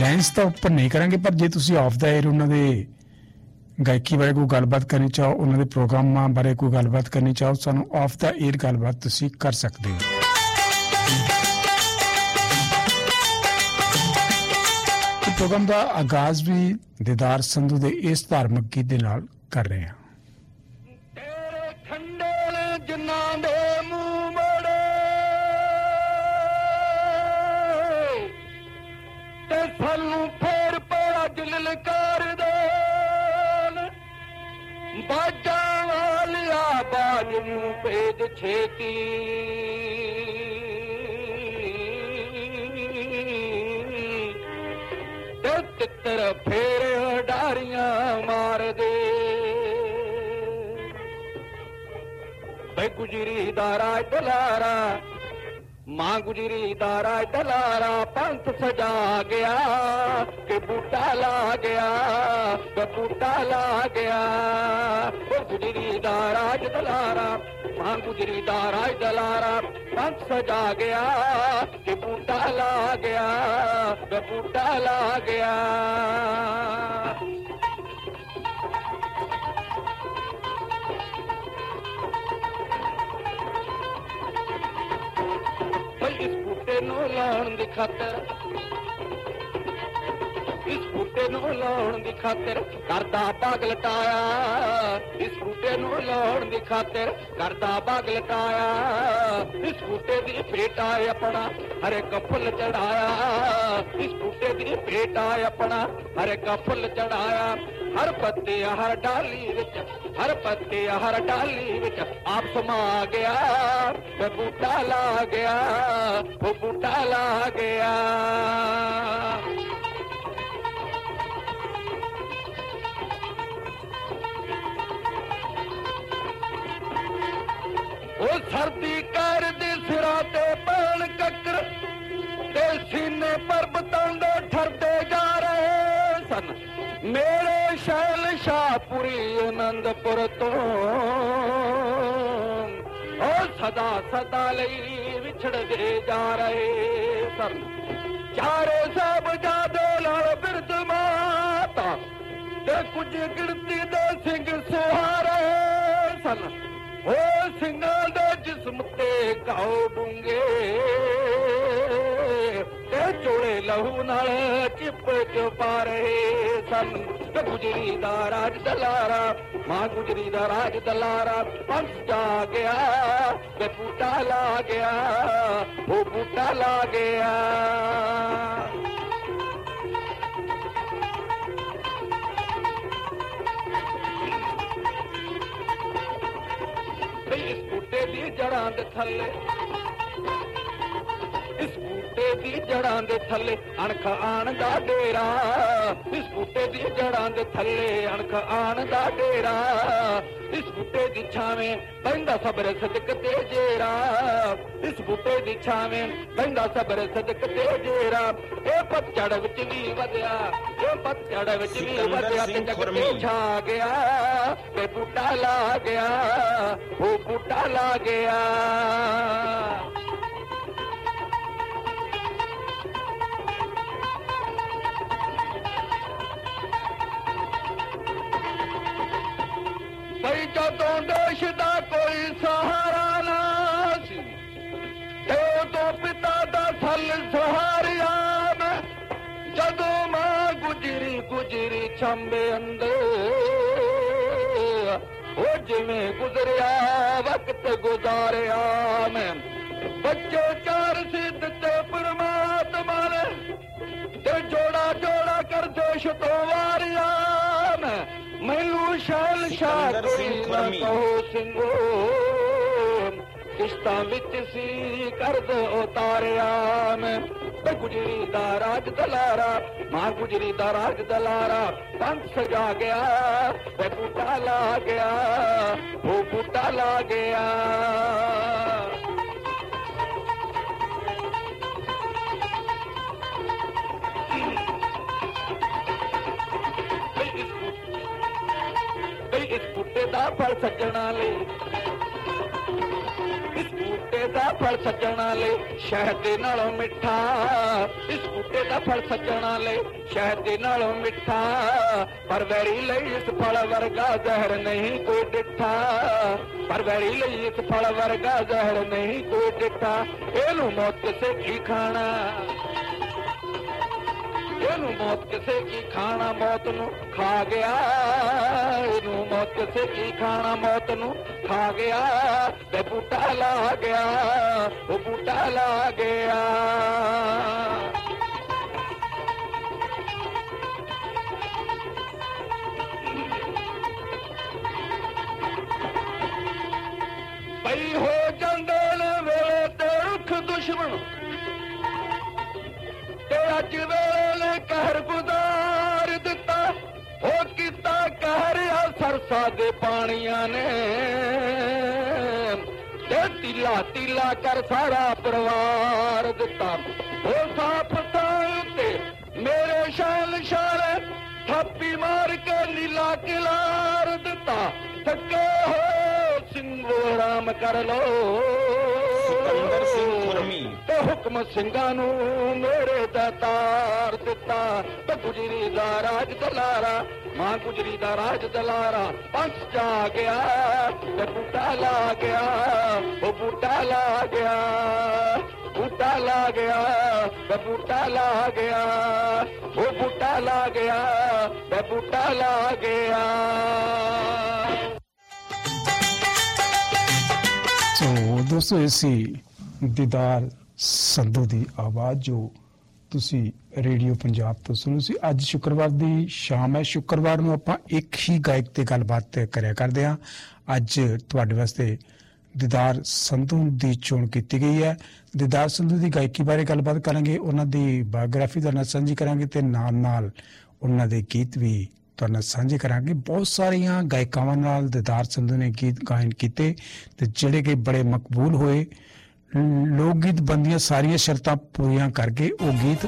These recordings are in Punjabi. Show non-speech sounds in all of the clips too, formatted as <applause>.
ਲੈਂਸ ਤਾਂ ਉੱਪਰ ਨਹੀਂ ਕਰਾਂਗੇ, ਪਰ ਜੇ ਤੁਸੀਂ ਆਫ ਦਾ 에ਅਰ ਉਹਨਾਂ ਦੇ ਗਾਇਕੀ ਬਾਰੇ ਕੋਈ ਗੱਲਬਾਤ ਕਰਨੀ ਚਾਹੋ, ਉਹਨਾਂ ਦੇ ਪ੍ਰੋਗਰਾਮਾਂ ਬਾਰੇ ਕੋਈ ਗੱਲਬਾਤ ਕਰਨੀ ਚਾਹੋ, ਸਾਨੂੰ ਆਫ ਦਾ 에ਅਰ ਗੱਲਬਾਤ ਤੁਸੀਂ ਕਰ ਸਕਦੇ ਹੋ। ਪ੍ਰੋਗਰਾਮ ਦਾ ਆਗਾਜ਼ ਵੀ ਦਿਦਾਰ ਸੰਧੂ ਦੇ ਇਸ ਧਾਰਮਿਕ ਗੀਤ ਦੇ ਨਾਲ ਕਰ ਰਹੇ ਹਾਂ। ਸਾਨੂੰ ਫੇਰ ਪਿਆ ਦਿਲ ਕਰ ਦੇ ਬਾਜਾਂ ਵਾਲਿਆ ਬਾਜ ਨੂੰ ਭੇਜ ਛੇਤੀ ਤੇ ਤਿੱਤਰ ਫੇਰ ਡਾਰੀਆਂ ਮਾਰਦੇ ਬੇ ਗੁਜਰੀ ਦਾ ਰਾਜ ਦਲਾਰਾ ਮਾਂ ਗੁਜਰੀ ਦਾ ਰਾਜ ਦਲਾਰਾ ਪੰਥ ਸਜਾ ਗਿਆ, ਕਿ ਬੂਟਾ ਲਾ ਗਿਆ, ਕਿ ਬੂਟਾ ਲਾ ਗਿਆ। ਉਹ ਗੁਜਰੀ ਦਾ ਰਾਜ ਦਲਾਰਾ, ਮਾਂ ਗੁਜਰੀ ਦਾ ਰਾਜ ਦਲਾਰਾ ਪੰਥ ਸਜਾ ਗਿਆ, ਕਿ ਬੂਟਾ ਲਾ ਗਿਆ, ਕਿ ਬੂਟਾ ਲਾ ਗਿਆ। ਨੂੰ ਲਾਉਣ ਦੀ ਖਾਤਰ। ਇਸ ਬੂਟੇ ਨੂੰ ਲਾਉਣ ਦੀ ਖਾਤਰ ਕਰਦਾ ਬਾਗ ਲਟਾਇਆ। ਇਸ ਬੂਟੇ ਨੂੰ ਲਾਉਣ ਦੀ ਖਾਤਰ ਕਰਦਾ ਬਾਗ ਲਟਾਇਆ। ਇਸ ਬੂਟੇ ਦੀ ਭੇਟਾ ਆਪਣਾ, ਹਰ ਇੱਕ ਫੁੱਲ ਚੜਾਇਆ। ਇਸ ਬੂਟੇ ਦੀ ਭੇਟਾ ਆਪਣਾ, ਹਰ ਇੱਕ ਫੁੱਲ ਚੜਾਇਆ। ਹਰ ਪੱਤੇ ਹਰ ਡਾਲੀ ਵਿੱਚ, ਹਰ ਪੱਤੇ ਹਰ ਡਾਲੀ ਵਿੱਚ ਆਪ ਸਮਾ ਗਿਆ ਤੇ ਬੂਟਾ ਲਾ ਗਿਆ, ਉਹ ਬੂਟਾ ਲਾ ਗਿਆ। ਉਹ ਸਰਦੀ ਕਰਦੀ ਸਿਰਾਂ ਤੇ ਪੈਣ ਕੱਕਰ ਤੇ ਸੀਨੇ ਪਰਬਤਾਂ ਦੇ ਠਰਦੇ ਜਾ ਰਹੇ ਸਨ। ਮੇਰੇ ਸ਼ੈਲ ਸ਼ਾਹਪੁਰੀ ਅਨੰਦਪੁਰ ਤੋਂ। ਉਹ ਸਦਾ ਸਦਾ ਲਈ ਵਿਛੜਦੇ ਜਾ ਰਹੇ ਸਨ। ਚਾਰੇ ਸਭ ਜਾਦੇ ਨਾਲ ਬਿਰਦ ਮਾਤਾ ਤੇ ਕੁਝ ਗਿਣਤੀ ਦੇ ਸਿੰਘ ਸੁਹਾਰੇ ਸਨ। ਉਹ ਸਿੰਘਾਂ ਦੇ ਜਿਸਮ ਤੇ ਕਾਉ ਡੂੰਗੇ ਚੋਲੇ ਲਹੂ ਨਾਲ ਚਿਪ ਚਪਾ ਰਹੇ ਸਨ। ਤੇ ਗੁਜਰੀ ਦਾ ਰਾਜ ਦਲਾਰਾ, ਮਾਂ ਗੁਜਰੀ ਦਾ ਰਾਜ ਦਲਾਰਾ ਪੰਜ ਜਾ ਗਿਆ ਤੇ ਬੂਟਾ ਲਾ ਗਿਆ, ਉਹ ਬੂਟਾ ਲਾ ਗਿਆ। ਇਸ ਬੂਟੇ ਦੀ ਜੜਾਂ ਦੇ ਥੱਲੇ ਇਸ ਬੂਟੇ ਦੀ ਜੜਾਂ ਦੇ ਥੱਲੇ ਅਣਖ ਆਣ ਦਾ ਡੇਰਾ। ਇਸ ਬੂਟੇ ਦੀ ਜੜਾਂ ਦੇ ਥੱਲੇ ਅਣਖ ਆਣ ਦਾ ਡੇਰਾ। ਇਸ ਬੂਟੇ ਦੀ ਛਾਵੇਂ ਬੈਂਦਾ ਸਬਰ ਸਦਕ ਤੇ ਜੇਰਾ। ਇਸ ਬੂਟੇ ਦੀ ਛਾਵੇਂ ਬੈਂਦਾ ਸਬਰ ਸਦਕ ਤੇ ਜੇਰਾ। ਇਹ ਪਤਝੜ ਵਿੱਚ ਵੀ ਵਧਿਆ ਇਹ ਪਤਝੜ ਵਿੱਚ ਵੀ ਵਧਿਆ ਤੇ ਜਗ ਤੇ। ਛਾ ਗਿਆ ਤੇ ਬੂਟਾ ਲਾ ਗਿਆ ਉਹ ਬੂਟਾ ਲਾ ਗਿਆ। ਬਈ ਜਦੋਂ ਦੇਸ਼ ਦਾ ਕੋਈ ਸਹਾਰਾ ਨਾ ਸੀ ਤੇ ਉਦੋਂ ਪਿਤਾ ਦਾ ਥਲ ਸਹਾਰਿਆ ਮੈਂ। ਜਦੋਂ ਮਾਂ ਗੁਜਰੀ ਗੁਜਰੀ ਛੰਬੇ ਅੰਦਰ ਉਹ ਜਿਵੇਂ ਗੁਜ਼ਰਿਆ, ਵਕਤ ਗੁਜ਼ਾਰਿਆ ਮੈਂ। ਬੱਚੇ ਚਾਰ ਸਿੱਧ ਤੇ ਪਰਮਾਤਮਾ ਨੇ, ਤੇ ਜੋੜਾ ਜੋੜਾ ਕਰ ਦੇਸ਼ ਤੋਂ ਵਾਰਿਆ ਮੈਂ। ਮੈਨੂੰ ਸ਼ਾਲ ਸ਼ਾਹ ਕੋਈ ਨਾ। ਕਹੋ ਸਿੰਘੋ। ਕਿਸ਼ਤਾਂ ਵਿੱਚ ਸੀ ਕਰਦ ਉਤਾਰਿਆ ਮੈਂ ਤੇ ਗੁਜਰੀ ਦਾ ਰਾਜ ਦਲਾਰਾ ਮਾਂ ਗੁਜਰੀ ਦਾ ਰਾਜ ਦਲਾਰਾ ਪੰਥ ਸਜਾ ਗਿਆ ਤੇ ਬੂਟਾ ਲਾ ਗਿਆ ਉਹ ਬੂਟਾ ਲਾ ਗਿਆ। ਦਾ ਫਲ ਸੱਜਣਾ ਲਈ। ਇਸ ਬੂਟੇ ਦਾ ਫਲ ਸੱਜਣਾ ਲੈ ਸ਼ਹਿਦ ਦੇ ਨਾਲੋਂ ਮਿੱਠਾ। ਇਸ ਬੂਟੇ ਦਾ ਫਲ ਸੱਜਣਾ ਲੈ ਸ਼ਹਿਦ ਦੇ ਨਾਲੋਂ ਮਿੱਠਾ। ਪਰ ਵੈਰੀ ਲਈ ਇਸ ਫਲ ਵਰਗਾ ਜ਼ਹਿਰ ਨਹੀਂ ਕੋਈ ਡਿੱਠਾ। ਪਰ ਵੈਰੀ ਲਈ ਇਸ ਫਲ ਵਰਗਾ ਜ਼ਹਿਰ ਨਹੀਂ ਕੋਈ ਡਿੱਠਾ। ਇਹਨੂੰ ਮੌਤ ਕਿਸੇ ਕੀ ਖਾਣਾ। ਇਹਨੂੰ ਮੌਤ ਕਿਸੇ ਕੀ ਖਾਣਾ ਮੌਤ ਨੂੰ ਖਾ ਗਿਆ। ਇਹਨੂੰ ਮੌਤ ਕਿਸੇ ਕੀ ਖਾਣਾ ਮੌਤ ਨੂੰ ਖਾ ਗਿਆ। ਤੇ ਬੂਟਾ ਲਾ ਗਿਆ, ਉਹ ਬੂਟਾ ਲਾ ਗਿਆ। ਪਈ ਹੋ ਜਾਂਦੇ ਨੇ ਵੇਲੇ ਤੇ ਰੁੱਖ ਦੁਸ਼ਮਣ। ਤੇ ਅੱਜ ਵੇਲੇ ਨੇ ਕਹਿਰ ਗੁਜ਼ਾਰ ਦਿੱਤਾ। ਉਹ ਕੀਤਾ ਕਹਿਰ ਆ ਸਰਸਾ ਦੇ ਪਾਣੀਆਂ ਨੇ। ਤੇ ਤਿਲਾ ਤਿਲਾ ਕਰ ਸਾਰਾ ਪਰਿਵਾਰ ਦਿੱਤਾ। ਉਹ ਸਾਫ਼ ਸਾਂ ਤੇ ਮੇਰੇ ਸ਼ਾਨ ਸ਼ਾਨ ਥੱਪੀ ਮਾਰ ਕੇ ਨੀਲਾ ਕਿਲਾਰ ਦਿੱਤਾ। ਥੱਕੇ ਹੋ ਸਿੰਘੋ ਰਾਮ ਕਰ ਲੋ ਸਿਕੰਦਰ ਸਿੰਘ ਮੁਰਮੀ। ਤੇ ਹੁਕਮ ਸਿੰਘਾਂ ਨੂੰ ਮੇਰੇ ਦਾ ਤਾਰ ਦਿੱਤਾ। ਤੇ ਗੁਜਰੀ ਦਾ ਰਾਜ ਦਲਾਰਾ, ਮਾਂ ਗੁਜਰੀ ਦਾ ਰਾਜ ਦਲਾਰਾ ਪੰਛ ਜਾ ਗਿਆ ਤੇ ਬੂਟਾ ਲਾ ਗਿਆ। ਉਹ ਬੂਟਾ ਲਾ ਗਿਆ, ਬੂਟਾ ਲਾ ਗਿਆ, ਤੇ ਬੂਟਾ ਲਾ ਗਿਆ। ਉਹ ਬੂਟਾ ਲਾ ਗਿਆ, ਤੇ ਬੂਟਾ ਲਾ ਗਿਆ। ਸੋ ਦੋਸਤੋ ਇਹ ਦੀਦਾਰ ਸੰਧੂ ਦੀ ਆਵਾਜ਼ ਜੋ ਤੁਸੀਂ ਰੇਡੀਓ ਪੰਜਾਬ ਤੋਂ ਸੁਣੋ ਸੀ। ਅੱਜ ਸ਼ੁੱਕਰਵਾਰ ਦੀ ਸ਼ਾਮ ਹੈ। ਸ਼ੁੱਕਰਵਾਰ ਨੂੰ ਆਪਾਂ ਇੱਕ ਹੀ ਗਾਇਕ ਤੇ ਗੱਲਬਾਤ ਕਰਿਆ ਕਰਦੇ ਹਾਂ। ਅੱਜ ਤੁਹਾਡੇ ਵਾਸਤੇ ਦੀਦਾਰ ਸੰਧੂ ਦੀ ਚੋਣ ਕੀਤੀ ਗਈ ਹੈ। ਦੀਦਾਰ ਸੰਧੂ ਦੀ ਗਾਇਕੀ ਬਾਰੇ ਗੱਲਬਾਤ ਕਰਾਂਗੇ। ਉਹਨਾਂ ਦੀ ਬਾਇਓਗ੍ਰਾਫੀ ਦਾ ਨਾਲ ਸਾਂਝੀ ਕਰਾਂਗੇ ਤੇ ਨਾਲ ਨਾਲ ਉਹਨਾਂ ਦੇ ਗੀਤ ਵੀ ਤੁਹਾਡੇ ਨਾਲ ਸਾਂਝੇ ਕਰਾਂਗੇ। ਬਹੁਤ ਸਾਰੀਆਂ ਗਾਇਕਾਵਾਂ ਨਾਲ ਦੀਦਾਰ ਸੰਧੂ ਨੇ ਗੀਤ ਗਾਇਨ ਕੀਤੇ ਤੇ ਜਿਹੜੇ ਕਿ ਬੜੇ ਮਕਬੂਲ ਹੋਏ। ਲੋਕ ਗੀਤ ਬੰਦੀਆਂ ਸਾਰੀਆਂ ਸ਼ਰਤਾਂ ਪੂਰੀਆਂ ਕਰਕੇ ਉਹ ਗੀਤ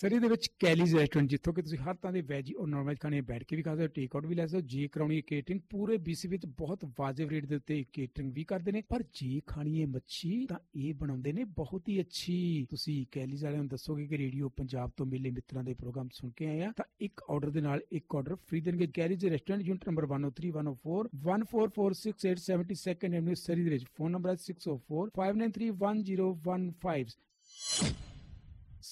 ਸਰੀ ਦੇ ਵਿੱਚ ਕੈਲੀਜ਼ ਰੈਸਟੋਰੈਂਟ, ਜਿੱਥੋਂ ਕਿ ਤੁਸੀਂ ਹਰ ਤਰ੍ਹਾਂ ਦੇ ਵੈਜ ਔਰ ਨਾਨ ਵੈਜ ਖਾਣੇ ਬੈਠ ਕੇ ਵੀ ਖਾ ਸਕਦੇ ਹੋ ਟੇਕ ਆਊਟ ਵੀ ਲੈ ਸਕਦੇ ਹੋ, ਜੇ ਕਰਾਉਣੀ ਹੈ ਕੇਟਰਿੰਗ ਪੂਰੇ BC ਵਿੱਚ ਬਹੁਤ ਵਾਜਿਬ ਰੇਟ ਦੇ ਉੱਤੇ ਕੇਟਰਿੰਗ ਵੀ ਕਰਦੇ ਨੇ। ਪਰ ਜੇ ਖਾਣੀ ਹੈ ਮੱਛੀ, ਤਾਂ ਇਹ ਬਣਾਉਂਦੇ ਨੇ ਬਹੁਤ ਹੀ ਅੱਛੀ। ਤੁਸੀਂ ਕੈਲੀਜ਼ ਵਾਲਿਆਂ ਨੂੰ ਦੱਸੋਗੇ ਕਿ ਰੇਡੀਓ ਪੰਜਾਬ ਤੋਂ ਮਿਲੇ ਮਿੱਤਰਾਂ ਦੇ ਪ੍ਰੋਗਰਾਮ ਸੁਣ ਕੇ ਆਏ ਆ, ਤਾਂ ਇੱਕ ਆਰਡਰ ਦੇ ਨਾਲ ਇੱਕ ਆਰਡਰ ਫ੍ਰੀ ਦੇਣਗੇ। Kelly's restaurant unit number 103 104 14468 second avenue Surrey ਦੇ ਵਿੱਚ ਫੋਨ ਨੰਬਰ 604 5931015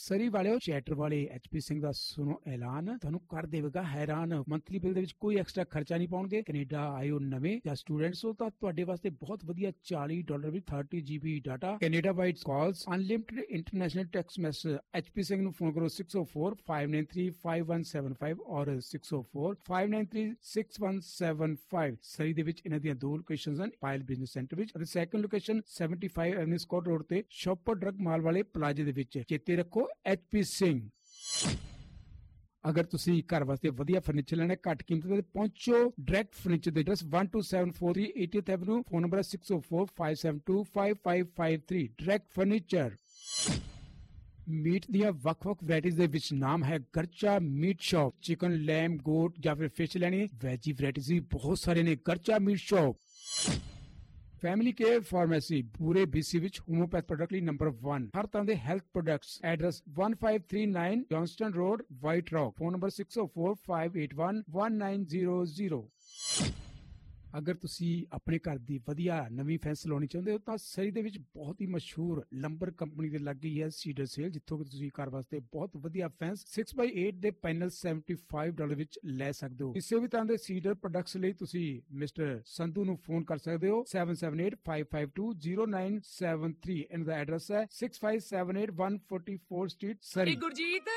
ਸਰੀ ਵਾਲਿਓ, ਚੈਟਰ ਵਾਲੇ ਐਚਪੀ ਸਿੰਘ ਦਾ ਸੁਣੋ ਐਲਾਨ। ਤੁਹਾਨੂੰ ਕਰ ਦੇਵੇਗਾ ਹੈਰਾਨ ਮੰਥਲੀ ਬਿੱਲ ਦੇ ਵਿੱਚ ਕੋਈ ਐਕਸਟਰਾ ਖਰਚਾ ਨਹੀਂ ਪਾਉਣਗੇ। ਕੈਨੇਡਾ ਆਇਓ ਨਵੇਂ ਜਾਂ ਸਟੂਡੈਂਟਸ ਹੋ, ਤਾਂ ਤੁਹਾਡੇ ਵਾਸਤੇ ਬਹੁਤ ਵਧੀਆ 40 ਡਾਲਰ ਵਿੱਚ 30 GB data Canada wide calls unlimited international text message HP Singh ਨੂੰ ਫੋਨ ਕਰੋ 604 593 5175 ਔਰ 604 593 6175 ਸਰੀ ਦੇ ਵਿੱਚ ਇਹਨਾਂ ਦੀਆਂ ਦੋ ਲੋਕੇਸ਼ਨਸ ਹਨ ਪਾਇਲ ਬਿਜ਼ਨਸ ਸੈਂਟਰ ਵਿੱਚ ਅਤੇ second location 75 avenue Scott road ਤੇ ਸ਼ਾਪਰ ਡਰਗ ਮਾਲ ਵਾਲੇ ਪਲਾਜ਼ੇ ਦੇ ਵਿੱਚ। ਚੇਤੇ ਰੱਖੋ ਐਚਪੀ ਸਿੰਘ। ਅਗਰ ਤੁਸੀਂ ਘਰ ਵਾਸਤੇ ਵਧੀਆ ਫਰਨੀਚਰ ਲੈਣਾ ਹੈ, ਘੱਟ ਕੀਮਤ ਤੇ ਪਹੁੰਚੋ ਡਾਇਰੈਕਟ ਫਰਨੀਚਰ ਦੇ address 12743 80th avenue phone number 6045725553 direct furniture meat ਦੀਆਂ ਵੱਖ-ਵੱਖ ਵੈਰਾਈਟੀਆਂ ਦੇ ਵਿੱਚ ਨਾਮ ਹੈ Garcha meat shop chicken lamb goat ਜਾਂ ਫਿਰ ਫਿਸ਼ ਲੈਣੀ। ਹੈ ਵੈਜੀ ਵੈਰਾਈਟੀਜ਼ ਵੀ ਬਹੁਤ ਸਾਰੇ ਨੇ Garcha meat shop family care pharmacy ਪੂਰੇ BC ਵਿੱਚ ਹੋਮੋਪੈਥ ਪ੍ਰੋਡਕਟ ਲਈ ਨੰਬਰ 1 ਹਰ ਤਰ੍ਹਾਂ ਦੇ health products address 1539 Johnston road White Rock phone number 6045811900 ਅਗਰ ਤੁਸੀਂ ਆਪਣੇ ਘਰ ਦੀ ਵਧੀਆ ਨਵੀਂ ਫੈਂਸ ਲਾਉਣੀ ਚਾਹੁੰਦੇ ਹੋ, ਤਾਂ ਸਰੀ ਦੇ ਵਿੱਚ ਬਹੁਤ ਹੀ ਮਸ਼ਹੂਰ ਲੰਬਰ ਕੰਪਨੀ ਦੇ ਲੱਗ ਗਈ ਹੈ ਸੀਡਰ ਸੇਲ ਜਿੱਥੋਂ ਕਿ ਤੁਸੀਂ ਘਰ ਵਾਸਤੇ ਬਹੁਤ ਵਧੀਆ ਫੈਂਸ 6x8 ਦੇ ਪੈਨਲ 75 ਡਾਲਰ ਵਿੱਚ ਲੈ ਸਕਦੇ ਹੋ। ਕਿਸੇ ਵੀ ਤਰ੍ਹਾਂ ਦੇ ਸੀਡਰ ਪ੍ਰੋਡਕਟਸ ਲਈ ਤੁਸੀਂ ਮਿਸਟਰ ਸੰਧੂ ਨੂੰ ਫੋਨ ਕਰ ਸਕਦੇ ਹੋ। 7785520973 ਇਹਨਾਂ ਦਾ ਐਡਰੈਸ ਹੈ 6578144 ਸਟਰੀਟ ਸਰੀ ਗੁਰਜੀਤ!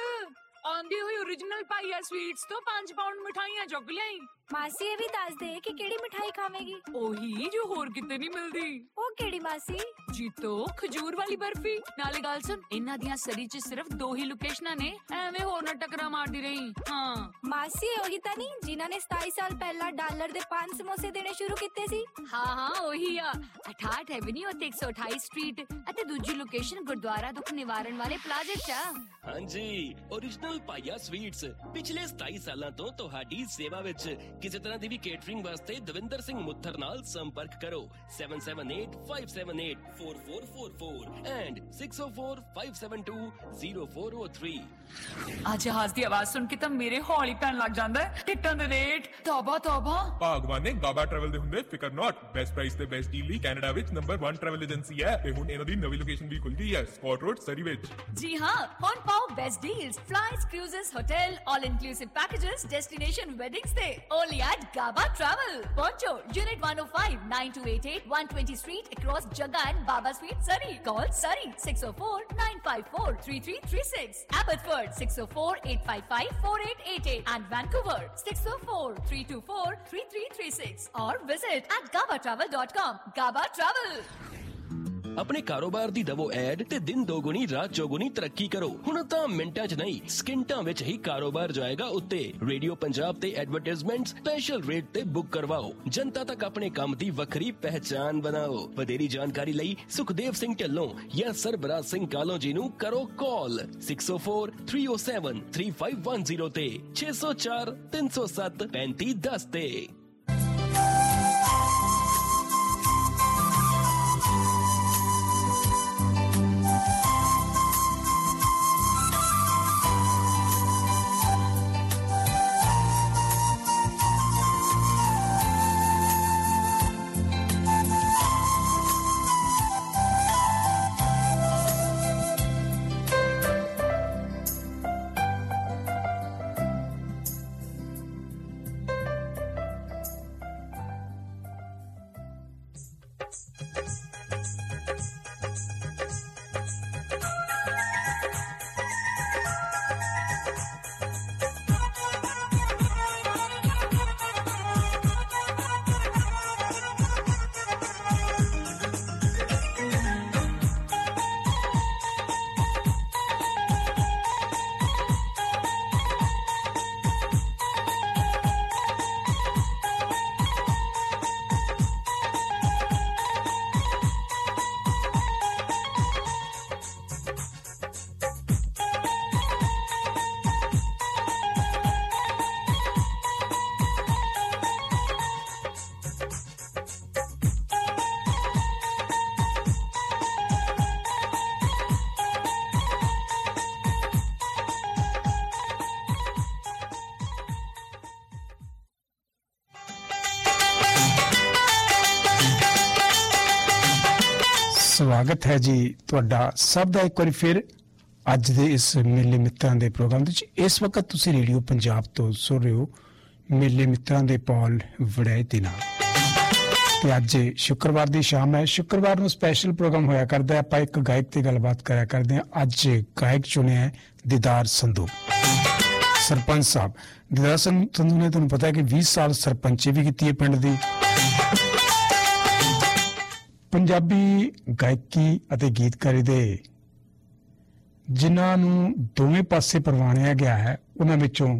ਆਉਂਦੀ ਹੋਈ origignal ਪਾਈਆ ਸਵੀਟਸ ਤੋਂ 5 ਪਾਉਂਡ ਮਠਾਈਆਂ ਚੁੱਕ ਲਿਆਈ ਮਾਸੀ ਇਹ ਵੀ ਦੱਸ ਦੇ ਕਿ ਕਿਹੜੀ ਮਿਠਾਈ ਖਾਵੇਂਗੀ? ਉਹੀ ਜੋ ਹੋਰ ਕਿਤੇ ਨਹੀਂ ਮਿਲਦੀ। ਉਹ ਕਿਹੜੀ ਮਾਸੀ? ਜੀਤੋ ਖਜੂਰ ਵਾਲੀ ਬਰਫੀ। ਨਾਲੇ ਗੱਲ ਸੁਣ ਇਹਨਾਂ ਦੀਆਂ ਸਰੀ 'ਚ ਸਿਰਫ ਦੋ ਹੀ ਲੋਕੇਸ਼ਨਾਂ ਨੇ ਐਵੇਂ ਹੋਰ ਨਾ ਟਕਰਾ ਮਾਰਦੀ ਰਹੀ। ਹਾਂ। ਮਾਸੀ ਉਹੀ ਤਾਂ ਨਹੀਂ ਜਿਨ੍ਹਾਂ ਨੇ 27 ਸਾਲ ਪਹਿਲਾਂ ਡਾਲਰ ਦੇ 5 ਸਮੋਸੇ ਦੇਣੇ ਸ਼ੁਰੂ ਕੀਤੇ ਸੀ? ਹਾਂ ਹਾਂ ਉਹੀ ਆ। 68 ਐਵਨਿਊ ਅਤੇ 128 ਸਟਰੀਟ ਅਤੇ ਦੂਜੀ ਲੋਕੇਸ਼ਨ ਗੁਰਦੁਆਰਾ ਦੁੱਖ ਨਿਵਾਰਨ ਵਾਲੇ ਪਲਾਜ਼ੇ 'ਚ ਆ। ਹਾਂਜੀ origignal ਓਰੀਜਨਲ ਪਾਈਆ ਸਵੀਟਸ ਪਿਛਲੇ 27 ਸਾਲਾਂ ਤੋਂ ਤੁਹਾਡੀ ਸੇਵਾ ਵਿੱਚ ਕਿਸੇ ਤਰ੍ਹਾਂ ਦੀ ਵੀ ਕੇਟਰਿੰਗ ਵਾਸਤੇ ਦਵਿੰਦਰ ਸਿੰਘ ਮੁੱਥਰ ਨਾਲ ਸੰਪਰਕ ਕਰੋ। 7785784444 and 6045720403 ਅੱਜ ਜਹਾਜ਼ ਦੀ ਆਵਾਜ਼ ਸੁਣ ਕੇ ਤਾਂ ਮੇਰੇ ਹੌਲੀ ਪੈਣ ਲੱਗ ਜਾਂਦਾ ਹੈ। ਟਿਕਟਾਂ ਦੇ ਰੇਟ। ਤੌਬਾ ਤੌਬਾ ਭਾਗਵਾਨ ਨੇ ਗਾਬਾ ਟਰੈਵਲ ਦੇ ਹੁੰਦੇ ਫਿਕਰ ਨਾਟ ਬੈਸਟ ਪ੍ਰਾਈਸ ਤੇ ਬੈਸਟ ਡੀਲ ਲਈ ਕੈਨੇਡਾ ਵਿੱਚ ਨੰਬਰ 1 ਟਰੈਵਲ ਏਜੰਸੀ ਹੈ ਤੇ ਹੁਣ ਇਹਨਾਂ ਦੀ ਨਵੀਂ ਲੋਕੇਸ਼ਨ ਵੀ ਖੁੱਲ ਗਈ ਹੈ ਸਕਾਟ ਰੋਡ ਸਰੀ ਵਿੱਚ। ਜੀ ਹਾਂ ਹੁਣ ਪਾਓ best deals flights Cruises, hotel, all-inclusive packages, destination weddings day. Only at Gaba Travel. Poncho, Unit 105, 9288, 120 Street, across Jagan, Baba Street, Surrey. Call Surrey 604-954-3336. Abbotsford 604-855-4888 and Vancouver 604-324-3336 or visit at gabatravel.com. Gaba Travel. ਆਪਣੇ ਕਾਰੋਬਾਰ ਦੀ ਦਵੋ ਐਡ ਤੇ ਦਿਨ ਦੋਗੁਣੀ ਰਾਤ ਚੌਗੁਣੀ ਤਰੱਕੀ ਕਰੋ। ਹੁਣ ਤਾਂ ਮਿੰਟਾਂ 'ਚ ਨਹੀਂ, ਸਕਿੰਟਾਂ ਵਿੱਚ ਹੀ ਕਾਰੋਬਾਰ ਜਾਏਗਾ ਉੱਤੇ। ਰੇਡੀਓ ਪੰਜਾਬ ਤੇ ਐਡਵਰਟਾਈਜ਼ਮੈਂਟ, ਸਪੈਸ਼ਲ ਰੇਟ ਤੇ ਬੁੱਕ ਕਰਵਾਓ। ਜਨਤਾ ਤੱਕ ਆਪਣੇ ਕੰਮ ਦੀ ਵੱਖਰੀ ਪਹਿਚਾਨ ਬਣਾਓ। ਵਧੇਰੀ ਜਾਣਕਾਰੀ ਲਈ ਸੁਖਦੇਵ ਸਿੰਘ ਢੱਲੋਂ ਜਾਂ ਸਰਬਰਾਜ ਸਿੰਘ ਕਾਲੋ ਜੀ ਨੂੰ ਕਰੋ ਕਾਲ। 604 307 3510 ਤੇ। 604 307 3510 ਤੇ। ਸਵਾਗਤ ਹੈ ਜੀ ਤੁਹਾਡਾ। ਸਭ ਦਾ ਇੱਕ ਵਾਰੀ ਫਿਰ ਅੱਜ ਦੇ ਇਸ ਮੇਲੇ ਮਿੱਤਰਾਂ ਦੇ ਪ੍ਰੋਗਰਾਮ ਵਿੱਚ। ਇਸ ਵਕਤ ਤੁਸੀਂ ਰੇਡੀਓ ਪੰਜਾਬ ਤੋਂ ਸੁਣ ਰਹੇ ਹੋ ਮੇਲੇ ਮਿੱਤਰਾਂ ਦੇ ਪੌਲ ਵੜਾਈ ਦੇ ਨਾਲ ਤੇ ਅੱਜ ਸ਼ੁੱਕਰਵਾਰ ਦੀ ਸ਼ਾਮ ਹੈ। ਸ਼ੁੱਕਰਵਾਰ ਨੂੰ ਸਪੈਸ਼ਲ ਪ੍ਰੋਗਰਾਮ ਹੋਇਆ ਕਰਦਾ ਹੈ। ਆਪਾਂ ਇੱਕ ਗਾਇਕ ਤੇ ਗੱਲਬਾਤ ਕਰਿਆ ਕਰਦੇ ਹਾਂ। ਅੱਜ ਗਾਇਕ ਚੁਣਿਆ ਹੈ ਦੀਦਾਰ ਸੰਧੂ। ਸਰਪੰਚ ਸਾਹਿਬ। ਦੀਦਾਰ ਸੰਧੂ ਨੇ ਤੁਹਾਨੂੰ ਪਤਾ ਹੈ ਕਿ 20 ਸਾਲ ਸਰਪੰਚੀ ਵੀ ਕੀਤੀ ਹੈ ਪਿੰਡ ਦੀ। ਪੰਜਾਬੀ ਗਾਇਕੀ ਅਤੇ ਗੀਤਕਾਰੀ ਦੇ ਜਿਨ੍ਹਾਂ ਨੂੰ ਦੋਵੇਂ ਪਾਸੇ ਪ੍ਰਵਾਨਿਆ ਗਿਆ ਹੈ, ਉਹਨਾਂ ਵਿੱਚੋਂ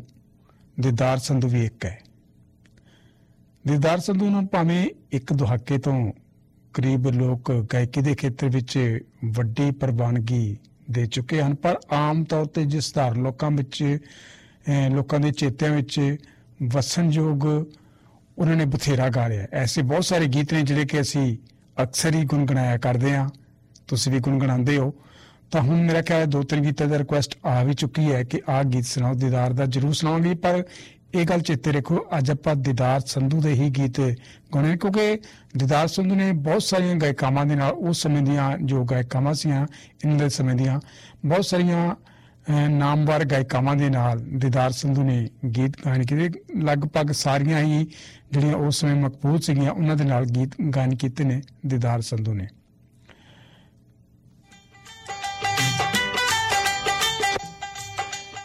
ਦੀਦਾਰ ਸੰਧੂ ਵੀ ਇੱਕ ਹੈ। ਦੀਦਾਰ ਸੰਧੂ ਨੂੰ ਭਾਵੇਂ ਇੱਕ ਦਹਾਕੇ ਤੋਂ ਕਰੀਬ ਲੋਕ ਗਾਇਕੀ ਦੇ ਖੇਤਰ ਵਿੱਚ ਵੱਡੀ ਪ੍ਰਵਾਨਗੀ ਦੇ ਚੁੱਕੇ ਹਨ, ਪਰ ਆਮ ਤੌਰ ਤੇ ਜਿਸ ਸਧਾਰਨ ਲੋਕਾਂ ਵਿੱਚ ਲੋਕਾਂ ਦੇ ਚੇਤਿਆਂ ਵਿੱਚ ਵਸਣਯੋਗ, ਉਹਨਾਂ ਨੇ ਬਥੇਰਾ ਗਾ ਲਿਆ ਐਸੇ ਬਹੁਤ ਸਾਰੇ ਗੀਤ ਨੇ ਜਿਹੜੇ ਕਿ ਅਸੀਂ ਅਕਸਰ ਹੀ ਗੁੰਗਣਾਇਆ ਕਰਦੇ ਹਾਂ। ਤੁਸੀਂ ਵੀ ਗੁੰਗਣਾਉਂਦੇ ਹੋ। ਤਾਂ ਹੁਣ ਮੇਰਾ ਖਿਆਲ ਦੋ ਤਿੰਨ ਗੀਤਾਂ ਦਾ ਰਿਕੁਐਸਟ ਆ ਵੀ ਚੁੱਕੀ ਹੈ ਕਿ ਆਹ ਗੀਤ ਸੁਣਾਓ, ਦੀਦਾਰ ਦਾ ਜਰੂਰ ਸੁਣਾਵਾਂਗੇ। ਪਰ ਇਹ ਗੱਲ ਚੇਤੇ ਰੱਖੋ, ਅੱਜ ਆਪਾਂ ਦੀਦਾਰ ਸੰਧੂ ਦੇ ਹੀ ਗੀਤ ਗਾਉਣੇ ਕਿਉਂਕਿ ਦੀਦਾਰ ਸੰਧੂ ਨੇ ਬਹੁਤ ਸਾਰੀਆਂ ਗਾਇਕਾਵਾਂ ਦੇ ਨਾਲ ਉਸ ਸਮੇਂ ਦੀਆਂ ਜੋ ਗਾਇਕਾਵਾਂ ਸੀਆਂ ਇਹਨਾਂ ਦੇ ਸਮੇਂ ਦੀਆਂ, ਬਹੁਤ ਸਾਰੀਆਂ ਨਾਮਵਰ ਗਾਇਕਾਵਾਂ ਦੇ ਨਾਲ ਦੀਦਾਰ ਸੰਧੂ ਨੇ ਗੀਤ ਗਾਇਨ ਕੀਤੇ। ਲਗਭਗ ਸਾਰੀਆਂ ਹੀ ਜਿਹੜੀਆਂ ਉਸ ਸਮੇਂ ਮਕਬੂਲ ਸੀਗੀਆਂ, ਉਹਨਾਂ ਦੇ ਨਾਲ ਗੀਤ ਗਾਇਨ ਕੀਤੇ ਨੇ ਦੀਦਾਰ ਸੰਧੂ ਨੇ।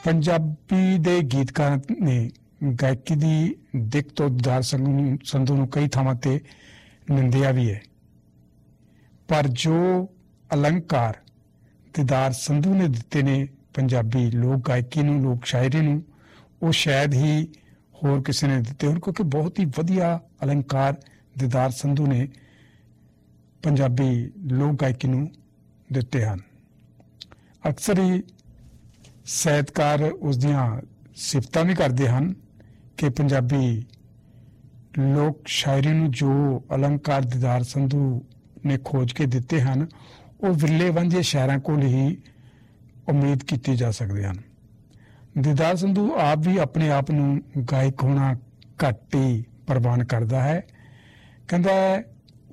ਪੰਜਾਬੀ ਦੇ ਗੀਤਕਾਰ ਨੇ ਗਾਇਕੀ ਦੀ ਦਿੱਖ ਤੋਂ ਦੀਦਾਰ ਸੰਧੂ ਨੂੰ ਸੰਧੂ ਨੂੰ ਕਈ ਥਾਵਾਂ ਤੇ ਨਿੰਦਿਆ ਵੀ ਹੈ। ਪਰ ਜੋ ਅਲੰਕਾਰ ਦੀਦਾਰ ਸੰਧੂ ਨੇ ਦਿੱਤੇ ਨੇ ਪੰਜਾਬੀ ਲੋਕ ਗਾਇਕੀ ਨੂੰ, ਲੋਕ ਸ਼ਾਇਰੀ ਨੂੰ, ਉਹ ਸ਼ਾਇਦ ਹੀ ਹੋਰ ਕਿਸੇ ਨੇ ਦਿੱਤੇ ਹੋਣ, ਕਿਉਂਕਿ ਬਹੁਤ ਹੀ ਵਧੀਆ ਅਲੰਕਾਰ ਦੀਦਾਰ ਸੰਧੂ ਨੇ ਪੰਜਾਬੀ ਲੋਕ ਗਾਇਕੀ ਨੂੰ ਦਿੱਤੇ ਹਨ। ਅਕਸਰ ਹੀ ਸਾਹਿਤਕਾਰ ਉਸ ਦੀਆਂ ਸਿਫਤਾਂ ਵੀ ਕਰਦੇ ਹਨ ਕਿ ਪੰਜਾਬੀ ਲੋਕ ਸ਼ਾਇਰੀ ਨੂੰ ਜੋ ਅਲੰਕਾਰ ਦੀਦਾਰ ਸੰਧੂ ਨੇ ਖੋਜ ਕੇ ਦਿੱਤੇ ਹਨ, ਉਹ ਵਿਰਲੇ ਵਾਂਝੇ ਸ਼ਾਇਰਾਂ ਕੋਲ ਹੀ ਉਮੀਦ ਕੀਤੀ ਜਾ ਸਕਦੇ ਹਨ। ਦੀਦਾਰ ਸੰਧੂ ਆਪ ਵੀ ਆਪਣੇ ਆਪ ਨੂੰ ਗਾਇਕ ਹੋਣਾ ਘੱਟ ਹੀ ਪ੍ਰਵਾਨ ਕਰਦਾ ਹੈ। ਕਹਿੰਦਾ ਹੈ,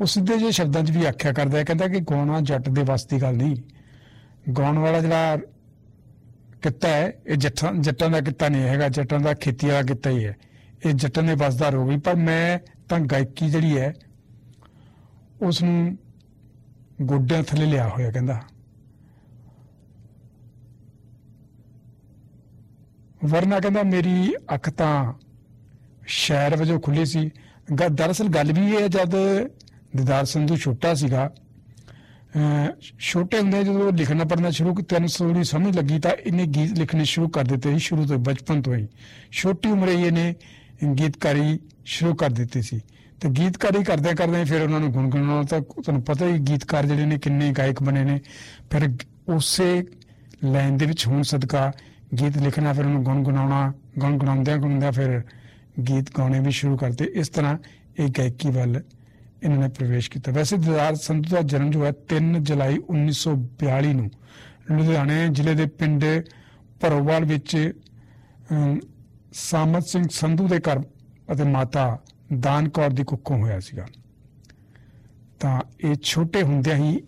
ਉਹ ਸਿੱਧੇ ਜਿਹੇ ਸ਼ਬਦਾਂ 'ਚ ਵੀ ਆਖਿਆ ਕਰਦਾ ਹੈ ਕਹਿੰਦਾ ਕਿ ਗਾਉਣਾ ਜੱਟ ਦੇ ਵੱਸ ਦੀ ਗੱਲ ਨਹੀਂ। ਗਾਉਣ ਵਾਲਾ ਜਿਹੜਾ ਕਿੱਤਾ ਹੈ ਇਹ ਜੱਟਾਂ ਜੱਟਾਂ ਦਾ ਕਿੱਤਾ ਨਹੀਂ ਹੈਗਾ ਜੱਟਾਂ ਦਾ ਖੇਤੀ ਵਾਲਾ ਕਿੱਤਾ ਹੀ ਹੈ। ਇਹ ਜੱਟਾਂ ਦੇ ਵਸਦਾਰ ਹੋ ਗਈ ਪਰ ਮੈਂ ਤਾਂ ਗਾਇਕੀ ਜਿਹੜੀ ਹੈ ਉਸ ਨੂੰ ਗੋਡਿਆਂ ਥੱਲੇ ਲਿਆ ਹੋਇਆ ਕਹਿੰਦਾ। ਵਰਨਾ ਕਹਿੰਦਾ ਮੇਰੀ ਅੱਖ ਤਾਂ ਸ਼ਾਇਰ ਵਜੋਂ ਖੁੱਲੀ ਸੀ। ਗ- ਦਰਅਸਲ ਗੱਲ ਵੀ ਇਹ ਹੈ, ਜਦ ਦੀਦਾਰ ਸੰਧੂ ਛੋਟਾ ਸੀਗਾ ਛੋਟੇ ਹੁੰਦੇ ਜਦੋਂ ਲਿਖਣਾ ਪੜ੍ਹਨਾ ਸ਼ੁਰੂ ਕੀਤਾ ਨੂੰ ਥੋੜੀ ਸਮਝ ਲੱਗੀ ਤਾਂ ਇਹਨੇ ਗੀਤ ਲਿਖਣੇ ਸ਼ੁਰੂ ਕਰ ਦਿੱਤੇ ਸੀ, ਸ਼ੁਰੂ ਤੋਂ ਬਚਪਨ ਤੋਂ ਹੀ। ਛੋਟੀ ਉਮਰੇ ਹੀ ਇਹਨੇ ਗੀਤਕਾਰੀ ਸ਼ੁਰੂ ਕਰ ਦਿੱਤੀ ਸੀ। ਤੇ ਗੀਤਕਾਰੀ ਕਰਦੇ ਕਰਦੇ ਫਿਰ ਉਹਨਾਂ ਨੂੰ ਗੁੰਗਣਾਉਣਾ ਤਾਂ ਤੁਹਾਨੂੰ ਪਤਾ ਹੀ ਗੀਤਕਾਰ ਜਿਹੜੇ ਨੇ ਕਿੰਨੇ ਗਾਇਕ ਬਣੇ ਨੇ। ਫਿਰ ਉਸੇ ਲਾਈਨ ਦੇ ਵਿੱਚ ਹੁਣ ਸਦਕਾ ਗੀਤ ਲਿਖਣਾ, ਫਿਰ ਉਹਨੂੰ ਗੁੰਗਣਾਉਣਾ ਗੁੰਗਣਾਉਂਦਿਆਂ ਗੁੰਗਣਾਉਂਦਿਆਂ ਫਿਰ ਗੀਤ ਗਾਉਣੇ ਵੀ ਸ਼ੁਰੂ ਕਰਤੇ। ਇਸ ਤਰ੍ਹਾਂ ਇਹ ਗਾਇਕੀ ਵੱਲ ਇਹਨਾਂ ਨੇ ਪ੍ਰਵੇਸ਼ ਕੀਤਾ। ਵੈਸੇ ਦਿਦਾਰ ਸੰਧੂ ਦਾ ਜਨਮ ਜੋ ਹੈ 3 ਜੁਲਾਈ 1942 ਨੂੰ ਲੁਧਿਆਣੇ ਜ਼ਿਲ੍ਹੇ ਦੇ ਪਿੰਡ ਭਰੋਵਾਲ ਵਿੱਚ ਸਾਮਤ ਸਿੰਘ ਸੰਧੂ ਦੇ ਘਰ ਅਤੇ ਮਾਤਾ ਦਾਨ ਕੌਰ ਦੀ ਕੁੱਖੋਂ ਹੋਇਆ ਸੀਗਾ। ਤਾਂ ਇਹ ਛੋਟੇ ਹੁੰਦਿਆਂ ਹੀ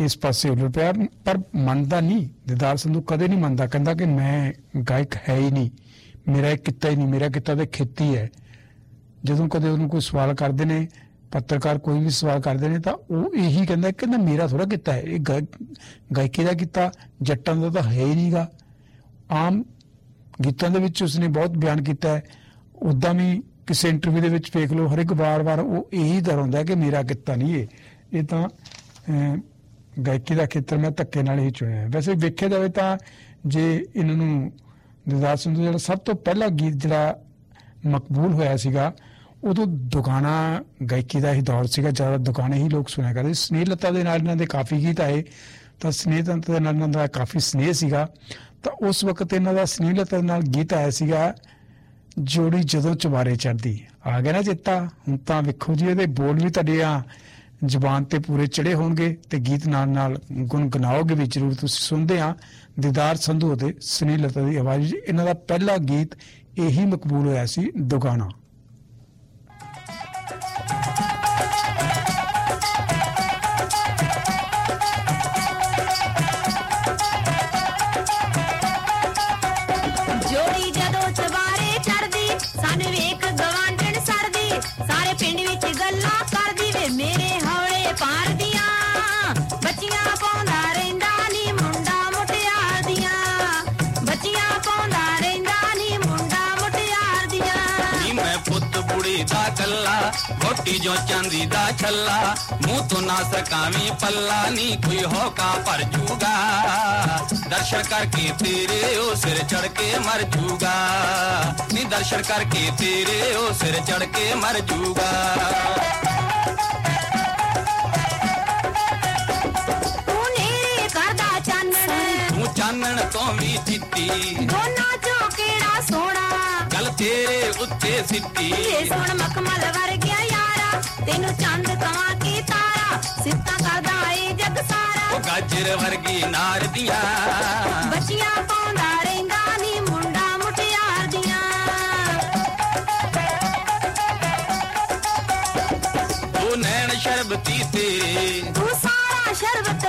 ਇਸ ਪਾਸੇ ਉੱਲ ਪਿਆ, ਪਰ ਮੰਨਦਾ ਨਹੀਂ। ਦਿਦਾਰ ਸੰਧੂ ਕਦੇ ਨਹੀਂ ਮੰਨਦਾ, ਕਹਿੰਦਾ ਕਿ ਮੈਂ ਗਾਇਕ ਹੈ ਹੀ ਨਹੀਂ। ਮੇਰਾ ਇਹ ਕਿੱਤਾ ਹੀ ਨਹੀਂ, ਮੇਰਾ ਕਿੱਤਾ ਤਾਂ ਖੇਤੀ ਹੈ। ਜਦੋਂ ਕਦੇ ਉਹਨੂੰ ਕੋਈ ਸਵਾਲ ਕਰਦੇ ਨੇ, ਪੱਤਰਕਾਰ ਕੋਈ ਵੀ ਸਵਾਲ ਕਰਦੇ ਨੇ, ਤਾਂ ਉਹ ਇਹੀ ਕਹਿੰਦਾ ਕਿ ਨਾ ਮੇਰਾ ਥੋੜਾ ਕਿੱਤਾ ਹੈ। ਇਹ ਗਾਇ- ਗਾਇਕੀ ਦਾ ਕਿੱਤਾ, ਜੱਟਾਂ ਦਾ ਤਾਂ ਹੈ ਹੀ ਨਹੀਂਗਾ। ਆਮ ਗੀਤਾਂ ਦੇ ਵਿੱਚ ਉਸਨੇ ਬਹੁਤ ਬਿਆਨ ਕੀਤਾ ਹੈ। ਉਦਾਂ ਵੀ ਕਿਸੇ ਇੰਟਰਵਿਊ ਦੇ ਵਿੱਚ ਵੇਖ ਲਓ, ਹਰ ਇੱਕ ਵਾਰ-ਵਾਰ ਉਹ ਇਹੀ ਦਰਾਉਂਦਾ ਕਿ ਮੇਰਾ ਕਿੱਤਾ ਨਹੀਂ ਇਹ ਇਹ ਤਾਂ ਗਾਇਕੀ ਦਾ ਖੇਤਰ ਮੈਂ ਧੱਕੇ ਨਾਲ ਹੀ ਚੁਣਿਆ। ਵੈਸੇ ਵੇਖਿਆ ਜਾਵੇ ਤਾਂ ਜੇ ਇਹਨਾਂ ਨੂੰ ਦਿਦਾਰ ਸੰਧੂ ਜਿਹੜਾ ਸਭ ਤੋਂ ਪਹਿਲਾ ਗੀਤ ਜਿਹੜਾ ਮਕਬੂਲ ਹੋਇਆ ਸੀਗਾ, ਉਦੋਂ ਦੁਕਾਨਾ ਗਾਇਕੀ ਦਾ ਹੀ ਦੌਰ ਸੀਗਾ, ਜ਼ਿਆਦਾ ਦੁਕਾਨੇ ਹੀ ਲੋਕ ਸੁਣਿਆ ਕਰਦੇ। ਸੀ। ਸਨੇਹ ਲਤਾ ਦੇ ਨਾਲ ਇਹਨਾਂ ਦੇ ਕਾਫੀ ਗੀਤ ਆਏ, ਤਾਂ ਸਨੇਹ ਲਤਾ ਦੇ ਨਾਲ ਇਹਨਾਂ ਦਾ ਕਾਫੀ ਸਨੇਹ ਸੀਗਾ। ਤਾਂ ਉਸ ਵਕਤ ਇਹਨਾਂ ਦਾ ਸਨੇਹ ਲਤਾ ਦੇ ਨਾਲ ਗੀਤ ਆਇਆ ਸੀਗਾ, ਜੋੜੀ ਜਦੋਂ ਚੁਬਾਰੇ ਚੜਦੀ ਆ ਗਿਆ ਨਾ ਚੇਤਾ, ਹੁਣ ਤਾਂ ਵੇਖੋ ਜੀ, ਇਹਦੇ ਬੋਲ ਵੀ ਤੁਹਾਡੇ ਆ। ਜ਼ਬਾਨ ਤੇ ਪੂਰੇ ਚੜੇ ਹੋਣਗੇ ਤੇ ਗੀਤ ਨਾਲ ਨਾਲ ਗੁੰਗਣਾਓਗੇ ਵੀ ਜ਼ਰੂਰ ਤੁਸੀਂ ਸੁਣਦੇ ਆ ਦੀਦਾਰ ਸੰਧੂ ਅਤੇ ਸੁਨੀਲ ਲਤਾ ਦੀ ਆਵਾਜ਼ ਵਿੱਚ ਇਹਨਾਂ ਦਾ ਪਹਿਲਾ ਗੀਤ ਇਹੀ ਮਕਬੂਲ ਹੋਇਆ ਸੀ, ਦੁਗਾਣਾ। ਮੋਟੀ ਜੋ ਚਾਂਦੀ ਦਾ ਛੱਲਾ ਮੂੰਹ ਤੋਂ ਨਾ ਸਕਾਵੀਂ ਪੱਲਾ ਨੀ ਕੋਈ ਹੋਕਾ ਭਰ ਜੂਗਾ ਦਰਸ਼ਨ ਕਰਕੇ ਤੇਰੇ ਉਹ ਸਿਰ ਚੜ ਕੇ ਮਰ ਜੂਗਾ ਨੀ ਦਰਸ਼ਨ ਕਰਕੇ ਤੇਰੇ ਉਹ ਸਿਰ ਚੜ ਕੇ ਮਰ ਜੂਗਾ ਤੂੰ ਨੇਰੇ ਕਰਦਾ ਚਾਨਣ ਤੂੰ ਚਾਨਣ ਤੋਂ ਤੇਰੇ ਉੱਤੇ ਸਿੱਟੀ ਏ ਸੁਣ ਮਖਮਲ ਵਰਗਿਆ ਯਾਰਾ ਤੈਨੂੰ ਚੰਦ ਕਵਾਂ ਕੀ ਤਾਰਾ ਸਿੱਤਾ ਕਰਦਾ ਏ ਜਗ ਸਾਰਾ। ਉਹ ਗਾਜਰ ਵਰਗੀ ਨਾਰ ਦੀਆਂ। ਬੱਚੀਆਂ ਪਾਉਂਦਾ ਰਹਿੰਦਾ ਨੀ ਮੁੰਡਾ ਮੁਟਿਆਰ ਦੀਆਂ। ਤੂੰ ਨੈਣ ਸ਼ਰਬਤੀ ਤੇਰੇ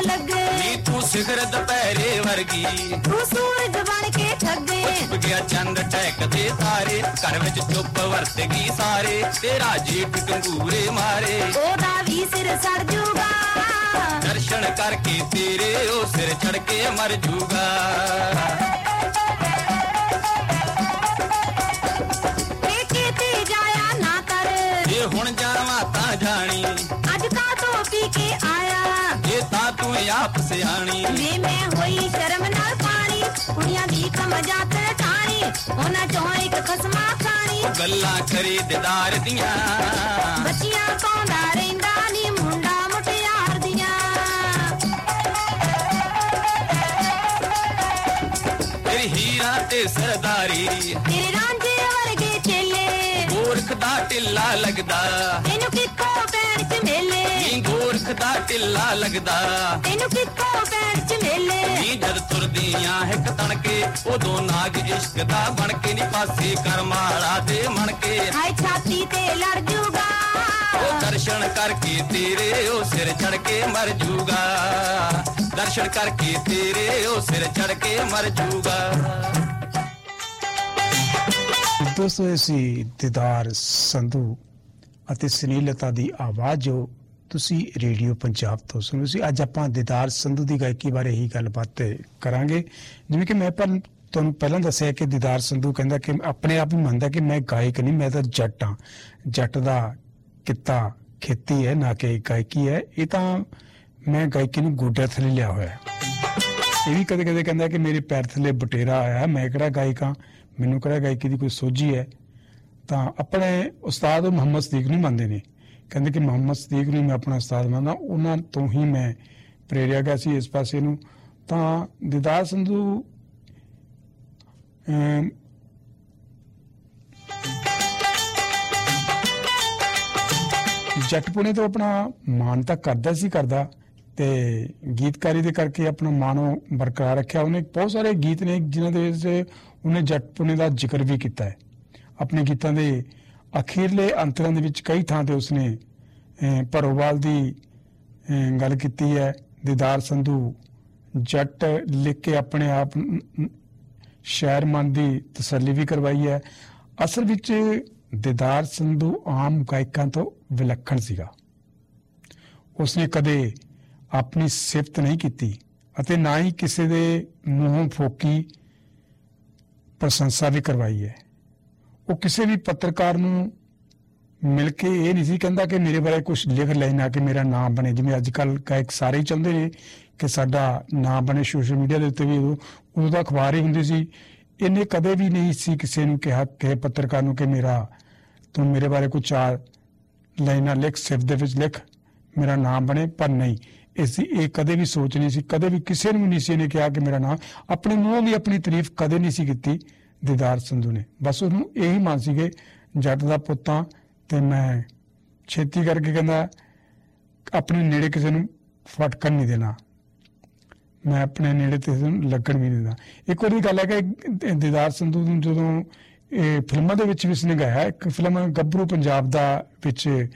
ਲੱਗੇ ਨੀ ਤੂੰ ਸਿਖਰ ਦੁਪਹਿਰੇ ਵਰਗੀ ਤੂੰ ਸੂਰਜ ਬਣ ਕੇ ਠੱਗੇ ਛੁਪ ਗਿਆ ਚੰਦ ਟਹਿਕਦੇ ਤਾਰੇ ਘਰ ਵਿੱਚ ਚੁੱਪ ਵਰਤ ਗਈ ਸਾਰੇ ਤੇਰਾ ਜੀਠ ਕੰਗੂਰੇ ਮਾਰੇ ਉਹਦਾ ਵੀ ਸਿਰ ਸੜ ਜੂਗਾ ਦਰਸ਼ਨ ਕਰਕੇ ਤੇਰੇ ਉਹ ਸਿਰ ਚੜ ਕੇ ਮਰ ਜੂਗਾ ਆਪ ਸਿਆਣੀ। ਵੇ ਮੈਂ ਹੋਈ ਸ਼ਰਮ ਨਾਲ ਪਾਣੀ ਕੁੜੀਆਂ ਦੀ ਕਮਜਾਤ ਠਾਣੀ ਉਹਨਾਂ ਚੋਂ ਇੱਕ ਖਸਮਾ ਖਾਣੀ। ਗੱਲਾਂ ਕਰੀ ਦਿਦਾਰ ਦੀਆਂ। ਬੱਚੀਆਂ ਪਾਉਂਦਾ ਰਹਿੰਦਾ ਨੀ ਮੁੰਡਾ ਮੁਟਿਆਰ ਦੀਆਂ। ਤੇਰੀ ਦੇ ਸਰਦਾਰੀ ਤੇਰੇ ਰਾਂਝੇ ਵਰਗੇ ਚੇਲੇ। ਗੋਰਖ ਦਾ ਢਿੱਲਾ ਲੱਗਦਾ। ਤੈਨੂੰ ਕਿੱਥੋਂ ਪੈਣ ਚ ਮੇਲੇ? ਨੀ ਗੋਰਖ ਦਾ ਢਿੱਲਾ ਲੱਗਦਾ। ਤੈਨੂੰ ਕਿੱਥੋਂ ਪੈਣ ਚ ਮੇਲੇ? ਨੀ ਜਦ ਤੁਰਦੀਆਂ ਹਿੱਕ ਤਣ ਕੇ ਉਦੋਂ ਨਾਗ ਇਸ਼ਕ ਦਾ ਬਣ ਕੇ ਨੀ ਪਾਸੇ ਕਰਮਾਲਾ ਦੇ ਮਣ ਕੇ ਹਾਏ ਛਾਤੀ ਤੇ ਲੜ ਜੂਗਾ। ਉਹ ਦਰਸ਼ਨ ਕਰਕੇ ਤੇਰੇ ਉਹ ਸਿਰ ਚੜ ਕੇ ਮਰ ਜੂਗਾ। ਦਰਸ਼ਨ ਕਰਕੇ ਤੇਰੇ ਉਹ ਸਿਰ ਚੜ ਕੇ ਮਰ ਜੂਗਾ। ਦੋਸਤੋ ਇਹ ਸੀ ਦਿਦਾਰ ਸੰਧੂ ਅਤੇ ਸੁਨੀਲਤਾ ਦੀ ਆਵਾਜ਼ ਜੋ ਤੁਸੀਂ ਰੇਡੀਓ ਪੰਜਾਬ ਤੋਂ ਸੁਣੋ ਸੀ। ਅੱਜ ਆਪਾਂ ਦਿਦਾਰ ਸੰਧੂ ਦੀ ਗਾਇਕੀ ਬਾਰੇ ਹੀ ਗੱਲਬਾਤ ਕਰਾਂਗੇ। ਜਿਵੇਂ ਕਿ ਮੈਂ ਪਰ ਤੁਹਾਨੂੰ ਪਹਿਲਾਂ ਦੱਸਿਆ ਕਿ ਦਿਦਾਰ ਸੰਧੂ ਕਹਿੰਦਾ ਕਿ ਆਪਣੇ ਆਪ ਹੀ ਮੰਨਦਾ ਕਿ ਮੈਂ ਗਾਇਕ ਨਹੀਂ, ਮੈਂ ਤਾਂ ਜੱਟ ਹਾਂ। ਜੱਟ ਦਾ ਕਿੱਤਾ ਖੇਤੀ ਹੈ, ਨਾ ਕਿ ਗਾਇਕੀ ਹੈ। ਇਹ ਤਾਂ ਮੈਂ ਗਾਇਕੀ ਨੂੰ ਗੋਡਿਆਂ ਥੱਲੇ ਲਿਆ ਹੋਇਆ ਇਹ ਵੀ ਕਦੇ ਕਦੇ ਕਹਿੰਦਾ ਕਿ ਮੇਰੇ ਪੈਰ ਥੱਲੇ ਬਟੇਰਾ ਆਇਆ ਮੈਂ ਕਿਹੜਾ ਗਾਇਕ ਹਾਂ, ਮੈਨੂੰ ਕਿਹੜਾ ਗਾਇਕੀ ਦੀ ਕੋਈ ਸੋਝੀ ਹੈ। ਤਾਂ ਆਪਣੇ ਉਸਤਾਦ ਮੁਹੰਮਦ ਸਦੀਕ ਨੂੰ ਮੰਨਦੇ ਨੇ। ਕਹਿੰਦੇ ਕਿ ਮੁਹੰਮਦ ਸਦੀਕ ਨੂੰ ਮੈਂ ਆਪਣਾ ਉਸਤਾਦ ਮੰਨਦਾ ਉਹਨਾਂ ਤੋਂ ਹੀ ਮੈਂ ਪ੍ਰੇਰਿਆ ਗਿਆ ਸੀ ਇਸ ਪਾਸੇ ਨੂੰ। ਤਾਂ ਦਿਦਾਰ ਸੰਧੂ ਅਮ, ਜੱਟਪੁਣੇ ਤੋਂ ਆਪਣਾ ਮਾਣ ਤਾਂ ਕਰਦਾ ਸੀ ਕਰਦਾ ਤੇ ਗੀਤਕਾਰੀ ਦੇ ਕਰਕੇ ਆਪਣਾ ਮਾਣ ਬਰਕਰਾਰ ਰੱਖਿਆ। ਉਹਨੇ ਬਹੁਤ ਸਾਰੇ ਗੀਤ ਨੇ ਜਿਨ੍ਹਾਂ ਦੇ ਵਿੱਚ ਉਹਨੇ ਜੱਟਪੁਣੇ ਦਾ ਜ਼ਿਕਰ ਵੀ ਕੀਤਾ ਹੈ। ਆਪਣੇ ਗੀਤਾਂ ਦੇ ਅਖੀਰਲੇ ਅੰਤਰਾਂ ਦੇ ਵਿੱਚ ਕਈ ਥਾਂ ਤੇ ਉਸਨੇ ਭਰੋਵਾਲ ਦੀ ਗੱਲ ਕੀਤੀ ਹੈ। ਦੀਦਾਰ ਸੰਧੂ ਜੱਟ ਲਿਖ ਕੇ ਆਪਣੇ ਆਪ ਨ- ਸ਼ਾਇਰ ਮਨ ਦੀ ਤਸੱਲੀ ਵੀ ਕਰਵਾਈ ਹੈ। ਅਸਲ ਵਿੱਚ ਦੀਦਾਰ ਸੰਧੂ ਆਮ ਗਾਇਕਾਂ ਤੋਂ ਵਿਲੱਖਣ ਸੀਗਾ। ਉਸਨੇ ਕਦੇ ਆਪਣੀ ਸਿਫਤ ਨਹੀਂ ਕੀਤੀ ਅਤੇ ਨਾ ਹੀ ਕਿਸੇ ਦੇ ਮੂੰਹੋਂ ਫੋਕੀ ਪ੍ਰਸ਼ੰਸਾ ਵੀ ਕਰਵਾਈ ਹੈ। ਉਹ ਕਿਸੇ ਵੀ ਪੱਤਰਕਾਰ ਨੂੰ ਮਿਲ ਕੇ ਇਹ ਨਹੀਂ ਸੀ ਕਹਿੰਦਾ ਕਿ ਮੇਰੇ ਬਾਰੇ ਕੁਝ ਲਿਖ ਲੈਣਾ ਕਿ ਮੇਰਾ ਨਾਮ ਬਣੇ। ਜਿਵੇਂ ਅੱਜ ਕੱਲ ਗਾਇਕ ਸਾਰੇ ਚਾਹੁੰਦੇ ਨੇ ਕਿ ਸਾਡਾ ਨਾਮ ਬਣੇ ਸੋਸ਼ਲ ਮੀਡੀਆ ਦੇ ਉੱਤੇ ਵੀ ਉਦੋਂ ਉਦੋਂ ਅਖਬਾਰ ਹੀ ਹੁੰਦੀ ਸੀ। ਇਹਨੇ ਕਦੇ ਵੀ ਨਹੀਂ ਸੀ ਕਿਸੇ ਨੂੰ ਕਿਹਾ ਕਿ ਪੱਤਰਕਾਰ ਨੂੰ ਕਿ ਮੇਰਾ, ਤੂੰ ਮੇਰੇ ਬਾਰੇ ਕੁਝ ਚਾਰ ਲਾਈਨਾਂ ਲਿਖ ਸਿਰਫ ਦੇ ਵਿੱਚ ਲਿਖ, ਮੇਰਾ ਨਾਮ ਬਣੇ, ਪਰ ਨਹੀਂ। ਇਸ ਦੀ ਇਹ ਕਦੇ ਵੀ ਸੋਚ ਨਹੀਂ ਸੀ, ਕਦੇ ਵੀ ਕਿਸੇ ਨੂੰ ਨਹੀਂ ਸੀ ਇਹਨੇ ਕਿਹਾ ਕਿ ਮੇਰਾ ਨਾਮ। ਆਪਣੇ ਮੂੰਹੋਂ ਵੀ ਆਪਣੀ ਤਾਰੀਫ ਕਦੇ ਨਹੀਂ ਸੀ ਕੀਤੀ। ਦੀਦਾਰ ਸੰਧੂ ਨੇ। ਬਸ ਉਹਨੂੰ ਇਹੀ ਮੰਨ ਸੀਗੇ, ਜੱਟ ਦਾ ਪੁੱਤਾਂ ਤੇ ਮੈਂ। ਛੇਤੀ ਕਰਕੇ ਕਹਿੰਦਾ, ਆਪਣੇ ਨੇੜੇ ਕਿਸੇ ਨੂੰ ਫਟਕਣ ਨਹੀਂ ਦੇਣਾ। ਮੈਂ ਆਪਣੇ ਨੇੜੇ ਤੇ ਕਿਸੇ ਨੂੰ ਲੱਗਣ ਵੀ ਨਹੀਂ ਦਿੰਦਾ। ਇੱਕ ਵਾਰੀ ਗੱਲ ਹੈ ਕਿ ਦੀਦਾਰ ਸੰਧੂ ਨੂੰ ਜਦੋਂ ਇਹ ਫਿਲਮਾਂ ਦੇ ਵਿੱਚ ਵੀ ਉਸਨੇ ਗਾਇਆ, ਇੱਕ ਫਿਲਮ ਗੱਭਰੂ ਪੰਜਾਬ ਦਾ ਵਿੱਚ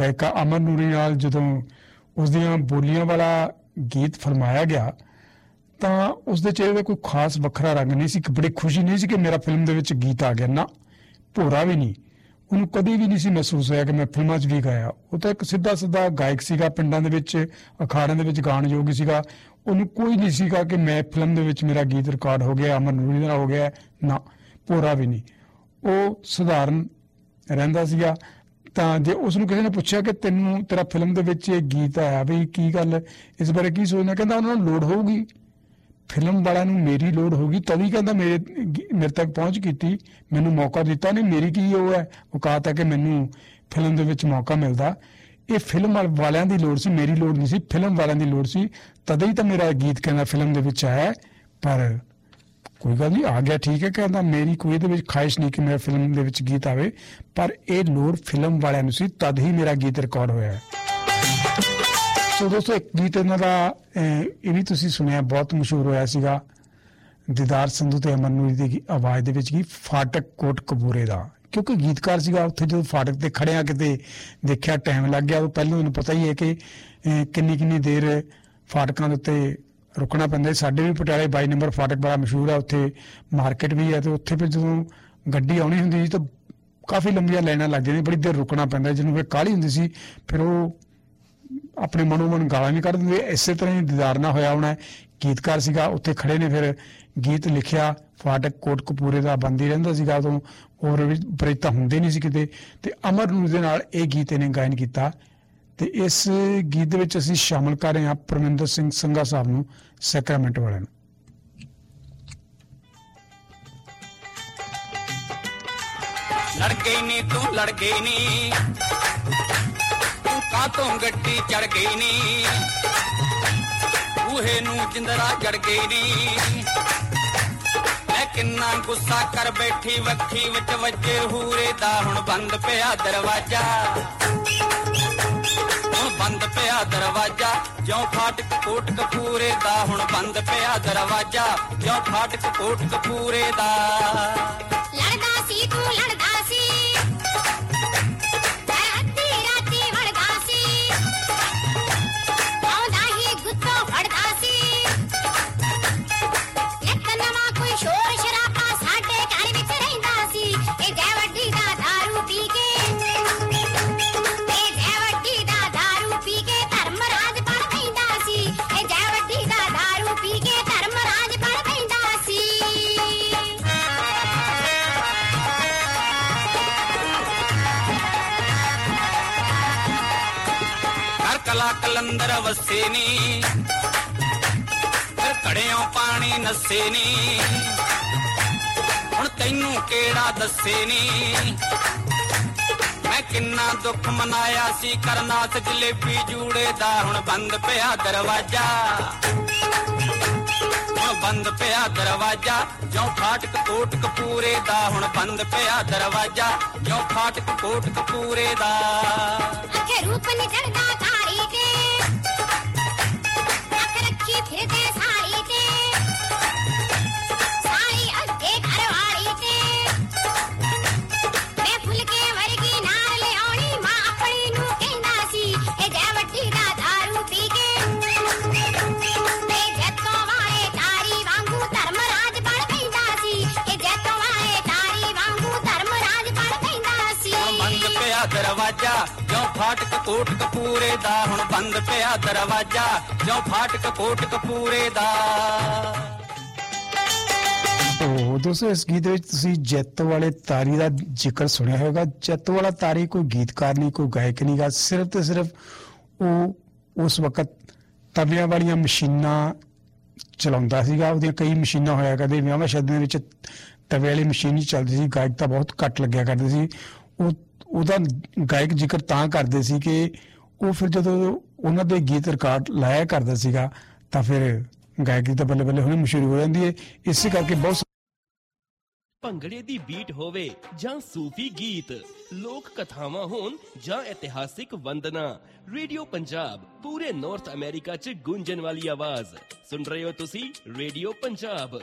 ਗਾਇਕਾ ਅਮਨ ਨੂਰੀ ਨਾਲ ਜਦੋਂ ਉਸ ਦੀਆਂ ਬੋਲੀਆਂ ਵਾਲਾ ਗੀਤ ਫਰਮਾਇਆ ਗਿਆ ਤਾਂ ਉਸ ਦੇ ਚਿਹਰੇ ਦਾ ਕੋਈ ਖਾਸ ਵੱਖਰਾ ਰੰਗ ਨਹੀਂ ਸੀ ਕਿ ਬੜੀ ਖੁਸ਼ੀ ਨਹੀਂ ਸੀ ਕਿ ਮੇਰਾ ਫਿਲਮ ਦੇ ਵਿੱਚ ਗੀਤ ਆ ਗਿਆ। ਨਾ, ਭੋਰਾ ਵੀ ਨਹੀਂ। ਉਹਨੂੰ ਕਦੀ ਵੀ ਨਹੀਂ ਸੀ ਮਹਿਸੂਸ ਹੋਇਆ ਕਿ ਮੈਂ ਫਿਲਮਾਂ 'ਚ ਵੀ ਗਾਇਆ। ਉਹ ਤਾਂ ਇੱਕ ਸਿੱਧਾ ਸਿੱਧਾ ਗਾਇਕ ਸੀਗਾ, ਪਿੰਡਾਂ ਦੇ ਵਿੱਚ, ਅਖਾੜਿਆਂ ਦੇ ਵਿੱਚ ਗਾਣ ਯੋਗ ਸੀਗਾ। ਉਹਨੂੰ ਕੋਈ ਨਹੀਂ ਸੀਗਾ ਕਿ ਮੈਂ ਫਿਲਮ ਦੇ ਵਿੱਚ ਮੇਰਾ ਗੀਤ ਰਿਕਾਰਡ ਹੋ ਗਿਆ, ਅਮਨ ਨੂਰੀ ਦਾ ਹੋ ਗਿਆ। ਨਾ, ਭੋਰਾ ਵੀ ਨਹੀਂ। ਉਹ ਸਧਾਰਨ ਰਹਿੰਦਾ ਸੀਗਾ। ਤਾਂ ਜੇ ਉਸ ਨੂੰ ਕਿਸੇ ਨੇ ਪੁੱਛਿਆ ਕਿ ਤੈਨੂੰ, ਤੇਰਾ ਫਿਲਮ ਦੇ ਵਿੱਚ ਇਹ ਗੀਤ ਆਇਆ, ਵੀ ਕੀ ਗੱਲ, ਇਸ ਬਾਰੇ ਕੀ ਸੋਚਣਾ, ਕਹਿੰਦਾ ਉਹਨਾਂ ਨੂੰ ਲੋੜ ਹੋਊਗੀ। ਫਿਲਮ ਵਾਲਿਆਂ ਨੂੰ ਮੇਰੀ ਲੋੜ ਹੋਗੀ ਹੀ ਕਹਿੰਦਾ ਮੇਰੇ ਮੇਰੇ ਤੱਕ ਪਹੁੰਚ ਕੀਤੀ, ਮੈਨੂੰ ਮੌਕਾ ਦਿੱਤਾ ਨਹੀਂ, ਮੇਰੀ ਕੀ ਉਹ ਹੈ? ਔਕਾਤ ਹੈ ਕਿ ਮੈਨੂੰ ਫਿਲਮ ਦੇ ਵਿੱਚ ਮੌਕਾ ਮਿਲਦਾ। ਇਹ ਫਿਲਮ ਵਾਲਿਆਂ ਦੀ ਲੋੜ ਸੀ, ਮੇਰੀ ਲੋੜ ਨਹੀਂ ਸੀ, ਫਿਲਮ ਵਾਲਿਆਂ ਦੀ ਲੋੜ ਸੀ। ਤਦ ਹੀ ਤਾਂ ਮੇਰਾ ਗੀਤ ਕਹਿੰਦਾ ਫਿਲਮ ਦੇ ਵਿੱਚ ਆਇਆ, ਪਰ ਕੋਈ ਗੱਲ ਨਹੀਂ, ਆ ਗਿਆ, ਠੀਕ ਹੈ, ਕਹਿੰਦਾ ਮੇਰੀ ਕੋਈ ਇਹਦੇ ਵਿੱਚ ਖਾਹਿਸ਼ ਨਹੀਂ ਕਿ ਮੇਰਾ ਫਿਲਮ ਦੇ ਵਿੱਚ ਗੀਤ ਆਵੇ, ਪਰ ਇਹ ਲੋੜ ਫਿਲਮ ਵਾਲਿਆਂ ਨੂੰ ਸੀ, ਤਦ ਹੀ ਮੇਰਾ ਗੀਤ ਰਿਕਾਰਡ ਹੋਇਆ। ਹੈ ਸੋ ਦੋਸਤੋ, ਇੱਕ ਗੀਤ ਇਹਨਾਂ ਦਾ ਇਹ ਵੀ ਤੁਸੀਂ ਸੁਣਿਆ, ਬਹੁਤ ਮਸ਼ਹੂਰ ਹੋਇਆ ਸੀਗਾ। ਦੀਦਾਰ ਸੰਧੂ ਤੇ ਅਮਨ ਨੂਰੀ ਦੀ ਆਵਾਜ਼ ਦੇ ਵਿੱਚ ਕੀ, ਫਾਟਕ ਕੋਟ ਕਬੂਰੇ ਦਾ। ਕਿਉਂਕਿ ਗੀਤਕਾਰ ਸੀਗਾ, ਉੱਥੇ ਜਦੋਂ ਫਾਟਕ ਤੇ ਖੜਿਆ, ਕਿਤੇ ਦੇਖਿਆ, ਟਾਈਮ ਲੱਗ ਗਿਆ, ਉਹ ਪਹਿਲਾਂ ਮੈਨੂੰ ਪਤਾ ਹੀ ਹੈ ਕਿ ਕਿੰਨੀ ਕਿੰਨੀ ਦੇਰ ਫਾਟਕਾਂ ਦੇ ਉੱਤੇ ਰੁਕਣਾ ਪੈਂਦਾ ਸਾਡੇ ਵੀ ਪਟਿਆਲੇ 22 ਨੰਬਰ ਫਾਟਕ ਬੜਾ ਮਸ਼ਹੂਰ ਆ, ਉੱਥੇ ਮਾਰਕੀਟ ਵੀ ਹੈ ਤੇ ਉੱਥੇ ਫਿਰ ਜਦੋਂ ਗੱਡੀ ਆਉਣੀ ਹੁੰਦੀ ਸੀ ਤਾਂ ਕਾਫੀ ਲੰਬੀਆਂ ਲਾਈਨਾਂ ਲੱਗ ਜਾਂਦੀਆਂ, ਬੜੀ ਦੇਰ ਰੁਕਣਾ ਪੈਂਦਾ ਜਿਹਨੂੰ ਫਿਰ ਕਾਹਲੀ ਹੁੰਦੀ ਸੀ, ਫਿਰ ਉਹ ਆਪਣੇ ਮਨੋਂ ਮਨ ਗਾਲਾਂ ਵੀ ਕੱਢ ਦਿੰਦੇ ਇਸੇ ਤਰ੍ਹਾਂ ਹੀ ਦੀਦਾਰ ਨਾ ਹੋਇਆ ਹੋਣਾ ਗੀਤਕਾਰ ਸੀਗਾ, ਉੱਥੇ ਖੜੇ ਨੇ ਫਿਰ। ਗੀਤ ਲਿਖਿਆ, ਫਾਟਕ ਕੋਟ ਕਪੂਰੇ ਦਾ ਬੰਦੀ ਰਹਿੰਦਾ ਸੀਗਾ ਉਦੋਂ। ਹੋਰ ਵੀ ਬਰੇਤਾ ਹੁੰਦੇ ਨਹੀਂ ਸੀ ਕਿਤੇ। ਤੇ ਅਮਰ ਨੂੰ ਦੇ ਨਾਲ ਇਹ ਗੀਤ ਇਹਨੇ ਗਾਇਨ ਕੀਤਾ। ਤੇ ਇਸ ਗੀਤ ਦੇ ਵਿੱਚ ਅਸੀਂ ਸ਼ਾਮਲ ਕਰ ਰਹੇ ਹਾਂ ਪਰਮਿੰਦਰ ਸਿੰਘ ਸੰਘਾ ਸਾਹਿਬ ਨੂੰ, ਸੈਕਰਾਮੈਂਟ ਵਾਲਿਆਂ ਨੂੰ। ਲੜ ਗਈ ਤੂੰ ਲੜ ਗਈ ਕਾਤੋਂ ਗੱਡੀ ਚੜ ਗਈ ਨੀ? ਬੂਹੇ ਨੂੰ ਜਿੰਦਰਾ ਜੜ ਗਈ ਨੀ? ਮੈਂ ਕਿੰਨਾ ਗੁੱਸਾ ਕਰ ਬੈਠੀ, ਵੱਖੀ ਵਿੱਚ ਵੱਜੇ ਹੂਰੇ ਦਾ ਹੁਣ ਬੰਦ ਪਿਆ ਦਰਵਾਜ਼ਾ। ਹੁਣ ਬੰਦ ਪਿਆ ਦਰਵਾਜ਼ਾ। ਜਿਉਂ ਫਾਟਕ ਕੋਟ ਕਪੂਰੇ ਦਾ ਹੁਣ ਬੰਦ ਪਿਆ ਦਰਵਾਜ਼ਾ। ਜਿਉਂ ਫਾਟਕ ਕੋਟ ਕਪੂਰੇ ਦਾ। ਲੜਦਾ ਸੀ ਤੂੰ ਕਲੰਦਰ ਨੀ। ਫਿਰ ਘੜਿਓਂ ਪਾਣੀ ਨਸੇ ਨੀ। ਹੁਣ ਤੈਨੂੰ ਕਿਹੜਾ ਦੱਸੇ ਨੀ। ਮੈਂ ਕਿੰਨਾ ਦੁੱਖ ਮਨਾਇਆ ਸੀ ਕਰਨਾਥ ਜਲੇਬੀ ਜੂੜੇ ਦਾ। ਹੁਣ ਬੰਦ ਪਿਆ ਦਰਵਾਜ਼ਾ। ਹੁਣ ਬੰਦ ਪਿਆ ਦਰਵਾਜ਼ਾ। ਜਿਉਂ ਫਾਟਕ ਕੋਟ ਕਪੂਰੇ ਦਾ। ਹੁਣ ਬੰਦ ਪਿਆ ਦਰਵਾਜ਼ਾ। ਜਿਉਂ ਫਾਟਕ ਕੋਟ ਕਪੂਰੇ ਦਾ। ਅੱਖੇ ਰੂਪ ਨੀ ਚੜਦਾ ਦਰਵਾਜ਼ਾ ਜਿਉਂ ਫਾਟਕ ਕੋਟ ਕਪੂਰੇ ਦਾ ਹੁਣ ਬੰਦ ਪਿਆ ਦਰਵਾਜ਼ਾ ਜਿਉਂ ਫਾਟਕ ਕੋਟ ਕਪੂਰੇ ਦਾ ਤੋ ਦੋਸਤੋ ਇਸ ਗੀਤ ਵਿੱਚ ਤੁਸੀਂ ਜੈਤ ਵਾਲੇ ਤਾਰੀ ਦਾ ਜ਼ਿਕਰ ਸੁਣਿਆ ਹੋਵੇਗਾ ਜੈਤ ਵਾਲਾ ਤਾਰੀ ਕੋਈ ਗੀਤਕਾਰ ਨਹੀਂ ਕੋਈ ਗਾਇਕ ਨਹੀਂ ਗਾ ਸਿਰਫ ਤੇ ਸਿਰਫ ਉਹ ਉਸ ਵਕਤ ਤਬਲਿਆਂ ਵਾਲੀਆਂ ਮਸ਼ੀਨਾਂ ਚਲਾਉਂਦਾ ਸੀਗਾ ਉਹਦੀਆਂ ਕਈ ਮਸ਼ੀਨਾਂ ਹੋਇਆ ਕਰਦੇ ਵਿਆਹਾਂ ਸ਼ਾਦੀਆਂ ਦੇ ਵਿੱਚ ਤਵੇ ਵਾਲੀ ਮਸ਼ੀਨ ਹੀ ਚੱਲਦੀ ਸੀ ਗਾਇਕ ਤਾਂ ਬਹੁਤ ਘੱਟ ਲੱਗਿਆ ਕਰਦੇ ਸੀ ਉਹ ਉਹਦਾ ਗਾਇਕ ਜ਼ਿਕਰ ਤਾਂ ਕਰਦੇ ਸੀ ਕਿ ਉਹ ਫਿਰ ਜਦੋਂ ਉਹਨਾਂ ਦੇ ਗੀਤ ਰਿਕਾਰਡ ਲਾਇਆ ਕਰਦਾ ਸੀਗਾ, ਤਾਂ ਫਿਰ ਗਾਇਕੀ ਤਾਂ ਬੱਲੇ ਬੱਲੇ ਹੋਣੀ ਮਸ਼ਹੂਰ ਹੋ ਜਾਂਦੀ ਹੈ। ਇਸੇ ਕਰਕੇ ਬਹੁਤ ਭੰਗੜੇ ਦੀ ਬੀਟ ਹੋਵੇ ਜਾਂ ਸੂਫੀ ਗੀਤ, ਲੋਕ ਕਥਾਵਾਂ ਹੋਣ ਜਾਂ ਇਤਿਹਾਸਿਕ ਵੰਦਨਾ, ਰੇਡੀਓ ਪੰਜਾਬ, ਪੂਰੇ ਨਾਰਥ ਅਮਰੀਕਾ 'ਚ ਗੂੰਜਣ ਵਾਲੀ ਆਵਾਜ਼। ਸੁਣ ਰਹੇ ਹੋ ਤੁਸੀਂ radio Punjab.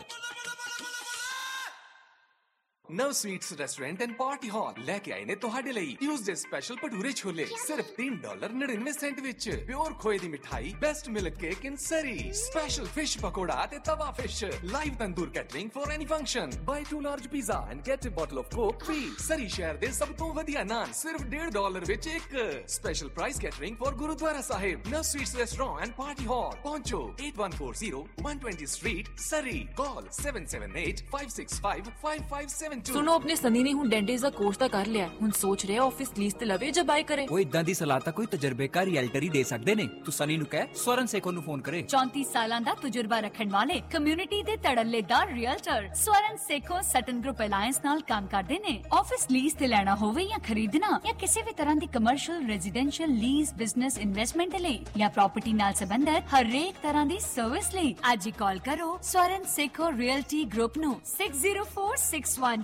Nav sweets restaurant and party hall ਲੈ ਕੇ ਆਏ ਨੇ ਤੁਹਾਡੇ ਲਈ ਟਿਊਜ਼ਡੇ ਸਪੈਸ਼ਲ ਭਟੂਰੇ ਛੋਲੇ ਸਿਰਫ 3 ਡਾਲਰ 99 ਸੈਂਟ ਵਿੱਚ ਪਿਓਰ ਖੋਏ ਦੀ ਮਿਠਾਈ best milk cake in Surrey special fish pakora ਤੇ tawa fish live tandoor catering for any function buy 2 large pizza and get a bottle of coke free Surrey ਸ਼ਹਿਰ ਦੇ ਸਭ ਤੋਂ ਵਧੀਆ ਨਾਨ ਸਿਰਫ 1.5 ਡਾਲਰ ਵਿੱਚ ਇੱਕ special price catering for gurdwara Sahib Nav sweets restaurant and party hall ਪਹੁੰਚੋ 8140 120 ਸਟਰੀਟ ਸਰੀ ਕਾਲ 778-565-5572 ਸੁਣੋ ਆਪਣੇ ਸਨੀ ਨੇ ਹੁਣ ਡੈਂਟਿਸਟ ਦਾ ਕੋਰਸ ਤਾਂ ਕਰ ਲਿਆ। ਹੁਣ ਸੋਚ ਰਿਹਾ ਆਫਿਸ ਲੀਜ਼ ਤੇ ਲਵੇ ਜਾਂ ਬਾਈ ਕਰੇ। ਉਹ ਇਦਾਂ ਦੀ ਸਲਾਹ ਤਾਂ ਕੋਈ ਤਜਰਬੇਕਾਰ ਰੀਅਲਟਰ ਹੀ ਦੇ ਸਕਦੇ ਨੇ। ਤੂੰ ਸਨੀ ਨੂੰ ਕਹਿ ਸਵਰਨ ਸੇਖੋ ਨੂੰ ਫੋਨ ਕਰੇ। 34 ਸਾਲਾਂ ਦਾ ਤਜਰਬਾ ਰੱਖਣ ਵਾਲੇ ਕਮਿਊਨਿਟੀ ਦੇ ਧੜੱਲੇਦਾਰ realtor Swaran Sekhon Sutton group alliance ਨਾਲ ਕੰਮ ਕਰਦੇ ਨੇ। ਆਫਿਸ ਲੀਜ਼ ਤੇ ਲੈਣਾ ਹੋਵੇ ਜਾਂ ਖਰੀਦਣਾ ਜਾਂ ਕਿਸੇ ਵੀ ਤਰ੍ਹਾਂ ਦੀ commercial residential lease business investment ਲਈ ਜਾਂ ਪ੍ਰਾਪਰਟੀ ਨਾਲ ਸੰਬੰਧਿਤ ਹਰੇਕ ਤਰ੍ਹਾਂ ਦੀ ਸਰਵਿਸ ਲਈ ਅੱਜ ਹੀ ਕਾਲ ਕਰੋ ਸਵਰਨ ਸੇਖੋ ਰੀਅਲਟੀ ਗਰੁੱਪ ਨੂੰ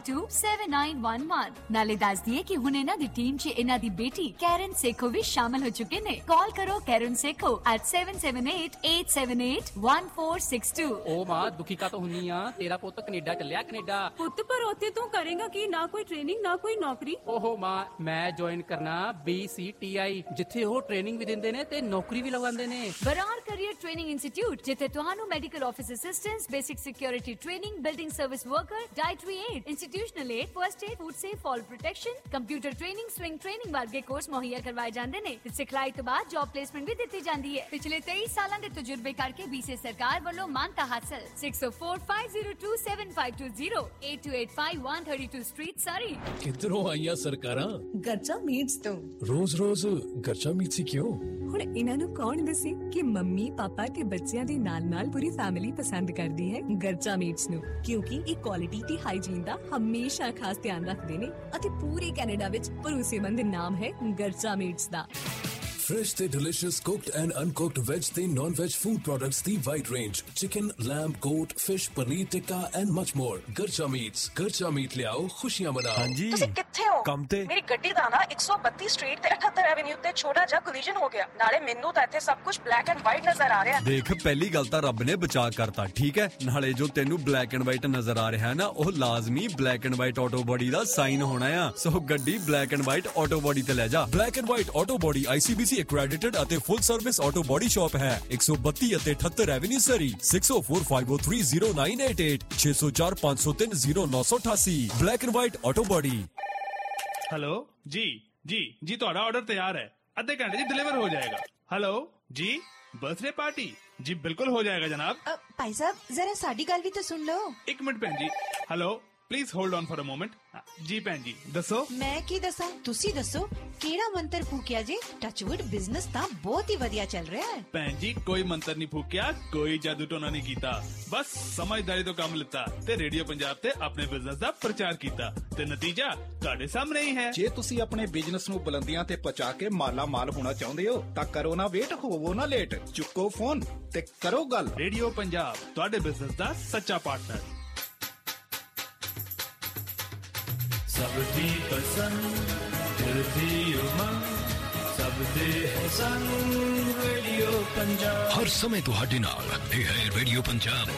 6046127911 ਨਾਲੇ ਦੱਸ ਦਈਏ ਕਿ ਹੁਣ ਇਹਨਾਂ ਦੀ ਟੀਮ 'ਚ ਇਹਨਾਂ ਦੀ ਬੇਟੀ ਕੈਰਨ ਸੇਖੋ ਵੀ ਸ਼ਾਮਲ ਹੋ ਚੁੱਕੇ ਨੇ। ਕਾਲ ਕਰੋ ਕੈਰਨ ਸੇਖੋ at 7788781462 ਉਹ ਮਾਂ ਦੁਖੀ ਕਾ ਤਾਂ ਹੁੰਨੀ ਆ? ਤੇਰਾ ਪੁੱਤ ਕੈਨੇਡਾ ਚੱਲਿਆ ਕੈਨੇਡਾ। ਪੁੱਤ ਪਰ ਉੱਥੇ ਤੂੰ ਕਰੇਗਾ ਕੀ? ਨਾ ਕੋਈ ਟ੍ਰੇਨਿੰਗ ਨਾ ਕੋਈ ਨੌਕਰੀ। ਓਹੋ ਮਾਂ ਮੈਂ ਜੁਆਇਨ ਕਰਨਾ BCTI ਜਿੱਥੇ ਉਹ ਟ੍ਰੇਨਿੰਗ ਵੀ ਦਿੰਦੇ ਨੇ ਤੇ ਨੌਕਰੀ ਵੀ ਲਗਾਉਂਦੇ ਨੇ। ਬਰਾਰ ਕੈਰੀਅਰ ਟ੍ਰੇਨਿੰਗ ਇੰਸਟੀਚਿਊਟ ਜਿੱਥੇ ਤੁਹਾਨੂੰ medical office assistance basic security training building service worker dietary aid institutional aid first aid food safe fall protection computer training sewing training ਵਰਗੇ ਕੋਰਸ ਮੁਹੱਈਆ ਕਰਵਾਏ ਜਾਂਦੇ ਨੇ ਤੇ ਸਿਖਲਾਈ ਤੋਂ ਬਾਅਦ ਜੌਬ ਪਲੇਸਮੈਂਟ ਵੀ ਦਿੱਤੀ ਜਾਂਦੀ ਹੈ ਪਿਛਲੇ 23 ਸਾਲਾਂ ਦੇ ਤਜਰਬੇ ਕਰਕੇ ਬੀਸੀ ਸਰਕਾਰ ਵੱਲੋਂ ਮਾਨਤਾ ਹਾਸਲ 6045027520 8285 ਸਟਰੀਟ ਸਾਰੀ ਕਿੱਧਰੋਂ ਆਈਆਂ ਸਰਕਾਰਾਂ ਗਰਚਾ ਮੀਟਸ ਤੋਂ ਰੋਜ਼-ਰੋਜ਼ ਗਰਚਾ ਮੀਟ ਸੀ ਕਿਉਂ ਹੁਣ ਇਹਨਾਂ ਨੂੰ ਕੌਣ ਦੱਸੇ ਕਿ ਮੰਮੀ ਪਾਪਾ ਤੇ ਬੱਚਿਆਂ ਦੇ ਨਾਲ-ਨਾਲ ਪੂਰੀ ਫੈਮਿਲੀ ਪਸੰਦ ਕਰਦੀ ਹੈ ਗਰਚਾ ਮੀਟਸ ਨੂੰ ਕਿਉਂਕਿ ਇਹ ਕੁਆਲਿਟੀ ਤੇ ਹਾਈਜੀਨ ਦਾ ਹਮੇਸ਼ਾ ਖਾਸ ਧਿਆਨ ਰੱਖਦੇ ਨੇ ਅਤੇ ਪੂਰੇ ਕੈਨੇਡਾ ਵਿੱਚ ਭਰੋਸੇਮੰਦ ਨਾਮ ਹੈ ਗਰਚਾ ਮੀਟਸ ਦਾ। ਫਰੈਸ਼ ਤੇ delicious cooked and uncooked veg ਤੇ non veg food products the wide range chicken lamb goat fish paneer tikka and much more Garcha meats Garcha meat ਲਿਆਓ ਖੁਸ਼ੀਆਂ ਮਨਾਓ ਹਾਂਜੀ ਤੁਸੀਂ ਕਿੱਥੇ ਹੋ ਕੰਮ ਤੇ ਮੇਰੀ ਗੱਡੀ ਦਾ ਨਾ 132 ਸਟਰੀਟ ਤੇ 78 ਐਵੇਨਿਊ ਤੇ ਛੋਟਾ ਜਿਹਾ ਕੋਲੀਜਨ ਹੋ ਗਿਆ ਨਾਲੇ ਮੈਨੂੰ ਤਾਂ ਇੱਥੇ ਸਭ ਕੁਝ ਬਲੈਕ ਐਂਡ ਵਾਈਟ ਨਜ਼ਰ ਆ ਰਿਹਾ ਦੇਖ ਪਹਿਲੀ ਗੱਲ ਤਾਂ ਰੱਬ ਨੇ ਬਚਾ ਕਰਤਾ ਠੀਕ ਹੈ ਨਾਲੇ ਜੋ ਤੈਨੂੰ ਬਲੈਕ ਐਂਡ ਵਾਈਟ ਨਜ਼ਰ ਆ ਰਿਹਾ ਹੈ ਨਾ ਉਹ ਲਾਜ਼ਮੀ black and white auto body the sign ਹੋਣਾ ਆ ਸੋ ਗੱਡੀ black and white auto body ਤੇ ਲੈ ਜਾ black and white auto body ICBC SC accredited ਅਤੇ full service auto body shop ਹੈ। 132 ਅਤੇ 78 avenue Surrey 6045030988 6045030988 black and white auto body hello ਜੀ ਜੀ ਜੀ ਤੁਹਾਡਾ ਆਰਡਰ ਤਿਆਰ ਹੈ। ਅੱਧੇ ਘੰਟੇ 'ਚ ਡਿਲੀਵਰ ਹੋ ਜਾਏਗਾ। ਹੈਲੋ ਜੀ ਬਰਥਡੇ ਪਾਰਟੀ ਜੀ ਬਿਲਕੁਲ ਹੋ ਜਾਏਗਾ ਜਨਾਬ। ਭਾਈ ਸਾਹਿਬ ਜ਼ਰਾ ਸਾਡੀ ਗੱਲ ਵੀ ਤਾਂ ਸੁਣ ਲਓ। 1 ਮਿੰਟ ਭੈਣ ਜੀ। Hello please hold on for a moment ਜੀ ਭੈਣ ਜੀ ਦੱਸੋ? ਮੈਂ ਕੀ ਦੱਸਾਂ? ਤੁਸੀਂ ਦੱਸੋ ਕਿਹੜਾ ਮੰਤਰ ਫੂਕਿਆ ਜੀ? ਟੱਚਵੁੱਡ ਬਿਜ਼ਨਸ ਤਾਂ ਬਹੁਤ ਹੀ ਵਧੀਆ ਚੱਲ ਰਿਹਾ ਹੈ। ਭੈਣ ਜੀ ਕੋਈ ਮੰਤਰ ਨਹੀਂ ਫੂਕਿਆ ਕੋਈ ਜਾਦੂ ਟੋਨਾ ਨਹੀਂ ਕੀਤਾ। ਬਸ ਸਮਝਦਾਰੀ ਤੋਂ ਕੰਮ ਲਿੱਤਾ ਤੇ ਰੇਡੀਓ ਪੰਜਾਬ ਤੇ ਆਪਣੇ ਬਿਜ਼ਨਸ ਦਾ ਪ੍ਰਚਾਰ ਕੀਤਾ ਤੇ ਨਤੀਜਾ ਤੁਹਾਡੇ ਸਾਹਮਣੇ ਹੀ ਹੈ। ਜੇ ਤੁਸੀਂ ਆਪਣੇ ਬਿਜ਼ਨਸ ਨੂੰ ਬੁਲੰਦੀਆਂ ਤੇ ਪਹੁੰਚਾ ਕੇ ਮਾਲਾ ਮਾਲ ਹੋਣਾ ਚਾਹੁੰਦੇ ਹੋ ਤਾਂ ਕਰੋ ਨਾ ਵੇਟ ਹੋਵੋ ਨਾ ਲੇਟ ਚੁੱਕੋ ਫੋਨ ਤੇ ਕਰੋ ਗੱਲ। ਰੇਡੀਓ ਪੰਜਾਬ ਤੁਹਾਡੇ ਬਿਜ਼ਨਸ ਦਾ ਸੱਚਾ ਪਾਰਟਨਰ ਸਭ ਦੀ ਪਸੰਦ, ਦਿਲ ਦੀ ਉਮੰਗ ਸਭ ਦੇ ਹੈ ਰੇਡੀਓ ਪੰਜਾਬ। ਹਰ ਸਮੇਂ ਤੁਹਾਡੇ ਨਾਲ, ਇਹ ਹੈ ਰੇਡੀਓ ਪੰਜਾਬ।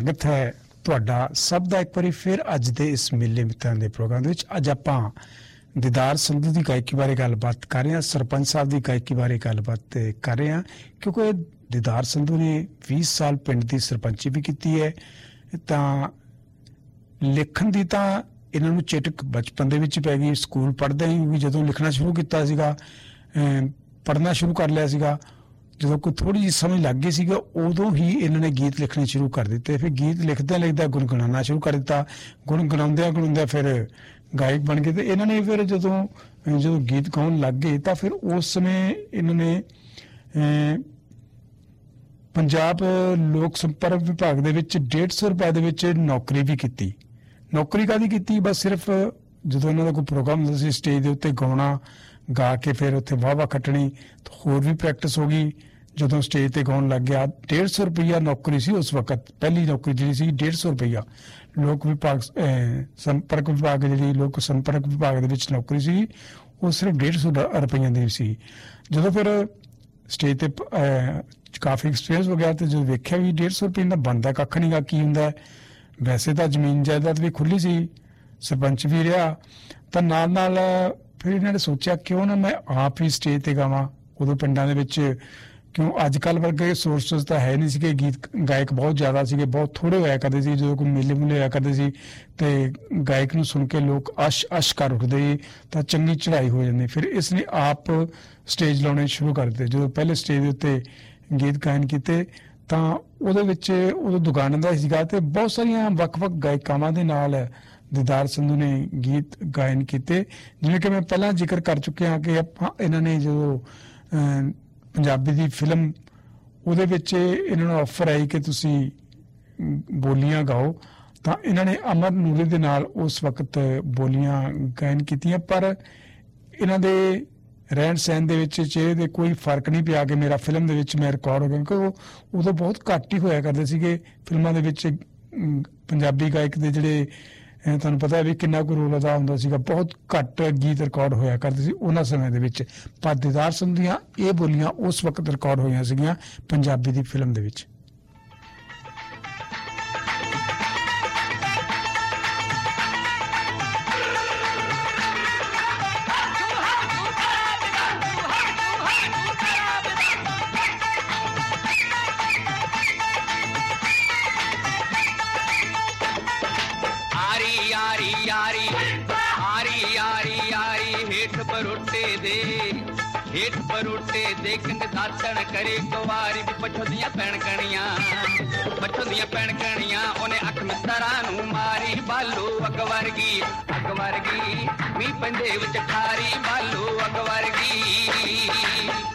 ਸਵਾਗਤ ਹੈ ਤੁਹਾਡਾ ਸਭ ਦਾ ਇੱਕ ਵਾਰੀ ਫਿਰ ਅੱਜ ਦੇ ਇਸ ਮੇਲੇ ਮਿੱਤਰਾਂ ਦੇ ਪ੍ਰੋਗਰਾਮ ਦੇ ਵਿੱਚ। ਅੱਜ ਆਪਾਂ ਦਿਦਾਰ ਸੰਧੂ ਦੀ ਗਾਇਕੀ ਬਾਰੇ ਗੱਲਬਾਤ ਕਰ ਰਹੇ ਹਾਂ, ਸਰਪੰਚ ਸਾਹਿਬ ਦੀ ਗਾਇਕੀ ਬਾਰੇ ਗੱਲਬਾਤ ਕਰ ਰਹੇ ਹਾਂ, ਕਿਉਂਕਿ ਇਹ ਦਿਦਾਰ ਸੰਧੂ ਨੇ 20 ਸਾਲ ਪਿੰਡ ਦੀ ਸਰਪੰਚੀ ਵੀ ਕੀਤੀ ਹੈ। ਤਾਂ ਲਿਖਣ ਦੀ ਤਾਂ ਇਹਨਾਂ ਨੂੰ ਚਿਟਕ ਬਚਪਨ ਦੇ ਵਿੱਚ ਪੈ ਗਈ, ਸਕੂਲ ਪੜ੍ਹਦੇ ਹੀ ਵੀ ਜਦੋਂ ਲਿਖਣਾ ਸ਼ੁਰੂ ਕੀਤਾ ਸੀਗਾ ਪੜ੍ਹਨਾ ਸ਼ੁਰੂ ਕਰ ਲਿਆ ਸੀਗਾ ਜਦੋਂ ਕੋਈ ਥੋੜੀ ਜਿਹੀ ਸਮਝ ਲੱਗ ਗਈ ਸੀਗਾ, ਉਦੋਂ ਹੀ ਇਹਨਾਂ ਨੇ ਗੀਤ ਲਿਖਣੇ ਸ਼ੁਰੂ ਕਰ ਦਿੱਤੇ। ਫਿਰ ਗੀਤ ਲਿਖਦਿਆਂ ਲਿਖਦਿਆਂ ਗੁੰਗਣਾਉਣਾ ਸ਼ੁਰੂ ਕਰ ਦਿੱਤਾ। ਗੁੰਗਣਾਉਂਦਿਆਂ ਗੁੰਗਣਾਉਂਦਿਆਂ ਫਿਰ ਗਾਇਕ ਬਣ ਗਏ ਤੇ ਇਹਨਾਂ ਨੇ ਫਿਰ ਜਦੋਂ ਜਦੋਂ ਗੀਤ ਗਾਉਣ ਲੱਗ ਗਏ ਤਾਂ ਫਿਰ ਉਸ ਸਮੇਂ ਇਹਨਾਂ ਨੇ ਪੰਜਾਬ ਲੋਕ ਸੰਪਰਕ ਵਿਭਾਗ ਦੇ ਵਿੱਚ 150 ਰੁਪਏ ਦੇ ਵਿੱਚ ਨੌਕਰੀ ਵੀ ਕੀਤੀ। ਨੌਕਰੀ ਕਾਦੀ ਕੀਤੀ? ਬਸ ਸਿਰਫ ਜਦੋਂ ਇਹਨਾਂ ਦਾ ਕੋਈ ਪ੍ਰੋਗਰਾਮ ਹੁੰਦਾ ਸੀ, ਸਟੇਜ ਦੇ ਉੱਤੇ ਗਾਉਣਾ, ਗਾ ਕੇ ਫਿਰ ਉੱਥੇ ਵਾਹ ਵਾਹ ਖੱਟਣੀ ਹੋਰ ਵੀ ਪ੍ਰੈਕਟਿਸ ਹੋ ਗਈ। ਜਦੋਂ ਸਟੇਜ ਤੇ ਗਾਉਣ ਲੱਗ ਗਿਆ 150 ਰੁਪਈਆ ਨੌਕਰੀ ਸੀ ਉਸ ਵਕਤ, ਪਹਿਲੀ ਨੌਕਰੀ ਜਿਹੜੀ ਸੀ 150 ਰੁਪਈਆ। ਲੋਕ ਵਿਭਾਗ ਸੰਪਰਕ ਵਿਭਾਗ ਜਿਹੜੀ ਲੋਕ ਸੰਪਰਕ ਵਿਭਾਗ ਦੇ ਵਿੱਚ ਨੌਕਰੀ ਸੀ, ਉਹ ਸਿਰਫ 150 ਰੁਪਈਆ ਦੀ ਸੀ। ਜਦੋਂ ਫਿਰ ਸਟੇਜ ਤੇ ਕਾਫੀ ਐਕਸਪੀਰੀਅੰਸ ਹੋ ਗਿਆ ਤੇ ਜਦੋਂ ਵੇਖਿਆ ਵੀ 150 ਰੁਪਏ ਦਾ ਬਣਦਾ ਕੱਖ ਨਹੀਂਗਾ ਕੀ ਹੁੰਦਾ? ਵੈਸੇ ਤਾਂ ਜ਼ਮੀਨ ਜਾਇਦਾਦ ਵੀ ਖੁੱਲੀ ਸੀ, ਸਰਪੰਚ ਵੀ ਰਿਹਾ, ਤਾਂ ਨਾਲ ਨਾਲ ਫਿਰ ਇਹਨਾਂ ਨੇ ਸੋਚਿਆ, ਕਿਉਂ ਨਾ ਮੈਂ ਆਪ ਹੀ ਸਟੇਜ ਤੇ ਗਾਵਾਂ, ਉਦੋਂ ਪਿੰਡਾਂ ਦੇ ਵਿੱਚ ਕਿਉਂ ਅੱਜ ਕੱਲ ਵਰਗੇ ਸੋਰਸਸ ਤਾਂ ਹੈ ਨਹੀਂ ਸੀਗੇ, ਗੀਤ ਗਾਇਕ ਬਹੁਤ ਜ਼ਿਆਦਾ ਸੀਗੇ, ਬਹੁਤ ਥੋੜੇ ਹੋਇਆ ਕਰਦੇ ਸੀ, ਜਦੋਂ ਕੋਈ ਮੇਲੇ ਮੁਲੇ ਹੋਇਆ ਕਰਦੇ ਸੀ ਤੇ ਗਾਇਕ ਨੂੰ ਸੁਣ ਕੇ ਲੋਕ ਅਸ਼ ਅਸ਼ ਕਰ ਉੱਠਦੇ ਤਾਂ ਚੰਗੀ ਚੜ੍ਹਾਈ ਹੋ ਜਾਂਦੀ। ਫਿਰ ਇਸ ਨੇ ਆਪ ਸਟੇਜ ਲਾਉਣੇ ਸ਼ੁਰੂ ਕਰ ਦਿੱਤੇ। ਜਦੋਂ ਪਹਿਲੇ ਸਟੇਜ ਦੇ ਉੱਤੇ ਗੀਤ ਗਾਇਨ ਕੀਤੇ, ਤਾਂ ਉਹਦੇ ਵਿੱਚ ਉਦੋਂ ਦੁਕਾਨਾਂ ਦਾ ਸੀਗਾ ਤੇ ਬਹੁਤ ਸਾਰੀਆਂ ਵੱਖ-ਵੱਖ ਗਾਇਕਾਵਾਂ ਦੇ ਨਾਲ ਦਿਦਾਰ ਸੰਧੂ ਨੇ ਗੀਤ ਗਾਇਨ ਕੀਤੇ। ਜਿਵੇਂ ਕਿ ਮੈਂ ਪਹਿਲਾਂ ਜ਼ਿਕਰ ਕਰ ਚੁੱਕਿਆ ਕਿ ਆਪਾਂ, ਇਹਨਾਂ ਨੇ ਜਦੋਂ ਪੰਜਾਬੀ ਦੀ ਫਿਲਮ, ਉਹਦੇ ਵਿੱਚ ਇਹਨਾਂ ਨੂੰ ਆਫਰ ਆਈ ਕਿ ਤੁਸੀਂ ਬੋਲੀਆਂ ਗਾਓ। ਤਾਂ ਇਹਨਾਂ ਨੇ ਅਮਰ ਨੂਰੀ ਦੇ ਨਾਲ ਉਸ ਵਕਤ ਬੋਲੀਆਂ ਗਾਇਨ ਕੀਤੀਆਂ, ਪਰ ਇਹਨਾਂ ਦੇ ਰਹਿਣ ਸਹਿਣ ਦੇ ਵਿੱਚ ਚਿਹਰੇ ਦੇ ਕੋਈ ਫ਼ਰਕ ਨਹੀਂ ਪਿਆ ਕਿ ਮੇਰਾ ਫਿਲਮ ਦੇ ਵਿੱਚ ਮੈਂ ਰਿਕਾਰਡ ਹੋ ਗਿਆ, ਕਿਉਂਕਿ ਉਹ ਉਦੋਂ ਬਹੁਤ ਘੱਟ ਹੀ ਹੋਇਆ ਕਰਦੇ ਸੀਗੇ। ਫਿਲਮਾਂ ਦੇ ਵਿੱਚ ਪੰਜਾਬੀ ਗਾਇਕ ਦੇ ਜਿਹੜੇ ਤੁਹਾਨੂੰ ਪਤਾ ਹੈ ਵੀ ਕਿੰਨਾ ਕੁ ਰੋਲ ਅਦਾ ਹੁੰਦਾ ਸੀਗਾ, ਬਹੁਤ ਘੱਟ ਗੀਤ ਰਿਕਾਰਡ ਹੋਇਆ ਕਰਦੇ ਸੀ ਉਹਨਾਂ ਸਮੇਂ ਦੇ ਵਿੱਚ। ਪਰ ਦੀਦਾਰ ਸਿੰਘ ਦੀਆਂ ਇਹ ਬੋਲੀਆਂ ਉਸ ਵਕਤ ਰਿਕਾਰਡ ਹੋਈਆਂ ਸੀਗੀਆਂ ਪੰਜਾਬੀ ਦੀ ਫਿਲਮ ਦੇ ਵਿੱਚ। ਬਰੋਟੇ ਦੇ ਕੰਨ ਦਾਤਣ ਕਰੇ ਕੁਵਾਰੀ ਵੀ ਪੱਛੋਂ ਦੀਆਂ ਪੈਣਕਣੀਆਂ ਪੱਛੋਂ ਪੈਣਕਣੀਆਂ ਉਹਨੇ ਅੱਖ ਮਿੱਤਰਾਂ ਨੂੰ ਮਾਰੀ। ਬਾਲੂ ਅੱਗ ਵਰਗੀ ਅੱਗ ਵਰਗੀ ਵੀ ਪੰਦੇ ਵਿੱਚ ਠਾਰੀ। ਬਾਲੂ ਅੱਗ ਵਰਗੀ।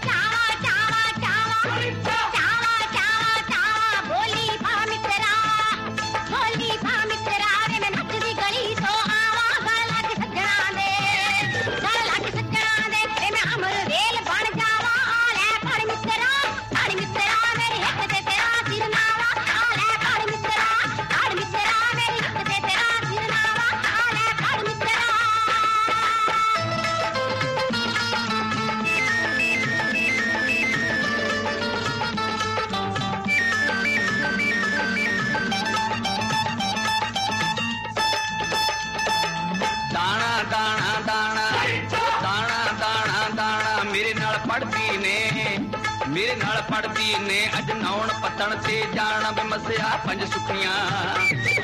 ਪੜਦੀ ਨੇ ਅੱਜ ਨੌਣ ਪਤਣ ਤੇ ਜਾਣਾ ਵੇ ਮਸਿਆ ਪੰਜ ਸੁਖੀਆਂ।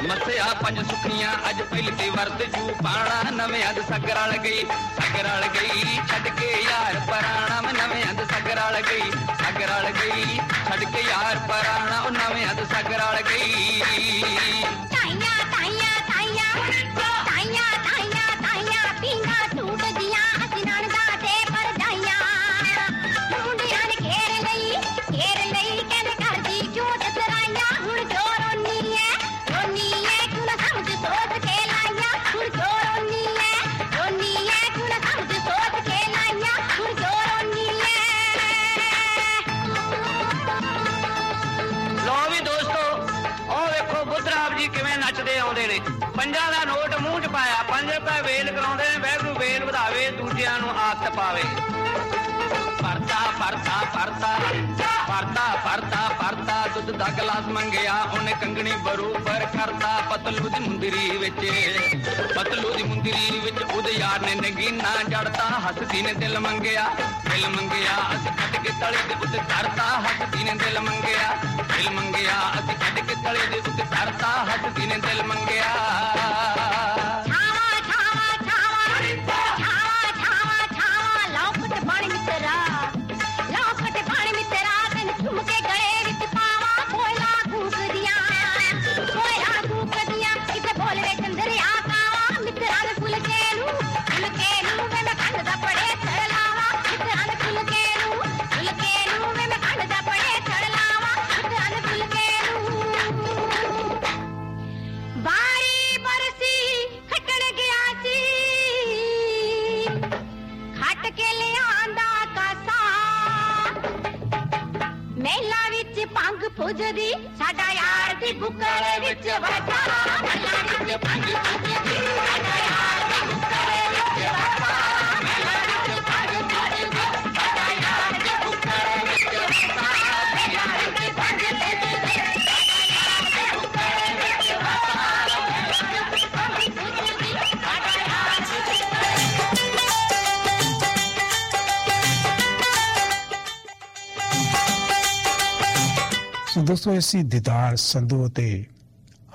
ਮਸਿਆ ਪੰਜ ਸੁਖੀਆਂ, ਅੱਜ ਪਹਿਲ ਤੇ ਵਰਤ ਜੂ ਪਾਣਾ। ਨਵੇਂ ਅੱਜ ਸਗਰਲ ਗਈ ਸਗਰਲ ਗਈ, ਛੱਡ ਕੇ ਯਾਰ ਪਰਾਣਾ ਨਵੇਂ ਅੱਜ ਸਗਰਲ ਗਈ ਸਗਰਲ ਗਈ, ਛੱਡ ਕੇ ਯਾਰ ਪਰਾਣਾ ਉਹ ਨਵੇਂ ਅੱਜ ਸਗਰਲ ਗਈ। ਵਧਾਵੇ, ਦੂਜਿਆਂ ਨੂੰ ਆਦਤ ਪਾਵੇ। ਪਰਤਾ ਪਰਤਾ ਪਰਤਾ ਪਰਤਾ ਪਰਤਾ ਪਰਤਾ ਦੁੱਧ ਦਾ ਗਲਾਸ ਮੰਗਿਆ, ਉਹਨੇ ਕੰਗਣੀ ਬਰੂਬਰ ਕਰਤਾ ਪਤਲੂ ਦੀ ਮੁੰਦਰੀ ਵਿੱਚ। ਪਤਲੂ ਦੀ ਮੁੰਦਰੀ ਵਿੱਚ ਉਹਦੇ ਯਾਰ ਨੇ ਨਗੀਨਾ ਜੜਤਾ, ਹੱਸਦੀ ਨੇ ਦਿਲ ਮੰਗਿਆ ਦਿਲ ਮੰਗਿਆ, ਅਸੀਂ ਕੱਢ ਕੇ ਤਲੇ ਦੇ ਉੱਤੇ ਧਰਤਾ, ਹੱਸਦੀ ਨੇ ਦਿਲ ਮੰਗਿਆ ਦਿਲ ਮੰਗਿਆ, ਅਸੀਂ ਕੱਢ ਕੇ ਤਲੇ ਦੇ ਉੱਤੇ ਧਰਤਾ, ਹੱਸਦੀ ਨੇ ਦਿਲ ਮੰਗਿਆ। ਬੁੱਕਰ ਵਿੱਚ ਵਟਾ ਮੇਲਾ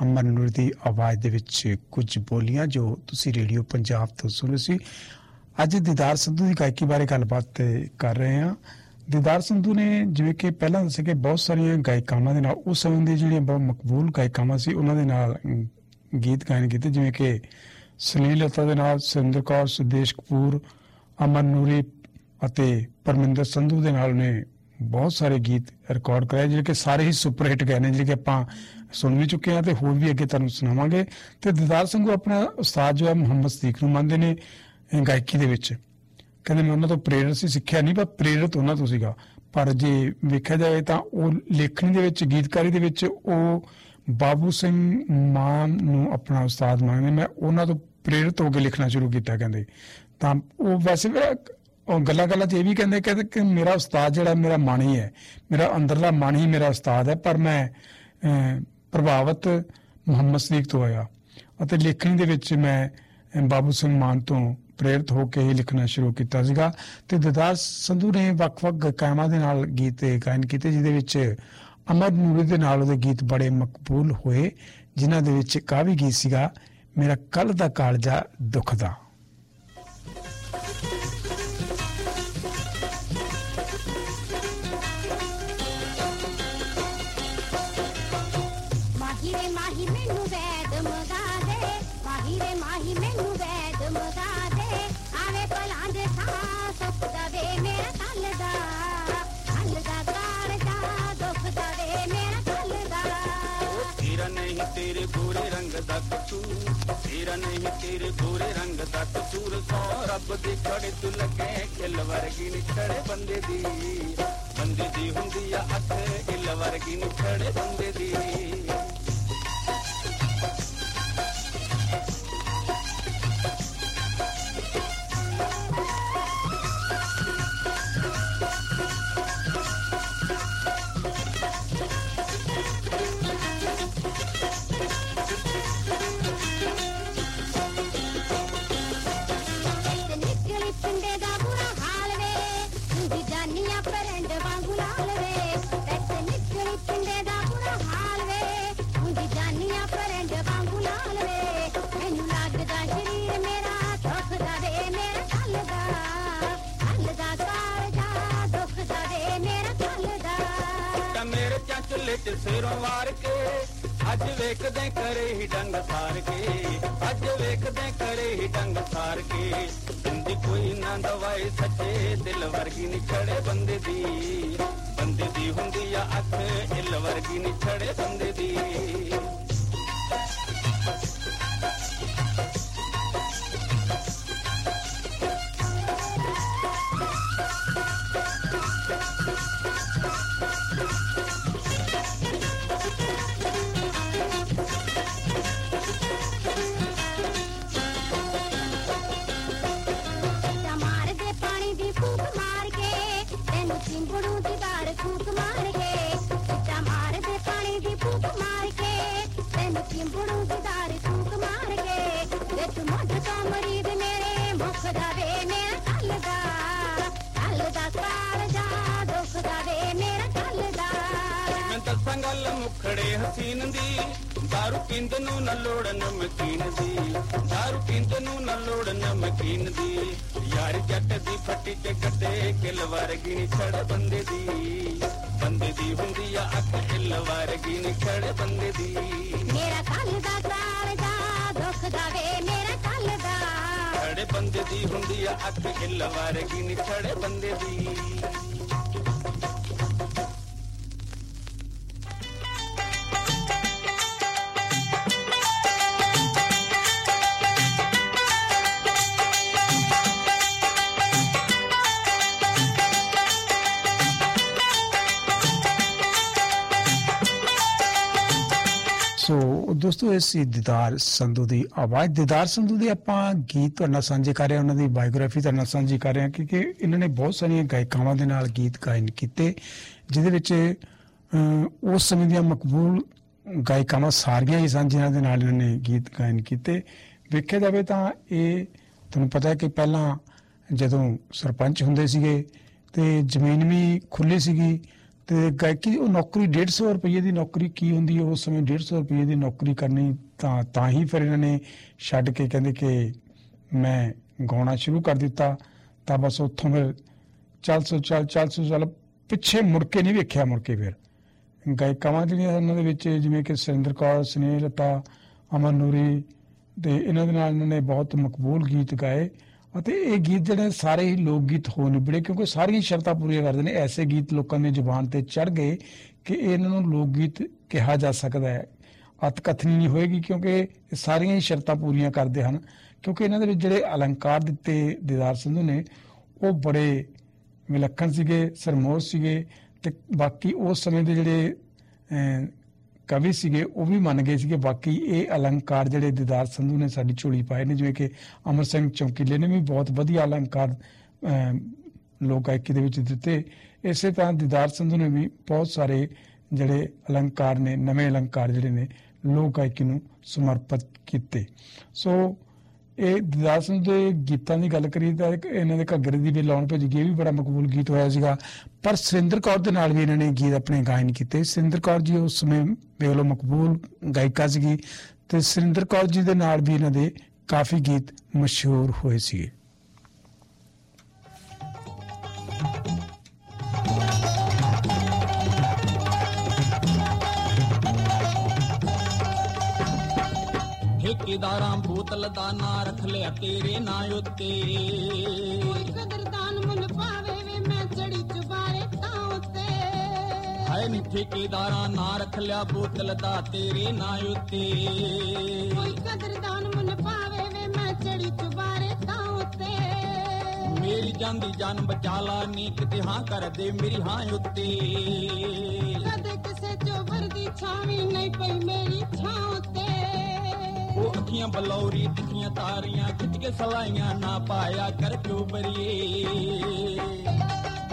ਅਮਨ ਨੂਰ ਦੀ ਆਵਾਜ਼ ਦੇ ਵਿੱਚ ਕੁਝ ਬੋਲੀਆਂ ਜੋ ਤੁਸੀਂ ਰੇਡੀਓ ਪੰਜਾਬ ਤੋਂ ਸੁਣੀ ਸੀ। ਅੱਜ ਦੀਦਾਰ ਸੰਧੂ ਦੀ ਗਾਇਕੀ ਬਾਰੇ ਗੱਲਬਾਤ ਕਰ ਰਹੇ ਹਾਂ। ਦੀਦਾਰ ਸੰਧੂ ਨੇ ਜਿਵੇਂ ਕਿ ਪਹਿਲਾਂ ਦੱਸਿਆ ਕਿ ਬਹੁਤ ਸਾਰੀਆਂ ਗਾਇਕਾਵਾਂ ਦੇ ਨਾਲ, ਉਸ ਸਮੇਂ ਦੇ ਜਿਹੜੀਆਂ ਬਹੁਤ ਮਕਬੂਲ ਗਾਇਕਾਵਾਂ ਸੀ, ਉਹਨਾਂ ਦੇ ਨਾਲ ਗੀਤ ਗਾਇਨ ਕੀਤੇ, ਜਿਵੇਂ ਕਿ ਸੁਨੀਲ ਲਤਾ ਦੇ ਨਾਲ, ਸੁਰਿੰਦਰ ਕੌਰ, ਸੁਦੇਸ਼ ਕਪੂਰ, ਅਮਨ ਨੂਰੀ ਅਤੇ ਪਰਮਿੰਦਰ ਸੰਧੂ ਦੇ ਨਾਲ ਨੇ ਬਹੁਤ ਸਾਰੇ ਗੀਤ ਰਿਕਾਰਡ ਕਰਾਏ, ਜਿਹੜੇ ਕਿ ਸਾਰੇ ਹੀ ਸੁਪਰ ਹਿੱਟ ਗਏ ਨੇ, ਜਿਹੜੇ ਕਿ ਆਪਾਂ ਸੁਣ ਵੀ ਚੁੱਕੇ ਹਾਂ ਤੇ ਹੋਰ ਵੀ ਅੱਗੇ ਤੁਹਾਨੂੰ ਸੁਣਾਵਾਂਗੇ। ਤੇ ਦਿਦਾਰ ਸਿੰਘ ਆਪਣਾ ਉਸਤਾਦ ਜੋ ਹੈ ਮੁਹੰਮਦ ਸਦੀਕ ਨੂੰ ਮੰਨਦੇ ਨੇ ਗਾਇਕੀ ਦੇ ਵਿੱਚ। ਕਹਿੰਦੇ ਮੈਂ ਉਹਨਾਂ ਤੋਂ ਪ੍ਰੇਰਿਤ ਸੀ, ਸਿੱਖਿਆ ਨਹੀਂ, ਪਰ ਪ੍ਰੇਰਿਤ ਉਹਨਾਂ ਤੋਂ ਸੀਗਾ। ਪਰ ਜੇ ਵੇਖਿਆ ਜਾਏ ਤਾਂ ਉਹ ਲੇਖਣੀ ਦੇ ਵਿੱਚ, ਗੀਤਕਾਰੀ ਦੇ ਵਿੱਚ ਉਹ ਬਾਬੂ ਸਿੰਘ ਮਾਨ ਨੂੰ ਆਪਣਾ ਉਸਤਾਦ ਮੰਨਦੇ ਮੈਂ ਉਹਨਾਂ ਤੋਂ ਪ੍ਰੇਰਿਤ ਹੋ ਕੇ ਲਿਖਣਾ ਸ਼ੁਰੂ ਕੀਤਾ ਕਹਿੰਦੇ। ਤਾਂ ਉਹ ਵੈਸੇ ਵੀ ਉਹ ਗੱਲਾਂ ਗੱਲਾਂ 'ਚ ਇਹ ਵੀ ਕਹਿੰਦੇ ਕਹਿੰਦੇ ਕਿ ਮੇਰਾ ਉਸਤਾਦ ਜਿਹੜਾ, ਮੇਰਾ ਮਨ ਹੀ ਹੈ। ਮੇਰਾ ਅੰਦਰਲਾ ਮਨ ਹੀ ਮੇਰਾ ਉਸਤਾਦ ਹੈ, ਪਰ ਮੈਂ ਪ੍ਰਭਾਵਤ ਮੁਹੰਮਦ ਸਦੀਕ ਤੋਂ ਆਇਆ ਅਤੇ ਲੇਖਣੀ ਦੇ ਵਿੱਚ ਮੈਂ ਬਾਬੂ ਸਿੰਘ ਮਾਨ ਤੋਂ ਪ੍ਰੇਰਿਤ ਹੋ ਕੇ ਹੀ ਲਿਖਣਾ ਸ਼ੁਰੂ ਕੀਤਾ ਸੀਗਾ ਤੇ ਦਦਾਰ ਸੰਧੂ ਨੇ ਵੱਖ-ਵੱਖ ਗਾਇਕਾਂ ਦੇ ਨਾਲ ਗੀਤ ਗਾਇਨ ਕੀਤੇ, ਜਿਹਦੇ ਵਿੱਚ ਅਮਰ ਨੂਰੀ ਦੇ ਨਾਲ ਉਹਦੇ ਗੀਤ ਬੜੇ ਮਕਬੂਲ ਹੋਏ, ਜਿਨ੍ਹਾਂ ਦੇ ਵਿੱਚ ਇੱਕ ਗੀਤ ਸੀਗਾ, ਮੇਰਾ ਕੱਲ ਦਾ ਕਾਲਜਾ ਦੁਖਦਾ। ਰੰਗ ਦਾ ਕਸੂਰ, ਤੇਰਾ ਨਹੀਂ ਤੇਰੇ ਗੋਰੇ ਰੰਗ ਦਾ ਕਸੂਰ। ਸੋ ਰੱਬ ਦੇ ਖੜੇ ਤੂੰ ਲੱਗੇ ਖਿਲ ਵਰਗੀ ਨਿਖੜੇ ਬੰਦੇ ਦੀ। ਬੰਦੇ ਦੀ ਹੁੰਦੀ ਆ ਅੱਖ ਇਲ ਵਰਗੀ ਨਿਖੜੇ ਬੰਦੇ ਦੀ। ਮੇਰੇ ਚ ਸਿਰੋਂ ਵਾਰ ਕੇ, ਅੱਜ ਵੇਖਦੇ ਕਰੇ ਹੀ ਡੰਗ ਸਾਰ ਕੇ, ਅੱਜ ਵੇਖਦੇ ਕਰੇ ਹੀ ਡੰਗ ਸਾਰ ਕੇ। ਬੰਦੀ ਕੋਈ ਨਾ ਦਵਾਏ ਸੱਚੇ, ਦਿਲ ਵਰਗੀ ਨਿਖੜੇ ਬੰਦੇ ਦੀ। ਬੰਦੇ ਦੀ ਹੁੰਦੀ ਆ ਅੱਖ, ਇਲ ਵਰਗੀ ਨਿਖੜੇ ਬੰਦੇ ਦੀ। ਇਹ ਸੀ ਦੀਦਾਰ ਸੰਧੂ ਦੀ ਆਵਾਜ਼। ਦੀਦਾਰ ਸੰਧੂ ਦੀ ਆਪਾਂ ਗੀਤ ਤੁਹਾਡੇ ਨਾਲ ਸਾਂਝੇ ਕਰ ਰਹੇ ਹਾਂ ਉਹਨਾਂ ਦੀ ਬਾਇਓਗ੍ਰਾਫੀ ਤੁਹਾਡੇ ਨਾਲ ਸਾਂਝੀ ਕਰ ਰਹੇ ਹਾਂ ਕਿਉਂਕਿ ਇਹਨਾਂ ਨੇ ਬਹੁਤ ਸਾਰੀਆਂ ਗਾਇਕਾਵਾਂ ਦੇ ਨਾਲ ਗੀਤ ਗਾਇਨ ਕੀਤੇ ਜਿਹਦੇ ਵਿੱਚ ਅਹ, ਉਸ ਸਮੇਂ ਦੀਆਂ ਮਕਬੂਲ ਗਾਇਕਾਵਾਂ ਸਾਰੀਆਂ ਹੀ ਸਨ ਜਿਨ੍ਹਾਂ ਦੇ ਨਾਲ ਇਹਨਾਂ ਨੇ ਗੀਤ ਗਾਇਨ ਕੀਤੇ। ਵੇਖਿਆ ਜਾਵੇ ਤਾਂ ਇਹ ਤੁਹਾਨੂੰ ਪਤਾ ਹੈ ਕਿ ਪਹਿਲਾਂ ਜਦੋਂ ਸਰਪੰਚ ਹੁੰਦੇ ਸੀਗੇ ਤੇ ਜ਼ਮੀਨ ਵੀ ਖੁੱਲੀ ਸੀਗੀ ਤੇ ਗਾਇਕੀ ਉਹ ਨੌਕਰੀ 150 ਰੁਪਏ ਦੀ ਨੌਕਰੀ ਕੀ ਹੁੰਦੀ ਹੈ? ਉਸ ਸਮੇਂ 150 ਰੁਪਏ ਦੀ ਨੌਕਰੀ ਕਰਨੀ ਤਾਂ ਤਾਂ ਹੀ ਫਿਰ ਇਹਨਾਂ ਨੇ ਛੱਡ ਕੇ ਕਹਿੰਦੇ ਕਿ ਮੈਂ ਗਾਉਣਾ ਸ਼ੁਰੂ ਕਰ ਦਿੱਤਾ। ਤਾਂ ਬਸ ਉੱਥੋਂ ਫਿਰ ਚੱਲ ਸੋ, ਚੱਲ ਚੱਲ ਸੋ, ਚੱਲ ਪਿੱਛੇ ਮੁੜ ਕੇ ਨਹੀਂ ਵੇਖਿਆ ਮੁੜ ਕੇ ਫਿਰ। ਗਾਇਕਾਵਾਂ ਜਿਹੜੀਆਂ ਉਹਨਾਂ ਦੇ ਵਿੱਚ ਜਿਵੇਂ ਕਿ ਸੁਰਿੰਦਰ ਕੌਰ, ਸੁਨੀਲ ਲਤਾ, ਅਮਨ ਨੂਰੀ ਤੇ ਇਹਨਾਂ ਦੇ ਨਾਲ ਇਹਨਾਂ ਨੇ ਬਹੁਤ ਮਕਬੂਲ ਗੀਤ ਗਾਏ। ਅਤੇ ਇਹ ਗੀਤ ਜਿਹੜੇ ਸਾਰੇ ਹੀ ਲੋਕ ਗੀਤ ਹੋ ਨਿਬੜੇ, ਕਿਉਂਕਿ ਸਾਰੀਆਂ ਸ਼ਰਤਾਂ ਪੂਰੀਆਂ ਕਰਦੇ ਨੇ। ਐਸੇ ਗੀਤ ਲੋਕਾਂ ਦੀ ਜ਼ੁਬਾਨ ਤੇ ਚੜ ਗਏ ਕਿ ਇਹਨਾਂ ਨੂੰ ਲੋਕ ਗੀਤ ਕਿਹਾ ਜਾ ਸਕਦਾ ਹੈ। ਅਤ ਨਹੀਂ ਹੋਏਗੀ, ਕਿਉਂਕਿ ਇਹ ਸਾਰੀਆਂ ਹੀ ਸ਼ਰਤਾਂ ਪੂਰੀਆਂ ਕਰਦੇ ਹਨ। ਕਿਉਂਕਿ ਇਹਨਾਂ ਦੇ ਵਿੱਚ ਜਿਹੜੇ ਅਲੰਕਾਰ ਦਿੱਤੇ ਦੀਦਾਰ ਸੰਧੂ ਨੇ, ਉਹ ਬੜੇ ਵਿਲੱਖਣ ਸੀਗੇ ਸਰਮੋਰ ਸੀਗੇ ਤੇ ਬਾਕੀ ਉਸ ਸਮੇਂ ਦੇ ਜਿਹੜੇ ਕਵੀ ਸੀਗੇ, ਉਹ ਵੀ ਮੰਨ ਗਏ ਸੀਗੇ। ਬਾਕੀ ਇਹ ਅਲੰਕਾਰ ਜਿਹੜੇ ਦੀਦਾਰ ਸੰਧੂ ਨੇ ਸਾਡੀ ਝੋਲੀ ਪਾਏ ਨੇ, ਜਿਵੇਂ ਕਿ ਅਮਰ ਸਿੰਘ ਚੌਕੀਲੇ ਨੇ ਵੀ ਬਹੁਤ ਵਧੀਆ ਅਲੰਕਾਰ ਲੋਕ ਗਾਇਕੀ ਦੇ ਵਿੱਚ ਦਿੱਤੇ। ਇਸੇ ਤਰ੍ਹਾਂ ਦੀਦਾਰ ਸੰਧੂ ਨੇ ਵੀ ਬਹੁਤ ਸਾਰੇ ਜਿਹੜੇ ਅਲੰਕਾਰ ਨੇ, ਨਵੇਂ ਅਲੰਕਾਰ ਜਿਹੜੇ ਨੇ, ਲੋਕ ਗਾਇਕੀ ਨੂੰ ਸਮਰਪਿਤ ਕੀਤੇ। ਸੋ ਇਹ ਦੀਦਾਰ ਸਿੰਘ ਦੇ ਗੀਤਾਂ ਦੀ ਗੱਲ ਕਰੀ ਤਾਂ ਇਹਨਾਂ ਦੇ ਘੱਗਰੇ ਦੀ ਵੀ ਲਾਉਣ ਭੇਜ ਗਈ ਇਹ ਵੀ ਬੜਾ ਮਕਬੂਲ ਗੀਤ ਹੋਇਆ ਸੀਗਾ। ਪਰ ਸੁਰਿੰਦਰ ਕੌਰ ਦੇ ਨਾਲ ਵੀ ਇਹਨਾਂ ਨੇ ਗੀਤ ਆਪਣੇ ਗਾਇਨ ਕੀਤੇ। ਸੁਰਿੰਦਰ ਕੌਰ ਜੀ ਉਸ ਸਮੇਂ ਵੇਖ ਮਕਬੂਲ ਗਾਇਕਾ ਸੀਗੀ ਤੇ ਸੁਰਿੰਦਰ ਕੌਰ ਜੀ ਦੇ ਨਾਲ ਵੀ ਇਹਨਾਂ ਦੇ ਕਾਫੀ ਗੀਤ ਮਸ਼ਹੂਰ ਹੋਏ ਸੀਗੇ। ਠੇਕੇਦਾਰਾਂ ਬੋਤਲ ਦਾ ਨਾਂ ਰੱਖ ਲਿਆ ਤੇਰੇ ਨਾਂ ਉੱਤੇ। ਕੋਈ ਕਦਰਦਾਨ ਮੁੱਲ ਪਾਵੇ ਵੇ ਮੈਂ ਚੜੀ ਚੁਬਾਰੇ ਤਾਂ ਉੱਤੇ। ਹਾਏ ਨੀ ਠੇਕੇਦਾਰਾਂ ਨਾਂ ਰੱਖ ਲਿਆ ਬੋਤਲ ਦਾ ਤੇਰੇ ਨਾਂ ਉੱਤੇ। ਕੋਈ ਕਦਰਦਾਨ ਮੁੱਲ ਪਾਵੇ ਵੇ ਮੈਂ ਚੜੀ ਚੁਬਾਰੇ ਤਾਂ ਉੱਤੇ। ਮੇਰੀ ਜਾਂਦੀ ਜਾਨ ਬਚਾ ਲਾ ਨੀ ਕਿਤੇ ਹਾਂ ਕਰ ਦੇ ਮੇਰੀ ਹਾਂ ਉੱਤੇ। ਕਦੇ ਕਿਸੇ ਚੋਬਰ ਦੀ ਛਾਵੀ ਨਹੀਂ ਪਈ ਮੇਰੀ ਛਾਂ ਉੱਤੇ। ਉਹ ਅੱਖੀਆਂ ਬਲੌਰੀ ਤਿੱਖੀਆਂ ਤਾਰੀਆਂ ਖਿੱਚ ਕੇ ਸਲਾਈਆਂ ਨਾ ਪਾਇਆ ਕਰ ਚੋਬਰੀਏ। ਯਾਰੀ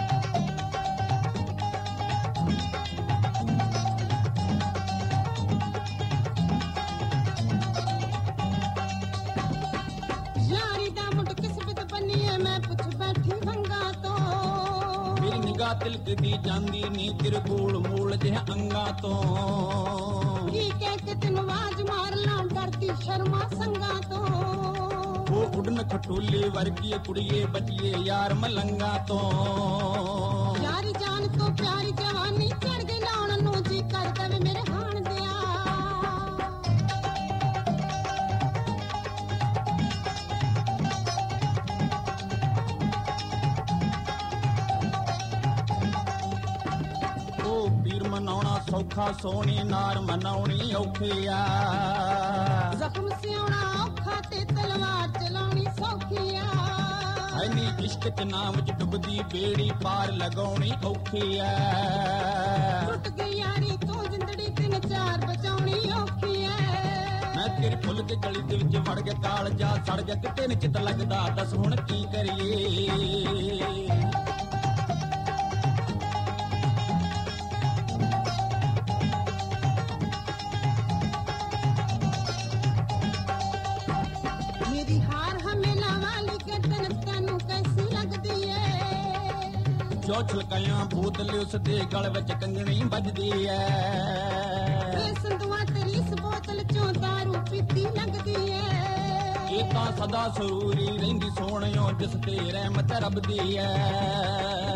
ਤੋਂ ਮੇਰੀ ਨਿਗਾਹ ਤਿਲਕਦੀ ਜਾਂਦੀ ਨੀ ਤੇਰੇ ਗੋਲ ਮੋਲ ਜਿਹਾ ਅੰਗਾਂ ਤੋਂ। ਕੀ ਕਹਿ ਕੇ ਤੈਨੂੰ ਆਵਾਜ਼ ਮਾਰ ਲਾਂ ਡਰਦੀ ਸ਼ਰਮਾ ਸੰਗਾ ਤੋਂ। ਉਹ ਉਡਨ ਖਟੋਲੇ ਵਰਗੀ ਕੁੜੀਏ ਬਚੀਏ ਯਾਰ ਮਲੰਗਾ ਤੋਂ। ਯਾਰੀ ਜਾਨ ਤੋਂ ਪਿਆਰੀ ਜਵਾਨੀ ਚੜ ਗਈ ਲਾਉਣ ਨੂੰ ਜੀ ਕਰਦਾ ਮਨਾਉਣਾ ਸੌਖਾ ਸੋਹਣੀ ਨਾਰ ਮਨਾਉਣੀ ਔਖੀ ਆ। ਜ਼ਖਮ ਸਿਉਣਾ ਔਖਾ ਤੇ ਤਲਵਾਰ ਚਲਾਉਣੀ ਸੌਖੀ ਆ। ਐਨੀ ਇਸ਼ਕ ਚ ਨਾਮ ਚ ਡੁੱਬਦੀ ਬੇੜੀ ਪਾਰ ਲਗਾਉਣੀ ਔਖੀ ਆ। ਟੁੱਟ ਗਈ ਯਾਰੀ ਤੋਂ ਜਿੰਦੜੀ ਤਿੰਨ ਚਾਰ ਬਚਾਉਣੀ ਔਖੀ ਐ ਮੈਂ ਤੇਰੇ ਫੁੱਲ ਤੇ ਗਲੀ ਦੇ ਵਿੱਚ ਵੜ ਗਿਆ ਕਾਲ ਜਾ ਸੜ ਗਿਆ ਕਿਤੇ ਨੀ ਚਿੱਤ ਲੱਗਦਾ ਦੱਸ ਹੁਣ ਕੀ ਕਰੀਏ? ਜੋ ਛਲਕਾਇਆ ਬੋਤਲ ਉਸ ਦੇ ਗਲ ਵਿੱਚ ਕੰਗਣੀ ਵੱਜਦੀ ਐ। ਵੇ ਸੰਦੂਆ ਤੇਰੀ ਇਸ ਬੋਤਲ ਚੋਂ ਦਾਰੂ ਪੀਤੀ ਲੱਗਦੀ ਏ ਇਹ ਤਾਂ ਸਦਾ ਸਰੂਰੀ ਰਹਿੰਦੀ ਸੋਹਣਿਓ ਜਿਸ ਤੇ ਰਹਿਮਤ ਰੱਬ ਦੀ ਐ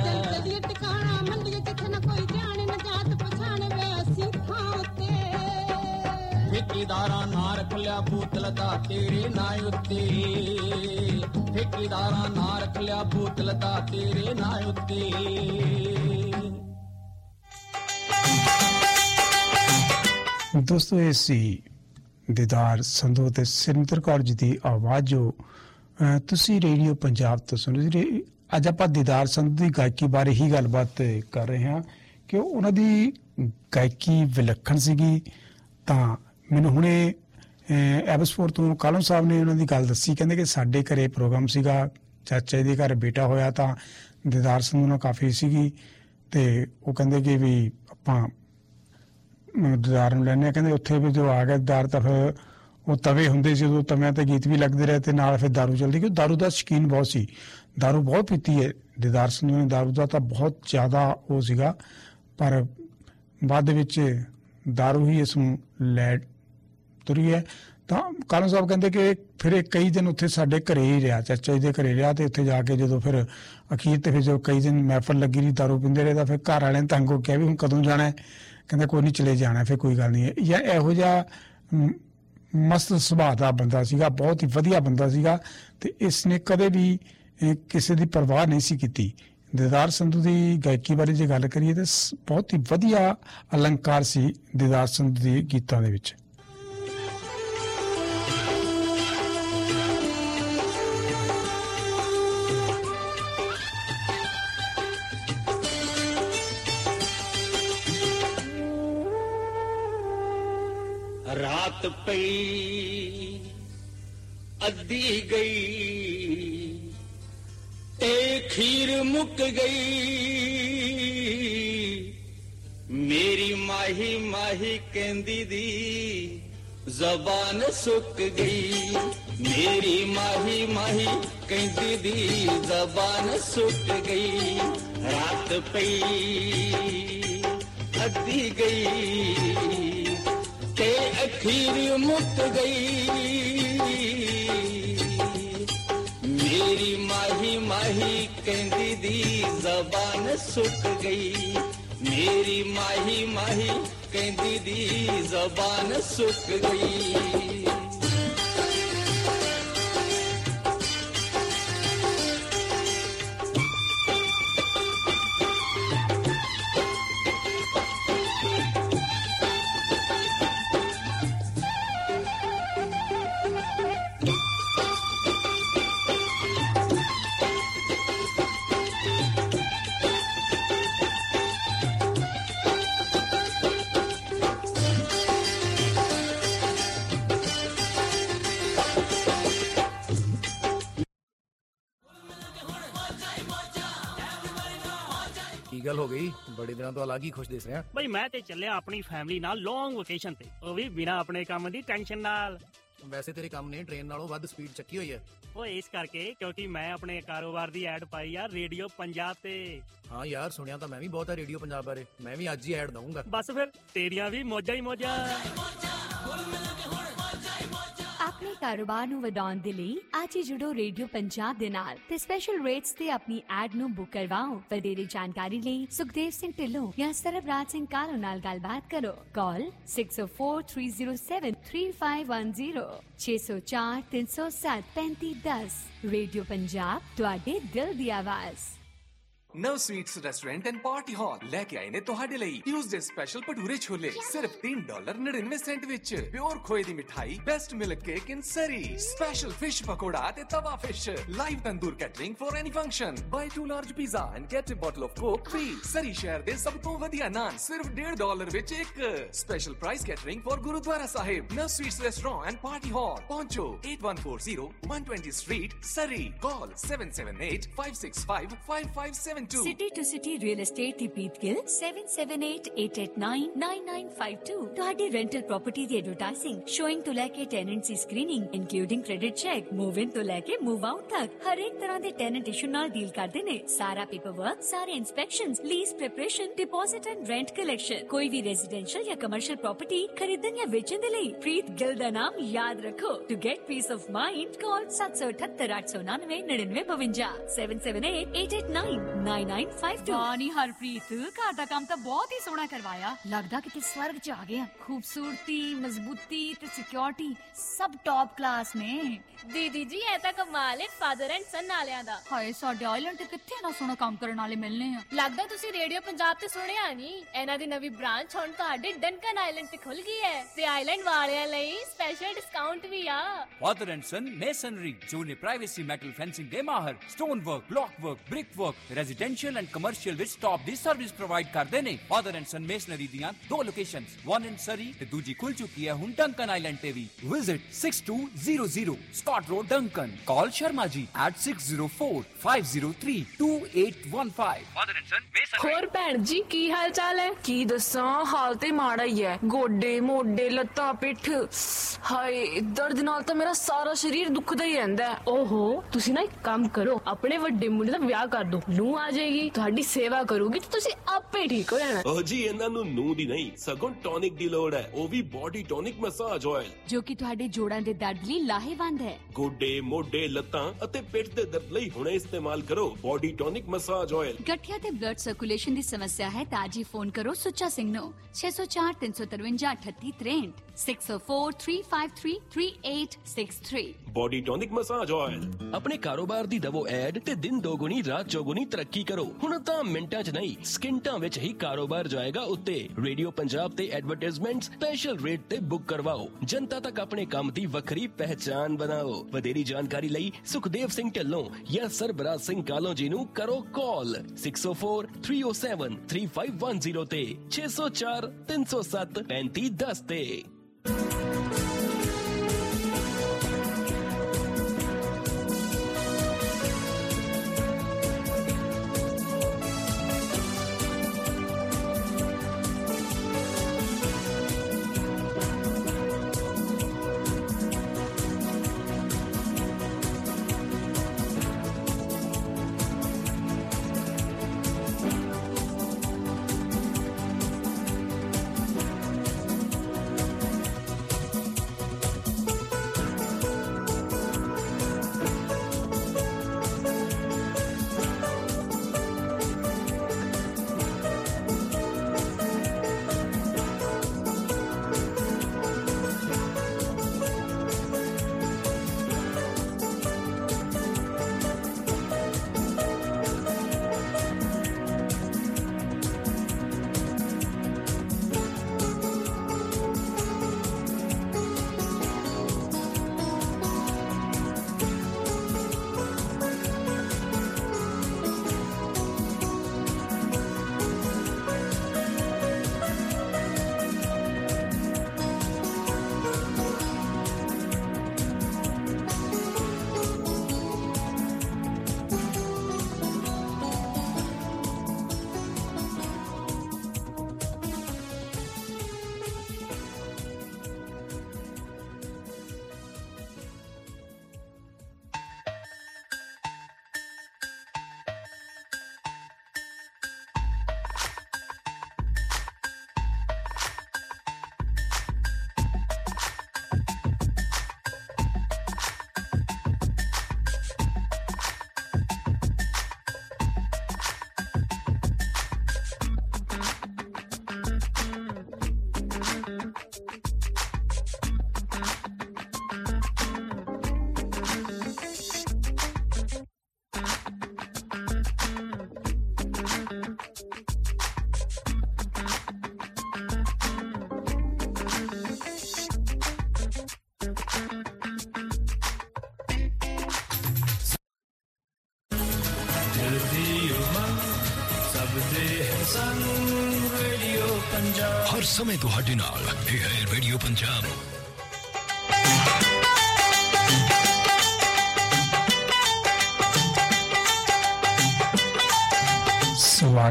ਦਿਲ ਤੇ ਠੇਕੇਦਾਰਾਂ ਨਾਂ ਰੱਖ ਲਿਆ ਬੋਤਲ ਦਾ ਤੇਰੇ ਨਾਂ ਉੱਤੇ। ਠੇਕੇਦਾਰਾਂ ਨਾਂ ਰੱਖ ਲਿਆ ਬੋਤਲ ਦਾ ਤੇਰੇ ਨਾਂ ਉੱਤੇ। ਦੋਸਤੋ, ਇਹ ਸੀ ਦੀਦਾਰ ਸੰਧੂ ਤੇ ਸਿੰਦਰ ਕੌਰ ਜੀ ਦੀ ਆਵਾਜ਼ ਜੋ ਤੁਸੀਂ ਰੇਡੀਓ ਪੰਜਾਬ ਤੋਂ ਸੁਣ ਰਹੇ ਅੱਜ ਆਪਾਂ ਦੀਦਾਰ ਸੰਧੂ ਦੀ ਗਾਇਕੀ ਬਾਰੇ ਹੀ ਗੱਲਬਾਤ ਕਰ ਰਹੇ ਹਾਂ ਕਿ ਉਹਨਾਂ ਦੀ ਗਾਇਕੀ ਵਿਲੱਖਣ ਸੀਗੀ ਤਾਂ ਮੈਨੂੰ ਹੁਣੇ ਅਹ, ਐਬਸਪੋਰਟ ਤੋਂ ਕਾਲਮ ਸਾਹਿਬ ਨੇ ਉਹਨਾਂ ਦੀ ਗੱਲ ਦੱਸੀ ਕਹਿੰਦੇ ਕਿ ਸਾਡੇ ਘਰੇ ਪ੍ਰੋਗਰਾਮ ਸੀਗਾ ਚਾਚਾ ਜੀ ਦੇ ਘਰ ਬੇਟਾ ਹੋਇਆ ਤਾਂ ਦੀਦਾਰ ਸੰਧੂ ਨਾਲ ਕਾਫੀ ਸੀਗੀ ਤੇ ਉਹ ਕਹਿੰਦੇ ਕਿ ਵੀ ਆਪਾਂ ਦਾਰ ਨੂੰ ਲੈਣੇ ਕਹਿੰਦੇ ਉੱਥੇ ਵੀ ਜੋ ਆ ਗਿਆ ਦਾਰ ਤਾਂ ਫਿਰ ਉਹ ਤਵੇ ਹੁੰਦੇ ਸੀ ਉਦੋਂ ਤਵਿਆਂ ਤੇ ਗੀਤ ਵੀ ਲੱਗਦੇ ਰਹੇ ਤੇ ਨਾਲ ਫਿਰ दारू ਚੱਲਦੀ ਕਿ दारू ਦਾ ਸ਼ਕੀਨ ਬਹੁਤ ਸੀ दारू ਬਹੁਤ ਪੀਤੀ ਹੈ ਦੀਦਾਰ ਸਿੰਘ ਨੇ दारू ਦਾ ਤਾਂ ਬਹੁਤ ਜ਼ਿਆਦਾ ਉਹ ਸੀਗਾ ਪਰ ਬਾਅਦ ਦੇ ਵਿੱਚ दारू ਹੀ ਇਸ ਨੂੰ ਲੈ ਤੁਰੀ ਹੈ, ਤਾਂ ਕਾਰਨ ਸਾਹਿਬ ਕਹਿੰਦੇ ਕਿ ਫਿਰ ਇਹ ਕਈ ਦਿਨ ਉੱਥੇ ਸਾਡੇ ਘਰੇ ਹੀ ਰਿਹਾ, ਚਾਚਾ ਜੀ ਦੇ ਘਰੇ ਰਿਹਾ ਤੇ ਉੱਥੇ ਜਾ ਕੇ ਜਦੋਂ ਫਿਰ ਅਖੀਰ ਤੇ ਫਿਰ ਜੋ ਕਈ ਦਿਨ ਮਹਿਫਲ ਲੱਗੀ ਰਹੀ, ਦਾਰੂ ਪੀਂਦੇ ਰਹੇ, ਤਾਂ ਫਿਰ ਘਰ ਵਾਲਿਆਂ ਨੇ ਤੰਗ ਹੋ ਕੇ ਵੀ ਹੁਣ ਕਦੋਂ ਜਾਣਾ ਹੈ? ਕਹਿੰਦਾ ਕੋਈ ਨਹੀਂ ਚਲੇ ਜਾਣਾ, ਫਿਰ ਕੋਈ ਗੱਲ ਨਹੀਂ ਹੈ। ਜਾਂ ਇਹੋ ਜਿਹਾ ਮਸਤ ਸੁਭਾਅ ਦਾ ਬੰਦਾ ਸੀਗਾ, ਬਹੁਤ ਹੀ ਵਧੀਆ ਬੰਦਾ ਸੀਗਾ ਤੇ ਇਸ ਨੇ ਕਦੇ ਵੀ ਕਿਸੇ ਦੀ ਪਰਵਾਹ ਨਹੀਂ ਸੀ ਕੀਤੀ। ਦਿਦਾਰ ਸੰਧੂ ਦੀ ਗਾਇਕੀ ਬਾਰੇ ਜੇ ਗੱਲ ਕਰੀਏ ਤਾਂ ਸ- ਬਹੁਤ ਹੀ ਵਧੀਆ ਅਲੰਕਾਰ ਸੀ ਦਿਦਾਰ ਸੰਧੂ ਦੇ ਗੀਤਾਂ ਦੇ ਵਿੱਚ। ਰਾਤ ਪਈ ਅੱਧੀ ਗਈ ਤੇ ਖੀਰ ਮੁੱਕ ਗਈ ਮੇਰੀ ਮਾਹੀ ਮਾਹੀ ਕਹਿੰਦੀ ਦੀ ਜ਼ਬਾਨ ਸੁੱਕ ਗਈ ਮੇਰੀ ਮਾਹੀ ਮਾਹੀ ਕਹਿੰਦੀ ਦੀ ਜ਼ਬਾਨ ਸੁੱਕ ਗਈ ਰਾਤ ਪਈ ਅੱਧੀ ਗਈ اکير ميري ماهي ماهي ڪندي زبان سڪ گئي. ميري ماهي ماهي ڪندي زبان سڪ گئي. ਬੜੇ ਦਿਨਾਂ ਤੋਂ ਅਲੱਗ ਹੀ ਖੁਸ਼ ਦਿਸ ਰਿਹਾ। ਬਈ ਮੈਂ ਤੇ ਚੱਲਿਆ ਆਪਣੀ ਫੈਮਿਲੀ ਨਾਲ ਲੌਂਗ ਵਕੇਸ਼ਨ ਤੇ। ਉਹ ਵੀ ਬਿਨਾ ਆਪਣੇ ਕੰਮ ਦੀ ਟੈਨਸ਼ਨ ਨਾਲ। ਵੈਸੇ ਤੇਰੇ ਕੰਮ ਨੇ ਟ੍ਰੇਨ ਨਾਲੋਂ ਵੱਧ ਸਪੀਡ ਚੱਕੀ ਹੋਈ ਹੈ। ਉਹ ਇਸ ਕਰਕੇ ਕਿਉਂਕਿ ਮੈਂ ਆਪਣੇ ਕਾਰੋਬਾਰ ਦੀ ਐਡ ਪਾਈ ਆ ਰੇਡੀਓ ਪੰਜਾਬ ਤੇ। ਹਾਂ ਯਾਰ ਸੁਣਿਆ ਤਾਂ ਮੈਂ ਵੀ ਬਹੁਤ ਹੈ ਰੇਡੀਓ ਪੰਜਾਬ ਬਾਰੇ। ਮੈਂ ਵੀ ਅੱਜ ਹੀ ਐਡ ਦਊਂਗਾ। ਬਸ ਫਿਰ ਤੇਰੀਆਂ ਵੀ ਮੌਜਾਂ ਹੀ ਮੌਜਾਂ। ਆਪਣੇ ਕਾਰੋਬਾਰ ਨੂੰ ਵਧਾਉਣ ਦੇ ਲਈ ਅੱਜ ਹੀ ਜੁੜੋ ਰੇਡੀਓ ਪੰਜਾਬ ਦੇ ਨਾਲ ਤੇ ਸਪੈਸ਼ਲ ਰੇਟਸ ਤੇ ਆਪਣੀ ਐਡ ਨੂੰ ਬੁੱਕ ਕਰਵਾਓ। ਵਧੇਰੇ ਜਾਣਕਾਰੀ ਲਈ ਸੁਖਦੇਵ ਸਿੰਘ ਢਿੱਲੋਂ ਜਾਂ ਸਰਬਰਾਜ ਸਿੰਘ ਕਾਲੋ ਨਾਲ ਗੱਲਬਾਤ ਕਰੋ। ਕਾਲ 6043073510 604 307 3510 ਰੇਡੀਓ ਪੰਜਾਬ, ਤੁਹਾਡੇ ਦਿਲ ਦੀ ਆਵਾਜ਼। Nav sweets restaurant and party hall ਲੈ ਕੇ ਆਏ ਨੇ ਤੁਹਾਡੇ ਲਈ ਟਿਊਜ਼ਡੇ ਸਪੈਸ਼ਲ ਭਟੂਰੇ ਛੋਲੇ ਸਿਰਫ 3 ਡਾਲਰ 99 ਸੈਂਟ ਵਿੱਚ ਪਿਓਰ ਖੋਏ ਦੀ ਮਿਠਾਈ best milk cake in Surrey special fish pakora ਤੇ tawa fish live tandoor catering for any function buy 2 large pizza and get a bottle of coke free Surrey ਸ਼ਹਿਰ ਦੇ ਸਭ ਤੋਂ ਵਧੀਆ ਨਾਨ ਸਿਰਫ 1.5 ਡਾਲਰ ਵਿੱਚ ਇੱਕ special price catering for gurdwara Sahib Nav sweets restaurant and party hall ਪਹੁੰਚੋ 8140 120 street Surrey call 778 565 5572 city to city real estate ਦੀ ਪ੍ਰੀਤ ਗਿੱਲ 7788899952 ਤੁਹਾਡੀ ਰੈਂਟਲ ਪ੍ਰਾਪਰਟੀ ਦੀ ਐਡਵਰਟਾਈਜ਼ਿੰਗ ਸ਼ੋਇੰਗ ਤੋਂ ਲੈ ਕੇ tenancy screening including credit check move in ਤੋਂ ਲੈ ਕੇ ਮੂਵ ਆਊਟ ਤੱਕ ਹਰ ਇੱਕ ਤਰ੍ਹਾਂ ਦੇ ਟੈਨੈਂਟ ਇਸ਼ੂ ਨਾਲ ਡੀਲ ਕਰਦੇ ਨੇ ਸਾਰਾ ਪੇਪਰਵਰਕ ਸਾਰੇ inspections lease preparation deposit and rent collection ਕੋਈ ਵੀ ਰੈਜ਼ੀਡੈਂਸ਼ੀਅਲ ਜਾਂ ਕਮਰਸ਼ੀਅਲ ਪ੍ਰਾਪਰਟੀ ਖਰੀਦਣ ਜਾਂ ਵੇਚਣ ਦੇ ਲਈ ਪ੍ਰੀਤ ਗਿੱਲ ਦਾ ਨਾਮ ਯਾਦ ਰੱਖੋ to get peace of mind call 778899 77888999952 ਨਹੀਂ ਹਰਪ੍ਰੀਤ ਘਰ ਦਾ ਕੰਮ ਤਾਂ ਬਹੁਤ ਹੀ ਸੋਹਣਾ ਕਰਵਾਇਆ ਲੱਗਦਾ ਕਿਤੇ ਸਵਰਗ ਚ ਆ ਗਏ ਆ ਖੂਬਸੂਰਤੀ ਮਜ਼ਬੂਤੀ ਤੇ ਸਿਕਿਉਰਿਟੀ ਸਭ ਟੌਪ ਕਲਾਸ ਨੇ ਦੀਦੀ ਜੀ ਇਹ ਤਾਂ ਕਮਾਲ ਹੈ ਫਾਦਰ ਐਂਡ ਸਨ ਵਾਲਿਆਂ ਦਾ ਹਾਏ ਸਾਡੇ ਆਈਲੈਂਡ ਤੇ ਕਿੱਥੇ ਨਾ ਸੋਹਣਾ ਕੰਮ ਕਰਨ ਵਾਲੇ ਮਿਲਨੇ ਆ ਲੱਗਦਾ ਤੁਸੀਂ ਰੇਡੀਓ ਪੰਜਾਬ ਤੇ ਸੁਣਿਆ ਨਹੀਂ ਇਹਨਾਂ ਦੀ ਨਵੀਂ ਬ੍ਰਾਂਚ ਹੁਣ ਤੁਹਾਡੇ ਡਨਕਨ ਆਈਲੈਂਡ ਤੇ ਖੁੱਲ ਗਈ ਹੈ ਤੇ ਆਈਲੈਂਡ ਵਾਲਿਆਂ ਲਈ ਸਪੈਸ਼ਲ ਡਿਸਕਾਊਂਟ ਵੀ ਆ Father and son masonry ਜੋ ਪ੍ਰਾਈਵੇਸੀ ਮੈਟਲ ਫੈਂਸਿੰਗ ਦੇ ਮਾਹਰ stone work block work brick work residential and commercial ਵਿੱਚ ਟੌਪ ਦੀ ਸਰਵਿਸ ਪ੍ਰੋਵਾਈਡ ਕਰਦੇ ਨੇ Father and son masonry ਦੀਆਂ ਦੋ ਲੋਕੇਸ਼ਨਸ ਵਨ ਇਨ ਸਰੀ ਤੇ ਦੂਜੀ ਖੁੱਲ ਚੁੱਕੀ ਹੈ ਹੁਣ ਡੰਕਨ ਆਈਲੈਂਡ ਤੇ ਵੀ visit 6200 Scott road Duncan call Sharma ji at 6045032815 Father and son masonry. ਹੋਰ ਭੈਣ ਜੀ ਕੀ ਹਾਲ ਚਾਲ ਹੈ? ਕੀ ਦੱਸਾਂ ਹਾਲ ਤੇ ਮਾੜਾ ਹੀ ਹੈ। ਗੋਡੇ ਮੋਢੇ ਲੱਤਾਂ ਪਿੱਠ। ਹਾਏ ਦਰਦ ਨਾਲ ਤਾਂ ਮੇਰਾ ਸਾਰਾ ਸਰੀਰ ਦੁਖਦਾ ਹੀ ਰਹਿੰਦਾ ਓਹੋ ਤੁਸੀਂ ਨਾ ਇੱਕ ਕੰਮ ਕਰੋ। ਆਪਣੇ ਵੱਡੇ ਮੁੰਡੇ ਦਾ ਵਿਆਹ ਕਰ ਦਿਓ। ਨੂੰ ਆ ਆ ਜਾਏਗੀ ਤੁਹਾਡੀ ਸੇਵਾ ਕਰੂਗੀ ਤੇ ਤੁਸੀਂ ਆਪੇ ਠੀਕ ਹੋ ਜਾਣਾ। ਓ ਜੀ ਇਹਨਾਂ ਨੂੰ ਨੂੰ ਦੀ ਨਹੀਂ ਸਗੋਂ ਟੌਨਿਕ ਦੀ ਲੋੜ ਹੈ। ਉਹ ਵੀ ਬਾਡੀ ਟੌਨਿਕ ਮਸਾਜ ਆਇਲ ਜੋ ਕਿ ਤੁਹਾਡੇ ਜੋੜਾਂ ਦੇ ਦਰਦ ਲਈ ਲਾਹੇਵੰਦ ਹੈ। ਗੋਡੇ ਮੋਢੇ ਲੱਤਾਂ ਅਤੇ ਪਿੱਠ ਦੇ ਦਰਦ ਲਈ ਹੁਣੇ ਇਸਤੇਮਾਲ ਕਰੋ ਬਾਡੀ ਟੌਨਿਕ ਮਸਾਜ ਆਇਲ ਗਠੀਆ ਤੇ ਬਲੱਡ ਸਰਕੂਲੇਸ਼ਨ ਦੀ ਸਮੱਸਿਆ ਹੈ ਤਾਂ ਅੱਜ ਹੀ ਫੋਨ ਕਰੋ ਸੁੱਚਾ ਸਿੰਘ ਨੂੰ 604 353 3863 604 353 3863 ਬਾਡੀ ਟੌਨਿਕ ਮਸਾਜ ਆਇਲ ਆਪਣੇ ਕਾਰੋਬਾਰ ਦੀ ਦਵੋ ਐਡ ਤੇ ਦਿਨ ਦੋਗੁਣੀ ਰਾਤ ਚੌਗੁਣੀ ਤਰੱਕੀ ਕਰੋ? ਹੁਣ ਤਾਂ ਮਿੰਟਾਂ 'ਚ ਨਹੀਂ, ਸਕਿੰਟਾਂ ਵਿੱਚ ਹੀ ਕਾਰੋਬਾਰ ਜਾਏਗਾ ਉੱਤੇ। ਰੇਡੀਓ ਪੰਜਾਬ ਤੇ ਐਡਵਰਟਾਈਜ਼ਮੈਂਟ ਸਪੈਸ਼ਲ ਰੇਟ ਤੇ ਬੁੱਕ ਕਰਵਾਓ। ਜਨਤਾ ਤੱਕ ਆਪਣੇ ਕੰਮ ਦੀ ਵੱਖਰੀ ਪਹਿਚਾਨ ਬਣਾਓ। ਵਧੇਰੀ ਜਾਣਕਾਰੀ ਲਈ ਸੁਖਦੇਵ ਸਿੰਘ ਢੱਲੋਂ ਜਾਂ ਸਰਬਰਾਜ ਸਿੰਘ ਕਾਲੋ ਜੀ ਨੂੰ ਕਰੋ ਕਾਲ 604 307 3510 ਤੇ 604 307 3510 ਤੇ।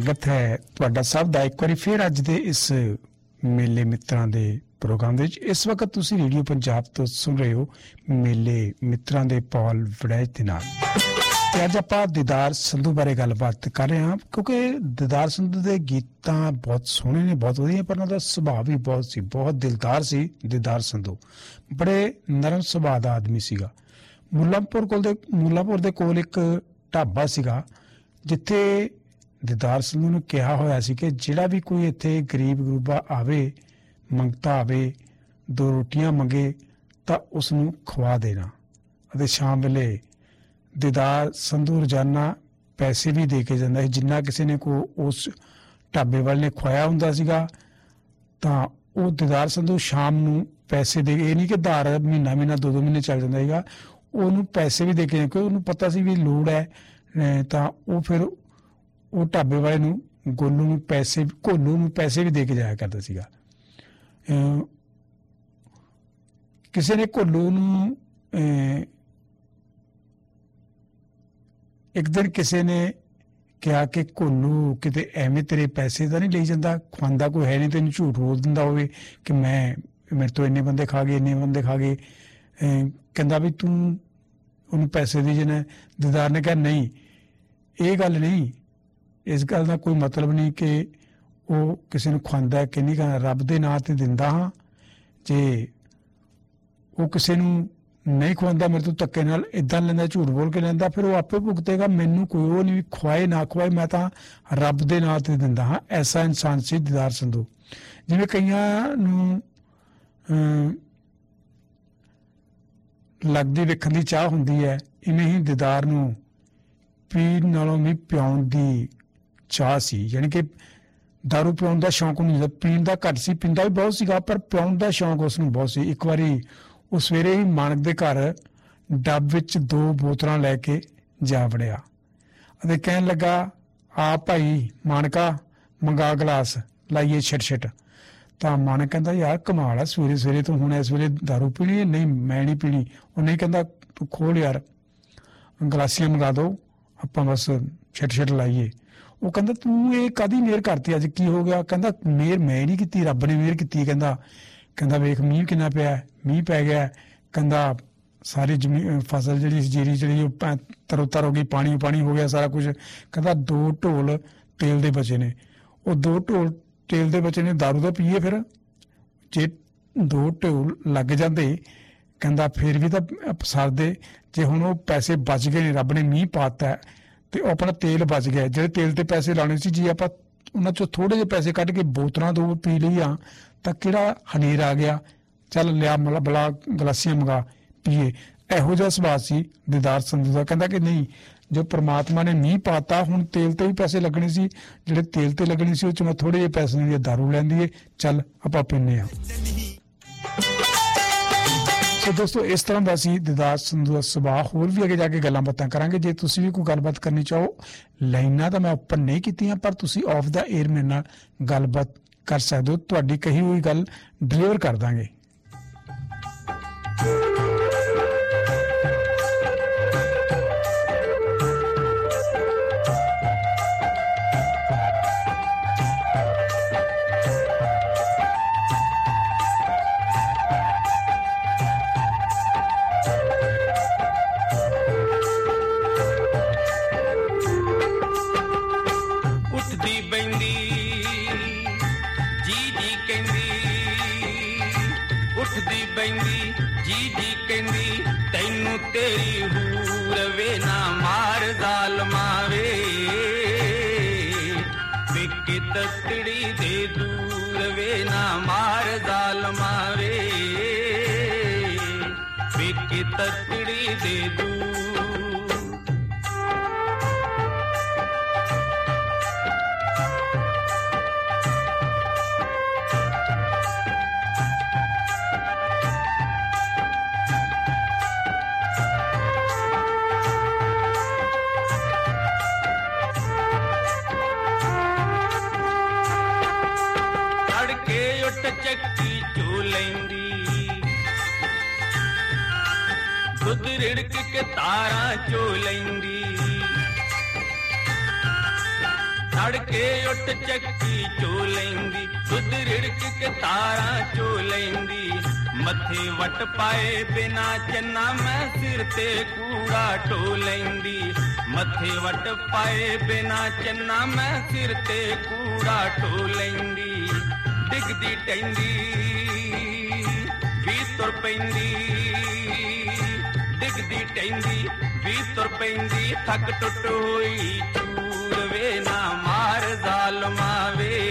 ਸਵਾਗਤ ਹੈ ਤੁਹਾਡਾ ਸਭ ਦਾ। ਇੱਕ ਵਾਰੀ ਫਿਰ ਅੱਜ ਦੇ ਇਸ ਮੇਲੇ ਮਿੱਤਰਾਂ ਦੇ ਪ੍ਰੋਗਰਾਮ ਦੇ ਵਿੱਚ। ਇਸ ਵਕਤ ਤੁਸੀਂ ਰੇਡੀਓ ਪੰਜਾਬ ਤੋਂ ਸੁਣ ਰਹੇ ਹੋ ਮੇਲੇ ਮਿੱਤਰਾਂ ਦੇ ਪੌਲ ਵੜੈਜ ਦੇ ਨਾਲ। ਤੇ ਅੱਜ ਆਪਾਂ ਦੀਦਾਰ ਸੰਧੂ ਬਾਰੇ ਗੱਲਬਾਤ ਕਰ ਰਹੇ ਹਾਂ, ਕਿਉਂਕਿ ਦੀਦਾਰ ਸੰਧੂ ਦੇ ਗੀਤਾਂ ਬਹੁਤ ਸੋਹਣੇ ਨੇ, ਬਹੁਤ ਵਧੀਆ, ਪਰ ਉਹਨਾਂ ਦਾ ਸੁਭਾਅ ਵੀ ਬਹੁਤ ਸੀ, ਬਹੁਤ ਦਿਲਦਾਰ ਸੀ ਦੀਦਾਰ ਸੰਧੂ। ਬੜੇ ਨਰਮ ਸੁਭਾਅ ਦਾ ਆਦਮੀ ਸੀਗਾ। ਮੁੱਲਾਂਪੁਰ ਕੋਲ ਦੇ ਮੁੱਲਾਂਪੁਰ ਦੇ ਕੋਲ ਇੱਕ ਢਾਬਾ ਸੀਗਾ, ਜਿੱਥੇ ਦਿਦਾਰ ਸੰਧੂ ਨੂੰ ਕਿਹਾ ਹੋਇਆ ਸੀ ਕਿ ਜਿਹੜਾ ਵੀ ਕੋਈ ਇੱਥੇ ਗਰੀਬ ਗਰੂਬਾ ਆਵੇ, ਮੰਗਤਾ ਆਵੇ, ਦੋ ਰੋਟੀਆਂ ਮੰਗੇ, ਤਾਂ ਉਸ ਨੂੰ ਖਵਾ ਦੇਣਾ। ਅਤੇ ਸ਼ਾਮ ਵੇਲੇ ਦਿਦਾਰ ਸੰਧੂ ਰੋਜ਼ਾਨਾ ਪੈਸੇ ਵੀ ਦੇ ਕੇ ਜਾਂਦਾ ਸੀ। ਜਿੰਨਾ ਕਿਸੇ ਨੇ ਕੋ ਉਸ ਢਾਬੇ ਵਾਲੇ ਨੇ ਖਵਾਇਆ ਹੁੰਦਾ ਸੀਗਾ, ਤਾਂ ਉਹ ਦਿਦਾਰ ਸੰਧੂ ਸ਼ਾਮ ਨੂੰ ਪੈਸੇ ਦੇ, ਇਹ ਨਹੀਂ ਕਿ ਧਾਰ ਮਹੀਨਾ ਮਹੀਨਾ, ਦੋ ਦੋ ਮਹੀਨੇ ਚੱਲ ਜਾਂਦਾ ਸੀਗਾ। ਉਹਨੂੰ ਪੈਸੇ ਵੀ ਦੇ ਕੇ, ਕਿਉਂਕਿ ਉਹਨੂੰ ਪਤਾ ਸੀ ਵੀ ਲੋੜ ਹੈ ਤਾਂ ਉਹ ਫਿਰ ਉਹ ਢਾਬੇ ਵਾਲੇ ਨੂੰ, ਗੋਲੂ ਨੂੰ ਪੈਸੇ ਕੋਲੂ ਨੂੰ ਪੈਸੇ ਵੀ ਦੇ ਕੇ ਜਾਇਆ ਕਰਦਾ ਸੀਗਾ। ਕਿਸੇ ਨੇ ਕੋਲੂ ਨੂੰ ਇੱਕ ਦਿਨ ਕਿਸੇ ਨੇ ਕਿਹਾ ਕਿ ਕੋਲੂ ਕਿਤੇ ਐਵੇਂ ਤੇਰੇ ਪੈਸੇ ਤਾਂ ਨਹੀਂ ਲਈ ਜਾਂਦਾ ਖਵਾਂਦਾ ਕੋਈ ਹੈ ਨਹੀਂ, ਤੈਨੂੰ ਝੂਠ ਬੋਲ ਦਿੰਦਾ ਹੋਵੇ ਕਿ ਮੈਂ, ਮੇਰੇ ਤੋਂ ਇੰਨੇ ਬੰਦੇ ਖਾ ਗਏ, ਇੰਨੇ ਬੰਦੇ ਖਾ ਗਏ। ਕਹਿੰਦਾ ਵੀ ਤੂੰ ਉਹਨੂੰ ਪੈਸੇ ਦੇ ਜਨਾ ਦਿਦਾਰ ਨੇ ਕਿਹਾ, ਨਹੀਂ, ਇਹ ਗੱਲ ਨਹੀਂ ਇਸ ਗੱਲ ਦਾ ਕੋਈ ਮਤਲਬ ਨਹੀਂ ਕਿ ਉਹ ਕਿਸੇ ਨੂੰ ਖਵਾਉਂਦਾ ਹੈ ਕਿ ਨਹੀਂ ਖਾਂਦਾ ਰੱਬ ਦੇ ਨਾਂ ਤੇ ਦਿੰਦਾ ਹਾਂ। ਜੇ ਉਹ ਕਿਸੇ ਨੂੰ ਨਹੀਂ ਖਵਾਉਂਦਾ ਮੇਰੇ ਤੋਂ ਧੱਕੇ ਨਾਲ ਇਦਾਂ ਲੈਂਦਾ, ਝੂਠ ਬੋਲ ਕੇ ਲੈਂਦਾ, ਫਿਰ ਉਹ ਆਪੇ ਭੁਗਤੇਗਾ। ਮੈਨੂੰ ਕੋਈ ਉਹ ਨਹੀਂ ਖਵਾਏ ਨਾ ਖਵਾਏ ਮੈਂ ਤਾਂ ਰੱਬ ਦੇ ਨਾਂ ਤੇ ਦਿੰਦਾ ਹਾਂ। ਐਸਾ ਇਨਸਾਨ ਸੀ, ਦੀਦਾਰ ਸੰਧੂ। ਜਿਵੇਂ ਕਈਆਂ ਨੂੰ ਲੱਗਦੀ ਵੇਖਣ ਦੀ ਚਾਹ ਹੁੰਦੀ ਹੈ, ਇਵੇਂ ਹੀ ਦੀਦਾਰ ਨੂੰ ਪੀਣ ਨਾਲੋਂ ਵੀ ਪਿਆਉਣ ਦੀ ਚਾਹ ਸੀ, ਯਾਨੀ ਕਿ ਦਾਰੂ ਪਿਆਉਣ ਦਾ ਸ਼ੌਂਕ ਨਹੀਂ ਸੀ। ਪੀਣ ਦਾ ਘੱਟ ਸੀ ਪੀਂਦਾ ਵੀ ਬਹੁਤ ਸੀਗਾ, ਪਰ ਪਿਆਉਣ ਦਾ ਸ਼ੌਂਕ ਉਸ ਨੂੰ ਬਹੁਤ ਸੀ। ਇੱਕ ਵਾਰੀ ਉਹ ਸਵੇਰੇ ਹੀ ਮਾਨਕ ਦੇ ਘਰ ਡੱਬ ਵਿੱਚ ਦੋ ਬੋਤਲਾਂ ਲੈ ਕੇ ਜਾ ਵੜਿਆ ਅਤੇ ਕਹਿਣ ਲੱਗਾ, ਆ ਭਾਈ ਮਾਨਕਾ, ਮੰਗਾ ਗਲਾਸ, ਲਾਈਏ ਛਿਟ ਛਿਟ ਤਾਂ ਮਾਨਕ ਕਹਿੰਦਾ, ਯਾਰ, ਕਮਾਲ ਆ ਸਵੇਰੇ ਸਵੇਰੇ ਤੋਂ ਹੁਣ ਇਸ ਵੇਲੇ ਦਾਰੂ ਪੀਣੀ ਹੈ? ਨਹੀਂ, ਮੈਂ ਨਹੀਂ ਪੀਣੀ। ਉਹ ਨਹੀਂ ਕਹਿੰਦਾ, ਤੂੰ ਖੋਲ ਯਾਰ, ਗਲਾਸੀਆਂ ਮੰਗਾ ਦੋ, ਆਪਾਂ ਬਸ ਛਿਟ ਛਿਟ ਲਾਈਏ। ਉਹ ਕਹਿੰਦਾ, ਤੂੰ ਇਹ ਕਾਦੀ ਮੇਰ ਕਰਤੀ ਅੱਜ? ਕੀ ਹੋ ਗਿਆ? ਕਹਿੰਦਾ ਮੇਰ ਮੈਂ ਨਹੀਂ ਕੀਤੀ, ਰੱਬ ਨੇ ਮੇਰ ਕੀਤੀ ਕਹਿੰਦਾ। ਕਹਿੰਦਾ, ਵੇਖ, ਮੀਂਹ ਕਿੰਨਾ ਪਿਆ ਮੀਂਹ ਪੈ ਗਿਆ ਕਹਿੰਦਾ, ਸਾਰੀ ਜ਼ਮੀਨ ਫਸਲ ਜਿਹੜੀ ਜੀਰੀ ਜਿਹੜੀ ਉਹ ਪੈ- ਤਰੋ ਤਰ ਹੋ ਗਈ ਪਾਣੀ ਪਾਣੀ ਹੋ ਗਿਆ ਸਾਰਾ ਕੁਝ। ਕਹਿੰਦਾ, ਦੋ ਢੋਲ ਤੇਲ ਦੇ ਬਚੇ ਨੇ। ਉਹ ਦੋ ਢੋਲ ਤੇਲ ਦੇ ਬਚੇ ਨੇ दारू ਦਾ ਪੀਏ ਫਿਰ। ਜੇ ਦੋ ਢੋਲ ਲੱਗ ਜਾਂਦੇ, ਕਹਿੰਦਾ, ਫਿਰ ਵੀ ਤਾਂ ਸਰਦੇ। ਜੇ ਹੁਣ ਉਹ ਪੈਸੇ ਬਚ ਗਏ ਨੇ, ਰੱਬ ਨੇ ਮੀਂਹ ਪਾਤਾ ਤੇ ਆਪਣਾ ਤੇਲ ਬਚ ਗਿਆ। ਜਿਹੜੇ ਤੇਲ ਤੇ ਪੈਸੇ ਲਾਉਣੇ ਸੀ, ਜੇ ਆਪਾਂ ਉਹਨਾਂ ਚੋਂ ਥੋੜੇ ਜਿਹੇ ਪੈਸੇ ਕੱਢ ਕੇ ਬੋਤਲਾਂ ਦੋ ਪੀ ਲਈਆਂ, ਤਾਂ ਕਿਹੜਾ ਹਨੇਰ ਆ ਗਿਆ? ਚੱਲ ਲਿਆ ਮਲਾ ਬਲਾ ਗਲਾਸੀਆਂ ਮੰਗਾ, ਪੀਏ। ਇਹੋ ਜਿਹਾ ਸੁਭਾਅ ਸੀ ਦੀਦਾਰ ਸੰਧੂ ਦਾ। ਕਹਿੰਦਾ ਕਿ ਨਹੀਂ, ਜੋ ਪ੍ਰਮਾਤਮਾ ਨੇ ਮੀਂਹ ਪਾਤਾ, ਹੁਣ ਤੇਲ ਤੇ ਵੀ ਪੈਸੇ ਲੱਗਣੇ ਸੀ। ਜਿਹੜੇ ਤੇਲ ਤੇ ਲੱਗਣੇ ਸੀ, ਉਹ ਚ ਮੈਂ ਥੋੜੇ ਜਿਹੇ ਪੈਸੇ ਦੀ ਦਾਰੂ ਲੈਂਦੀ ਏ। ਚੱਲ ਆਪਾਂ ਪੀਨੇ ਆ ਸੋ ਦੋਸਤੋ, ਇਸ ਤਰ੍ਹਾਂ ਦਾ ਅਸੀਂ ਦਿਦਾਰ ਸੰਧੂ ਦਾ ਸੁਭਾਅ ਹੋਰ ਵੀ ਅੱਗੇ ਜਾ ਕੇ ਗੱਲਾਂ ਬਾਤਾਂ ਕਰਾਂਗੇ। ਜੇ ਤੁਸੀਂ ਵੀ ਕੋਈ ਗੱਲਬਾਤ ਕਰਨੀ ਚਾਹੋ, ਲਾਈਨਾਂ ਤਾਂ ਮੈਂ ਓਪਨ ਨਹੀਂ ਕੀਤੀਆਂ, ਪਰ ਤੁਸੀਂ ਆਫ ਦਾ 에ਅਰ ਮੇਰੇ ਨਾਲ ਗੱਲਬਾਤ ਕਰ ਸਕਦੇ ਹੋ। ਤੁਹਾਡੀ ਕਹੀ ਹੋਈ ਗੱਲ ਡਿਲੀਵਰ ਕਰ ਦਾਂਗੇ। ਰਿੜਕ ਕੇ ਤਾਰਾਂ ਚੋ ਲੈਂਦੀ ਤੜਕੇ ਉੱਠ ਚੱਕੀ ਚੋ ਲੈਂਦੀ ਦੁੱਧ ਰਿੜਕ ਕੇ ਤਾਰਾਂ ਚੋ ਲੈਂਦੀ ਮੱਥੇ ਵਟ ਪਾਏ ਬਿਨਾ ਚੰਨਾ ਮੈਂ ਸਿਰ ਤੇ ਕੂੜਾ ਢੋ ਲੈਂਦੀ ਮੱਥੇ ਵਟ ਪਾਏ ਬਿਨਾ ਚੰਨਾ ਮੈਂ ਸਿਰ ਤੇ ਕੂੜਾ ਢੋ ਲੈਂਦੀ ਡਿੱਗਦੀ ਟੈਂਦੀ ਵੀ ਤੁਰ ਪੈਂਦੀ ਡਿੱਗਦੀ ਟੈਂਦੀ ਵੀ ਥੱਕ ਟੁੱਟ ਹੋਈ ਚੂਰ ਵੇ ਨਾ ਮਾਰ ਜ਼ਾਲਮਾ ਵੇ।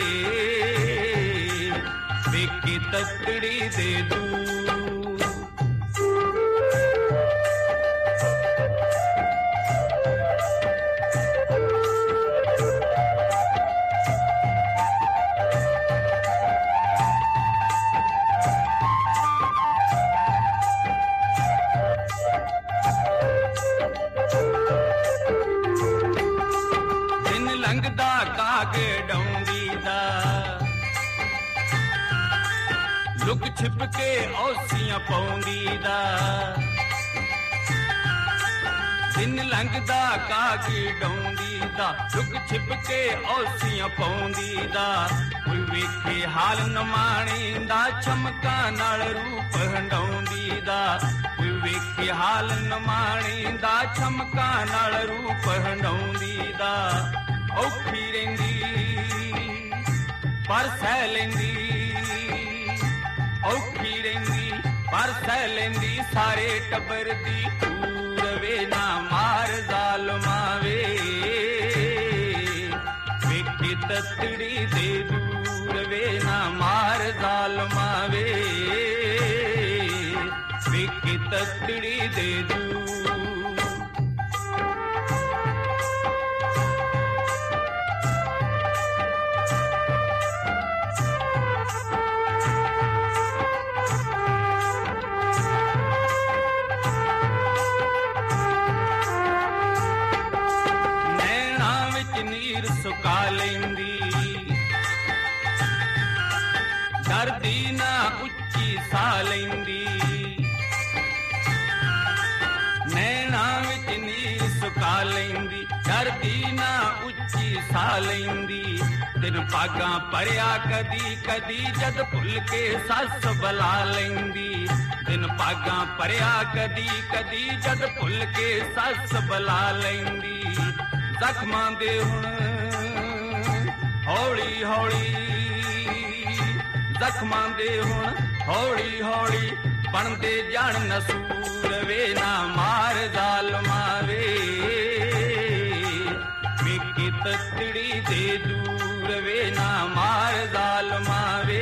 ਵੇਖੀ ਤਕੜੀ ਦੇ ਦੂਰ ਕਾਗ ਡੌਂਦੀ ਦਾ। ਲੁਕ ਛਿਪ ਕੇ ਔਸੀਆਂ ਪਾਉਂਦੀ ਦਾ। ਦਿਨ ਲੰਘਦਾ ਕਾਗ ਡੌਂਦੀ ਦਾ। ਲੁਕ ਛਿਪ ਕੇ ਔਸੀਆਂ ਪਾਉਂਦੀ ਦਾ। ਕੋਈ ਵੇਖੇ ਹਾਲ ਨਮਾਣੀ ਦਾ, ਚਮਕਾਂ ਨਾਲ ਰੂਪ ਹੰਡਾਉਂਦੀ ਦਾ। ਕੋਈ ਵੇਖੇ ਹਾਲ ਨਮਾਣੀ ਦਾ, ਚਮਕਾਂ ਨਾਲ ਰੂਪ ਹੰਡਾਉਂਦੀ ਦਾ। ਔਖੀ ਰਹਿੰਦੀ ਸਹਿ ਲੈਂਦੀ ਔਖੀ ਰਹਿੰਦੀ ਪਰ ਸਹਿ ਲੈਂਦੀ ਸਾਰੇ ਟੱਬਰ ਦੀ ਤੂਰ ਵੇ ਨਾ ਮਾਰ ਜ਼ਾਲਮਾਂ ਵੇ ਵੇਖੀ ਤਤੜੀ ਦੇ ਦੂਰ ਵੇ ਨਾ ਮਾਰ ਜ਼ਾਲਮਾਂ ਵੇ ਵੇਖੀ ਤਤੜੀ ਦੇ ਦੂਰ ਉੱਚੀ ਸਾਹ ਲੈਂਦੀ ਨੈਣਾ ਵਿੱਚ ਨੀਰ ਸੁਕਾ ਲੈਂਦੀ ਡਰਦੀ ਨਾ ਉੱਚੀ ਸਾਹ ਲੈਂਦੀ ਦਿਨ ਪਾਗਾਂ ਪਰਿਆ ਕਦੀ ਕਦੀ ਜਦ ਭੁੱਲ ਕੇ ਸੱਸ ਬੁਲਾ ਲੈਂਦੀ ਦਿਨ ਪਾਗਾਂ ਪਰਿਆ ਕਦੀ ਕਦੀ ਜਦ ਭੁੱਲ ਕੇ ਸੱਸ ਬੁਲਾ ਲੈਂਦੀ ਜ਼ਖਮਾਂ ਦੇ ਹੁਣ ਹੌਲੀ ਹੌਲੀ ਜ਼ਖਮਾਂ ਦੇ ਹੁਣ ਹੌਲੀ ਹੌਲੀ ਬਣਦੇ ਜਾਣ ਨਸੂਰ ਵੇ ਨਾ ਮਾਰ ਜ਼ਾਲਮਾਂ ਵੇ ਵੇਖੀ ਤਤੜੀ ਦੇ ਦੂਰ ਵੇ ਨਾ ਮਾਰ ਜ਼ਾਲਮਾਂ ਵੇ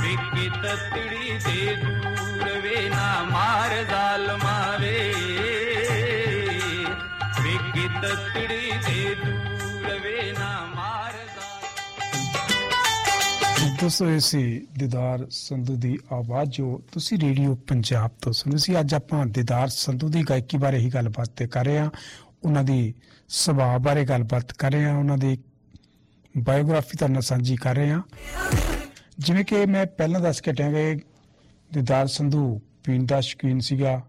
ਵੇਖੀ ਤਤੜੀ ਦੇ ਦੂਰ ਵੇ ਨਾ ਮਾਰ ਜ਼ਾਲਮਾਂ ਦੋਸਤੋ ਇਹ ਸੀ ਦਿਦਾਰ ਸੰਧੂ ਦੀ ਆਵਾਜ਼ ਜੋ ਤੁਸੀਂ ਰੇਡੀਓ ਪੰਜਾਬ ਤੋਂ ਸੁਣੀ ਸੀ। ਅੱਜ ਆਪਾਂ ਦਿਦਾਰ ਸੰਧੂ ਦੀ ਗਾਇਕੀ ਬਾਰੇ ਹੀ ਗੱਲਬਾਤ ਤੇ ਕਰ ਰਹੇ ਹਾਂ। ਉਹਨਾਂ ਦੀ ਸੁਭਾਅ ਬਾਰੇ ਗੱਲਬਾਤ ਕਰ ਰਹੇ ਹਾਂ। ਉਹਨਾਂ ਦੀ ਬਾਇਓਗ੍ਰਾਫੀ ਤੁਹਾਡੇ ਨਾਲ ਸਾਂਝੀ ਕਰ ਰਹੇ ਹਾਂ। ਜਿਵੇਂ ਕਿ ਮੈਂ ਪਹਿਲਾਂ ਦੱਸ ਕੇ ਟਿਆ ਕਿ ਦਿਦਾਰ ਸੰਧੂ ਪੀਣ ਦਾ ਸ਼ੌਕੀਨ ਸੀਗਾ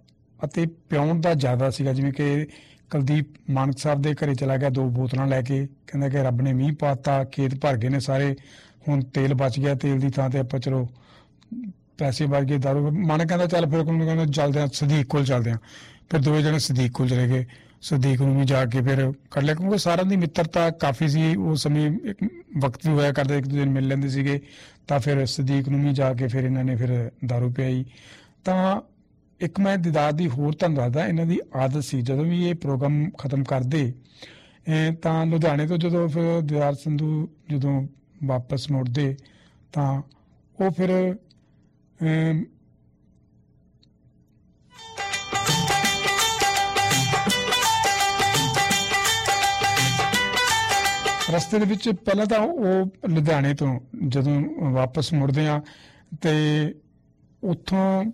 ਅਤੇ ਪਿਉਣ ਦਾ ਜ਼ਿਆਦਾ ਸੀਗਾ। ਜਿਵੇਂ ਕਿ ਕੁਲਦੀਪ ਮਾਨਕ ਸਾਹਿਬ ਦੇ ਘਰੇ ਚਲਾ ਗਿਆ, ਦੋ ਬੋਤਲਾਂ ਲੈ ਕੇ। ਕਹਿੰਦਾ ਕਿ ਰੱਬ ਨੇ ਮੀਂਹ ਪਾਤਾ ਖੇਤ ਭਰ ਗਏ ਨੇ ਸਾਰੇ। ਹੁਣ ਤੇਲ ਬਚ ਗਿਆ, ਤੇਲ ਦੀ ਥਾਂ ਤੇ ਆਪਾਂ ਚਲੋ ਪੈਸੇ ਬਚ ਗਏ, ਦਾਰੂ ਮਨ ਕਹਿੰਦਾ ਚੱਲ ਫਿਰ ਕੋਲ ਕਹਿੰਦਾ ਚੱਲਦੇ ਆ ਸਦੀਕ ਕੋਲ ਚੱਲਦੇ ਆ ਫਿਰ ਦੋਵੇਂ ਜਣੇ ਸਦੀਕ ਕੋਲ ਚਲੇ ਗਏ। ਸਦੀਕ ਨੂੰ ਵੀ ਜਾ ਕੇ ਫਿਰ ਕਰ ਲਿਆ, ਕਿਉਂਕਿ ਸਾਰਿਆਂ ਦੀ ਮਿੱਤਰਤਾ ਕਾਫੀ ਸੀ। ਉਹ ਸਮੇਂ ਇੱਕ ਵਕਤ ਵੀ ਹੋਇਆ ਕਰਦੇ ਇੱਕ ਦੂਜੇ ਨੂੰ ਮਿਲ ਲੈਂਦੇ ਸੀਗੇ। ਤਾਂ ਫਿਰ ਸਦੀਕ ਨੂੰ ਵੀ ਜਾ ਕੇ ਫਿਰ ਇਹਨਾਂ ਨੇ ਫਿਰ ਦਾਰੂ ਪਿਆਈ। ਤਾਂ ਇੱਕ ਮੈਂ ਦਿਦਾਰ ਦੀ ਹੋਰ ਤੁਹਾਨੂੰ ਦੱਸਦਾ, ਇਹਨਾਂ ਦੀ ਆਦਤ ਸੀ। ਜਦੋਂ ਵੀ ਇਹ ਪ੍ਰੋਗਰਾਮ ਖਤਮ ਕਰਦੇ ਤਾਂ ਲੁਧਿਆਣੇ ਤੋਂ ਜਦੋਂ ਫਿਰ ਦਿਦਾਰ ਸੰਧੂ ਜਦੋਂ ਵਾਪਸ ਮੁੜਦੇ ਤਾਂ ਉਹ ਫਿਰ ਰਸਤੇ ਦੇ ਵਿੱਚ ਪਹਿਲਾਂ ਤਾਂ ਉਹ ਲੁਧਿਆਣੇ ਤੋਂ ਜਦੋਂ ਵਾਪਸ ਮੁੜਦੇ ਆ ਤੇ ਉੱਥੋਂ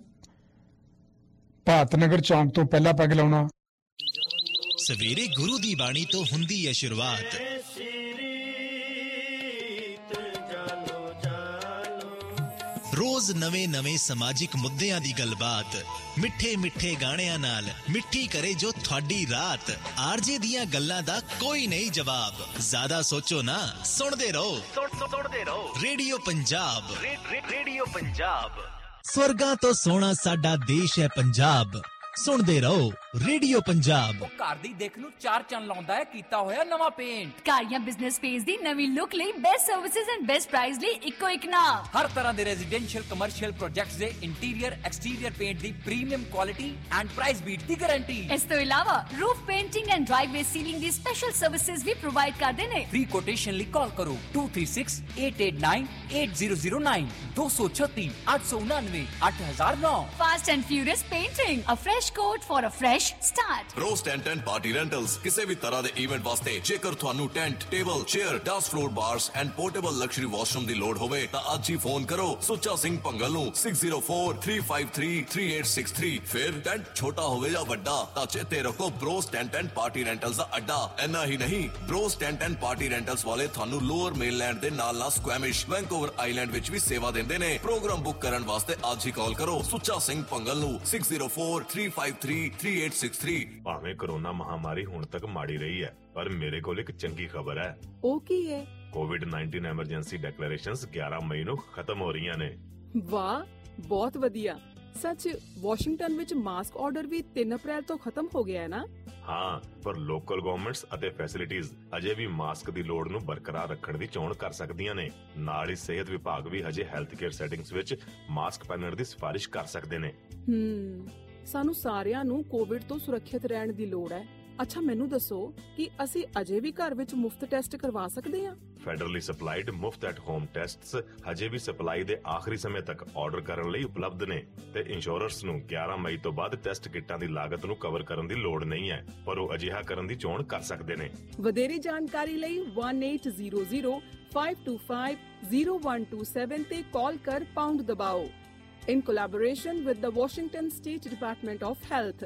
ਭਾਰਤ ਨਗਰ ਚੌਂਕ ਤੋਂ ਪਹਿਲਾਂ ਪੱਗ ਲਾਉਣਾ। ਸਵੇਰੇ ਗੁਰੂ ਦੀ ਬਾਣੀ ਤੋਂ ਹੁੰਦੀ ਹੈ ਸ਼ੁਰੂਆਤ। ਰੋਜ਼ ਨਵੇਂ-ਨਵੇਂ ਸਮਾਜਿਕ ਮੁੱਦਿਆਂ ਦੀ ਗੱਲਬਾਤ ਮਿੱਠੇ ਮਿੱਠੇ ਗਾਣਿਆਂ ਨਾਲ ਮਿੱਠੀ ਕਰੇ ਜੋ ਤੁਹਾਡੀ ਰਾਤ। ਆਰਜੇ ਦੀਆਂ ਗੱਲਾਂ ਦਾ ਕੋਈ ਨਹੀਂ ਜਵਾਬ। ਜ਼ਿਆਦਾ ਸੋਚੋ ਨਾ ਸੁਣਦੇ ਰਹੋ। ਸੁਣਦੇ ਰਹੋ। ਰੇਡੀਓ ਪੰਜਾਬ। ਰੇਡੀਓ ਪੰਜਾਬ। ਸਵਰਗਾਂ ਤੋਂ ਸੋਹਣਾ ਸਾਡਾ ਦੇਸ਼ ਹੈ ਪੰਜਾਬ। ਸੁਣਦੇ ਰਹੋ। ਰੇਡੀਓ ਪੰਜਾਬ ਘਰ ਦੀ ਦੇਖ ਨੂੰ ਚਾਰ ਚੰਨ ਲਾਉਂਦਾ ਹੈ ਕੀਤਾ ਹੋਇਆ ਨਵਾਂ ਪੇਂਟ ਘਰ ਜਾਂ ਬਿਜ਼ਨਸ ਸਪੇਸ ਦੀ ਨਵੀਂ ਲੁੱਕ ਲਈ best services and best price ਲਈ ਇੱਕੋ ਇੱਕ ਨਾਮ ਹਰ ਤਰ੍ਹਾਂ ਦੇ ਰੈਜ਼ੀਡੈਂਸ਼ੀਅਲ ਕਮਰਸ਼ੀਅਲ ਪ੍ਰੋਜੈਕਟਸ ਦੇ interior exterior paint the premium quality and price beat the guarantee ਇਸ ਤੋਂ ਇਲਾਵਾ roof painting and driveway sealing the special services ਵੀ ਪ੍ਰੋਵਾਈਡ ਕਰਦੇ ਨੇ ਫ੍ਰੀ ਕੋਟੇਸ਼ਨ ਲਈ ਕਾਲ ਕਰੋ 2368898009 236 899 8009 Fast and Furious Painting, a fresh coat for a fresh start. Rose tent and party rentals ਕਿਸੇ ਵੀ ਤਰ੍ਹਾਂ ਦੇ ਇਵੈਂਟ ਵਾਸਤੇ ਜੇਕਰ ਤੁਹਾਨੂੰ tent table chair dance floor bars and portable luxury washroom ਦੀ ਲੋੜ ਹੋਵੇ ਤਾਂ ਅੱਜ ਹੀ ਫੋਨ ਕਰੋ ਸੁੱਚਾ ਸਿੰਘ ਭੰਗਲ ਨੂੰ 6043533863 ਫਿਰ ਟੈਂਟ ਛੋਟਾ ਹੋਵੇ ਜਾਂ ਵੱਡਾ ਤਾਂ ਚੇਤੇ ਰੱਖੋ Bros tent and party rentals ਦਾ ਅੱਡਾ ਇੰਨਾ ਹੀ ਨਹੀਂ Bros tent and party rentals ਵਾਲੇ ਤੁਹਾਨੂੰ ਲੋਅਰ ਮੇਨਲੈਂਡ ਦੇ ਨਾਲ ਨਾਲ ਸਕੁਐਮਿਸ਼ ਵੈਂਕੂਵਰ ਆਈਲੈਂਡ ਵਿੱਚ ਵੀ ਸੇਵਾ ਦਿੰਦੇ ਨੇ ਪ੍ਰੋਗਰਾਮ ਬੁੱਕ ਕਰਨ ਵਾਸਤੇ ਅੱਜ ਹੀ ਕਾਲ ਕਰੋ ਸੁੱਚਾ ਸਿੰਘ ਭੰਗਲ ਨੂੰ 6043533863 ਭਾਵੇਂ ਕਰੋਨਾ ਮਹਾਮਾਰੀ ਹੁਣ ਤੱਕ ਮਾੜੀ ਰਹੀ ਹੈ ਪਰ ਮੇਰੇ ਕੋਲ ਇੱਕ ਚੰਗੀ ਖਬਰ ਹੈ। ਉਹ ਕੀ ਹੈ? ਕੋਵਿਡ-19 ਐਮਰਜੈਂਸੀ ਡੈਕਲੇਰੇਸ਼ਨਸ 11 ਮਈ ਨੂੰ ਖਤਮ ਹੋ ਰਹੀਆਂ ਨੇ। ਵਾਹ ਬਹੁਤ ਵਧੀਆ। ਸੱਚ ਵਾਸ਼ਿੰਗਟਨ ਵਿੱਚ ਮਾਸਕ ਆਰਡਰ ਵੀ 3 ਅਪ੍ਰੈਲ ਤੋਂ ਖਤਮ ਹੋ ਗਿਆ ਹੈ ਨਾ? ਹਾਂ ਪਰ ਲੋਕਲ ਗਵਰਨਮੈਂਟਸ ਅਤੇ ਫੈਸਿਲਿਟੀਆਂ ਅਜੇ ਵੀ ਮਾਸਕ ਦੀ ਲੋੜ ਨੂੰ ਬਰਕਰਾਰ ਰੱਖਣ ਦੀ ਚੋਣ ਕਰ ਸਕਦੀਆਂ ਨੇ। ਨਾਲ ਹੀ ਸਿਹਤ ਵਿਭਾਗ ਵੀ ਹਜੇ ਹੈਲਥ ਕੇਅਰ ਸੈਟਿੰਗਸ ਵਿੱਚ ਮਾਸਕ ਪਹਿਨਣ ਦੀ ਸਿਫਾਰਿਸ਼ ਕਰ ਸਕਦੇ ਨੇ। ਹਮ ਸਾਨੂੰ ਸਾਰਿਆਂ ਨੂੰ ਕੋਵਿਡ ਤੋਂ ਸੁਰੱਖਿਅਤ ਰਹਿਣ ਦੀ ਲੋੜ ਹੈ। ਅੱਛਾ ਮੈਨੂੰ ਦੱਸੋ ਕਿ ਅਸੀਂ ਅਜੇ ਵੀ ਘਰ ਵਿੱਚ ਮੁਫਤ ਟੈਸਟ ਕਰਵਾ ਸਕਦੇ ਹਾਂ? ਫੈਡਰਲੀ ਸਪਲਾਈਡ ਮੁਫਤ ਐਟ ਹੋਮ ਟੈਸਟਸ ਹਜੇ ਵੀ ਸਪਲਾਈ ਦੇ ਆਖਰੀ ਸਮੇਂ ਤੱਕ ਆਰਡਰ ਕਰਨ ਲਈ ਉਪਲਬਧ ਨੇ ਤੇ ਇੰਸ਼ੋਰਰਸ ਨੂੰ 11 ਮਈ ਤੋਂ ਬਾਅਦ ਟੈਸਟ ਕਿੱਟਾਂ ਦੀ ਲਾਗਤ ਨੂੰ ਕਵਰ ਕਰਨ ਦੀ ਲੋੜ ਨਹੀਂ ਹੈ ਪਰ ਉਹ ਅਜਿਹਾ ਕਰਨ ਦੀ ਚੋਣ ਕਰ ਸਕਦੇ ਨੇ। ਵਧੇਰੀ ਜਾਣਕਾਰੀ ਲਈ 1800 525 0127 ਤੇ ਕਾਲ ਕਰ ਪਾਉਂਡ ਦਬਾਓ। In collaboration with the Washington State Department of Health.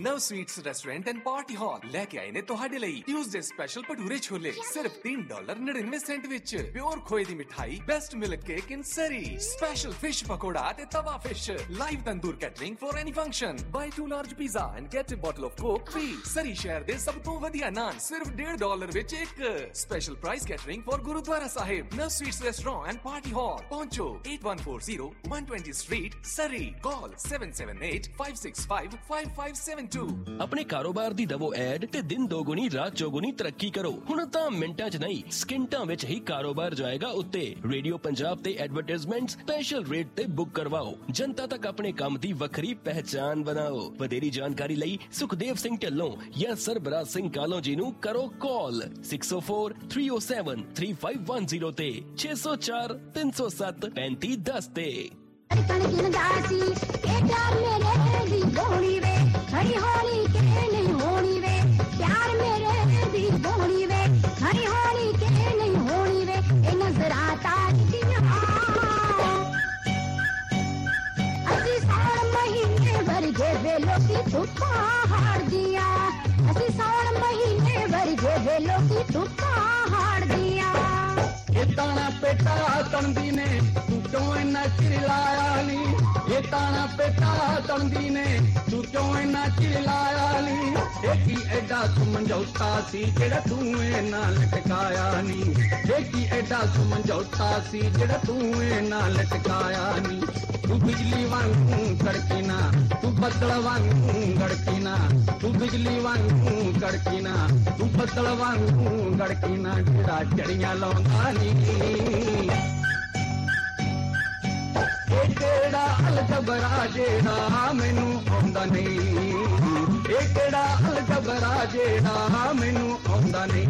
Nav sweets restaurant and party hall ਲੈ ਕੇ ਆਏ ਨੇ ਤੁਹਾਡੇ ਲਈ ਟਿਊਜ਼ਡੇ ਸਪੈਸ਼ਲ ਭਟੂਰੇ ਛੋਲੇ ਸਿਰਫ 3 ਡਾਲਰ 99 ਸੈਂਟ ਵਿੱਚ ਪਿਓਰ ਖੋਏ ਦੀ ਮਿਠਾਈ best milk cake in Surrey special fish pakora ਤੇ tawa fish live tandoor catering for any function buy 2 large pizza and get a bottle of coke free Surrey ਸ਼ਹਿਰ ਦੇ ਸਭ ਤੋਂ ਵਧੀਆ ਨਾਨ ਸਿਰਫ 1.5 ਡਾਲਰ ਵਿੱਚ ਇੱਕ special price catering for gurdwara Sahib Nav sweets restaurant and party hall ਪਹੁੰਚੋ 8140 120 ਸਟਰੀਟ ਸਰੀ ਕਾਲ 778 565 5572 ਆਪਣੇ ਕਾਰੋਬਾਰ ਦੀ ਦਵੋ ਐਡ ਤੇ ਦਿਨ ਦੋਗੁਣੀ ਰਾਤ ਚੌਗੁਣੀ ਤਰੱਕੀ ਕਰੋ। ਹੁਣ ਤਾਂ ਮਿੰਟਾਂ 'ਚ ਨਹੀਂ, ਸਕਿੰਟਾਂ ਵਿੱਚ ਹੀ ਕਾਰੋਬਾਰ ਜਾਏਗਾ ਉੱਤੇ। ਰੇਡੀਓ ਪੰਜਾਬ ਤੇ ਐਡਵਰਟਾਈਜ਼ਮੈਂਟ ਸਪੈਸ਼ਲ ਰੇਟ ਤੇ ਬੁੱਕ ਕਰਵਾਓ। ਜਨਤਾ ਤੱਕ ਆਪਣੇ ਕੰਮ ਦੀ ਵੱਖਰੀ ਪਹਿਚਾਨ ਬਣਾਓ। ਵਧੇਰੀ ਜਾਣਕਾਰੀ ਲਈ ਸੁਖਦੇਵ ਸਿੰਘ ਢਿੱਲੋਂ ਜਾਂ ਸਰਬਰਾਜ ਸਿੰਘ ਕਾਲੋ ਜੀ ਨੂੰ ਕਰੋ ਕਾਲ 604307 3510 ਤੇ। 604 307 3510 ਤੇ। ਕਣਕਿਨ ਦਾਸੀ ਇਹ ਪਿਆਰ ਮੇਰੇ ਦੀ ਬੋਲੀ ਵੇ ਹਰੀ ਹੋਲੀ ਕੇ ਨਹੀਂ ਹੋਣੀ ਵੇ ਪਿਆਰ ਮੇਰੇ ਦੀ ਬੋਲੀ ਵੇ ਹਰੀ ਹੋਲੀ ਕੇ ਨਹੀਂ ਹੋਣੀ ਵੇ ਇਹ ਨਜ਼ਰਾਂ ਤਾਰੀਆਂ ਅਸੀਂ ਸਾਲ ਮਹੀਨੇ ਵਰਗੇ ਵੇ ਲੋਕੀ ਧੁੱਪਾਂ ਹਾਰਦੀਆਂ ਅਸੀਂ ਸਾਲ ਮਹੀਨੇ ਵਰਗੇ ਵੇ ਲੋਕੀ ਧੁੱਪਾਂ ਹਾਰਦੀਆਂ ਇਹ ਤਾਣਾ ਪੇਟਾ ਤਣਦੀ ਨੇ ਤੂੰ ਕਿਉਂ ਇੰਨਾ ਚਿਰ ਲਾਇਆ ਨੀ ਇਹ ਤਾਣਾ ਪੇਟਾ ਤਣਦੀ ਨੇ ਤੂੰ ਕਿਉਂ ਇੰਨਾ ਚਿਰ ਲਾਇਆ ਨੀ ਇਹ ਕੀ ਐਡਾ ਇਹ ਕਿਹੜਾ ਅਲਜਬਰਾ ਜਿਹੜਾ ਮੈਨੂੰ ਆਉਂਦਾ ਨਹੀਂ? ਇਹ ਕਿਹੜਾ ਅਲਜਬਰਾ ਜਿਹੜਾ ਮੈਨੂੰ ਆਉਂਦਾ ਨਹੀਂ?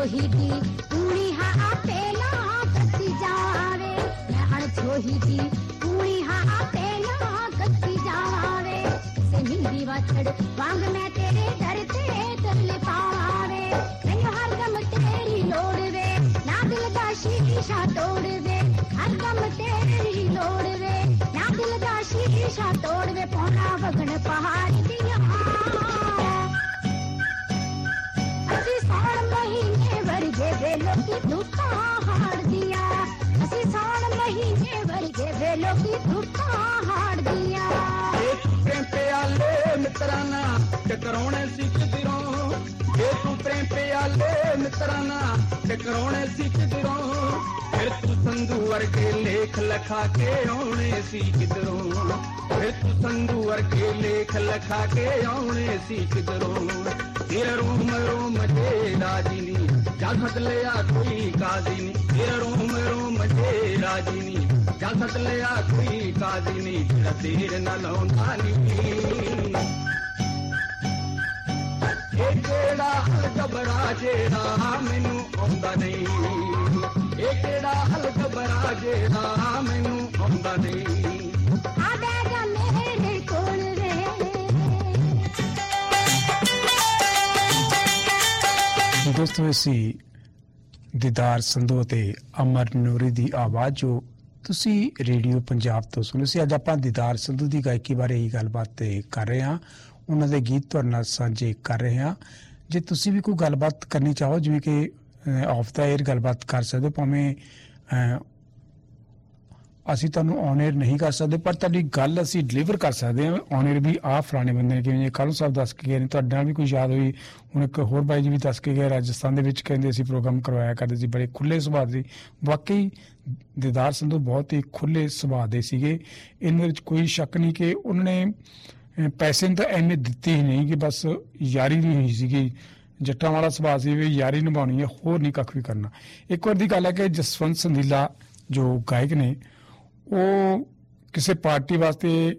ਮੈਂ ਅਣਛੋਹੀ ਦੀ ਪੂਰੀ ਹਾਂ ਆਪੇ ਨਾ ਕੱਤੀ ਜਾਵੇ ਮੈਂ ਅਣਛੋਹੀ ਦੀ ਪੂਰੀ ਹਾਂ ਆਪੇ ਨਾ ਕੱਤੀ ਜਾਵੇ ਸੇ ਮਿੰਦੀ ਵਾਛੜ ਵਾਂਗ ਮੈਂ ਤੇਰੇ ਦਰ ਤੇ ਤਰਲੇ ਪਾਵੇ ਮੈਨੂੰ ਹਰ ਦਮ ਤੇਰੀ ਲੋੜ ਵੇ ਨਾ ਦਿਲ ਦਾ ਸ਼ੀਸ਼ਾ ਤੋੜ ਵੇ ਹਰ ਦਮ ਤੇਰੀ ਲੋੜ ਵੇ ਨਾ ਦਿਲ ਦਾ ਸ਼ੀਸ਼ਾ ਤੋੜ ਵੇ ਪੌਣਾ ਵਗਣ ਪਹਾੜ ਦੀਆਂ ਅਸੀਂ ਸਾਲ ਮਹੀਨੇ ਵਰਗੇ ਵੇ ਲੋਕੀ ਧੁੱਪਾਂ ਹਾਰਦੀਆਂ ਅਸੀਂ ਸਾਲ ਮਹੀਨੇ ਵਰਗੇ ਵੇ ਲੋਕੀ ਧੁੱਪਾਂ ਹਾਰਦੀਆਂ ਇਹ ਤੂੰ ਪ੍ਰੇਮ ਪਿਆਲੇ ਮਿੱਤਰਾਂ ਨਾਲ ਟਕਰਾਉਣੇ ਸੀ ਕਿਧਰੋਂ ਇਹ ਤੂੰ ਪ੍ਰੇਮ ਪਿਆਲੇ ਮਿੱਤਰਾਂ ਨਾਲ ਟਕਰਾਉਣੇ ਸੀ ਕਿਧਰੋਂ ਫਿਰ ਤੂੰ ਸੰਧੂ ਵਰਗੇ ਲੇਖ ਲਿਖਾ ਕੇ ਆਉਣੇ ਸੀ ਕਿਧਰੋਂ ਫਿਰ ਤੂੰ ਸੰਧੂ ਵਰਗੇ ਲੇਖ ਲਿਖਾ ਕੇ ਆਉਣੇ ਸੀ ਕਿਧਰੋਂ ਤੇਰਾ ਰੋਮ ਰੋਮ ਜੇ ਰਾਜੀ ਨੀ ਜਾਗਤ ਲਿਆ ਕੋਈ ਕਾਜ਼ੀ ਨੀ ਤੇਰਾ ਰੋਮ ਰੋਮ ਜੇ ਰਾਜੀ ਨੀ ਜਾਗਤ ਲਿਆ ਕੋਈ ਕਾਜ਼ੀ ਨੀ ਜਿਹੜਾ ਤੇਰੇ ਨਾਲ ਆਉਂਦਾ ਨੀ। ਇਹ ਕਿਹੜਾ ਹਲਕਬਰਾ ਜਿਹੜਾ ਮੈਨੂੰ ਆਉਂਦਾ ਨਹੀਂ? ਇਹ ਕਿਹੜਾ ਹਲਕਬਰਾ ਜਿਹੜਾ ਮੈਨੂੰ ਆਉਂਦਾ ਨਹੀਂ? ਦੋਸਤੋ ਅਸੀਂ ਦੀਦਾਰ ਸੰਧੂ ਅਤੇ ਅਮਰ ਨੂਰੀ ਦੀ ਆਵਾਜ਼ ਜੋ ਤੁਸੀਂ ਰੇਡੀਓ ਪੰਜਾਬ ਤੋਂ ਸੁਣੋ। ਸੀ ਅੱਜ ਆਪਾਂ ਦੀਦਾਰ ਸੰਧੂ ਦੀ ਗਾਇਕੀ ਬਾਰੇ ਹੀ ਗੱਲਬਾਤ ਕਰ ਰਹੇ ਹਾਂ। ਉਹਨਾਂ ਦੇ ਗੀਤ ਤੁਹਾਡੇ ਨਾਲ ਸਾਂਝੇ ਕਰ ਰਹੇ ਹਾਂ। ਜੇ ਤੁਸੀਂ ਵੀ ਕੋਈ ਗੱਲਬਾਤ ਕਰਨੀ ਚਾਹੋ, ਜਿਵੇਂ ਕਿ ਆਫ ਦਾ 에ਅਰ ਗੱਲਬਾਤ ਕਰ ਸਕਦੇ ਹੋ, ਭਾਵੇਂ ਅਸੀਂ ਤੁਹਾਨੂੰ ਔਨ 에ਅਰ ਨਹੀਂ ਕਰ ਸਕਦੇ, ਪਰ ਤੁਹਾਡੀ ਗੱਲ ਅਸੀਂ ਡਿਲੀਵਰ ਕਰ ਸਕਦੇ ਹਾਂ। ਔਨ 에ਅਰ ਵੀ ਆਹ ਫਲਾਣੇ ਬੰਦੇ ਨੇ ਜਿਵੇਂ ਕਾਲੂ ਸਾਹਿਬ ਦੱਸ ਕੇ ਗਏ ਨੇ, ਤੁਹਾਡੇ ਨਾਲ ਵੀ ਕੋਈ ਯਾਦ ਹੋਈ, ਹੁਣ ਇੱਕ ਹੋਰ ਬਾਈ ਜੀ ਵੀ ਦੱਸ ਕੇ ਗਏ, ਰਾਜਸਥਾਨ ਦੇ ਵਿੱਚ ਕਹਿੰਦੇ ਅਸੀਂ ਪ੍ਰੋਗਰਾਮ ਕਰਵਾਇਆ ਕਰਦੇ ਸੀ, ਬੜੇ ਖੁੱਲੇ ਸੁਭਾਅ ਦੇ। ਵਾਕਈ ਦਿਦਾਰ ਸੰਧੂ ਬਹੁਤ ਹੀ ਖੁੱਲੇ ਸੁਭਾਅ ਦੇ ਸੀਗੇ। ਇਹਨਾਂ ਵਿੱਚ ਕੋਈ ਸ਼ੱਕ ਨਹੀਂ ਕਿ ਉਹਨਾਂ ਨੇ ਪੈਸੇ ਨੂੰ ਤਾਂ ਐਨੇ ਦਿੱਤੇ ਹੀ ਨਹੀਂ ਕਿ ਬਸ ਯਾਰੀ ਨਹੀਂ ਹੋਈ ਸੀਗੀ। ਜੱਟਾਂ ਵਾਲਾ ਸੁਭਾਅ ਸੀ ਵੀ ਯਾਰੀ ਨਿਭਾਉਣੀ ਹੈ, ਹੋਰ ਨਹੀਂ ਕੱਖ ਵੀ ਕਰਨਾ। ਇੱਕ ਵਾਰ ਦੀ ਗੱਲ ਹੈ ਕਿ ਜਸਵੰਤ ਸੰਧੀਲਾ, ਜੋ ਗਾਇਕ ਨੇ ਉਹ ਕਿਸੇ ਪਾਰਟੀ ਵਾਸਤੇ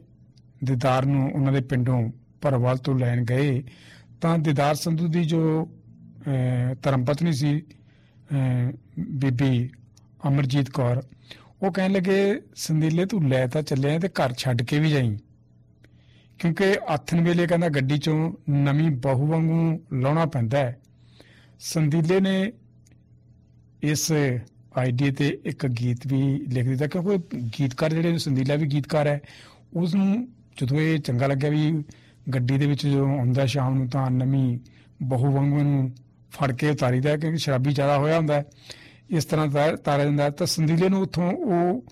ਦਿਦਾਰ ਨੂੰ ਉਹਨਾਂ ਦੇ ਪਿੰਡੋਂ ਭਰਵਾਲ ਤੋਂ ਲੈਣ ਗਏ ਤਾਂ ਦਿਦਾਰ ਸੰਧੂ ਦੀ ਜੋ ਅਹ, ਧਰਮ ਪਤਨੀ ਸੀ ਬੀਬੀ ਅਮਰਜੀਤ ਕੌਰ ਉਹ ਕਹਿਣ ਲੱਗੇ ਸੰਦੀਲੇ ਤੂੰ ਲੈ ਤਾਂ ਚੱਲਿਆ ਤੇ ਘਰ ਛੱਡ ਕੇ ਵੀ ਜਾਈਂ। ਕਿਉਂਕਿ ਆਥਨ ਵੇਲੇ ਕਹਿੰਦਾ ਗੱਡੀ ਚੋਂ ਨਵੀਂ ਬਹੂ ਵਾਂਗੂ ਲਾਉਣਾ ਪੈਂਦਾ ਹੈ। ਸੰਦੀਲੇ ਨੇ ਇਸ ਆਈਡੀਆ ਤੇ ਇੱਕ ਗੀਤ ਵੀ ਲਿਖ ਦਿੱਤਾ, ਕਿਉਂਕਿ ਗੀਤਕਾਰ ਜਿਹੜੇ ਸੰਦੀਲਾ ਵੀ ਗੀਤਕਾਰ ਹੈ ਉਸ ਨੂੰ ਜਦੋਂ ਇਹ ਚੰਗਾ ਲੱਗਿਆ ਵੀ ਗੱਡੀ ਦੇ ਵਿੱਚ ਜਦੋਂ ਆਉਂਦਾ ਸ਼ਾਮ ਨੂੰ ਤਾਂ ਨਵੀਂ ਬਹੂ ਵਾਂਗੂ ਨੂੰ ਫੜ ਕੇ ਉਤਾਰੀਦਾ ਹੈ, ਕਿਉਂਕਿ ਸ਼ਰਾਬੀ ਜ਼ਿਆਦਾ ਹੋਇਆ ਹੁੰਦਾ ਇਸ ਤਰ੍ਹਾਂ ਦਾ ਤਾਰਿਆ ਜਾਂਦਾ ਤਾਂ ਸੰਦੀਲੇ ਨੂੰ ਉੱਥੋਂ ਉਹ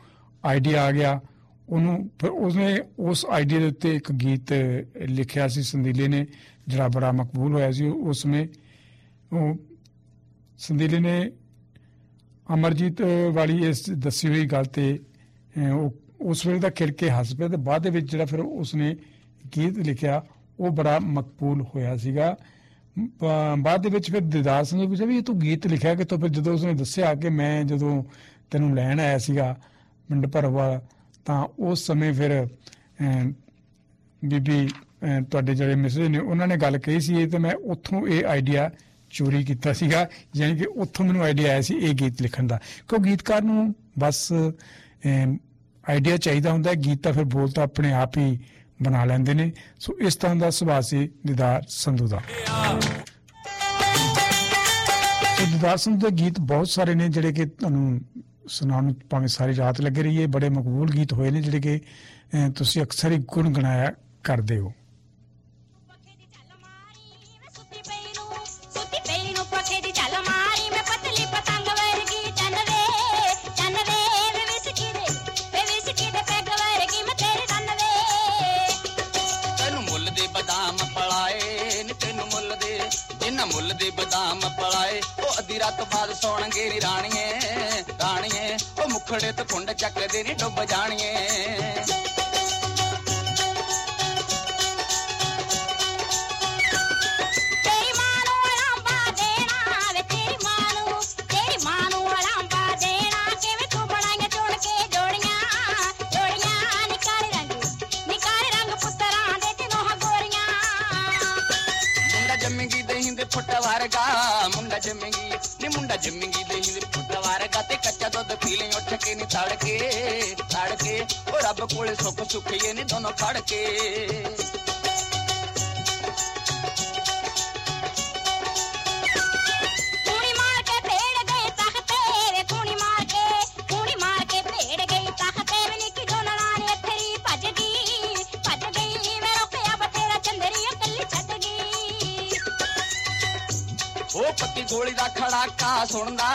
ਆਈਡੀਆ ਆ ਗਿਆ, ਉਹਨੂੰ ਫਿਰ ਉਸਨੇ ਉਸ ਆਈਡੀਆ ਦੇ ਉੱਤੇ ਇੱਕ ਗੀਤ ਲਿਖਿਆ ਸੀ ਸੰਦੀਲੇ ਨੇ, ਜਿਹੜਾ ਬੜਾ ਮਕਬੂਲ ਹੋਇਆ ਸੀ ਉਸ ਸਮੇਂ ਉਹ ਸੰਦੀਲੇ ਨੇ ਅਮਰਜੀਤ ਵਾਲੀ ਇਸ ਦੱਸੀ ਹੋਈ ਗੱਲ ਤੇ ਉਹ ਉਸ ਵੇਲੇ ਦਾ ਖਿੜ ਕੇ ਹੱਸ ਪਿਆ ਤੇ ਬਾਅਦ ਦੇ ਵਿੱਚ ਜਿਹੜਾ ਫਿਰ ਉਸਨੇ ਗੀਤ ਲਿਖਿਆ, ਉਹ ਬੜਾ ਮਕਬੂਲ ਹੋਇਆ ਸੀਗਾ। ਬਾਅਦ ਦੇ ਵਿੱਚ ਫਿਰ ਦਿਦਾਰ ਸਿੰਘ ਨੇ ਪੁੱਛਿਆ ਵੀ ਇਹ ਤੂੰ ਗੀਤ ਲਿਖਿਆ ਕਿ ਫਿਰ ਜਦੋਂ ਉਸਨੇ ਦੱਸਿਆ ਕਿ ਮੈਂ ਜਦੋਂ ਤੈਨੂੰ ਲੈਣ ਆਇਆ ਸੀਗਾ ਪਿੰਡ ਭਰਵਾ ਤਾਂ ਉਸ ਸਮੇਂ ਫਿਰ ਬੀਬੀ ਤੁਹਾਡੇ ਜਿਹੜੇ ਮਿਸਰੇ ਨੇ, ਉਹਨਾਂ ਨੇ ਗੱਲ ਕਹੀ ਸੀ ਇਹ ਤੇ ਮੈਂ ਉੱਥੋਂ ਇਹ ਆਈਡੀਆ ਚੋਰੀ ਕੀਤਾ ਸੀਗਾ, ਯਾਨੀ ਕਿ ਉੱਥੋਂ ਮੈਨੂੰ ਆਈਡੀਆ ਆਇਆ ਸੀ ਇਹ ਗੀਤ ਲਿਖਣ ਦਾ। ਕਿਉਂ ਗੀਤਕਾਰ ਨੂੰ ਬਸ ਆਈਡੀਆ ਚਾਹੀਦਾ ਹੁੰਦਾ, ਗੀਤ ਤਾਂ ਫਿਰ ਬੋਲ ਤਾਂ ਆਪਣੇ ਆਪ ਹੀ ਬਣਾ ਲੈਂਦੇ ਨੇ। ਸੋ ਇਸ ਤਰ੍ਹਾਂ ਦਾ ਸੁਭਾਅ ਸੀ ਦਿਦਾਰ ਸੰਧੂ ਦਾ। ਸੋ ਦਿਦਾਰ ਸੰਧੂ ਦੇ ਗੀਤ ਬਹੁਤ ਸਾਰੇ ਨੇ, ਜਿਹੜੇ ਕਿ ਤੁਹਾਨੂੰ ਸੁਣਾਉਣ ਨੂੰ ਭਾਵੇਂ ਸਾਰੀ ਰਾਤ ਲੱਗੇ ਰਹੀਏ ਬੜੇ ਮਕਬੂਲ ਗੀਤ ਹੋਏ ਨੇ, ਜਿਹੜੇ ਕਿ ਤੁਸੀਂ ਅਕਸਰ ਹੀ ਗੁਣਗੁਣਾਇਆ ਕਰਦੇ ਹੋ। ਉਹ ਅੱਧੀ ਰਾਤ ਬਾਅਦ ਸੌਣਗੇ ਨੀ ਰਾਣੀਏ ਰਾਣੀਏ ਉਹ ਮੁਖੜੇ ਤੇ ਕੁੰਡ ਚੱਕਦੇ ਨੀ ਡੁੱਬ ਜਾਣੀਏ। ਤੇਰੀ ਮਾਂ ਨੂੰ ਅਲਾਂਬਾ ਕੇ ਮੁੰਡਾ ਜੰਮੇਗੀ ਦਹੀਂ ਦੇ ਫੁੱਟ ਨੀ ਮੁੰਡਾ ਜੰਮੇਗੀ ਕੱਚਾ ਦੁੱਧ ਪੀ ਲਈ, ਉੱਠ ਕੇ ਨੀ ਤੜਕੇ ਤੜਕੇ। ਉਹ ਰੱਬ ਕੋਲੇ ਸੁੱਖ ਸੁੱਖੀਏ ਨੀ, ਦੋਨੋਂ ਖੜ ਕੇ ਗੋਲੀ ਦਾ ਖੜਾਕਾ ਸੁਣਦਾ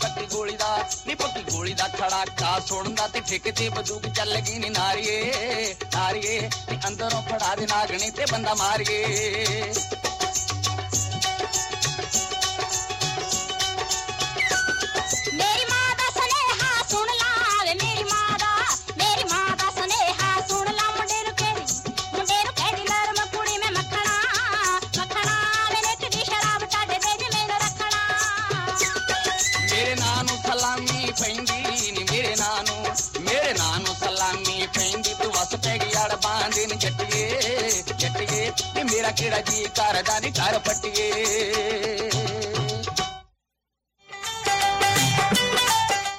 ਪੱਤੀ ਗੋਲੀ ਦਾ, ਨੀ ਪੱਤੀ ਗੋਲੀ ਦਾ ਖੜਾਕਾ ਸੁਣਦਾ ਤੇ ਠੇਕੇ ਤੇ ਬੰਦੂਕ ਚੱਲ ਗਈ ਨੀ ਨਾਰੀਏ ਨਾਰੀਏ, ਨੀ ਅੰਦਰੋਂ ਫੜਾ ਦੇ ਨਾਗਣੀ ਤੇ ਬੰਦਾ ਮਾਰੀਏ। ਮੇਰਾ ਕਿਹੜਾ ਜੀ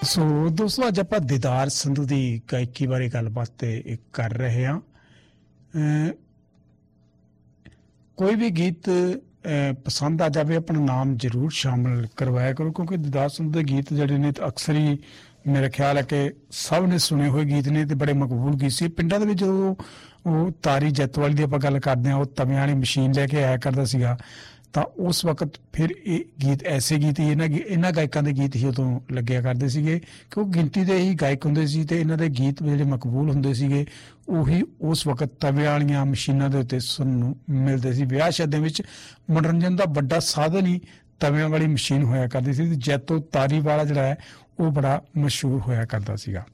ਸੋ ਦੋਸਤੋ, ਅੱਜ ਆਪਾਂ ਦਿਦਾਰ ਸੰਧੂ ਦੀ ਗਾਇਕੀ ਬਾਰੇ ਗੱਲਬਾਤ ਕਰ ਰਹੇ ਹਾਂ। ਕੋਈ ਵੀ ਗੀਤ, ਅਹ ਪਸੰਦ ਆ ਜਾਵੇ, ਆਪਣਾ ਨਾਮ ਜ਼ਰੂਰ ਸ਼ਾਮਲ ਕਰਵਾਇਆ ਕਰੋ, ਕਿਉਂਕਿ ਦੀਦਾਰ ਸੰਧੂ ਦੇ ਗੀਤ ਜਿਹੜੇ ਨੇ ਅਕਸਰ ਹੀ ਮੇਰਾ ਖਿਆਲ ਹੈ ਕਿ ਸਭ ਨੇ ਸੁਣੇ ਹੋਏ ਗੀਤ ਨੇ, ਤੇ ਬੜੇ ਮਕਬੂਲ ਗੀਤ ਸੀ। ਪਿੰਡਾਂ ਦੇ ਵਿੱਚ ਜਦੋਂ ਉਹ ਤਾਰੀ ਜੈਤਵਾਲ ਦੀ ਆਪਾਂ ਗੱਲ ਕਰਦੇ ਹਾਂ, ਉਹ ਤਵਿਆਂ ਵਾਲੀ ਮਸ਼ੀਨ ਲੈ ਕੇ ਆਇਆ ਕਰਦਾ ਸੀਗਾ। ਤਾਂ ਉਸ ਵਕਤ ਫਿਰ ਇਹ ਗੀਤ, ਐਸੇ ਗੀਤ ਹੀ ਇਹਨਾਂ ਗੀ- ਇਹਨਾਂ ਗਾਇਕਾਂ ਦੇ ਗੀਤ ਹੀ ਉਦੋਂ ਲੱਗਿਆ ਕਰਦੇ ਸੀਗੇ। ਕਿ ਉਹ ਗਿਣਤੀ ਦੇ ਹੀ ਗਾਇਕ ਹੁੰਦੇ ਸੀ ਤੇ ਇਹਨਾਂ ਦੇ ਗੀਤ ਜਿਹੜੇ ਮਕਬੂਲ ਹੁੰਦੇ ਸੀਗੇ, ਉਹੀ ਉਸ ਵਕਤ ਤਵਿਆਂ ਵਾਲੀਆਂ ਮਸ਼ੀਨਾਂ ਦੇ ਉੱਤੇ ਸੁਣਨ ਨੂੰ ਮਿਲਦੇ ਸੀ। ਵਿਆਹ ਸ਼ਾਦੀਆਂ ਵਿੱਚ ਮਨੋਰੰਜਨ ਦਾ ਵੱਡਾ ਸਾਧਨ ਹੀ ਤਵਿਆਂ ਵਾਲੀ ਮਸ਼ੀਨ ਹੋਇਆ ਕਰਦੀ ਸੀ। ਤੇ ਜੈਤੋ ਤਾਰੀ ਵਾਲਾ ਜਿਹੜਾ ਹੈ, ਉਹ ਬੜਾ ਮਸ਼ਹੂਰ ਹੋਇਆ ਕਰਦਾ ਸੀਗਾ।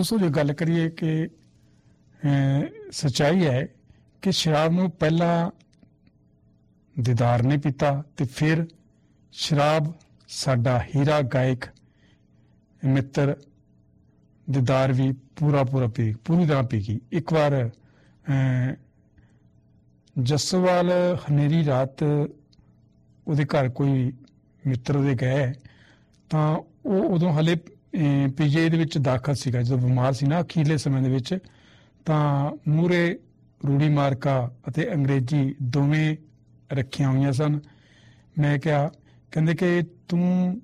ਦੋਸਤੋ ਜੇ ਗੱਲ ਕਰੀਏ ਕਿ ਅਹ, ਸੱਚਾਈ ਹੈ ਕਿ ਸ਼ਰਾਬ ਨੂੰ ਪਹਿਲਾਂ ਦੀਦਾਰ ਨੇ ਪੀਤਾ ਤੇ ਫਿਰ ਸ਼ਰਾਬ ਸਾਡਾ ਹੀਰਾ ਗਾਇਕ ਮਿੱਤਰ ਦੀਦਾਰ ਵੀ ਪੂਰਾ ਪੂਰਾ ਪੀ ਪੂਰੀ ਤਰ੍ਹਾਂ ਪੀ ਗਈ। ਇੱਕ ਵਾਰ ਅਹ, ਜੱਸੋਵਾਲ ਹਨੇਰੀ ਰਾਤ ਉਹਦੇ ਘਰ ਕੋਈ ਮਿੱਤਰ ਉਹਦੇ ਗਏ ਤਾਂ ਉਹ ਉਦੋਂ ਹਲੇ ਪੀਜੀਆਈ ਦੇ ਵਿੱਚ ਦਾਖਲ ਸੀਗਾ। ਜਦੋਂ ਬਿਮਾਰ ਸੀ ਨਾ, ਅਖੀਰਲੇ ਸਮੇਂ ਦੇ ਵਿੱਚ, ਤਾਂ ਮੂਰੇ ਰੂੜੀ ਮਾਰਕਾ ਅਤੇ ਅੰਗਰੇਜ਼ੀ ਦੋਵੇਂ ਰੱਖੀਆਂ ਹੋਈਆਂ ਸਨ। ਮੈਂ ਕਿਹਾ, ਕਹਿੰਦੇ ਕਿ ਤੂੰ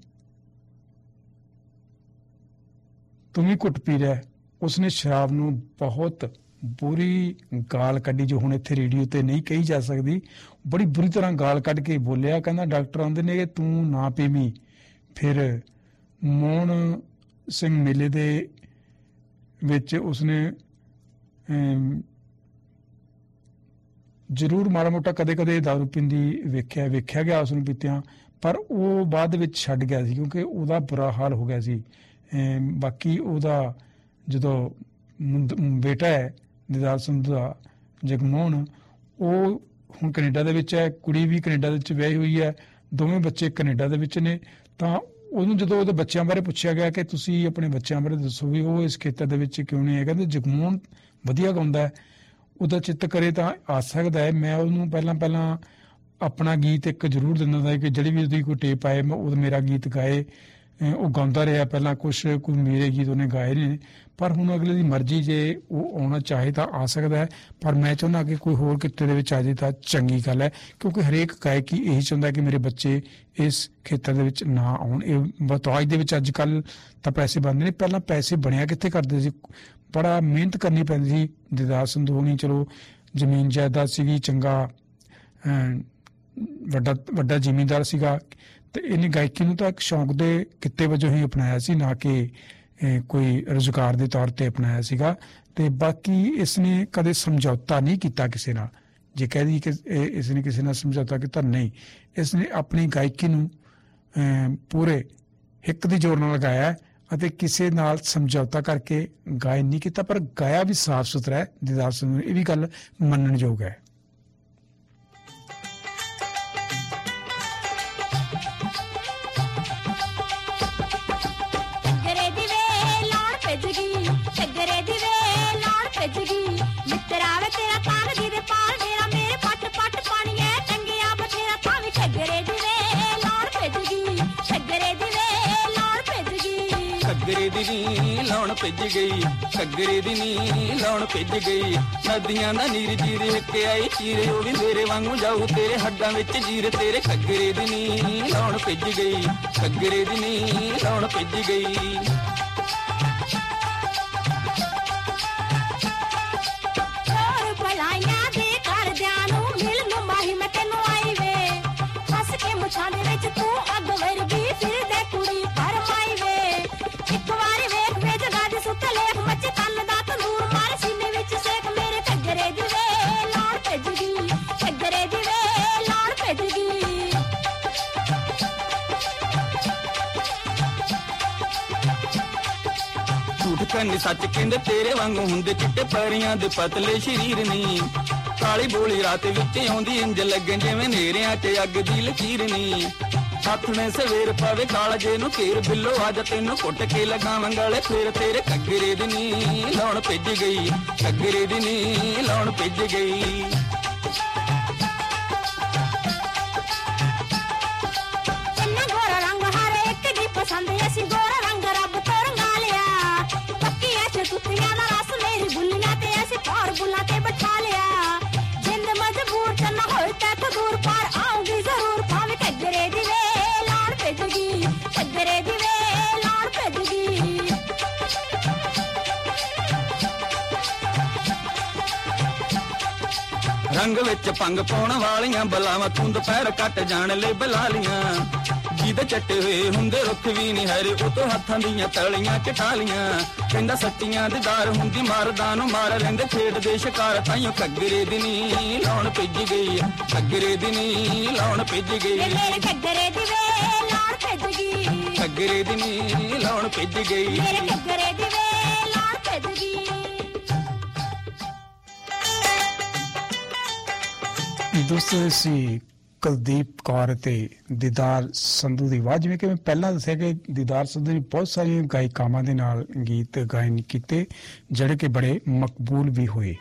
ਤੂੰ ਵੀ ਘੁੱਟ ਪੀ ਰਿਹਾ। ਉਸਨੇ ਸ਼ਰਾਬ ਨੂੰ ਬਹੁਤ ਬੁਰੀ ਗਾਲ ਕੱਢੀ, ਜੋ ਹੁਣ ਇੱਥੇ ਰੇਡੀਓ ਤੇ ਨਹੀਂ ਕਹੀ ਜਾ ਸਕਦੀ। ਬੜੀ ਬੁਰੀ ਤਰ੍ਹਾਂ ਗਾਲ ਕੱਢ ਕੇ ਬੋਲਿਆ। ਕਹਿੰਦਾ, ਡਾਕਟਰ ਆਉਂਦੇ ਨੇ ਕਿ ਤੂੰ ਨਾ ਪੀਵੀਂ। ਫਿਰ ਮੋਹਨ ਸਿੰਘ ਮੇਲੇ ਦੇ ਵਿੱਚ ਉਸਨੇ ਜ਼ਰੂਰ ਮਾੜਾ ਮੋਟਾ ਕਦੇ-ਕਦੇ ਦਾਰੂ ਪਿੰਦੀ ਵੇਖਿਆ ਵੇਖਿਆ ਗਿਆ ਉਸ ਨੂੰ ਪੀਤਿਆਂ, ਪਰ ਉਹ ਬਾਅਦ ਵਿੱਚ ਛੱਡ ਗਿਆ ਸੀ ਕਿਉਂਕਿ ਉਹਦਾ ਬੁਰਾ ਹਾਲ ਹੋ ਗਿਆ ਸੀ। ਬਾਕੀ ਉਹਦਾ ਜਦੋਂ ਬੇਟਾ ਹੈ ਦਿਦਾਰ ਸਿੰਘ ਦਾ ਜਗਮੋਹਨ, ਉਹ ਹੁਣ ਕੈਨੇਡਾ ਦੇ ਵਿੱਚ ਹੈ, ਕੁੜੀ ਵੀ ਕੈਨੇਡਾ ਦੇ ਵਿੱਚ ਵਿਆਹੀ ਹੋਈ ਹੈ, ਦੋਵੇਂ ਬੱਚੇ ਕੈਨੇਡਾ ਦੇ ਵਿੱਚ ਨੇ, ਤਾਂ ਉਹਨੂੰ ਜਦੋਂ ਉਹਦੇ ਬੱਚਿਆਂ ਬਾਰੇ ਪੁੱਛਿਆ ਗਿਆ ਕਿ ਤੁਸੀਂ ਆਪਣੇ ਬੱਚਿਆਂ ਬਾਰੇ ਦੱਸੋ ਵੀ ਉਹ ਇਸ ਖੇਤਰ ਦੇ ਵਿੱਚ ਕਿਉਂ ਨਹੀਂ ਹੈ ਕਹਿੰਦੇ ਜਗਮੋਹਨ ਵਧੀਆ ਗਾਉਂਦਾ ਹੈ, ਉਹਦਾ ਚਿੱਤ ਕਰੇ ਤਾਂ ਆ ਸਕਦਾ ਹੈ। ਮੈਂ ਉਹਨੂੰ ਪਹਿਲਾਂ ਪਹਿਲਾਂ ਆਪਣਾ ਗੀਤ ਇੱਕ ਜ਼ਰੂਰ ਦਿੰਦਾ ਸੀ ਕਿ ਜਿਹੜੀ ਵੀ ਉਹਦੀ ਕੋਈ ਟੇਪ ਆਏ, ਮੈਂ ਉਹ ਮੇਰਾ ਗੀਤ ਗਾਏ। ਉਹ ਗਾਉਂਦਾ ਰਿਹਾ, ਪਹਿਲਾਂ ਕੁਝ ਕੋਈ ਮੇਰੇ ਗੀਤ ਉਹਨੇ ਗਾਏ ਨੇ, ਪਰ ਹੁਣ ਅਗਲੇ ਦੀ ਮਰਜ਼ੀ ਜੇ ਉਹ ਆਉਣਾ ਚਾਹੇ ਤਾਂ ਆ ਸਕਦਾ ਹੈ, ਪਰ ਮੈਂ ਚਾਹੁੰਦਾ ਕਿ ਕੋਈ ਹੋਰ ਕਿੱਤੇ ਦੇ ਵਿੱਚ ਆ ਜੇ ਤਾਂ ਚੰਗੀ ਗੱਲ ਹੈ, ਕਿਉਂਕਿ ਹਰੇਕ ਗਾਇਕ ਹੀ ਇਹੀ ਚਾਹੁੰਦਾ ਕਿ ਮੇਰੇ ਬੱਚੇ ਇਸ ਖੇਤਰ ਦੇ ਵਿੱਚ ਨਾ ਆਉਣ। ਇਹ ਬਤੌਜ ਦੇ ਵਿੱਚ ਅੱਜ ਕੱਲ ਤਾਂ ਪੈਸੇ ਬਣਦੇ ਨੇ, ਪਹਿਲਾਂ ਪੈਸੇ ਬਣਿਆ ਕਿੱਥੇ ਕਰਦੇ ਸੀ? ਬੜਾ ਮਿਹਨਤ ਕਰਨੀ ਪੈਂਦੀ ਸੀ, ਦਿਦਾਰ ਸੰਧੂਣੀ ਚਲੋ ਜ਼ਮੀਨ ਜਾਇਦਾਦ ਸੀਗੀ, ਚੰਗਾ ਵੱਡਾ ਵੱਡਾ ਜ਼ਿਮੀਂਦਾਰ ਸੀਗਾ ਤੇ ਇਹਨੇ ਗਾਇਕੀ ਨੂੰ ਤਾਂ ਇੱਕ ਸ਼ੌਂਕ ਦੇ ਕਿੱਤੇ ਵਜੋਂ ਹੀ ਅਪਣਾਇਆ ਸੀ, ਨਾ ਕਿ ਕੋਈ ਰੁਜ਼ਗਾਰ ਦੇ ਤੌਰ ਤੇ ਅਪਣਾਇਆ ਸੀਗਾ। ਤੇ ਬਾਕੀ ਇਸ ਨੇ ਕਦੇ ਸਮਝੌਤਾ ਨਹੀਂ ਕੀਤਾ ਕਿਸੇ ਨਾਲ। ਜੇ ਕਹਿ ਕਹਦੀ ਕਿ ਇਹ- ਇਸ ਨੇ ਕਿਸੇ ਨਾਲ ਸਮਝੌਤਾ ਕੀਤਾ, ਨਹੀਂ। ਇਸ ਨੇ ਆਪਣੀ ਗਾਇਕੀ ਨੂੰ ਪੂਰੇ ਹਿੱਕ ਦੀ ਜੋਰ ਨਾਲ ਗਾਇਆ ਅਤੇ ਕਿਸੇ ਨਾਲ ਸਮਝੌਤਾ ਕਰਕੇ ਗਾਇਨ ਨਹੀਂ ਕੀਤਾ, ਪਰ ਗਾਇਆ ਵੀ ਸਾਫ਼ ਸੁਥਰਾ ਹੈ। ਦੀਦਾਰ ਸਿੰਘ ਇਹ ਵੀ ਗੱਲ ਮੰਨਣਯੋਗ ਹੈ। ਦੀ ਨੀ ਲਾਉਣ ਭਿੱਜ ਗਈ। ਘੱਗਰੇ ਦੀ ਨੀ ਲਾਉਣ ਭਿੱਜ ਗਈ। ਨਦੀਆਂ ਦਾ ਨੀਰ ਜੀਰੇ ਹਿੱਕੇ ਆਈ ਚੀਰੇ, ਉਹ ਵੀ ਮੇਰੇ ਵਾਂਗੂ ਜਾਊ। ਤੇਰੇ ਹੱਡਾਂ ਵਿੱਚ ਜੀਰ, ਤੇਰੇ ਘੱਗਰੇ ਦੀ ਨੀ ਲਾਉਣ ਭਿੱਜ ਗਈ। ਘੱਗਰੇ ਦੀ ਨੀ ਲਾਉਣ ਭਿੱਜ ਗਈ। ਝੂਠ ਸੱਚ ਕਹਿੰਦੇ ਤੇਰੇ ਵਾਂਗੂ ਹੁੰਦੇ ਚਿੱਟੇ ਪਰੀਆਂ ਦੇ ਪਤਲੇ ਸ਼ਰੀਰ ਨੀ। ਕਾਲੀ ਬੋਲੀ ਰਾਤ ਵਿੱਚ ਆਉਂਦੀ, ਇੰਜ ਲੱਗਣ ਜਿਵੇਂ ਨੇਰਿਆਂ 'ਚ ਅੱਗ ਦੀ ਲਕੀਰ ਨੀ। ਹੱਥ ਨੇ ਸਵੇਰ ਪਵੇ ਕਾਲਜੇ ਨੂੰ ਘੇਰ ਬਿੱਲੋ, ਅੱਜ ਤੈਨੂੰ ਕੁੱਟ ਕੇ ਲਗਾਵਾਂ ਗਲੇ ਫੇਰ ਤੇਰੇ ਕੱਗਰੇ ਦੀ ਨੀ ਲਾਉਣ ਭਿੱਜ ਗਈ। ਕੱਗਰੇ ਦੀ ਨੀ ਲਾਉਣ ਭਿੱਜ ਗਈ। ਵਿੱਚ ਭੰਗ ਪਾਉਣ ਵਾਲੀਆਂ ਬਲਾਵਾਂ ਤੂੰ ਦੁਪਹਿਰ ਕੱਟ ਜਾਣ ਲੈ ਬਲਾਲੀਆਂ। ਜਿਹਦੇ ਚੱਟੇ ਹੋਏ ਹੁੰਦੇ ਰੁੱਖ ਵੀ ਨਹੀਂ ਹਰੇ ਉਹ ਤੋਂ ਹੱਥਾਂ ਦੀਆਂ ਤਲੀਆਂ ਕਟਾਲੀਆਂ ਕਹਿੰਦਾ ਸੱਟੀਆਂ ਦੀ ਦਾਰ ਹੁੰਦੀ ਮਾਰਦਾ ਨੂੰ ਮਾਰ ਲੈਂਦੇ। ਖੇਡਦੇ ਸ਼ਿਕਾਰ ਤਾਈਓ ਕੱਗਰੇ ਦੀ ਨੀ ਲਾਉਣ ਭਿੱਜ ਗਈ ਕੱਗਰੇ ਦੀ ਨੀ ਲਾਉਣ ਭਿੱਜ ਗਈ। ਮੇਰੇ ਕੱਜਰੇ ਦੀ ਵੇ ਲਾਣ ਭਿੱਜ ਗਈ। ਕੱਗਰੇ ਦੀ ਨੀ ਲਾਉਣ ਭਿੱਜ ਗਈ। ਮੇਰੇ ਕੱਜਰੇ ਦੋਸਤੋ ਸੀ ਕੁਲਦੀਪ ਕੌਰ ਤੇ ਦੀਦਾਰ ਸੰਧੂ ਦੀ ਆਵਾਜ਼। ਜਿਵੇਂ ਕਿ ਮੈਂ ਪਹਿਲਾਂ ਦੱਸਿਆ ਕਿ ਦੀਦਾਰ ਸੰਧੂ ਨੇ ਬਹੁਤ ਸਾਰੀਆਂ ਗਾਇਕਾਵਾਂ ਦੇ ਨਾਲ ਗੀਤ ਗਾਇਨ ਕੀਤੇ, ਜਿਹੜੇ ਕਿ ਬੜੇ ਮਕਬੂਲ ਵੀ ਹੋਏ।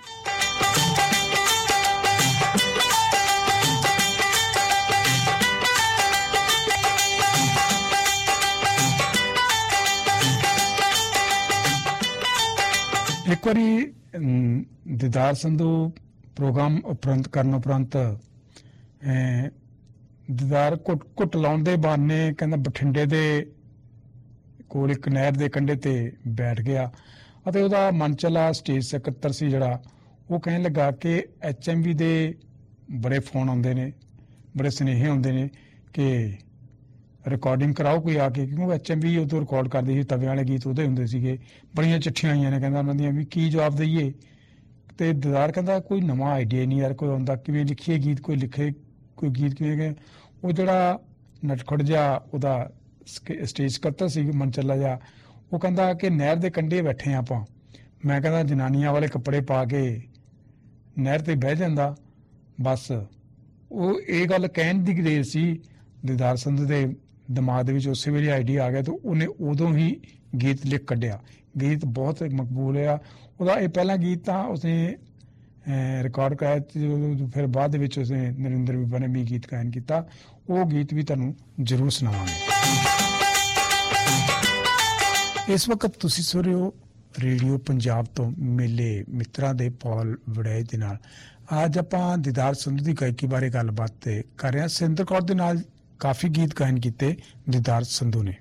ਇੱਕ ਵਾਰੀ ਦੀਦਾਰ ਸੰਧੂ ਪ੍ਰੋਗਰਾਮ ਉਪਰੰਤ, ਕਰਨ ਉਪਰੰਤ ਦੀਦਾਰ ਘੁੱਟ ਘੁੱਟ ਲਾਉਣ ਦੇ ਬਹਾਨੇ ਕਹਿੰਦਾ ਬਠਿੰਡੇ ਦੇ ਕੋਲ ਇੱਕ ਨਹਿਰ ਦੇ ਕੰਢੇ ਤੇ ਬੈਠ ਗਿਆ ਅਤੇ ਉਹਦਾ ਮਨਚਲਾ ਸਟੇਜ ਸਕੱਤਰ ਸੀ ਜਿਹੜਾ, ਉਹ ਕਹਿਣ ਲੱਗਾ ਕਿ ਐਚਐਮਵੀ ਦੇ ਬੜੇ ਫੋਨ ਆਉਂਦੇ ਨੇ, ਬੜੇ ਸੁਨੇਹੇ ਆਉਂਦੇ ਨੇ ਕਿ ਰਿਕਾਰਡਿੰਗ ਕਰਾਓ ਕੋਈ ਆ ਕੇ, ਕਿਉਂਕਿ ਐਚਐਮਵੀ ਉਹ ਤੋਂ ਰਿਕਾਰਡ ਕਰਦੇ ਸੀ ਤਵੇ ਵਾਲੇ ਗੀਤ ਉਹਦੇ ਹੁੰਦੇ ਸੀਗੇ, ਬੜੀਆਂ ਚਿੱਠੀਆਂ ਆਈਆਂ ਨੇ ਕਹਿੰਦਾ ਉਹਨਾਂ ਦੀਆਂ ਵੀ ਕੀ ਜਵਾਬ ਦਈਏ। ਤੇ ਦਿਦਾਰ ਕਹਿੰਦਾ ਕੋਈ ਨਵਾਂ ਆਈਡੀਆ ਨਹੀਂ ਯਾਰ, ਕੋਈ ਆਉਂਦਾ, ਕਿਵੇਂ ਲਿਖੀਏ ਗੀਤ, ਕੋਈ ਲਿਖੇ ਕੋਈ ਗੀਤ ਕਿਵੇਂ ਕਿ ਉਹ ਜਿਹੜਾ ਨਟਖੜ ਜਾ ਉਹਦਾ ਸਟੇਜ ਕਰਤਾ ਸੀ ਮਨਚੱਲਾ ਜਾ ਉਹ ਕਹਿੰਦਾ ਕਿ ਨਹਿਰ ਦੇ ਕੰਢੇ ਬੈਠੇ ਹਾਂ ਆਪਾਂ। ਮੈਂ ਕਹਿੰਦਾ ਜਨਾਨੀਆਂ ਵਾਲੇ ਕੱਪੜੇ ਪਾ ਕੇ ਨਹਿਰ ਤੇ ਬਹਿ ਜਾਂਦਾ। ਬਸ ਉਹ ਇਹ ਗੱਲ ਕਹਿਣ ਦੀ ਦੇਰ ਸੀ, ਦਿਦਾਰ ਸੰਧੂ ਦੇ ਦਿਮਾਗ ਦੇ ਵਿੱਚ ਉਸੇ ਵੇਲੇ ਆਈਡੀਆ ਆ ਗਿਆ ਤੇ ਉਹਨੇ ਉਦੋਂ ਹੀ ਗੀਤ ਲਿਖ ਕੱਢਿਆ। ਗੀਤ ਬਹੁਤ ਮਕਬੂਲ ਆ ਉਹਦਾ ਇਹ ਪਹਿਲਾ ਗੀਤ ਤਾਂ ਉਸਨੇ ਰਿਕਾਰਡ ਕਰਾਇਆ ਤੇ ਫਿਰ ਬਾਅਦ ਦੇ ਵਿੱਚ ਉਸਨੇ ਨਰਿੰਦਰ ਬੀਬਾ ਨੇ ਵੀ ਗੀਤ ਗਾਇਨ ਕੀਤਾ। ਉਹ ਗੀਤ ਵੀ ਤੁਹਾਨੂੰ ਜ਼ਰੂਰ ਸੁਣਾਵਾਂਗੇ। ਇਸ ਵਕਤ ਤੁਸੀਂ ਸੁਣ ਰਹੇ ਹੋ ਰੇਡੀਓ ਪੰਜਾਬ ਤੋਂ ਮੇਲੇ ਮਿੱਤਰਾਂ ਦੇ ਪੌਲ ਵੜਾਈ ਦੇ ਨਾਲ। ਅੱਜ ਆਪਾਂ ਦੀਦਾਰ ਸੰਧੂ ਦੀ ਗਾਇਕੀ ਬਾਰੇ ਗੱਲਬਾਤ ਕਰ ਰਹੇ ਹਾਂ। ਸਿੰਦਰ ਕੌਰ ਦੇ ਨਾਲ ਕਾਫੀ ਗੀਤ ਗਾਇਨ ਕੀਤੇ ਦੀਦਾਰ ਸੰਧੂ ਨੇ।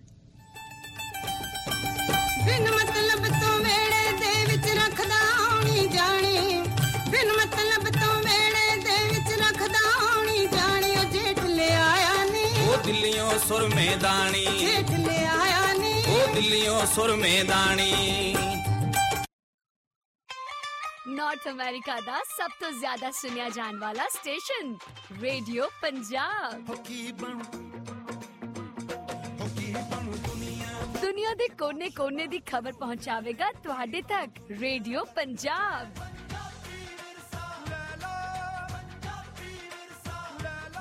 ਦਿੱਲੀੋਂ ਸੁਰਮੇਦਾਨੀ ਜੇਠ ਲੈ ਆਇਆ ਨੀ ਉਹ ਦਿੱਲੀੋਂ ਸੁਰਮੇਦਾਨੀ ਨਾਰਥ ਅਮਰੀਕਾ ਦਾ ਸਭ ਤੋਂ ਜ਼ਿਆਦਾ ਸੁਨਿਆ ਜਾਣ ਵਾਲਾ ਸਟੇਸ਼ਨ ਰੇਡੀਓ ਪੰਜਾਬ ਦੁਨੀਆ ਦੇ ਕੋਨੇ-ਕੋਨੇ ਦੀ ਖਬਰ ਪਹੁੰਚਾਵੇਗਾ ਤੁਹਾਡੇ ਤੱਕ ਰੇਡੀਓ ਪੰਜਾਬ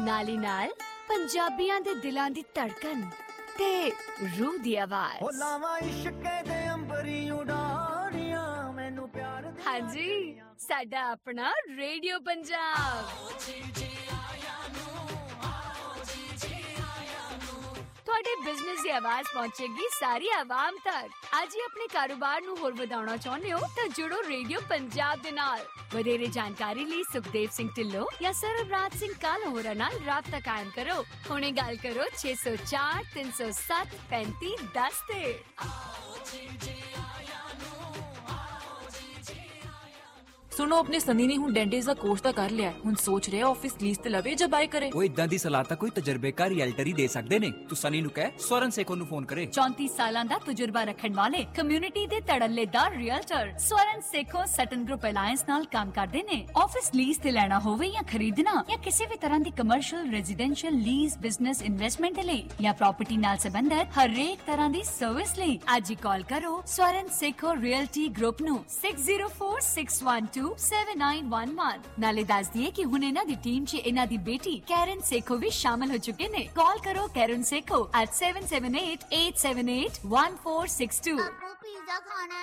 ਨਾਲੀ ਨਾਲ ਪੰਜਾਬੀਆਂ ਦੇ ਦਿਲਾਂ ਦੀ ਧੜਕਨ ਤੇ ਰੂਹ ਦੀ ਆਵਾਜ਼। ਲਾਵਾਂ ਇਸ਼ਕ ਦੇ ਅੰਬਰੀ ਉਡਾਰੀਆਂ ਮੈਨੂੰ ਪਿਆਰ ਦੇ ਹਾਂਜੀ ਸਾਡਾ ਆਪਣਾ ਰੇਡੀਓ ਪੰਜਾਬ। ਤੁਹਾਡੇ ਬਿਜ਼ਨਸ ਦੀ ਆਵਾਜ਼ ਪਹੁੰਚੇਗੀ ਸਾਰੀ ਆਵਾਮ ਤੱਕ। ਅੱਜ ਹੀ ਆਪਣੇ ਕਾਰੋਬਾਰ ਨੂੰ ਹੋਰ ਵਧਾਉਣਾ ਚਾਹੁੰਦੇ ਹੋ ਤਾਂ ਜੁੜੋ ਰੇਡੀਓ ਪੰਜਾਬ ਦੇ ਨਾਲ। ਵਧੇਰੇ ਜਾਣਕਾਰੀ ਲਈ ਸੁਖਦੇਵ ਸਿੰਘ ਢਿੱਲੋਂ ਜਾਂ ਸਰਬਰਾਜ ਸਿੰਘ ਕਾਲ ਹੋਰਾਂ ਨਾਲ ਰਾਬਤਾ ਕਾਇਮ ਕਰੋ। ਹੁਣੇ ਗੱਲ ਕਰੋ 604 307 3510 ਤੇ। ਸੁਣੋ ਆਪਣੇ ਸਨੀ ਨੇ ਹੁਣ ਡੈਂਟਿਸਟ ਦਾ ਕੋਰਸ ਤਾਂ ਕਰ ਲਿਆ ਹੈ। ਹੁਣ ਸੋਚ ਰਿਹਾ ਆਫਿਸ ਲੀਜ਼ ਤੇ ਲਵੇ ਜਾਂ ਬਾਈ ਕਰੇ। ਉਹ ਇਦਾਂ ਦੀ ਸਲਾਹ ਤਾਂ ਕੋਈ ਤਜਰਬੇਕਾਰ ਰੀਅਲਟਰ ਹੀ ਦੇ ਸਕਦੇ ਨੇ। ਤੂੰ ਸਨੀ ਨੂੰ ਕਹਿ ਸਵਰਨ ਸੇਖੋ ਨੂੰ ਫੋਨ ਕਰੇ। 34 ਸਾਲਾਂ ਦਾ ਤਜਰਬਾ ਰੱਖਣ ਵਾਲੇ ਕਮਿਊਨਿਟੀ ਦੇ ਧੜੱਲੇਦਾਰ realtor Swaran Sekhon Sutton group alliance ਨਾਲ ਕੰਮ ਕਰਦੇ ਨੇ। ਆਫਿਸ ਲੀਜ਼ ਤੇ ਲੈਣਾ ਹੋਵੇ ਜਾਂ ਖਰੀਦਣਾ ਜਾਂ ਕਿਸੇ ਵੀ ਤਰ੍ਹਾਂ ਦੀ commercial residential lease business investment ਦੇ ਲਈ ਜਾਂ ਪ੍ਰਾਪਰਟੀ ਨਾਲ ਸੰਬੰਧਿਤ ਹਰੇਕ ਤਰ੍ਹਾਂ ਦੀ ਸਰਵਿਸ ਲਈ ਅੱਜ ਹੀ ਕਾਲ ਕਰੋ ਸਵਰਨ ਸੇਖੋ ਰੀਅਲਟੀ ਗਰੁੱਪ ਨੂੰ 604612 81627911 ਨਾਲੇ ਦੱਸ ਦਈਏ ਕਿ ਹੁਣ ਇਹਨਾਂ ਦੀ ਟੀਮ 'ਚ ਇਹਨਾਂ ਦੀ ਬੇਟੀ ਕੈਰਨ ਸੇਖੋ ਵੀ ਸ਼ਾਮਲ ਹੋ ਚੁੱਕੇ ਨੇ। ਕਾਲ ਕਰੋ ਕੈਰਨ ਸੇਖੋ at 7788781462 ਪੀਜ਼ਾ ਖਾਣਾ।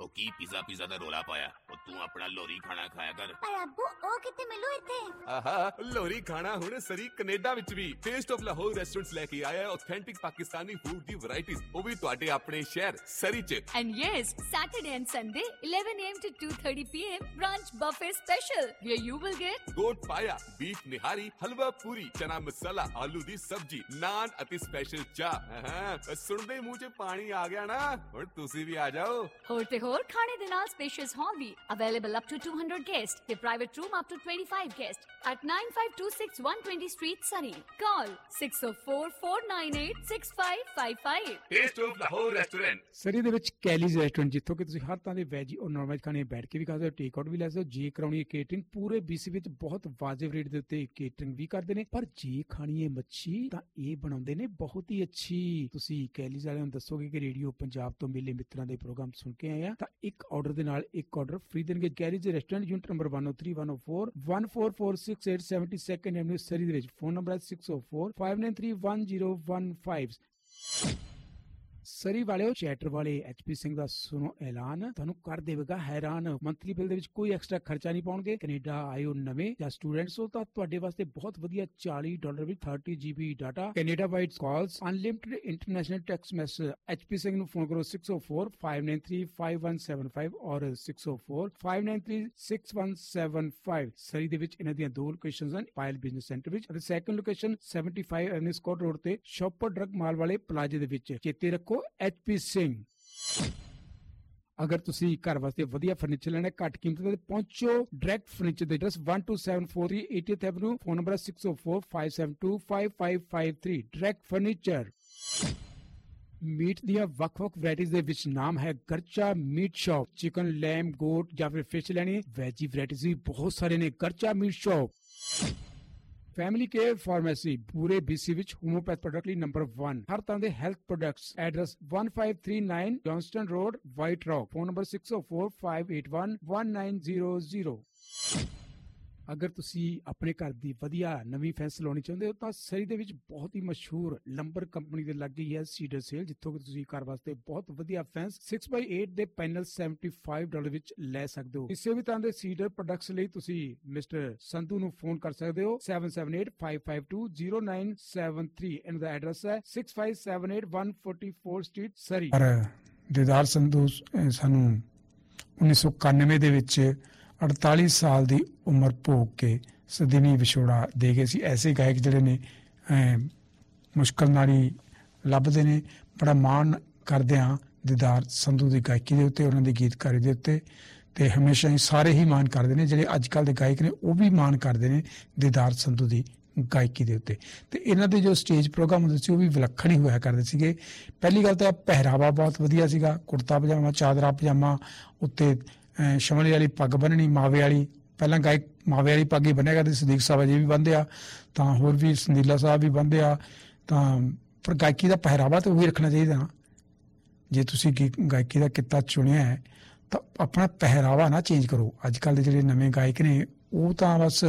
ਉਹ ਕੀ ਪੀਜ਼ਾ ਪੀਜ਼ਾ ਦਾ ਰੋਲਾ ਪਾਇਆ? ਉਹ ਤੂੰ ਆਪਣਾ ਲੋਰੀ ਖਾਣਾ ਖਾਇਆ ਕਰ। ਪਰ ਅੱਬੂ ਉਹ ਕਿੱਥੇ ਮਿਲੂ ਇੱਥੇ? ਆਹਾ ਲੋਰੀ ਖਾਣਾ ਹੁਣ ਸਰੀ ਕੈਨੇਡਾ ਵਿੱਚ ਵੀ। ਟੇਸਟ ਆਫ ਲਾਹੌਰ ਰੈਸਟੋਰੈਂਟਸ ਲੈ ਕੇ ਆਇਆ ਹੈ ਆਥੈਂਟਿਕ ਪਾਕਿਸਤਾਨੀ ਫੂਡ ਦੀ ਵੈਰਾਈਟੀਆਂ ਉਹ ਵੀ ਤੁਹਾਡੇ ਆਪਣੇ ਸ਼ਹਿਰ ਸਰੀ ਚ। And yes, Saturday and Sunday, 11 a.m. to 2:30 p.m. brunch buffet special, where you will get goat paya beef nihari halwa puri chana masala ਆਲੂ ਦੀ ਸਬਜੀ ਨਾਨ ਅਤੇ ਸਪੈਸ਼ਲ ਚਾਹ ਹਾਂ ਸੁਣਦੇ ਹੀ ਮੂੰਹ 'ਚ ਪਾਣੀ ਆ ਗਿਆ ਨਾ ਹੁਣ ਤੁਸੀਂ ਵੀ ਆ ਜਾਓ ਹੋਰ ਤੇ ਹੋਰ ਖਾਣੇ ਦੇ ਨਾਲ spacious hall ਵੀ available up to 200 guests, ਤੇ private room up to 25 guests at 9526 120 Street, Surrey. Call 604-498-6555. Taste of Lahore restaurant Surrey ਦੇ ਵਿੱਚ ਕੈਲੀਜ਼ ਰੈਸਟੋਰੈਂਟ ਜਿੱਥੋਂ ਕਿ ਤੁਸੀਂ ਹਰ ਤਰ੍ਹਾਂ ਦੇ ਵੈਜ ਔਰ ਨਾਨ ਵੈਜ ਖਾਣੇ ਬੈਠ ਕੇ ਵੀ ਖਾ ਸਕਦੇ ਹੋ ਟੇਕ ਆਊਟ ਵੀ ਲੈ ਸਕਦੇ ਹੋ, ਜੇ ਕਰਾਉਣੀ ਹੈ ਕੇਟਰਿੰਗ ਪੂਰੇ BC ਵਿੱਚ ਬਹੁਤ ਵਾਜਿਬ ਰੇਟ ਦੇ ਉੱਤੇ ਕੇਟਰਿੰਗ ਵੀ ਕਰਦੇ ਨੇ। ਪਰ ਜੇ ਖਾਣੀ ਹੈ ਮੱਛੀ, ਤਾਂ ਇਹ ਬਣਾਉਂਦੇ ਨੇ ਬਹੁਤ ਹੀ ਅੱਛੀ। ਤੁਸੀਂ ਕੈਲੀਜ਼ ਵਾਲਿਆਂ ਨੂੰ ਦੱਸੋਗੇ ਕਿ ਰੇਡੀਓ ਪੰਜਾਬ ਤੋਂ ਮੇਲੇ ਮਿੱਤਰਾਂ ਦੇ ਪ੍ਰੋਗਰਾਮ ਸੁਣ ਕੇ ਆਏ ਆ, ਤਾਂ ਇੱਕ ਆਰਡਰ ਦੇ ਨਾਲ ਇੱਕ ਆਰਡਰ ਫ੍ਰੀ ਦੇਣਗੇ। Kelly's restaurant unit number 103 104 1446872 avenue Surrey ਦੇ ਵਿੱਚ ਫੋਨ ਨੰਬਰ ਹੈ 604 5931015 ਸਰੀ ਵਾਲਿਓ, ਚੈਟਰ ਵਾਲੇ ਐਚਪੀ ਸਿੰਘ ਦਾ ਸੁਣੋ ਐਲਾਨ। ਤੁਹਾਨੂੰ ਕਰ ਦੇਵੇਗਾ ਹੈਰਾਨ ਮੰਥਲੀ ਬਿੱਲ ਦੇ ਵਿੱਚ ਕੋਈ ਐਕਸਟਰਾ ਖਰਚਾ ਨਹੀਂ ਪਾਉਣਗੇ। ਕੈਨੇਡਾ ਆਇਓ ਨਵੇਂ ਜਾਂ ਸਟੂਡੈਂਟਸ ਹੋ ਤਾਂ ਤੁਹਾਡੇ ਵਾਸਤੇ ਬਹੁਤ ਵਧੀਆ 40 ਡਾਲਰ ਵਿੱਚ 30 GB data Canada wide calls unlimited international text message HP Singh ਨੂੰ ਫੋਨ ਕਰੋ 604 593 5175 ਔਰ 604 593 6175 ਸਰੀ ਦੇ ਵਿੱਚ ਇਹਨਾਂ ਦੀਆਂ ਦੋ ਲੋਕੇਸ਼ਨਸ ਹਨ, ਪਾਇਲ ਬਿਜ਼ਨਸ ਸੈਂਟਰ ਵਿੱਚ ਅਤੇ ਸੈਕੰਡ ਲੋਕੇਸ਼ਨ 75 ਐਵਨਿਊ ਰੋਡ ਤੇ ਸ਼ਾਪਰ ਡਰਗ ਮਾਲ ਵਾਲੇ ਪਲਾਜ਼ੇ ਦੇ ਵਿੱਚ। ਚੇਤੇ ਰੱਖੋ ਐਚਪੀ ਸਿੰਘ। ਅਗਰ ਤੁਸੀਂ ਘਰ ਵਾਸਤੇ ਵਧੀਆ ਫਰਨੀਚਰ ਲੈਣਾ ਹੈ, ਘੱਟ ਕੀਮਤ ਤੇ ਪਹੁੰਚੋ ਡਾਇਰੈਕਟ ਫਰਨੀਚਰ ਦੇ address 12743 80th avenue phone number 6045725553 direct furniture meat ਦੀਆਂ ਵੱਖ-ਵੱਖ ਵੈਰਾਈਟੀਆਂ ਦੇ ਵਿੱਚ ਨਾਮ ਹੈ Garcha meat shop chicken lamb goat ਜਾਂ ਫਿਰ ਫਿਸ਼ ਲੈਣੀ। ਵੈਜੀ ਵੈਰਾਈਟੀਆਂ ਵੀ ਬਹੁਤ ਸਾਰੇ ਨੇ Garcha meat shop family care pharmacy ਪੂਰੇ BC ਵਿੱਚ ਹੋਮੋਪੈਥ ਪ੍ਰੋਡਕਟ ਲਈ ਨੰਬਰ 1 ਹਰ ਤਰ੍ਹਾਂ ਦੇ health products address 1539 Johnston road White Rock phone number 6045811900 ਅਗਰ ਤੁਸੀਂ ਆਪਣੇ ਘਰ ਦੀ ਵਧੀਆ ਨਵੀਂ ਫੈਂਸ ਲਾਉਣੀ ਚਾਹੁੰਦੇ ਹੋ, ਤਾਂ ਸਰੀ ਦੇ ਵਿੱਚ ਬਹੁਤ ਹੀ ਮਸ਼ਹੂਰ ਲੰਬਰ ਕੰਪਨੀ ਦੇ ਲੱਗੇ ਹੈ ਸੀਡਰ ਸੇਲ ਜਿੱਥੋਂ ਕਿ ਤੁਸੀਂ ਘਰ ਵਾਸਤੇ ਬਹੁਤ ਵਧੀਆ ਫੈਂਸ 6x8 ਦੇ ਪੈਨਲ 75 ਡਾਲਰ ਵਿੱਚ ਲੈ ਸਕਦੇ ਹੋ। ਕਿਸੇ ਵੀ ਤਰ੍ਹਾਂ ਦੇ ਸੀਡਰ ਪ੍ਰੋਡਕਟਸ ਲਈ ਤੁਸੀਂ ਮਿਸਟਰ ਸੰਧੂ ਨੂੰ ਫੋਨ ਕਰ ਸਕਦੇ ਹੋ 7785520973 ਇਹਨਾਂ ਦਾ ਐਡਰੈਸ ਹੈ 6578144 ਸਟਰੀਟ ਸਰੀ ਪਰ ਦਿਦਾਰ ਸੰਧੂ ਸਾਨੂੰ 1991 ਦੇ ਵਿੱਚ 48 ਸਾਲ ਦੀ ਉਮਰ ਭੋਗ ਕੇ ਸਦੀਵੀ ਵਿਛੋੜਾ ਦੇ ਗਏ ਸੀ। ਐਸੇ ਗਾਇਕ ਜਿਹੜੇ ਨੇ ਮੁਸ਼ਕਲ ਨਾਲ ਹੀ ਲੱਭਦੇ ਨੇ। ਬੜਾ ਮਾਣ ਕਰਦੇ ਹਾਂ ਦਿਦਾਰ ਸੰਧੂ ਦੀ ਗਾਇਕੀ ਦੇ ਉੱਤੇ, ਉਹਨਾਂ ਦੀ ਗੀਤਕਾਰੀ ਦੇ ਉੱਤੇ। ਤੇ ਹਮੇਸ਼ਾ ਹੀ ਸਾਰੇ ਹੀ ਮਾਣ ਕਰਦੇ ਨੇ। ਜਿਹੜੇ ਅੱਜ ਕੱਲ ਦੇ ਗਾਇਕ ਨੇ, ਉਹ ਵੀ ਮਾਣ ਕਰਦੇ ਨੇ ਦਿਦਾਰ ਸੰਧੂ ਦੀ ਗਾਇਕੀ ਦੇ ਉੱਤੇ। ਤੇ ਇਹਨਾਂ ਦੇ ਜੋ ਸਟੇਜ ਪ੍ਰੋਗਰਾਮ ਹੁੰਦੇ ਸੀ, ਉਹ ਵੀ ਵਿਲੱਖਣ ਹੀ ਹੋਇਆ ਕਰਦੇ ਸੀਗੇ। ਪਹਿਲੀ ਗੱਲ ਤਾਂ ਪਹਿਰਾਵਾ ਬਹੁਤ ਵਧੀਆ ਸੀਗਾ। ਕੁੜਤਾ ਪਜਾਮਾ, ਚਾਦਰਾ ਪਜਾਮਾ ਉੱਤੇ ਸ਼ਮਲੇ ਵਾਲੀ ਪੱਗ ਬੰਨਣੀ ਮਾਵੇ ਵਾਲੀ। ਪਹਿਲਾਂ ਗਾਇਕ ਮਾਵੇ ਵਾਲੀ ਪੱਗ ਹੀ ਬੰਨਿਆ ਕਰਦੇ ਸਦੀਕ ਸਾਹਿਬ ਜੀ ਵੀ ਬੰਨਦੇ ਆ। ਤਾਂ ਹੋਰ ਵੀ ਸੰਦੀਲਾ ਸਾਹਿਬ ਵੀ ਬੰਨਦੇ ਆ। ਤਾਂ ਪਰ ਗਾਇਕੀ ਦਾ ਪਹਿਰਾਵਾ ਤਾਂ ਉਹੀ ਰੱਖਣਾ ਚਾਹੀਦਾ। ਨਾ ਜੇ ਤੁਸੀਂ ਗੀ- ਗਾਇਕੀ ਦਾ ਕਿੱਤਾ ਚੁਣਿਆ ਹੈ, ਤਾਂ ਆਪਣਾ ਪਹਿਰਾਵਾ ਨਾ ਚੇਂਜ ਕਰੋ। ਅੱਜ ਕੱਲ ਦੇ ਜਿਹੜੇ ਨਵੇਂ ਗਾਇਕ ਨੇ, ਉਹ ਤਾਂ ਬਸ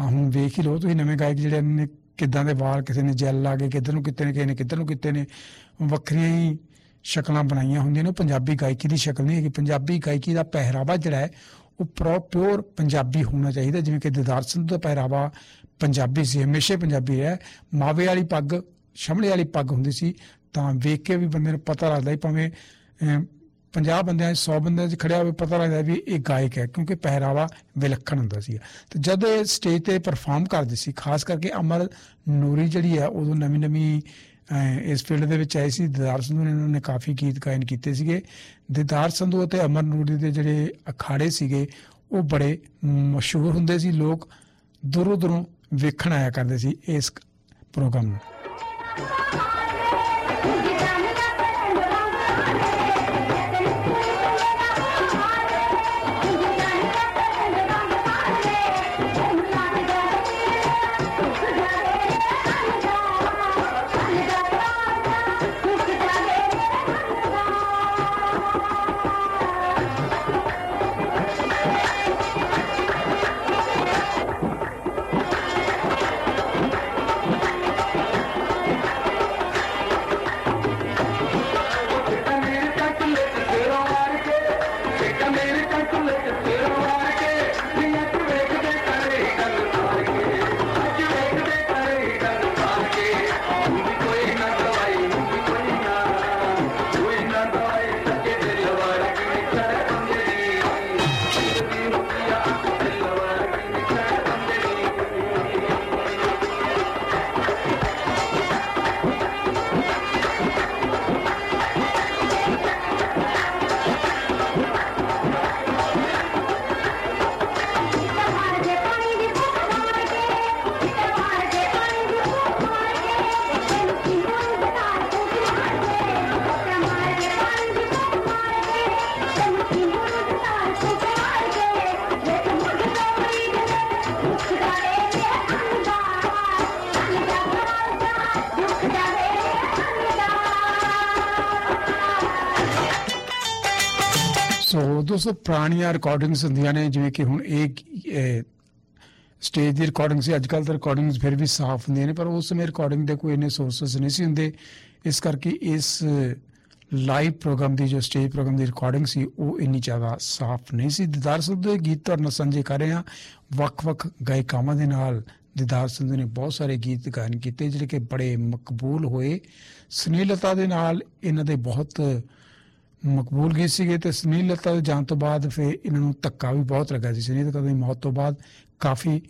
ਹੁਣ ਵੇਖ ਹੀ ਲਓ ਤੁਸੀਂ ਨਵੇਂ ਗਾਇਕ ਜਿਹੜੇ ਨੇ, ਕਿੱਦਾਂ ਦੇ ਵਾਲ ਕਿਸੇ ਨੇ ਜੈਲ ਲਾ ਕੇ, ਕਿੱਧਰ ਨੂੰ ਕਿਤੇ ਨੇ, ਕਿਸੇ ਨੇ ਕਿੱਧਰ ਨੂੰ ਕਿਤੇ ਨੇ। ਵੱਖਰੀਆਂ ਹੀ ਸ਼ਕਲਾਂ ਬਣਾਈਆਂ ਹੁੰਦੀਆਂ ਨੇ ਪੰਜਾਬੀ ਗਾਇਕੀ ਦੀ ਸ਼ਕਲ ਨਹੀਂ ਹੈਗੀ। ਪੰਜਾਬੀ ਗਾਇਕੀ ਦਾ ਪਹਿਰਾਵਾ ਜਿਹੜਾ ਹੈ ਉਹ ਪ੍ਰੋ ਪਿਓਰ ਪੰਜਾਬੀ ਹੋਣਾ ਚਾਹੀਦਾ। ਜਿਵੇਂ ਕਿ ਦਿਦਾਰ ਸਿੰਘ ਦਾ ਪਹਿਰਾਵਾ ਪੰਜਾਬੀ ਸੀ ਹਮੇਸ਼ਾ ਪੰਜਾਬੀ ਰਿਹਾ। ਮਾਵੇ ਵਾਲੀ ਪੱਗ ਸ਼ਮਲੇ ਵਾਲੀ ਪੱਗ ਹੁੰਦੀ ਸੀ ਤਾਂ ਵੇਖ ਕੇ ਵੀ ਬੰਦੇ ਨੂੰ ਪਤਾ ਲੱਗਦਾ ਹੀ ਭਾਵੇਂ ਅਮ, 50 ਬੰਦਿਆਂ 'ਚ 100 ਬੰਦਿਆਂ 'ਚ ਖੜਿਆ ਹੋਵੇ ਪਤਾ ਲੱਗਦਾ ਵੀ ਇਹ ਗਾਇਕ ਹੈ ਕਿਉਂਕਿ ਪਹਿਰਾਵਾ ਵਿਲੱਖਣ ਹੁੰਦਾ ਸੀ ਤੇ ਜਦ ਇਹ ਸਟੇਜ ਤੇ ਪਰਫਾਰਮ ਕਰਦੇ ਸੀ ਖਾਸ ਕਰਕੇ ਅਮਰ ਨੂਰੀ ਜਿਹੜੀ ਹੈ ਉਦੋਂ ਨਵੀਂ ਨਵੀਂ ਇਸ ਫੀਲਡ ਦੇ ਵਿੱਚ ਆਏ ਸੀ, ਦਿਦਾਰ ਸੰਧੂ ਨੇ, ਉਹਨਾਂ ਨੇ ਕਾਫੀ ਗੀਤ ਗਾਇਨ ਕੀਤੇ ਸੀਗੇ। ਦਿਦਾਰ ਸੰਧੂ ਅਤੇ ਅਮਰ ਨੂਰੀ ਦੇ ਜਿਹੜੇ ਅਖਾੜੇ ਸੀਗੇ, ਉਹ ਬੜੇ ਮਸ਼ਹੂਰ ਹੁੰਦੇ ਸੀ। ਲੋਕ ਦੂਰੋਂ ਦੂਰੋਂ ਵੇਖਣ ਆਇਆ ਕਰਦੇ ਸੀ ਇਸ ਪ੍ਰੋਗਰਾਮ ਨੂੰ। ਦੋਸਤੋ ਪੁਰਾਣੀਆਂ ਰਿਕਾਰਡਿੰਗਸ ਹੁੰਦੀਆਂ ਨੇ, ਜਿਵੇਂ ਕਿ ਹੁਣ ਇਹ ਸਟੇਜ ਦੀ ਰਿਕਾਰਡਿੰਗ ਸੀ, ਅੱਜ ਕੱਲ ਤਾਂ ਰਿਕਾਰਡਿੰਗਸ ਫਿਰ ਵੀ ਸਾਫ਼ ਹੁੰਦੀਆਂ ਨੇ, ਪਰ ਉਸ ਸਮੇਂ ਰਿਕਾਰਡਿੰਗ ਦੇ ਕੋਈ ਇੰਨੇ ਸੋਰਸਸ ਨਹੀਂ ਸੀ ਹੁੰਦੇ। ਇਸ ਕਰਕੇ ਇਸ ਲਾਈਵ ਪ੍ਰੋਗਰਾਮ ਦੀ, ਜੋ ਸਟੇਜ ਪ੍ਰੋਗਰਾਮ ਦੀ ਰਿਕਾਰਡਿੰਗ ਸੀ, ਉਹ ਇੰਨੀ ਜ਼ਿਆਦਾ ਸਾਫ਼ ਨਹੀਂ ਸੀ। ਦਿਦਾਰ ਸੰਧੂ ਦੇ ਗੀਤ ਤੁਹਾਡੇ ਨਾਲ ਸਾਂਝੇ ਕਰ ਰਹੇ ਹਾਂ। ਵੱਖ-ਵੱਖ ਗਾਇਕਾਵਾਂ ਦੇ ਨਾਲ ਦਿਦਾਰ ਸੰਧੂ ਨੇ ਬਹੁਤ ਸਾਰੇ ਗੀਤ ਗਾਇਨ ਕੀਤੇ, ਜਿਹੜੇ ਕਿ ਬੜੇ ਮਕਬੂਲ ਹੋਏ। ਸੁਨੀਲਤਾ ਦੇ ਨਾਲ ਇਹਨਾਂ ਦੇ ਬਹੁਤ ਮਕਬੂਲ ਗੀਤ ਸੀਗੇ ਤੇ ਸੁਨੀਲਤਾ ਦੇ ਜਾਣ ਤੋਂ ਬਾਅਦ ਫਿਰ ਇਹਨਾਂ ਨੂੰ ਧੱਕਾ ਵੀ ਬਹੁਤ ਲੱਗਾ ਸੀ। ਸੁਨੀਲ ਸੁਨੀਲਤਾ ਦੀ ਮੌਤ ਤੋਂ ਬਾਅਦ ਕਾਫੀ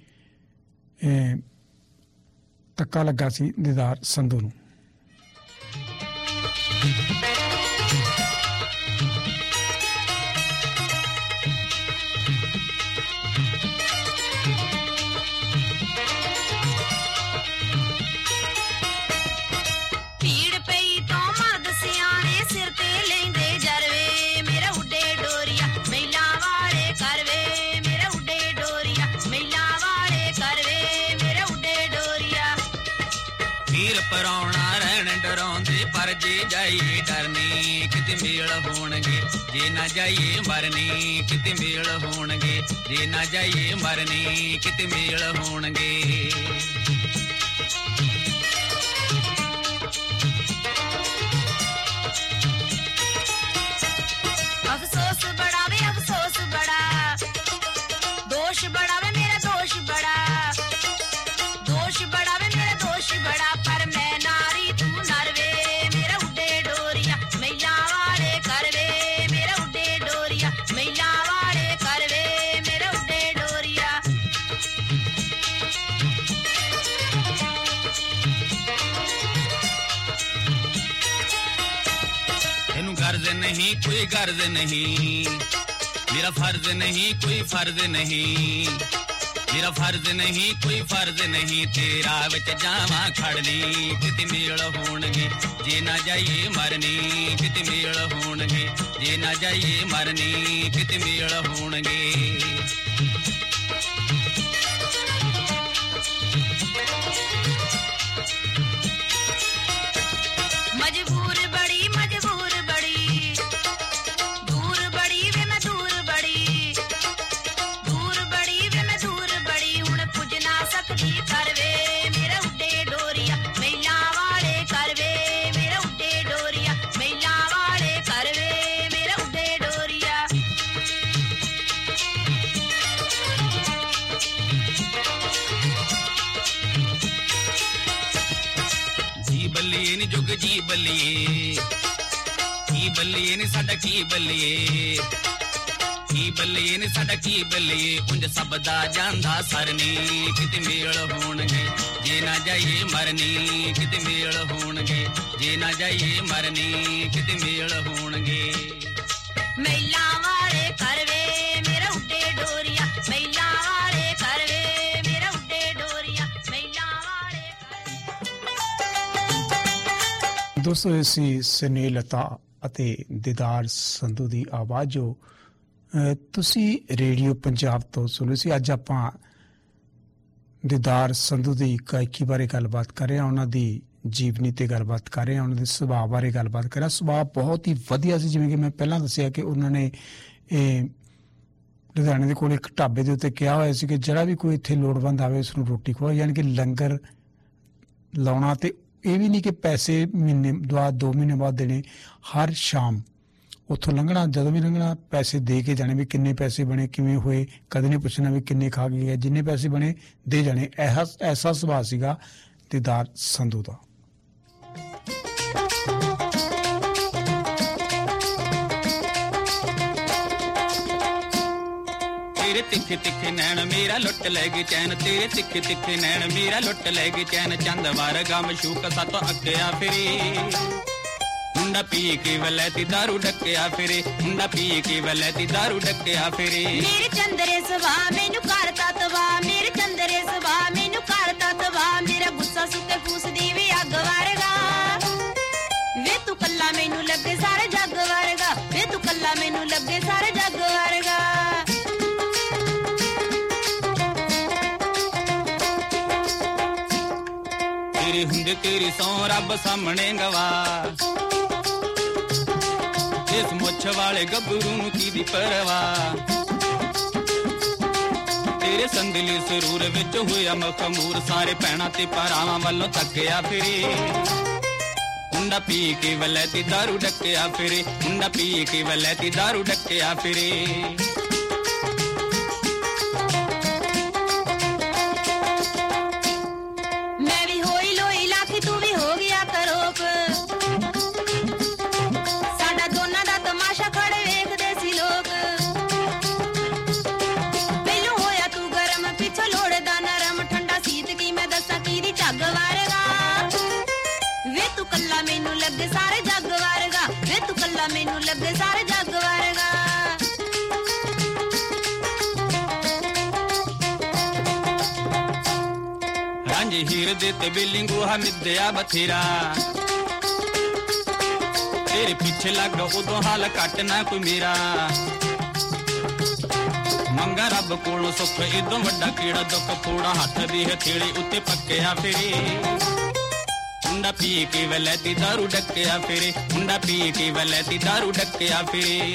ਧੱਕਾ ਲੱਗਾ ਸੀ ਦਿਦਾਰ ਸੰਧੂ ਨੂੰ। ਕਿਤੇ ਮੇਲ ਹੋਣਗੇ, ਜੇ ਨਾ ਜਾਈਏ ਮਰਨੀ, ਕਿਤੇ ਮੇਲ ਹੋਣਗੇ, ਜੇ ਨਾ ਜਾਈਏ ਮਰਨੀ, ਕਿਤੇ ਮੇਲ ਹੋਣਗੇ। ਨਹੀਂ ਕੋਈ ਗਰਜ਼ ਨਹੀਂ ਮੇਰਾ ਫਰਜ਼ ਨਹੀਂ ਕੋਈ ਫਰਜ਼ ਨਹੀਂ ਮੇਰਾ ਫਰਜ਼ ਨਹੀਂ ਕੋਈ ਫਰਜ਼ ਨਹੀਂ ਤੇਰਾ ਵਿੱਚ ਜਾਵਾਂ ਖੜਨੀ ਕਿਤੇ ਮੇਲ ਹੋਣਗੇ ਜੇ ਨਾ ਜਾਈਏ ਮਰਨੀ ਕਿਤੇ ਮੇਲ ਹੋਣਗੇ ਜੇ ਨਾ ਜਾਈਏ ਮਰਨੀ ਕਿਤੇ ਮੇਲ ਬੱਲੀਏ ਕੀ ਬੱਲੀਏ ਨੀ ਸਾਡਾ ਕੀ ਬੱਲੀਏ ਕੀ ਬੱਲੀਏ ਨੀ ਸਾਡਾ ਕੀ ਬੱਲੀਏ ਉਂਝ ਸਭ ਦਾ ਜਾਂਦਾ ਸਰਨੀ ਕਿਤੇ ਮੇਲ ਹੋਣਗੇ ਜੇ ਨਾ ਜਾਈਏ ਮਰਨੀ ਕਿਤੇ ਮੇਲ ਹੋਣਗੇ ਜੇ ਨਾ ਜਾਈਏ ਮਰਨੀ ਕਿਤੇ ਮੇਲ ਹੋਣਗੇ ਦੋਸਤੋ ਇਹ ਸੀ ਸੁਨੀਲਤਾ ਅਤੇ ਦਿਦਾਰ ਸੰਧੂ ਦੀ ਆਵਾਜ਼ ਜੋ ਤੁਸੀਂ ਰੇਡੀਓ ਪੰਜਾਬ ਤੋਂ ਸੁਣੋ ਸੀ, ਅੱਜ ਆਪਾਂ ਦਿਦਾਰ ਸੰਧੂ ਦੀ ਗਾਇਕੀ ਬਾਰੇ ਗੱਲਬਾਤ ਕਰ ਰਹੇ ਹਾਂ, ਉਹਨਾਂ ਦੀ ਜੀਵਨੀ ਤੇ ਗੱਲਬਾਤ ਕਰ ਰਹੇ ਹਾਂ, ਉਹਨਾਂ ਦੇ ਸੁਭਾਅ ਬਾਰੇ ਗੱਲਬਾਤ ਕਰ ਰਹੇ ਹਾਂ। ਸੁਭਾਅ ਬਹੁਤ ਹੀ ਵਧੀਆ ਸੀ, ਜਿਵੇਂ ਕਿ ਮੈਂ ਪਹਿਲਾਂ ਦੱਸਿਆ ਕਿ ਉਹਨਾਂ ਨੇ, ਇਹ, ਲੁਧਿਆਣੇ ਦੇ ਕੋਲ ਇੱਕ ਢਾਬੇ ਦੇ ਉੱਤੇ ਕਿਹਾ ਹੋਇਆ ਸੀ ਕਿ ਜਿਹੜਾ ਵੀ ਕੋਈ ਇੱਥੇ ਲੋੜਵੰਦ ਆਵੇ ਉਸ ਨੂੰ ਰੋਟੀ ਖਵਾਓ, ਯਾਨੀ ਕਿ ਲੰਗਰ ਲਾਉਣਾ ਤੇ ਇਹ ਵੀ ਨਹੀਂ ਕਿ ਪੈਸੇ ਮਹੀਨੇ ਬਾਅਦ 2 ਮਹੀਨੇ ਬਾਅਦ ਦੇਣੇ, ਹਰ ਸ਼ਾਮ ਉੱਥੋਂ ਲੰਘਣਾ, ਜਦੋਂ ਵੀ ਲੰਘਣਾ, ਪੈਸੇ ਦੇ ਕੇ ਜਾਣੇ ਵੀ ਕਿੰਨੇ ਪੈਸੇ ਬਣੇ, ਕਿਵੇਂ ਹੋਏ, ਕਦੇ ਨਹੀਂ ਪੁੱਛਣਾ ਵੀ ਕਿੰਨੇ ਖਾ ਗਏ, ਜਿੰਨੇ ਪੈਸੇ ਬਣੇ, ਦੇ ਜਾਣੇ। ਐਸਾ ਐਸਾ ਸੁਭਾਅ ਸੀਗਾ ਦਿਦਾਰ ਸੰਧੂ ਦਾ। ਤੇਰੇ ਤਿੱਖੇ ਤਿੱਖੇ ਨੈਣ ਮੇਰਾ ਲੁੱਟ ਲੈ ਗਏ ਚੈਨ, ਤੇਰੇ ਤਿੱਖੇ ਤਿੱਖੇ ਨੈਣ ਮੇਰਾ ਲੁੱਟ ਲੈ ਗਏ ਚੈਨ। ਚੰਦ ਵਰਗਾ ਮਸ਼ੂਕ ਸਤੋਂ ਅੱਕਿਆ ਫਿਰੇ। ਮੁੰਡਾ ਪੀ ਕੇ ਵਲੈਤੀ ਦਾਰੂ ਡੱਕਿਆ ਫਿਰੇ। ਮੁੰਡਾ ਪੀ ਕੇ ਵਲੈਤੀ ਦਾਰੂ ਡੱਕਿਆ ਫਿਰੇ। ਮੇਰੇ ਚੰਦਰੇ ਸਵਾ ਮੈਨੂੰ ਕਰਤਾ ਤਵਾ ਮੇਰੇ ਚੰਦਰੇ ਸਵਾ ਮੈਨੂੰ ਕਰਤਾ ਤਵਾ ਮੇਰਾ ਗੁੱਸਾ ਸੁੱਕੇ ਫੂਸਦੀ ਵੀ ਅੱਗ ਵਰਗਾ। ਵੇ ਤੂੰ ਕੱਲਾ ਮੈਨੂੰ ਲੱਗੇ ਸਾਰੇ ਜੱਗ ਵਰਗਾ। ਵੇ ਤੂੰ ਕੱਲਾ ਮੈਨੂੰ ਲੱਗੇ ਸਾਰੇ ਜੱਗ ਵਰਗਾ ਤੇਰੇ ਤੇਰੀ ਸੌ ਰੱਬ ਸਾਹਮਣੇ ਗਵਾ। ਇਸ ਮੁੱਛ ਵਾਲੇ ਗੱਭਰੂ ਨੂੰ ਕੀ ਦੀ ਪਰਵਾਹ ਤੇਰੇ ਸੰਦਲੀ ਸਰੂਰ ਵਿੱਚ ਹੋਇਆ ਮਖਮੂਰ ਸਾਰੇ ਪੈਣਾ ਤੇ ਪਰਾਵਾਂ ਵੱਲੋਂ ਤੱਕਿਆ ਫਿਰੇ। ਮੁੰਡਾ ਪੀ ਕੇ ਵਲੈਤੀ ਦਾਰੂ ਡੱਕਿਆ ਫਿਰੇ, ਮੁੰਡਾ ਪੀ ਕੇ ਵਲੈਤੀ ਦਾਰੂ ਡੱਕਿਆ ਫਿਰੇ। ਲੱਗੇ ਸਾਰੇ ਜੱਗ ਵਰਗਾ। ਵੇ ਤੂੰ ਕੱਲਾ ਮੈਨੂੰ ਲੱਗੇ ਸਾਰੇ ਜੱਗ ਵਰਗਾ। ਰਾਂਝੇ ਹੀਰ ਦੇ ਤੇ ਬਿਲਿੰਗੂ ਹਮਿੱਦਿਆ ਬਥੇਰਾ। ਤੇਰੇ ਪਿੱਛੇ ਲੱਗ ਉਦੋਂ ਹਾਲ ਘੱਟ ਨਾ ਕੋਈ ਮੇਰਾ। ਮੰਗਾ ਰੱਬ ਕੋਲੋਂ ਸੁੱਖ, ਇਦੋਂ ਵੱਡਾ ਕਿਹੜਾ ਦੁੱਖ ਫੋੜਾ ਹੱਥ ਦੀ ਹਥੇਲੀ ਉੱਤੇ ਪੱਕਿਆ ਫਿਰੇ। ਮੁੰਡਾ ਪੀ ਕੇ ਵਲੈਤੀ ਦਾਰੂ ਡੱਕਿਆ ਫਿਰੇ ਮੁੰਡਾ ਪੀ ਕੇ ਵਲੈਤੀ ਦਾਰੂ ਡੱਕਿਆ ਫਿਰੇ।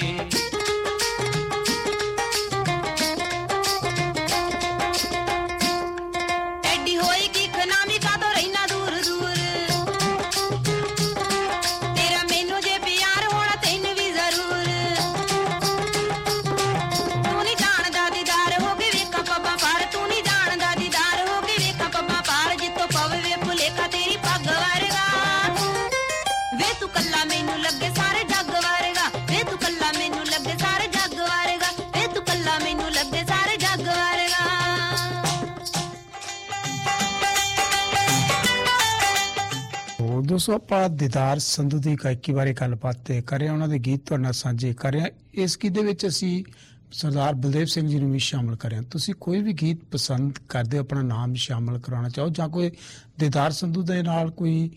ਦੋਸਤੋ ਆਪਾਂ ਦੀਦਾਰ ਸੰਧੂ ਦੀ ਗਾਇਕੀ ਬਾਰੇ ਗੱਲਬਾਤ ਤੇ ਕਰਿਆ ਉਹਨਾਂ ਦੇ ਗੀਤ ਤੁਹਾਡੇ ਨਾਲ ਸਾਂਝੇ ਕਰਿਆ। ਇਸ ਗੀਤ ਦੇ ਵਿੱਚ ਅਸੀਂ ਸਰਦਾਰ ਬਲਦੇਵ ਸਿੰਘ ਜੀ ਨੂੰ ਵੀ ਸ਼ਾਮਲ ਕਰਿਆ। ਤੁਸੀਂ ਕੋਈ ਵੀ ਗੀਤ ਪਸੰਦ ਕਰਦੇ ਹੋ, ਆਪਣਾ ਨਾਮ ਸ਼ਾਮਲ ਕਰਾਉਣਾ ਚਾਹੋ ਜਾਂ ਕੋਈ ਦੀਦਾਰ ਸੰਧੂ ਦੇ ਨਾਲ ਕੋਈ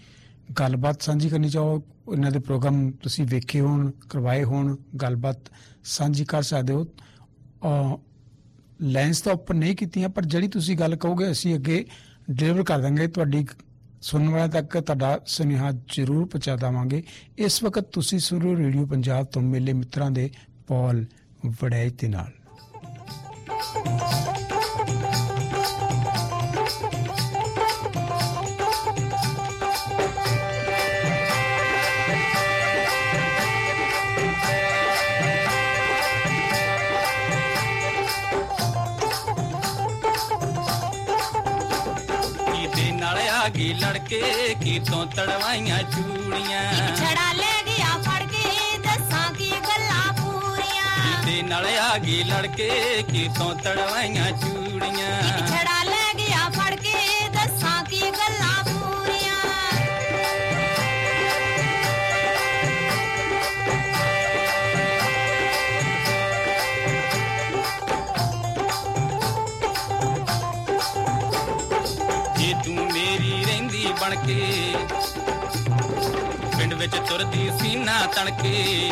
ਗੱਲਬਾਤ ਸਾਂਝੀ ਕਰਨੀ ਚਾਹੋ, ਇਹਨਾਂ ਦੇ ਪ੍ਰੋਗਰਾਮ ਤੁਸੀਂ ਵੇਖੇ ਹੋਣ, ਕਰਵਾਏ ਹੋਣ, ਗੱਲਬਾਤ ਸਾਂਝੀ ਕਰ ਸਕਦੇ ਹੋ। ਲੈਂਸ ਤਾਂ ਉੱਪਰ ਨਹੀਂ ਕੀਤੀਆਂ, ਪਰ ਜਿਹੜੀ ਤੁਸੀਂ ਗੱਲ ਕਹੋਗੇ ਅਸੀਂ ਅੱਗੇ ਡਿਲੀਵਰ ਕਰ ਦਾਂਗੇ। ਤੁਹਾਡੀ ਸੁਣਨ ਵਾਲਿਆਂ ਤੱਕ ਤੁਹਾਡਾ ਸੁਨੇਹਾ ਜ਼ਰੂਰ ਪਹੁੰਚਾ ਦੇਵਾਂਗੇ। ਇਸ ਵਕਤ ਤੁਸੀਂ ਸੁਣ ਰਹੇ ਰੇਡੀਓ ਪੰਜਾਬ ਤੋਂ ਮੇਲੇ ਮਿੱਤਰਾਂ ਦੇ ਪੌਲ ਵੜੈਚ ਦੇ ਨਾਲ। ਕੀ ਤੋਂ ਤੜਵਾਈਆਂ ਚੂੜੀਆਂ। ਛੜਾ ਲੈ ਗਿਆ ਫੜ ਕੇ ਦੱਸਾਂ ਕੀ ਗੱਲਾਂ ਪੂਰੀਆਂ। ਦੇ ਨਾਲ ਆ ਗਈ ਲੜਕੇ ਕੀ ਤੋਂ ਤੜਵਾਈਆਂ ਚੂੜੀਆਂ। ਛੜਾ ਬਣ ਕੇ। ਪਿੰਡ ਵਿੱਚ ਤੁਰਦੀ ਸੀਨਾ ਤਣਕੇ।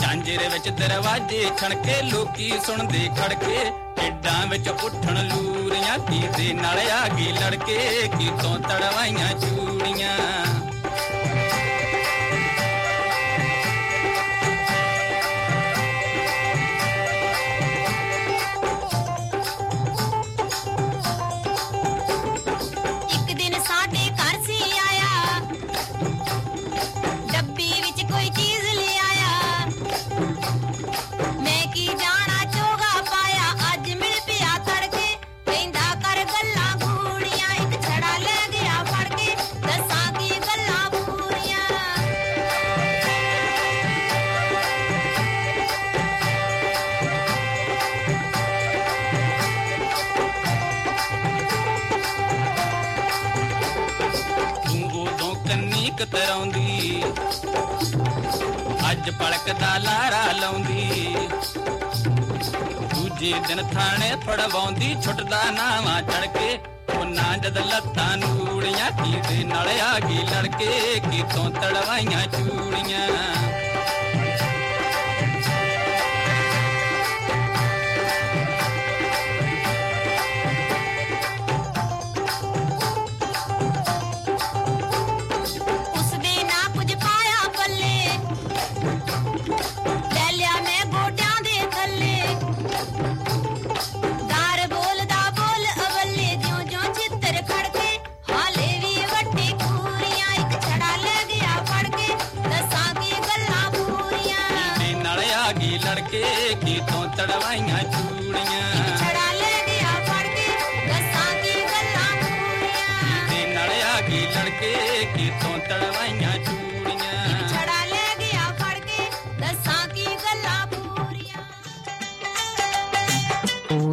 ਜਾਂਜਰੇ ਵਿੱਚ ਦਰਵਾਜ਼ੇ ਖਣਕੇ ਲੋਕੀ ਸੁਣਦੇ ਖੜਕੇ। ਢਿੱਡਾਂ ਵਿੱਚ ਉੱਠਣ ਲੂਰੀਆਂ ਕੀ ਦੇ ਨਾਲ ਆ ਗਈ ਲੜਕੇ। ਕੀ ਤੋਂ ਤੜਵਾਈਆਂ ਚੂੜੀਆਂ। ਅੱਜ ਦਾ ਲਾਰਾ ਲਾਉਂਦੀ। ਦੂਜੇ ਦਿਨ ਥਾਣੇ ਫੜਵਾਉਂਦੀ, ਛੁੱਟਦਾ ਨਾਵਾ ਚੜ ਕੇ ਉਹਨਾਂ ਜਦ ਲੱਤਾਂ ਨੂੜੀਆਂ, ਕੀਤੇ ਦੇ ਨਾਲ ਆ ਗਈ ਲੜਕੇ। ਕੀ ਤੜਵਾਈਆਂ ਚੂੜੀਆਂ। ਤੜਵਾਈਆਂ ਚੂੜੀਆਂ। ਛੜਾ ਲੈ ਗਿਆ ਫੜ ਕੇ ਦੱਸਾਂ ਕੀ ਗੱਲਾਂ ਪੂਰੀਆਂ ਤੇ ਨਾਲ ਆ ਗਈ ਲੜਕੇ ਕਿਤੋਂ ਤੜਵਾਈਆਂ ਚੂੜੀਆਂ। ਛੜਾ ਲੈ ਗਿਆ ਫੜ ਕੇ ਦੱਸਾਂ ਕੀ ਗੱਲਾਂ ਪੂਰੀਆਂ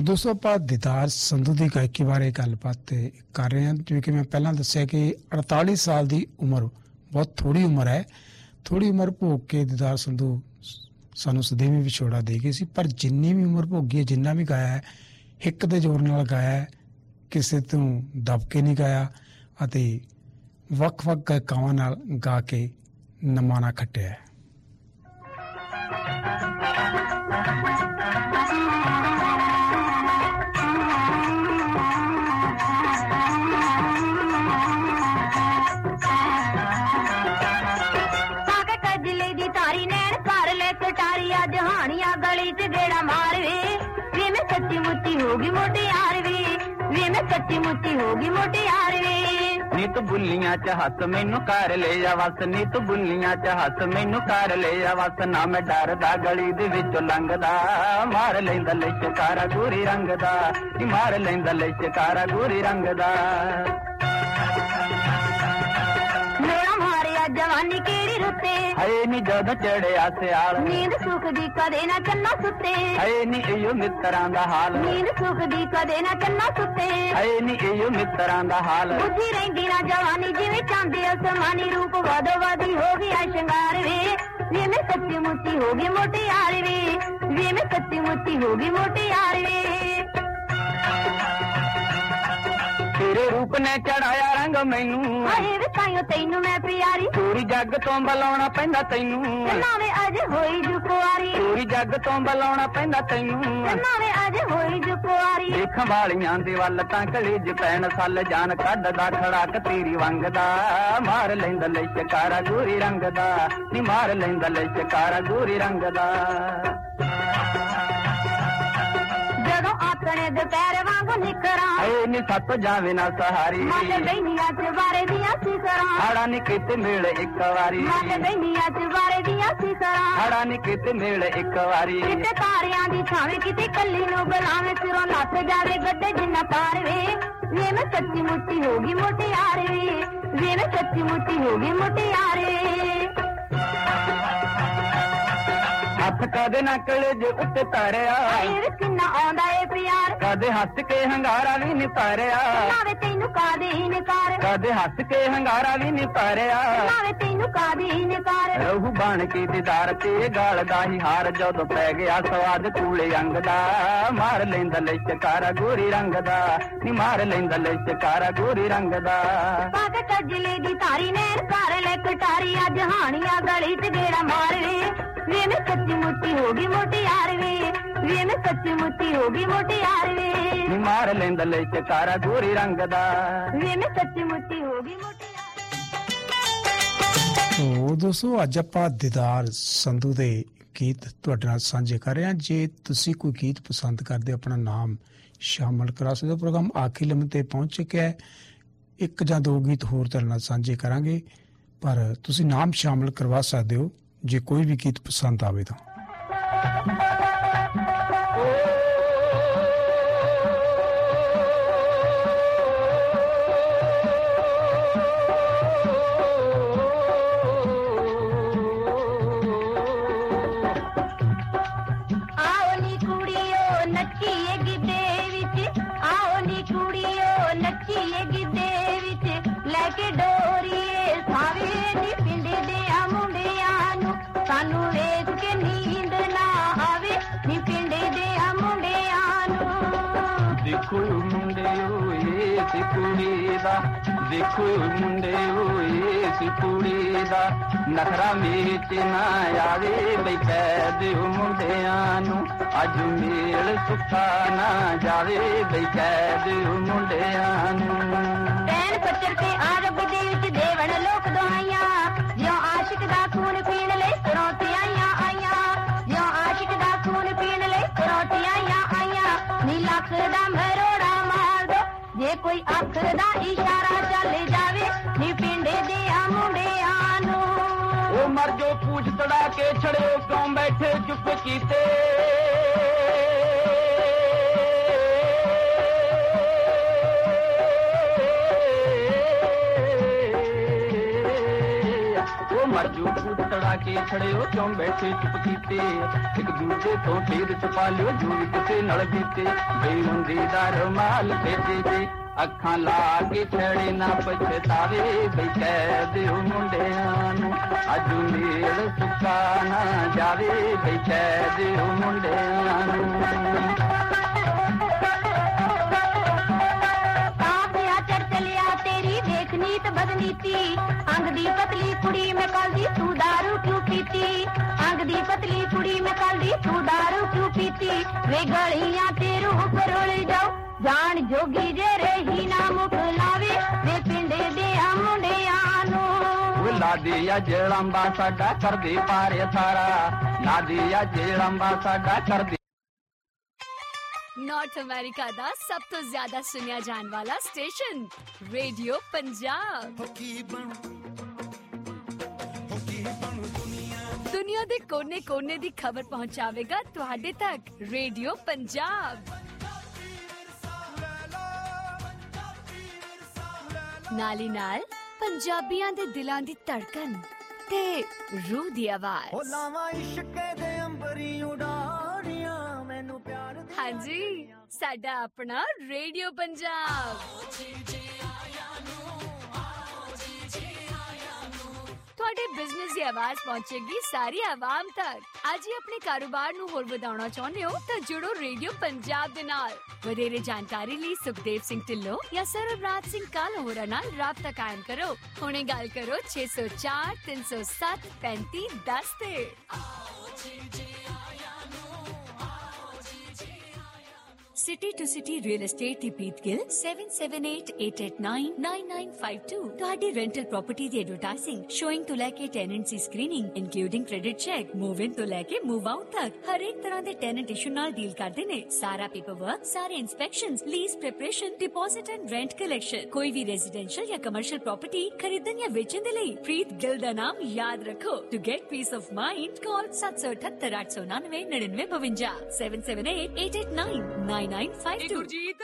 ਦੋਸਤੋ ਆਪਾਂ ਦਿਦਾਰ ਸੰਧੂ ਦੀ ਗਾਇਕੀ ਬਾਰੇ ਗੱਲਬਾਤ ਕਰ ਰਹੇ ਹਾਂ। ਜਿਵੇਂ ਕਿ ਮੈਂ ਪਹਿਲਾਂ ਦੱਸਿਆ ਕਿ 48 ਸਾਲ ਦੀ ਉਮਰ ਬਹੁਤ ਥੋੜੀ ਉਮਰ ਹੈ। ਥੋੜੀ ਉਮਰ ਭੋਗ ਕੇ ਦਿਦਾਰ ਸੰਧੂ ਸਾਨੂੰ ਸਦੀਵੀ ਵਿਛੋੜਾ ਦੇ ਗਈ ਸੀ, ਪਰ ਜਿੰਨੀ ਵੀ ਉਮਰ ਭੋਗੀ ਹੈ, ਜਿੰਨਾ ਵੀ ਗਾਇਆ ਹੈ, ਹਿੱਕ ਦੇ ਜ਼ੋਰ ਨਾਲ ਗਾਇਆ ਹੈ, ਕਿਸੇ ਤੋਂ ਦਬ ਕੇ ਨਹੀਂ ਗਾਇਆ ਅਤੇ ਵੱਖ-ਵੱਖ ਗਾਇਕਾਵਾਂ ਨਾਲ ਗਾ ਕੇ ਨਮਾਨਾ ਖੱਟਿਆ ਹੈ। ਗਲੀ 'ਚ ਗੇੜਾ ਮਾਰ ਵੇ ਵੇ ਮੈਂ ਸੱਚੀ ਮੁੱਚੀ ਹੋ ਗਈ ਮੋਟਿਆਰ ਵੇ ਵੇ ਮੈਂ ਸੱਚੀ ਮੁੱਚੀ ਹੋ ਗਈ ਮੋਟਿਆਰ ਵੇ ਨੀ ਤੂੰ ਬੁੱਲੀਆਂ ਚ ਹੱਸ, ਮੈਨੂੰ ਕਰ ਲੈ ਆ ਵਸ। ਨੀ ਤੂੰ ਬੁੱਲੀਆਂ ਚ ਹੱਸ, ਮੈਨੂੰ ਕਰ ਲੈ ਆ ਵਸ। ਨਾ ਮੈਂ ਡਰਦਾ ਗਲੀ ਦੇ ਵਿੱਚੋਂ ਲੰਘਦਾ। ਮਾਰ ਲੈਂਦਾ ਲੈ ਲਿਸ਼ਕਾਰਾ ਗੋਰੀ ਰੰਗ ਦਾ। ਮਾਰ ਲੈਂਦਾ ਲੈ ਲਿਸ਼ਕਾਰਾ ਗੋਰੀ ਰੰਗ ਦਾ। ਮਾਰਿਆ ਜਵਾਨੀ ਕਿਹੜੀ ਰੁੱਤੇ ਹਏ ਨੀ ਜਦੋਂ ਚੜਿਆ ਸਿਆਲ ਨੀਂਦ ਸੁੱਖ ਦੀ ਕਦੇ ਨਾ ਚੰਨਾ ਸੁੱਤੇ ਹਏ ਨੀ ਇਹੋ ਮਿੱਤਰਾਂ ਦਾ ਹਾਲ ਨੀਂਦ ਸੁੱਖ ਦੀ ਕਦੇ ਨਾ ਚੰਨਾ ਸੁੱਤੇ ਹਏ ਨੀ ਇਹੋ ਮਿੱਤਰਾਂ ਦਾ ਹਾਲ ਬੁੱਧੀ ਰਹਿੰਦੀ ਨਾ ਜਵਾਨੀ ਜਿਵੇਂ ਚਾਂਦੇ ਅਸਮਾਨੀ ਰੂਪ ਵਾਦੋ ਵਾਦੀ ਹੋ ਗਿਆ ਸ਼ਿੰਗਾਰ ਵੇ ਵੇ ਮੈਂ ਸੱਚੀ ਮੁੱਚੀ ਹੋ ਗਈ ਮੋਟਿਆਰ ਵੇ ਵੇ ਮੈਂ ਸੱਚੀ ਮੁੱਚੀ ਹੋ ਗਈ ਮੋਟਿਆਰ ਵੇ ਤੇਰੇ ਰੂਪ ਨੇ ਚੜਾਇਆ ਰੰਗ ਮੈਨੂੰ। ਹਾਏ ਵੇ ਤਾਈਓ ਤੈਨੂੰ ਮੈਂ ਪਿਆਰੀ। ਪੂਰੀ ਜੱਗ ਤੋਂ ਬੁਲਾਉਣਾ ਪੈਂਦਾ ਤੈਨੂੰ। ਨਾਵੇਂ ਅੱਜ ਹੋਈ ਜੁ ਕੁਆਰੀ ਪੂਰੀ ਜੱਗ ਤੋਂ ਬੁਲਾਉਣਾ ਪੈਂਦਾ ਤੈਨੂੰ। ਨਾਵੇਂ ਅੱਜ ਹੋਈ ਜੁ ਕੁਆਰੀ ਦੇਖਣ ਵਾਲੀਆਂ ਦੇ ਵੱਲ ਤਾਂ ਕਲੇਜ ਪੈਣ ਸੱਲ ਜਾਨ ਕੱਢਦਾ ਖੜਾਕ ਤੇਰੀ ਵੰਗ ਦਾ ਮਾਰ ਲੈਂਦਾ ਲਿਸ਼ਕਾਰਾ ਗੋਰੀ ਰੰਗ ਦਾ ਨੀ ਮਾਰ ਲੈਂਦਾ ਲਿਸ਼ਕਾਰਾ ਗੋਰੀ ਰੰਗ ਦਾ ਜਦੋਂ ਆਕਣੇ ਦੁਪਹਿਰ ਵਾਂਗੂ ਨਿਕਰਾਂ ਏ ਨੀ ਸੱਤ ਜਾਵੇ ਨਾ ਸਹਾਰੀ। ਮਨ ਬੈਨੀਆਂ ਚ ਬਾਰੇ ਦੀਆਂ ਸਿਕਰਾਂ ਹਾੜਾ ਨੀ ਕਿਤੇ ਮਿਲ ਇੱਕ ਵਾਰੀ। ਮਨ ਬੈਨੀਆਂ ਚ ਬਾਰੇ ਦੀਆਂ ਸਿਕਰਾਂ ਹਾੜਾ ਨੀ ਕਿਤੇ ਮਿਲ ਇੱਕ ਵਾਰੀ। ਕਿਤੇ ਤਾਰਿਆਂ ਦੀ ਛਾਵੇਂ ਕਿਤੇ ਕੱਲੀ ਨੂੰ ਬੁਲਾਵੇਂ ਸਿਰੋਂ ਨੱਥ ਜਾਵੇ ਗੱਡੇ ਜਿੰਨਾ ਪਾਰ ਵੇ। ਵੇ ਮੈਂ ਸੱਚੀ ਮੁੱਚੀ ਹੋ ਗਈ ਮੋਟਿਆਰ ਵੇ ਮੈਂ ਸੱਚੀ ਮੁੱਚੀ ਹੋ ਗਈ ਮੋਟਿਆਰ ਹੱਥ ਕਦੇ ਨਾ ਕਲੇਜ ਉੱਤੇ ਤਾਰਿਆ ਆਏ ਵੇ ਕਿੰਨਾ ਆਉਂਦਾ ਏ ਪਿਆਰ ਕਦੇ ਹੱਸ ਕੇ ਹੰਗਾਰਾ ਵੀ ਨੀ ਤਾਰਿਆ ਨਾਵੇ ਤੈਨੂੰ ਕਾਦੇ ਇਨਕਾਰ ਕਦੇ ਹੱਸ ਕੇ ਹੰਗਾਰਾ ਵੀ ਨੀ ਤਾਰਿਆ ਨਾਵੇ ਤੈਨੂੰ ਕਾਦੇ ਇਨਕਾਰ ਰਹੂ ਬਣ ਕੇ ਦੀਦਾਰ ਤੇ ਗਾਲ ਦਾ ਹੀ ਹਾਰ ਜਦੋਂ ਪੈ ਗਿਆ ਸਵਾਦ ਕੂਲੇ ਅੰਗ ਦਾ ਮਾਰ ਲੈਂਦਾ ਲਿਸ਼ਕਾਰਾ ਗੋਰੀ ਰੰਗ ਦਾ ਨੀ ਮਾਰ ਲੈਂਦਾ ਲਿਸ਼ਕਾਰਾ ਗੋਰੀ ਰੰਗ ਦਾ ਪੱਗ ਕਜਲੇ ਦੀ ਤਾਰੀ ਨੈਣ ਕਰ ਲੈ ਕਟਾਰੀ ਅੱਜ ਹਾਣੀਆਂ ਗਲੀ 'ਚ ਗੇੜਾ ਮਾਰ ਵੇ ਵੇ ਮੈਂ ਸੱਚੀ ਮੁੱਚੀ ਹੋ ਗਈ ਮੋਟਿਆਰ ਵੇ ਵੇ। ਮੈਂ ਸੱਚੀ ਮੁੱਚੀ ਹੋ ਗਈ ਮੋਟਿਆਰ ਵੇ। ਨੀ ਮਾਰ ਲੈਂਦਾ ਲਿਸ਼ਕਾਰਾ ਗੋਰੀ ਰੰਗ ਦਾ। ਵੇ ਮੈਂ ਸੱਚੀ ਮੁੱਚੀ ਹੋ ਗਈ ਤੋ ਦੋਸਤੋ ਅੱਜ ਆਪਾਂ ਦਿਦਾਰ ਸੰਧੂ ਦੇ ਗੀਤ ਤੁਹਾਡੇ ਨਾਲ ਸਾਂਝੇ ਕਰ ਰਹੇ ਹਾਂ। ਜੇ ਤੁਸੀਂ ਕੋਈ ਗੀਤ ਪਸੰਦ ਕਰਦੇ ਆਪਣਾ ਨਾਮ ਸ਼ਾਮਲ ਕਰਾ ਸਕਦੇ ਹੋ। ਪ੍ਰੋਗਰਾਮ ਆਖਰੀ ਲੰਮੇ ਤੇ ਪਹੁੰਚ ਚੁੱਕਿਆ ਹੈ। ਇੱਕ ਜਾਂ ਦੋ ਗੀਤ ਹੋਰ ਤੁਹਾਡੇ ਨਾਲ ਸਾਂਝੇ ਕਰਾਂਗੇ। ਪਰ ਤੁਸੀਂ ਨਾਮ ਸ਼ਾਮਲ ਕਰਵਾ ਸਕਦੇ ਹੋ। ਜੇ ਕੋਈ ਵੀ ਗੀਤ ਪਸੰਦ ਆਵੇ ਤਾਂ। ਓਏ ਇਸ ਕੁੜੀ ਦਾ ਮੁੰਡੇ ਓਏ ਇਸ ਕੁੜੀ ਦਾ ਨਖਰਾ ਮੇਚ ਨਾ ਆਵੇ ਬਈ ਕਹਿ ਦਿਓ ਮੁੰਡਿਆਂ ਨੂੰ ਅੱਜ ਮੇਲ ਸੁੱਖਾ ਨਾ ਜਾਵੇ ਬਈ ਕਹਿ ਦਿਓ ਮੁੰਡਿਆਂ ਨੂੰ ਪੈਨ ਪੱਤਰ ਤੇ ਆਰਬ ਦੇ ਵਿੱਚ ਦੇਵਣ ਲੋਕ ਦੁਆਈਆਂ ਕੋਈ ਅੱਖਰ ਦਾ ਇਸ਼ਾਰਾ ਚੱਲ ਜਾਵੇ, ਨੀ ਪਿੰਡੇ ਦੇ ਆ ਮੁੰਡਿਆਂ ਨੂੰ। ਉਹ ਮਰ ਜੋ ਪੂਛ ਤੜਾ ਕੇ ਛੜਿਓ ਕਿਉਂ ਬੈਠੇ ਚੁੱਪ ਕੀਤੇ? ਉਹ ਮਰ ਜੋ ਤੜਾ ਕੇ ਛੜਿਓ ਕਿਉਂ ਬੈਠੇ ਚੁੱਪ ਕੀਤੇ? ਇੱਕ ਦੂਜੇ ਤੋਂ ਫੇਰ ਛਪਾ ਲਿਓ ਜੋ ਕਿਸੇ ਨਾਲ ਬੀਤੇ। ਬੇਮੁੰਦੀ ਦਾ ਰਮਾਲ ਭੇਜੇ ਦੇ। ਅੱਖਾਂ ਲਾ ਕੇ ਛੜੇ ਨਾ ਪਛਤਾਵੇ ਬਈ ਕਹਿ ਦਿਓ ਮੁੰਡਿਆਂ ਨੂੰ ਅੱਜ ਮੇਲ ਸੁੱਕਾ ਨਾ ਜਾਵੇ ਬਈ ਕਹਿ ਦਿਓ ਮੁੰਡਿਆਂ ਨੂੰ ਕਾਫਿਆ ਚੜ ਚਲਿਆ ਤੇਰੀ ਦੇਖ ਨੀਤ ਬਦਨੀਤੀ ਅੰਗ ਦੀ ਪਤਲੀ ਕੁੜੀ ਮੈਂ ਕੱਲ ਦੀ ਤੂੰ दारू ਕਿਉਂ ਪੀਤੀ ਅੰਗ ਦੀ ਪਤਲੀ ਕੁੜੀ ਮੈਂ ਕੱਲ ਦੀ ਤੂੰ दारू ਕਿਉਂ ਪੀਤੀ ਵੇ ਗਲੀਆਂ ਤੇ ਰੂਹ ਪਰੋਲ ਜਾਓ ਜਾਣ ਜੋਗੀ ਜੇ ਰਹੀ ਨਾ ਮੁਖ ਲਾਵੇ ਵੇ ਪਿੰਡੇ ਦੇ ਆ ਮੁੰਡਿਆਂ ਨੂੰ। ਉਹ ਲਾਦੀ ਆ ਜਲੰਬਾ ਸਾਡਾ ਕਰਦੇ ਪਾਰੇ ਸਾਰਾ ਲਾਦੀ ਆ ਜਲੰਬਾ ਸਾਡਾ ਕਰਦੇ ਨਾਰਥ ਅਮਰੀਕਾ ਦਾ ਸਭ ਤੋਂ ਜ਼ਿਆਦਾ ਸੁਨਿਆ ਜਾਣ ਵਾਲਾ ਸਟੇਸ਼ਨ ਰੇਡੀਓ ਪੰਜਾਬ। ਦੁਨੀਆ ਦੇ ਕੋਨੇ-ਕੋਨੇ ਦੀ ਖਬਰ ਪਹੁੰਚਾਵੇਗਾ ਤੁਹਾਡੇ ਤੱਕ ਰੇਡੀਓ ਪੰਜਾਬ। ਨਾਲੀ ਨਾਲ ਪੰਜਾਬੀਆਂ ਦੇ ਦਿਲਾਂ ਦੀ ਧੜਕਨ ਤੇ ਰੂਹ ਦੀ ਆਵਾਜ਼। ਉਹ ਲਾਵਾਂ ਇਸ਼ਕ ਦੇ ਅੰਬਰੀ ਉਡਾਰੀਆਂ ਮੈਨੂੰ ਪਿਆਰ ਦੀ ਹਾਂਜੀ ਸਾਡਾ ਆਪਣਾ ਰੇਡੀਓ ਪੰਜਾਬ। ਤੁਹਾਡੇ ਬਿਜ਼ਨਸ ਦੀ ਆਵਾਜ਼ ਪਹੁੰਚੇਗੀ ਸਾਰੀ ਆਵਾਮ ਤੱਕ। ਅੱਜ ਹੀ ਆਪਣੇ ਕਾਰੋਬਾਰ ਨੂੰ ਹੋਰ ਵਧਾਉਣਾ ਚਾਹੁੰਦੇ ਹੋ ਤਾਂ ਜੁੜੋ ਰੇਡੀਓ ਪੰਜਾਬ ਦੇ ਨਾਲ। ਵਧੇਰੇ ਜਾਣਕਾਰੀ ਲਈ ਸੁਖਦੇਵ ਸਿੰਘ ਢਿੱਲੋਂ ਜਾਂ ਸਰਵਰਾਜ ਸਿੰਘ ਕਾਲੋ ਨਾਲ ਰਾਬਤਾ ਕਾਇਮ ਕਰੋ। ਹੁਣੇ ਗੱਲ ਕਰੋ 604 307 3510 ਤੇ। City to city real estate ਦੀ ਪ੍ਰੀਤ ਗਿੱਲ 7788899952 ਤੁਹਾਡੀ ਰੈਂਟਲ ਪ੍ਰਾਪਰਟੀ ਦੀ ਐਡਵਰਟਾਈਜ਼ਿੰਗ ਸ਼ੋਇੰਗ ਤੋਂ ਲੈ ਕੇ tenancy screening including credit check move in ਤੋਂ ਲੈ ਕੇ ਮੂਵ ਆਊਟ ਤੱਕ, ਹਰ ਇੱਕ ਤਰ੍ਹਾਂ ਦੇ ਟੈਨੈਂਟ ਇਸ਼ੂ ਨਾਲ ਡੀਲ ਕਰਦੇ ਨੇ। ਸਾਰਾ ਪੇਪਰਵਰਕ ਸਾਰੇ inspections lease preparation deposit and rent collection ਕੋਈ ਵੀ ਰੈਜ਼ੀਡੈਂਸ਼ੀਅਲ ਜਾਂ ਕਮਰਸ਼ੀਅਲ ਪ੍ਰਾਪਰਟੀ ਖਰੀਦਣ ਜਾਂ ਵੇਚਣ ਦੇ ਲਈ ਪ੍ਰੀਤ ਗਿੱਲ ਦਾ ਨਾਮ ਯਾਦ ਰੱਖੋ। To get peace of mind call 7788999952 7788899952 Gurjeet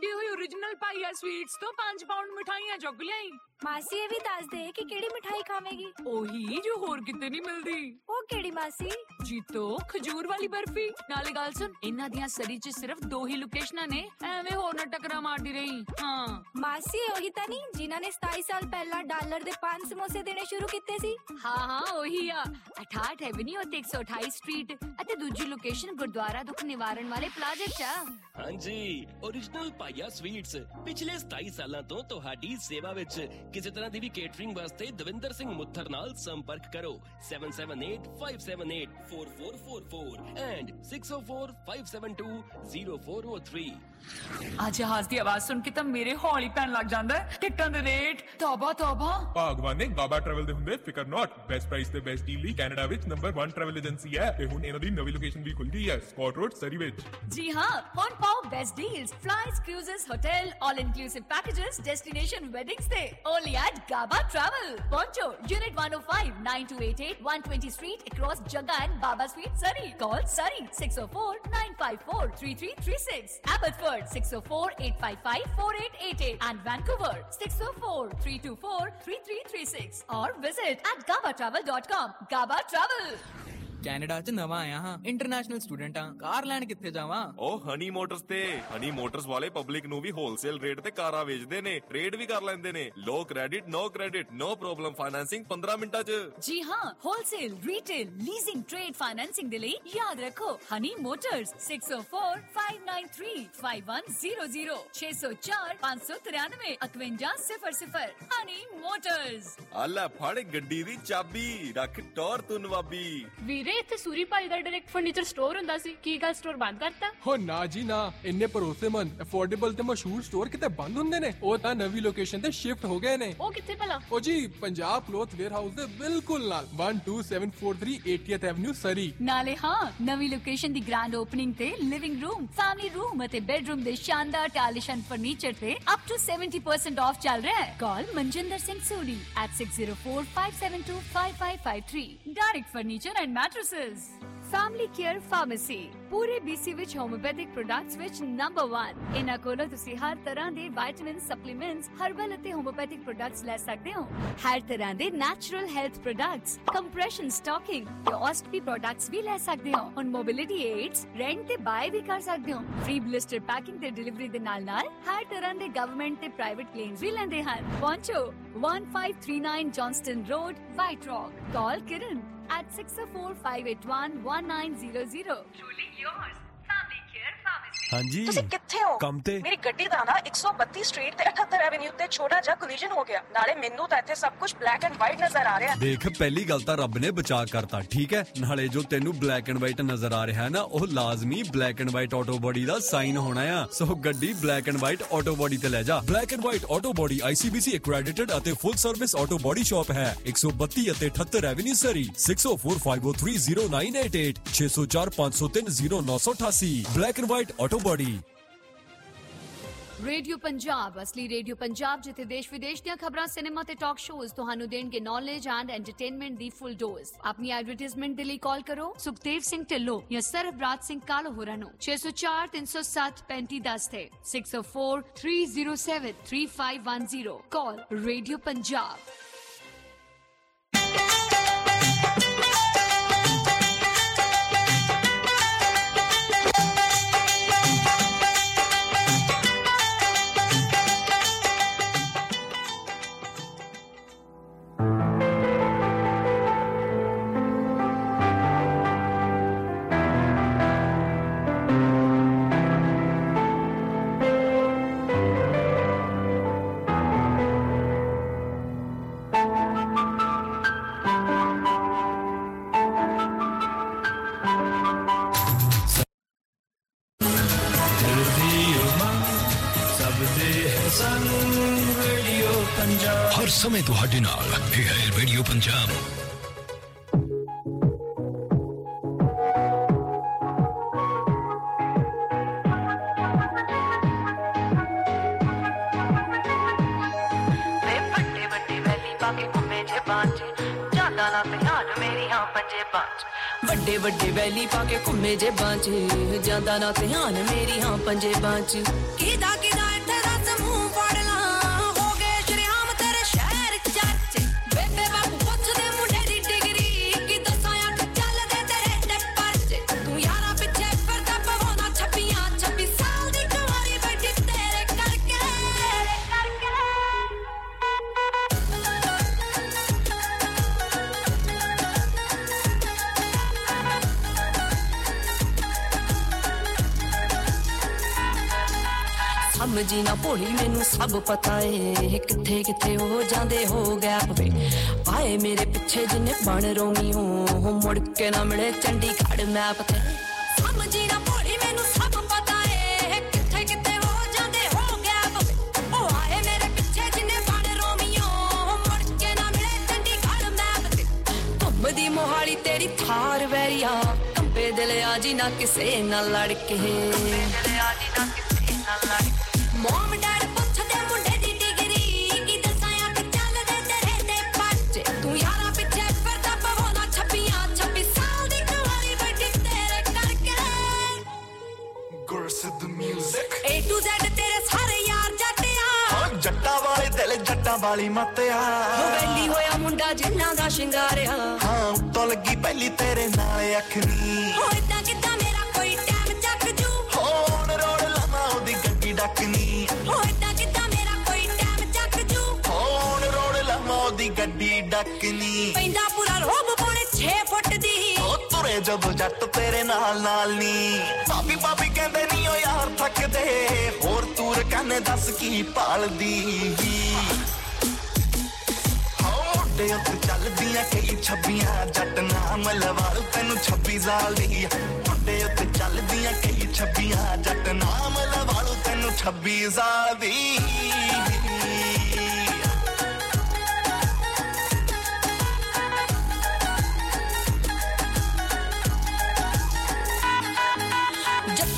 ਆਉਂਦੀ ਹੋਈ origignal ਪਾਈਆ ਸਵੀਟਸ ਤੋਂ 5 ਪਾਉਂਡ ਮਠਾਈਆਂ ਚੁੱਕ ਲਿਆਈ। ਮਾਸੀ ਇਹ ਵੀ ਦੱਸ ਦੇ ਕਿ ਕਿਹੜੀ ਮਠਾਈ ਖਾਵੇਂਗੀ? ਉਹੀ ਜੋ ਹੋਰ ਕਿਤੇ ਨਹੀਂ ਮਿਲਦੀ। ਉਹ ਕਿਹੜੀ ਮਾਸੀ? ਜੀਤੋ ਖਜੂਰ ਵਾਲੀ ਬਰਫੀ। ਨਾਲੇ ਗੱਲ ਸੁਣ ਇਹਨਾਂ ਦੀਆਂ ਸਰੀ 'ਚ ਸਿਰਫ ਦੋ ਹੀ ਲੋਕੇਸ਼ਨਾਂ ਨੇ ਐਵੇਂ ਹੋਰ ਨਾ ਟਕਰਾ ਮਾਰਦੀ ਰਹੀ। ਹਾਂ। ਮਾਸੀ ਉਹੀ ਤਾਂ ਨਹੀਂ ਜਿਨ੍ਹਾਂ ਨੇ 27 ਸਾਲ ਪਹਿਲਾਂ ਡਾਲਰ ਦੇ 5 ਸਮੋਸੇ ਦੇਣੇ ਸ਼ੁਰੂ ਕੀਤੇ ਸੀ। ਹਾਂ ਹਾਂ ਉਹੀ ਆ। 68 ਐਵਨਿਊ ਤੇ 128 ਸਟਰੀਟ ਅਤੇ ਦੂਜੀ ਲੋਕੇਸ਼ਨ ਗੁਰਦੁਆਰਾ ਦੁੱਖ ਨਿਵਾਰਨ ਵਾਲੇ ਪਲਾਜ਼ੇ 'ਚ ਆ। ਹਾਂਜੀ origignal ਪਾਈਆ ਸਵੀਟਸ ਪਿਛਲੇ 27 ਸਾਲਾਂ ਤੋਂ ਤੁਹਾਡੀ ਸੇਵਾ ਵਿੱਚ ਕਿਸੇ ਤਰ੍ਹਾਂ ਦੀ ਵੀ ਕੇਟਰਿੰਗ ਵਾਸਤੇ ਦਵਿੰਦਰ ਸਿੰਘ ਮੁੱਥਰ ਨਾਲ ਸੰਪਰਕ ਕਰੋ। 7785784444 and 6045720403 ਆ ਜਹਾਜ਼ ਦੀ ਆਵਾਜ਼ ਸੁਣ ਕੇ ਤਾਂ ਮੇਰੇ ਹੌਲੀ ਪੈਣ ਲੱਗ ਜਾਂਦਾ ਹੈ। ਟਿਕਟਾਂ ਦੇ ਰੇਟ ਤੌਬਾ ਤੌਬਾ ਭਾਗਵਾਨ ਨੇ ਗਾਬਾ ਟਰੈਵਲ ਦੇ ਹੁੰਦੇ ਫਿਕਰ ਨਾਟ ਬੈਸਟ ਪ੍ਰਾਈਸ ਤੇ ਬੈਸਟ ਡੀਲ ਲਈ ਕੈਨੇਡਾ ਵਿੱਚ ਨੰਬਰ 1 ਟਰੈਵਲ ਏਜੰਸੀ ਹੈ ਤੇ ਹੁਣ ਇਹਨਾਂ ਦੀ ਨਵੀਂ ਲੋਕੇਸ਼ਨ ਵੀ ਖੁੱਲ ਗਈ ਹੈ ਸਕਾਟ ਰੋਡ ਸਰੀ ਵਿੱਚ। ਜੀ ਹਾਂ ਹੁਣ ਪਾਓ best deals flights cruises hotel all inclusive packages destination weddings ਤੇ ਓਨਲੀ ਐਟ ਗਾਬਾ ਟਰੈਵਲ ਪਹੁੰਚੋ unit 105 9288 120 street across Jagga and Baba street Surrey call Surrey 604 954 3336 Abbotsford Hyderabad 604-855-4888 and Vancouver 604-324-3336 or visit at GabaTravel.com. Gaba Travel! Canada 'ਚ ਨਵਾਂ ਆਇਆ ਹਾਂ ਇੰਟਰਨੈਸ਼ਨਲ ਸਟੂਡੈਂਟ ਹਾਂ। ਕਾਰ ਲੈਣ ਕਿੱਥੇ ਜਾਵਾਂ? ਉਹ ਹਨੀ ਮੋਟਰਸ ਤੇ। ਹਨੀ ਮੋਟਰਸ ਵਾਲੇ ਪਬਲਿਕ ਨੂੰ ਵੀ ਹੋਲਸੇਲ ਰੇਟ ਤੇ ਕਾਰਾਂ ਵੇਚਦੇ ਨੇ ਟ੍ਰੇਡ ਵੀ ਕਰ ਲੈਂਦੇ ਨੇ। Low credit no credit no problem financing 15 ਮਿੰਟਾਂ 'ਚ। ਜੀ ਹਾਂ wholesale retail leasing trade financing ਦੇ ਲਈ ਯਾਦ ਰੱਖੋ। ਹਨੀ ਮੋਟਰਸ 604 593 5100 604 593 5100 ਹਨੀ ਮੋਟਰਸ ਆ ਲੈ ਫੜ ਗੱਡੀ ਦੀ ਚਾਬੀ ਰੱਖ ਟੌਰ ਤੂੰ ਨਵਾਬੀ। ਵੀਰੇ ਵੇ ਇੱਥੇ ਸੂਰੀ ਭਾਈ ਦਾ ਡਾਇਰੈਕਟ ਫਰਨੀਚਰ ਸਟੋਰ ਹੁੰਦਾ ਸੀ ਕੀ ਗੱਲ ਸਟੋਰ ਬੰਦ ਕਰਤਾ ਹੋ ਨਾ ਜੀ ਨਾ ਇੰਨੇ ਭਰੋਸੇਮੰਦ ਅਫੋਰਡੇਬਲ ਤੇ ਮਸ਼ਹੂਰ ਸਟੋਰ ਕਿਤੇ ਬੰਦ ਹੁੰਦੇ ਨੇ ਉਹ ਤਾਂ ਨਵੀਂ ਲੋਕੇਸ਼ਨ ਤੇ ਸ਼ਿਫਟ ਹੋ ਗਏ ਨੇ ਉਹ ਕਿੱਥੇ ਭਲਾ ਉਹ ਜੀ ਪੰਜਾਬ ਕਲੋਥ ਵੇਅਰ ਹਾਊਸ ਦੇ ਬਿਲਕੁਲ ਨਾਲ 12743 80th ਐਵਨਿਊ ਸਰੀ ਨਾਲੇ ਹਾਂ ਨਵੀਂ ਲੋਕੇਸ਼ਨ ਦੀ ਗ੍ਰੈਂਡ ਓਪਨਿੰਗ ਤੇ ਲਿਵਿੰਗ ਰੂਮ ਫੈਮਿਲੀ ਰੂਮ ਅਤੇ ਬੈਡਰੂਮ ਦੇ ਸ਼ਾਨਦਾਰ ਟਾਲੀਸ਼ਨ ਫਰਨੀਚਰ ਤੇ ਅਪ ਟੂ 70% ਆਫ ਚੱਲ ਰਿਹਾ ਹੈ call Manjinder Singh Suri at 6045725553 direct furniture and mattresses family care pharmacy ਪੂਰੇ BC ਵਿੱਚ ਹੋਮੋਪੈਥਿਕ ਪ੍ਰੋਡਕਟਸ ਵਿੱਚ ਨੰਬਰ 1 ਇਹਨਾਂ ਕੋਲੋਂ ਤੁਸੀਂ ਹਰ ਤਰ੍ਹਾਂ ਦੇ ਵਿਟਾਮਿਨ ਸਪਲੀਮੈਂਟਸ ਹਰਬਲ ਅਤੇ ਹੋਮੋਪੈਥਿਕ ਪ੍ਰੋਡਕਟਸ ਲੈ ਸਕਦੇ ਹੋ। ਹਰ ਤਰ੍ਹਾਂ ਦੇ natural health products compression stocking ਤੇ ਔਸਟਪੀ ਪ੍ਰੋਡਕਟਸ ਵੀ ਲੈ ਸਕਦੇ ਹੋ। ਹੁਣ ਮੋਬਿਲਿਟੀ ਏਡਸ ਰੈਂਟ ਤੇ ਬਾਏ ਵੀ ਕਰ ਸਕਦੇ ਹੋ। ਫ੍ਰੀ ਬਲਿਸਟਰ ਪੈਕਿੰਗ ਤੇ ਡਿਲੀਵਰੀ ਦੇ ਨਾਲ ਨਾਲ ਹਰ ਤਰ੍ਹਾਂ ਦੇ ਗਵਰਨਮੈਂਟ ਤੇ ਪ੍ਰਾਈਵੇਟ ਕਲੇਮਸ ਵੀ ਲੈਂਦੇ ਹਨ। ਪਹੁੰਚੋ 1539 Johnston road White Rock call Kiran. At 604-581-1900 truly yours family care pharmacy ਹਾਂਜੀ। ਤੁਸੀਂ ਕਿੱਥੇ ਹੋ? ਕੰਮ ਤੇ। ਮੇਰੀ ਗੱਡੀ ਦਾ ਨਾ 132 ਸਟਰੀਟ ਤੇ 78 ਐਵੇਨਿਊ ਤੇ ਛੋਟਾ ਜਿਹਾ ਕੋਲੀਜਨ ਹੋ ਗਿਆ। ਨਾਲੇ ਮੈਨੂੰ ਤਾਂ ਇੱਥੇ ਸਭ ਕੁਝ ਬਲੈਕ ਐਂਡ ਵਾਈਟ ਨਜ਼ਰ ਆ ਰਿਹਾ। ਦੇਖ ਪਹਿਲੀ ਗੱਲ ਤਾਂ ਰੱਬ ਨੇ ਬਚਾ ਕਰਤਾ ਠੀਕ ਹੈ? ਨਾਲੇ ਜੋ ਤੈਨੂੰ ਬਲੈਕ ਐਂਡ ਵਾਈਟ ਨਜ਼ਰ ਆ ਰਿਹਾ ਹੈ ਨਾ ਉਹ ਲਾਜ਼ਮੀ black and white auto body the sign ਹੋਣਾ ਆ। ਸੋ ਗੱਡੀ black and white auto body ਤੇ ਲੈ ਜਾ। Black and white auto body ICBC accredited ਅਤੇ full service auto body shop ਹੈ। 132 ਅਤੇ 78 avenue Surrey 6045030988 604 503 0988 black and white auto body radio Punjab, ਅਸਲੀ ਰੇਡੀਓ ਪੰਜਾਬ, ਜਿੱਥੇ ਦੇਸ਼ ਵਿਦੇਸ਼ ਦੀਆਂ ਖਬਰਾਂ, ਸਿਨੇਮਾ ਤੇ ਟਾਕ ਸ਼ੋਜ਼ ਤੁਹਾਨੂੰ ਦੇਣਗੇ ਨੌਲੇਜ ਐਂਡ ਐਂਟਰਟੇਨਮੈਂਟ ਦੀ ਫੁੱਲ ਡੋਜ਼ ਆਪਣੀ ਐਡਵਰਟਾਈਜ਼ਮੈਂਟ ਦੇ ਲਈ ਕਾਲ ਕਰੋ। ਸੁਖਦੇਵ ਸਿੰਘ ਢਿੱਲੋਂ ਜਾਂ ਸਰਬਰਾਜ ਸਿੰਘ ਕਾਲੋ ਹੋਰਾਂ ਨੂੰ। 604 307 3510 ਤੇ। 604 307 3510 ਕਾਲ ਰੇਡੀਓ ਪੰਜਾਬ। ਨਾ ਧਿਆਨ ਮੇਰੀ ਹਾਂ ਪੰਜੇ ਬਾਂਚ। ਕਿਦਾ ਪਤਾ ਏ ਕਿੱਥੇ ਕਿੱਥੇ ਹੋ ਜਾਂਦੇ ਹੋ ਗੈਪ ਵੇ। ਆਏ ਮੇਰੇ ਪਿੱਛੇ ਜਿੰਨੇ ਬਣ ਰੋਮੀ ਹੋ ਮੁੜ ਕੇ ਨਾ ਮਿਲੇ ਚੰਡੀਗੜ੍ਹ ਮੈਪ ਤੇ। ਸਮਝੀ ਨਾ ਭੋਲੀ ਮੈਨੂੰ ਸਭ ਪਤਾ ਏ ਕਿੱਥੇ ਕਿੱਥੇ ਹੋ ਜਾਂਦੇ ਹੋ ਗੈਪ ਉਹ ਆਏ ਮੇਰੇ ਪਿੱਛੇ ਜਿੰਨੇ ਬਣ ਰੋਮੀਓ ਮੁੜ ਕੇ ਨਾ ਮਿਲੇ ਚੰਡੀਗੜ੍ਹ ਮੈਪ ਤੇ। ਘੁੰਮਦੀ ਮੋਹਾਲੀ ਤੇਰੀ ਥਾਰ ਵੈਰੀਆ ਕੰਬੇ ਦਿਲ ਆ ਜੀ ਨਾ ਕਿਸੇ ਨਾਲ ਲੜ ਕੇ ਵਾਲੀ ਮੱਤਿਆ ਹੋ ਵੈਲੀ ਹੋਇਆ ਮੁੰਡਾ ਜਿੰਨਾ ਦਾ ਸ਼ਿੰਗਾਰਿਆ। ਹਾਂ ਉੱਤੋਂ ਲੱਗੀ ਪਹਿਲੀ ਤੇਰੇ ਨਾਲ ਅੱਖਰੀ। ਹੋ ਇਦਾਂ ਕਿਦਾਂ ਮੇਰਾ ਕੋਈ ਟਾਈਮ ਚੱਕ ਜੂ? ਹੋਣ ਰੋੜ ਲਾਵਾਂ ਉਹਦੀ ਗੱਡੀ ਡੱਕਨੀ। ਹੋ ਇਦਾਂ ਕਿਦਾਂ ਮੇਰਾ ਕੋਈ ਟਾਈਮ ਚੱਕ ਜੂ? ਹੋਣ ਰੋੜ ਲਾਵਾਂ ਉਹਦੀ ਗੱਡੀ ਡੱਕਨੀ। ਪੈਂਦਾ ਪੂਰਾ ਰੋਬ ਪੌਣੇ 6 ਫੁੱਟ ਦੀ। ਉਹ ਤੁਰੇ ਜਦੋਂ ਜੱਟ ਤੇਰੇ ਨਾਲ ਨਾਲ ਨੀ। ਭਾਬੀ ਭਾਬੀ ਕਹਿੰਦੇ ਨਹੀਂ ਓ ਯਾਰ ਥੱਕਦੇ। ਹੋਰ ਤੂਰ ਕਹਿੰਦੇ ਦੱਸ ਕੀ ਭਾਲਦੀ। ਸਾਡੇ ਉੱਤੇ ਚੱਲਦੀਆਂ ਕਈ ਛੱਬੀਆਂ, ਜੱਟ ਨਾਮ ਲਵਾਲ ਤੈਨੂੰ 26 ਸਾਲ ਦੀ ਤੁਹਾਡੇ ਉੱਤੇ ਚੱਲਦੀਆਂ ਕਈ ਛੱਬੀਆਂ, ਜੱਟ ਨਾਮ ਲਵਾਲ ਤੈਨੂੰ 26 ਸਾਲ ਦੀ।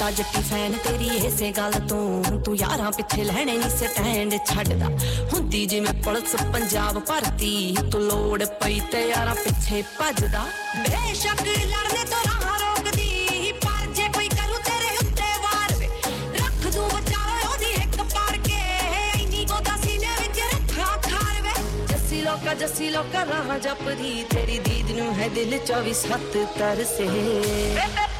ਦਾ ਜੱਟੀ ਫੈਨ ਤੇਰੀ ਇਸੇ ਗੱਲ ਤੋਂ ਤੂੰ ਯਾਰਾਂ ਪਿੱਛੇ ਲੈਣੇ ਨਹੀਂ ਸਟੈਂਡ ਛੱਡਦਾ ਹੁੰਦੀ ਜਿਵੇਂ ਪੁਲਿਸ ਪੰਜਾਬ ਭਰਤੀ ਤੂੰ ਲੋੜ ਪਈ ਤੇ ਯਾਰਾਂ ਪਿੱਛੇ ਭੱਜਦਾ ਬੇਸ਼ੱਕ ਲੜਨੇ ਤੋਂ ਰਾਹ ਰੋਕਦੀ ਪਰ ਜੇ ਕੋਈ ਕਰੂ ਤੇਰੇ ਉੱਤੇ ਵਾਰ ਵੇ ਰੱਖ ਦੂੰ ਬਚਾਓ ਉਹਦੀ ਇੱਕ ਪਾਰ ਕੇ ਇੰਨੀ ਗੋਦਾ ਸੀਨੇ ਵਿੱਚ ਰੱਖਾ ਖਾਰ ਵੇ ਜੱਸੀ ਲੋਕਾ ਜੱਸੀ ਲੋਕਾ ਰਾਹ ਜਪਦੀ ਤੇਰੀ ਦੀਦ ਨੂੰ ਹੈ ਦਿਲ 24 7 ਤਰਸੇ ਬੇਸ਼ੱਕ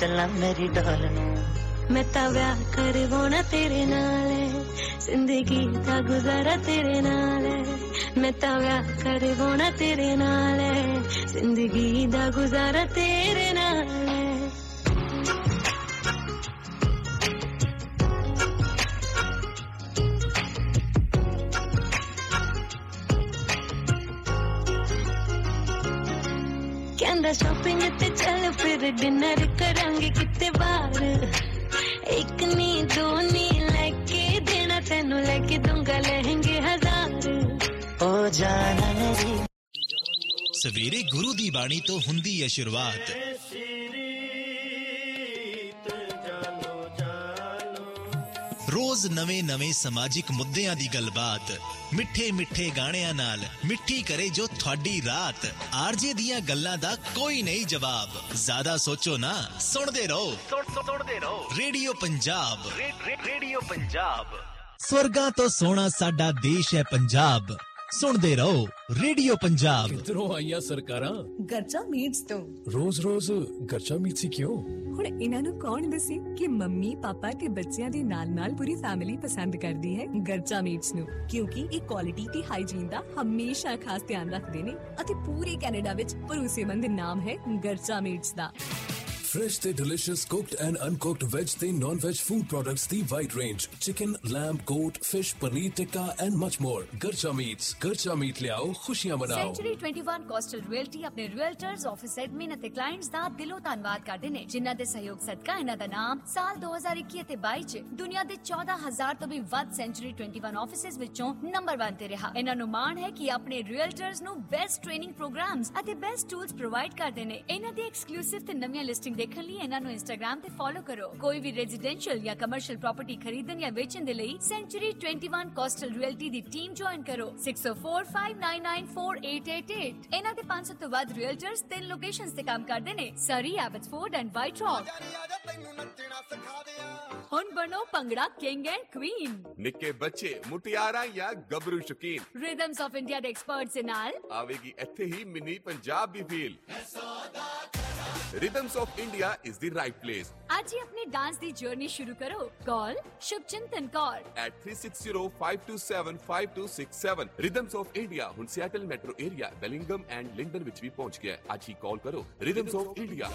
ਚੱਲਾਂ ਮੇਰੀ ਡੋਲ ਨੂੰ। ਮੈਂ ਤਾਂ ਵਿਆਹ ਕਰਵਾਉਣਾ ਤੇਰੇ ਨਾਲ ਜ਼ਿੰਦਗੀ ਦਾ ਗੁਜ਼ਾਰਾ ਤੇਰੇ ਨਾਲ ਮੈਂ ਤਾਂ ਵਿਆਹ ਕਰਵਾਉਣਾ ਤੇਰੇ ਨਾਲ ਜ਼ਿੰਦਗੀ ਦਾ ਗੁਜ਼ਾਰਾ ਤੇਰੇ ਨਾਲ ਬਾਣੀ ਤੋਂ ਹੁੰਦੀ ਹੈ ਸ਼ੁਰੂਆਤ। ਰੋਜ਼ ਨਵੇਂ-ਨਵੇਂ ਸਮਾਜਿਕ ਮੁੱਦਿਆਂ ਦੀ ਗੱਲਬਾਤ ਮਿੱਠੇ-ਮਿੱਠੇ ਗਾਣਿਆਂ ਨਾਲ ਮਿੱਠੀ ਕਰੇ ਜੋ ਤੁਹਾਡੀ ਰਾਤ। ਆਰਜੇ ਦੀਆਂ ਗੱਲਾਂ ਦਾ ਕੋਈ ਨਹੀਂ ਜਵਾਬ। ਜ਼ਿਆਦਾ ਸੋਚੋ ਨਾ ਸੁਣਦੇ ਰਹੋ ਸੁਣਦੇ ਰਹੋ। ਰੇਡੀਓ ਪੰਜਾਬ। ਰੇਡੀਓ ਪੰਜਾਬ। ਸਵਰਗਾਂ ਤੋਂ ਸੋਹਣਾ ਸਾਡਾ ਦੇਸ਼ ਹੈ ਪੰਜਾਬ। ਸੁਣਦੇ ਰਹੋ ਰੇਡੀਓ ਪੰਜਾਬ। ਕਿਧਰੋਂ ਆਈਆਂ ਸਰਕਾਰਾਂ? ਗਰਚਾ ਮੀਟਸ ਤੋਂ। ਰੋਜ਼-ਰੋਜ਼ ਗਰਚਾ ਮੀਟ ਸੀ ਕਿਉਂ? ਹੁਣ ਇਹਨਾਂ ਨੂੰ ਕੌਣ ਦੱਸੇ ਕਿ ਮੰਮੀ ਪਾਪਾ ਤੇ ਬੱਚਿਆਂ ਦੇ ਨਾਲ-ਨਾਲ ਪੂਰੀ ਫੈਮਿਲੀ ਪਸੰਦ ਕਰਦੀ ਹੈ ਗਰਚਾ ਮੀਟਸ ਨੂੰ? ਕਿਉਂਕਿ ਇਹ ਕੁਆਲਿਟੀ ਤੇ ਹਾਈਜੀਨ ਦਾ ਹਮੇਸ਼ਾ ਖਾਸ ਧਿਆਨ ਰੱਖਦੇ ਨੇ ਅਤੇ ਪੂਰੇ ਕੈਨੇਡਾ ਵਿੱਚ ਭਰੋਸੇਮੰਦ ਨਾਮ ਹੈ ਗਰਚਾ ਮੀਟਸ ਦਾ। ਫਰੈਸ਼ ਤੇ delicious cooked and uncooked veg ਤੇ non veg food products the wide range chicken lamb goat fish paneer tikka and much more Garcha meats Garcha meat ਲਿਆਓ ਖੁਸ਼ੀਆਂ ਮਨਾਓ ਸੈਂਚੁਰੀ 21 ਕੋਸਟਲ ਰਿਅਲਟੀ ਆਪਣੇ ਰੀਅਲਟਰਸ ਆਫਿਸ ਐਡਮਿਨ ਅਤੇ ਕਲਾਇੰਟਸ ਦਾ ਦਿਲੋਂ ਧੰਨਵਾਦ ਕਰਦੇ ਨੇ ਜਿਨ੍ਹਾਂ ਦੇ ਸਹਿਯੋਗ ਸਦਕਾ ਇਹਨਾਂ ਦਾ ਨਾਮ ਸਾਲ 2021 ਅਤੇ 22 ਚ ਦੁਨੀਆ ਦੇ 14000 ਤੋਂ ਵੀ ਵੱਧ ਸੈਂਚੁਰੀ 21 ਆਫਿਸਿਸ ਵਿੱਚੋਂ ਨੰਬਰ 1 ਤੇ ਰਿਹਾ ਇਹਨਾਂ ਨੂੰ ਮਾਣ ਹੈ ਕਿ ਆਪਣੇ ਰੀਅਲਟਰਸ ਨੂੰ ਬੈਸਟ ਟ੍ਰੇਨਿੰਗ ਪ੍ਰੋਗਰਾਮਸ ਅਤੇ ਬੈਸਟ ਟੂਲਸ ਪ੍ਰੋਵਾਈਡ ਕਰਦੇ ਨੇ ਇਹਨਾਂ ਦੀ ਐਕਸਕਲੂਸਿਵ ਤੇ ਨਵੀਆਂ ਲਿਸਟਿੰਗ ਦੇਖਣ ਲਈ ਇਹਨਾਂ ਨੂੰ ਇੰਸਟਾਗ੍ਰam ਤੇ ਫੋਲੋ ਕਰੋ। ਕੋਈ ਵੀ ਰੈਜ਼ੀਡੈਂਸ਼ੀਅਲ ਜਾਂ ਕਮਰਸ਼ੀਅਲ ਪ੍ਰਾਪਰਟੀ ਖਰੀਦਣ ਜਾਂ ਵੇਚਣ ਦੇ ਲਈ ਸੈਂਚੁਰੀ 21 ਕੋਸਟਲ ਰਿਅਲਟੀ ਦੀ ਟੀਮ ਜੁਆਇਨ ਕਰੋ। 6045994888 ਇਹਨਾਂ ਦੇ 500 ਤੋਂ ਵੱਧ ਰੀਅਲਟਰਸ ਤਿੰਨ ਲੋਕੇਸ਼ਨਸ ਤੇ ਕੰਮ ਕਰਦੇ ਨੇ। Surrey Abbotsford and White Rock ਹੁਣ ਬਣੋ ਭੰਗੜਾ ਕਿੰਗ ਐਂਡ ਕੁਈਨ ਨਿੱਕੇ ਬੱਚੇ ਮੁਟਿਆਰਾਂ ਜਾਂ ਗੱਭਰੂ ਸ਼ੌਕੀਨ। ਰਿਦਮਸ ਆਫ ਇੰਡੀਆ ਦੇ ਐਕਸਪਰਟਸ ਦੇ ਨਾਲ। ਆਵੇਗੀ ਇੱਥੇ ਹੀ mini Punjab the feel rhythms of India is the right place ਅੱਜ ਹੀ ਆਪਣੀ ਡਾਂਸ ਦੀ ਜਰਨੀ ਸ਼ੁਰੂ ਕਰੋ call Shubhchintan Kaur at 360-527-5267 rhythms of India ਹੁਣ Seattle metro area Bellingham and Lynden ਵਿੱਚ ਵੀ ਪਹੁੰਚ ਗਿਆ ਹੈ। ਅੱਜ ਹੀ ਕਾਲ ਕਰੋ ਰਿਦਮਸ ਆਫ ਇੰਡੀਆ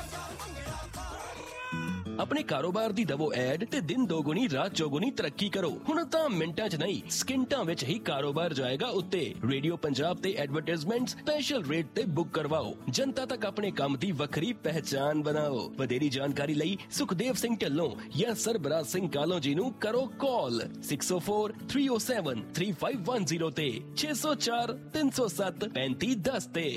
ਆਪਣੇ ਕਾਰੋਬਾਰ ਦੀ ਦਵੋ ਐਡ ਤੇ ਦਿਨ ਦੋਗੁਣੀ ਰਾਤ ਚੌਗੁਣੀ ਤਰੱਕੀ ਕਰੋ ਹੁਣ ਤਾਂ ਮਿੰਟਾਂ 'ਚ ਨਹੀਂ ਸਕਿੰਟਾਂ ਵਿੱਚ ਹੀ ਕਾਰੋਬਾਰ ਜਾਏਗਾ ਉੱਤੇ ਰੇਡੀਓ ਪੰਜਾਬ ਤੇ ਐਡਵਰਟਾਈਜ਼ਮੈਂਟ ਸਪੈਸ਼ਲ ਰੇਟ ਤੇ ਬੁੱਕ ਕਰਵਾਓ ਜਨਤਾ ਤੱਕ ਆਪਣੇ ਕੰਮ ਦੀ ਵੱਖਰੀ ਪਹਿਚਾਨ ਬਣਾਓ ਵਧੇਰੀ ਜਾਣਕਾਰੀ ਲਈ ਸੁਖਦੇਵ ਸਿੰਘ ਢੱਲੋਂ ਜਾਂ ਸਰਬਰਾਜ ਸਿੰਘ ਕਾਲੋ ਜੀ ਨੂੰ ਕਰੋ ਕਾਲ 604 307 3510 ਤੇ 604 307 3510 ਤੇ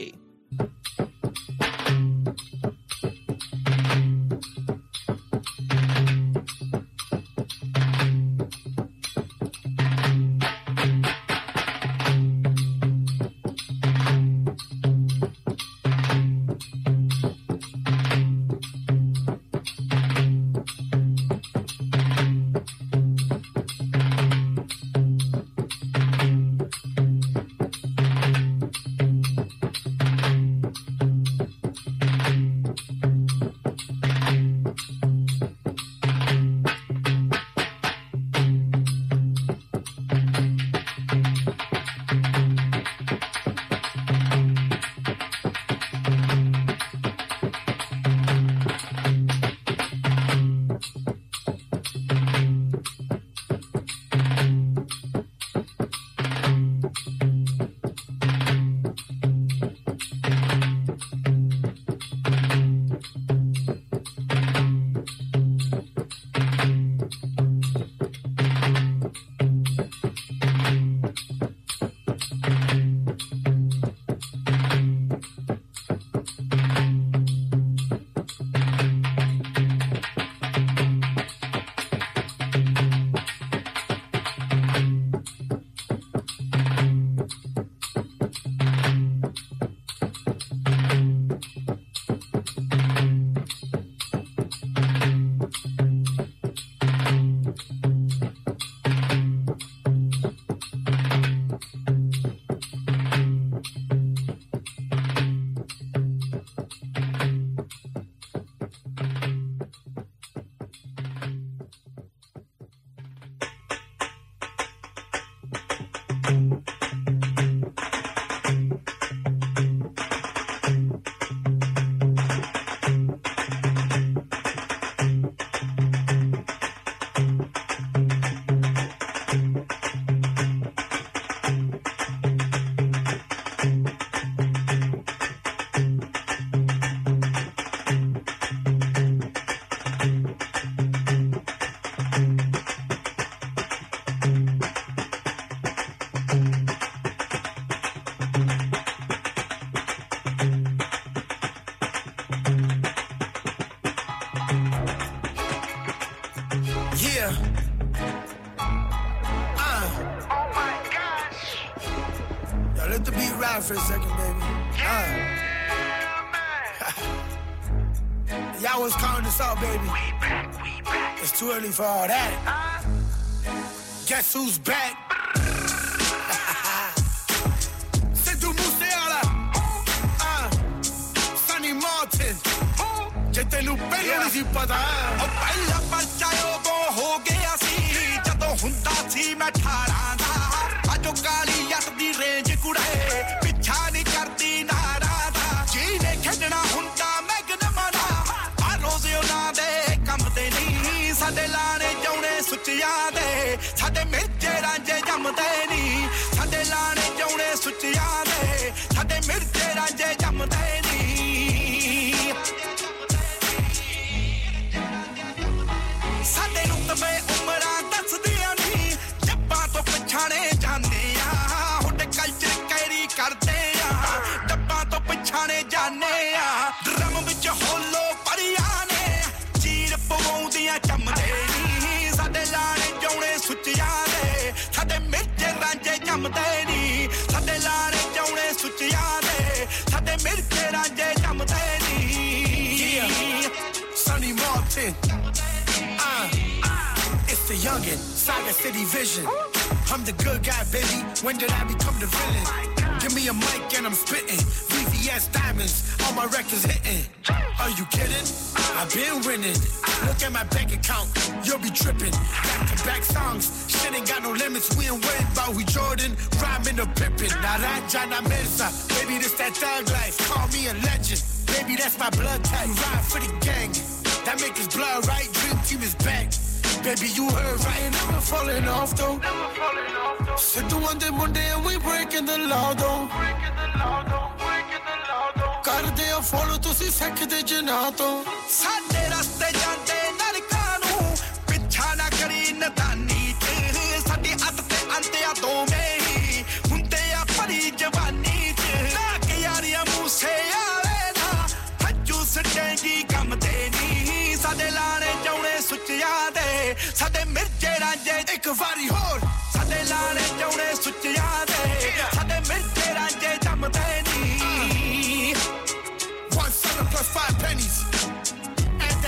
who's back. off though. Never. Sit the one day, Monday, and we breaking the law though. Breaking the law though. Breaking the law though. Got a follow to see second day,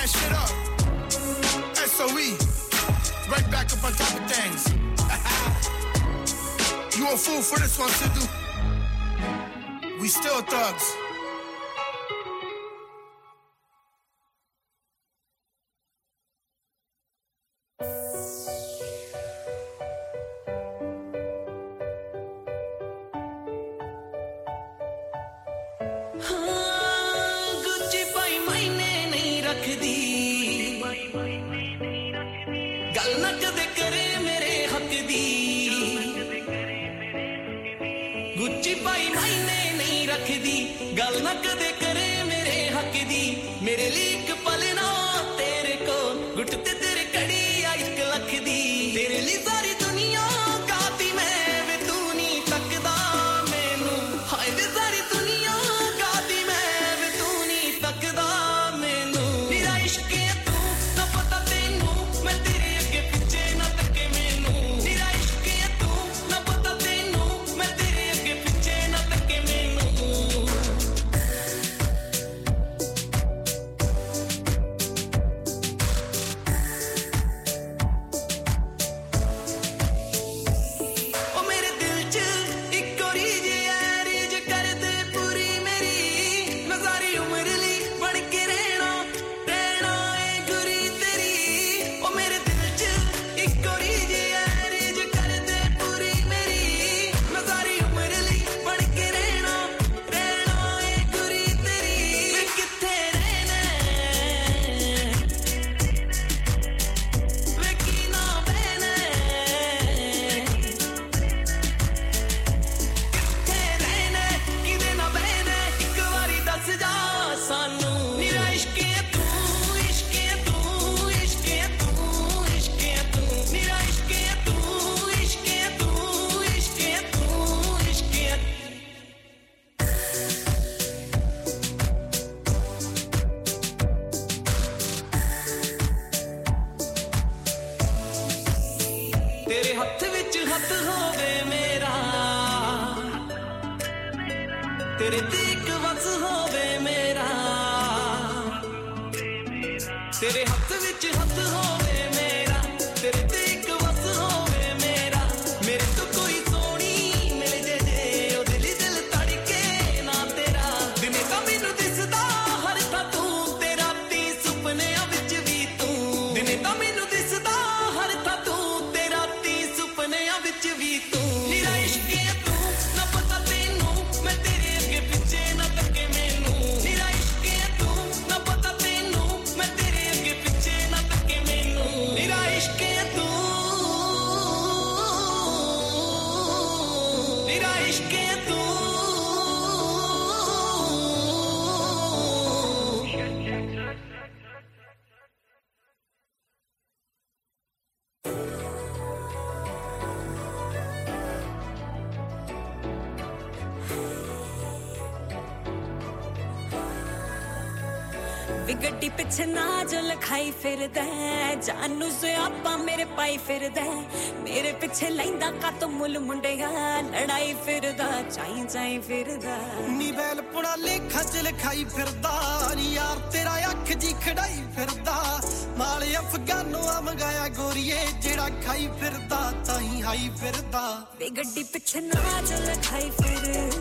that shit up. SOE, right back up on top of things. <laughs> you a fool for this one, Sidhu. We still thugs. ਫਿਰਦਾ ਜਾਨੂ ਸਿਆਪਾ ਮੇਰੇ ਪਾਈ ਫਿਰਦਾ ਮੇਰੇ ਪਿੱਛੇ ਲੈਂਦਾ ਕਾ ਤੂੰ ਮੁੱਲ ਮੁੰਡਿਆ ਲੜਾਈ ਫਿਰਦਾ ਚਾਈ ਚਾਈ ਫਿਰਦਾ। ਨੀ ਬੈਲ ਪੁਣਾ ਲੇਖਾ ਚ ਲਿਖਾਈ ਫਿਰਦਾ ਨੀ ਯਾਰ ਤੇਰਾ ਅੱਖ ਜੀ ਖੜਾਈ ਫਿਰਦਾ। ਮਾਲ ਅਫਗਾਨੋਂ ਆ ਮੰਗਾਇਆ ਗੋਰੀਏ ਜਿਹੜਾ ਖਾਈ ਫਿਰਦਾ ਤਾਂ ਹਾਈ ਫਿਰਦਾ। ਵੇ ਗੱਡੀ ਪਿੱਛੇ ਨਾ ਚੱਲ ਖਾਈ ਫਿਰ।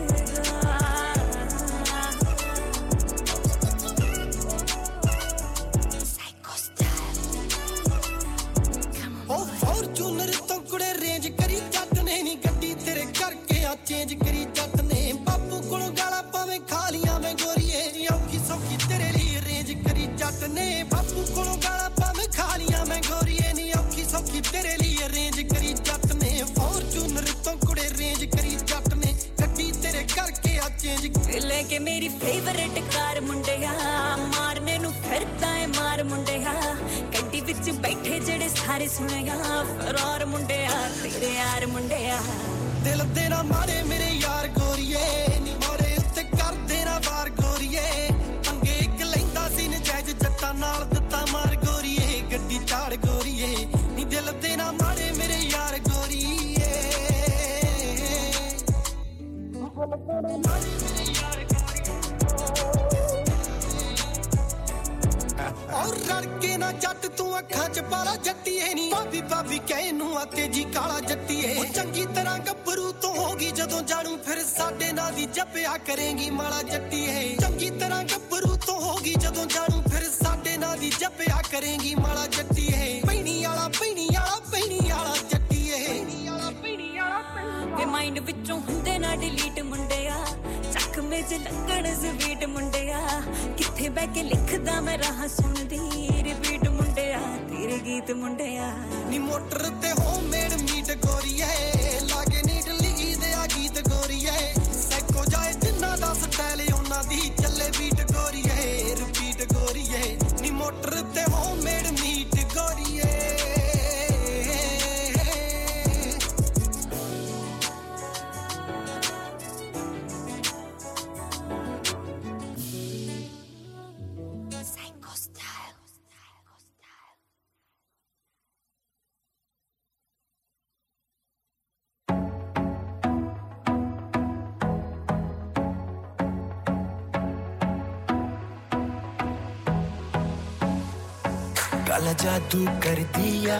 ਜਾਦੂ ਕਰਦੀ ਆ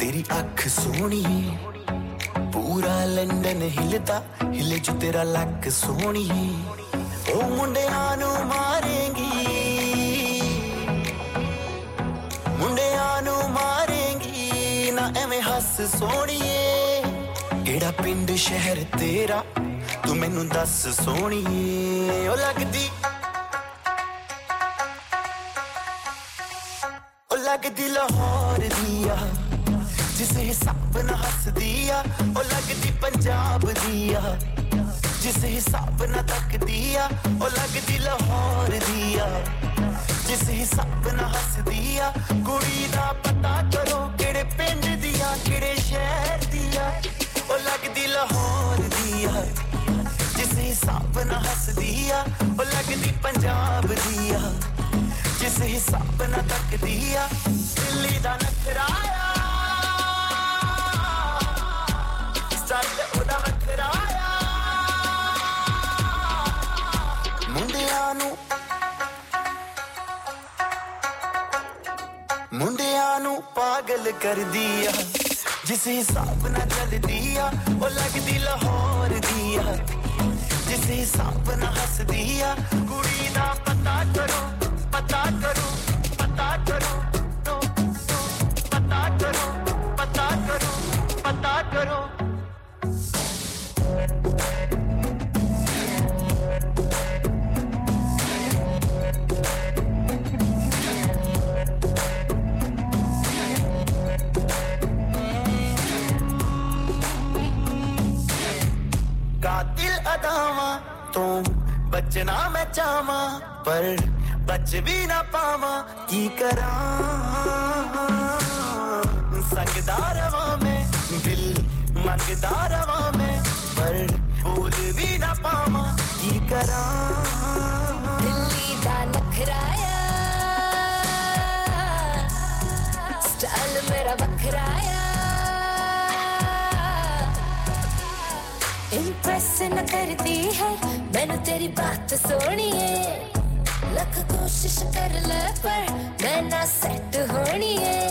ਤੇਰੀ ਅੱਖ ਸੋਹਣੀ ਪੂਰਾ ਲੰਡਨ ਹਿਲਦਾ ਹਿਲੇ ਜੂ ਤੇਰਾ ਲੱਕ ਸੋਹਣੀ ਉਹ ਮੁੰਡਿਆਂ ਨੂੰ ਮਾਰੇਂਗੀ ਮੁੰਡਿਆਂ ਨੂੰ ਮਾਰੇਂਗੀ ਨਾ ਐਵੇਂ ਹੱਸ ਸੋਹਣੀਏ ਕਿਹੜਾ ਪਿੰਡ ਸ਼ਹਿਰ ਤੇਰਾ ਤੂੰ ਮੈਨੂੰ ਦੱਸ ਸੋਹਣੀਏ ਉਹ ਲੱਗ ਮੁੰਡਿਆਂ ਨੂੰ ਪਾਗਲ ਕਰਦੀ ਆ। ਜਿਸ ਹਿਸਾਬ ਨਾਲ ਚੱਲਦੀ ਆ, ਉਹ ਲੱਗਦੀ ਲਾਹੌਰ ਦੀ ਆ। ਜਿਸ ਹਿਸਾਬ ਨਾਲ ਹੱਸਦੀ ਆ, ਕੁੜੀ ਦਾ ਪਤਾ ਕਰੋ ਪਤਾ ਕਰੋ। बचना मैं चावा पर बच भी ना पावा। की करा? सकदा रवा मैं, दिल मंगदा रवा मैं, पर भूल भी ना पावा। मैनू तेरी बात सोनी है। लख कोशिश कर ले पर मैं ना सेट होनी है।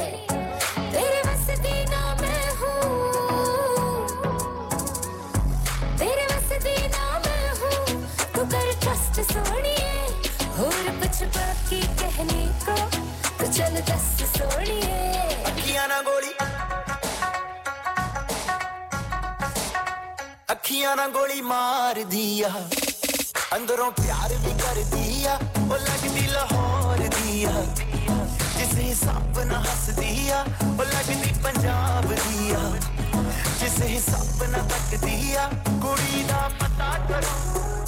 तेरे बस दी ना मैं हूँ। तेरे बस दी ना मैं हूँ। तू कर ट्रस्ट सोनी है। और कुछ बाकी कहने को तू चल दस सोनी है। अखियाँ ना गोली। अखियाँ ना गोली मार दिया। अंदरों प्यार भी कर दिया, वो लगती लाहौर दिया। जिसे सपना हंस दिया, वो लगती पंजाब दिया। जिसे सपना तक दिया, कुड़ी का पता करो।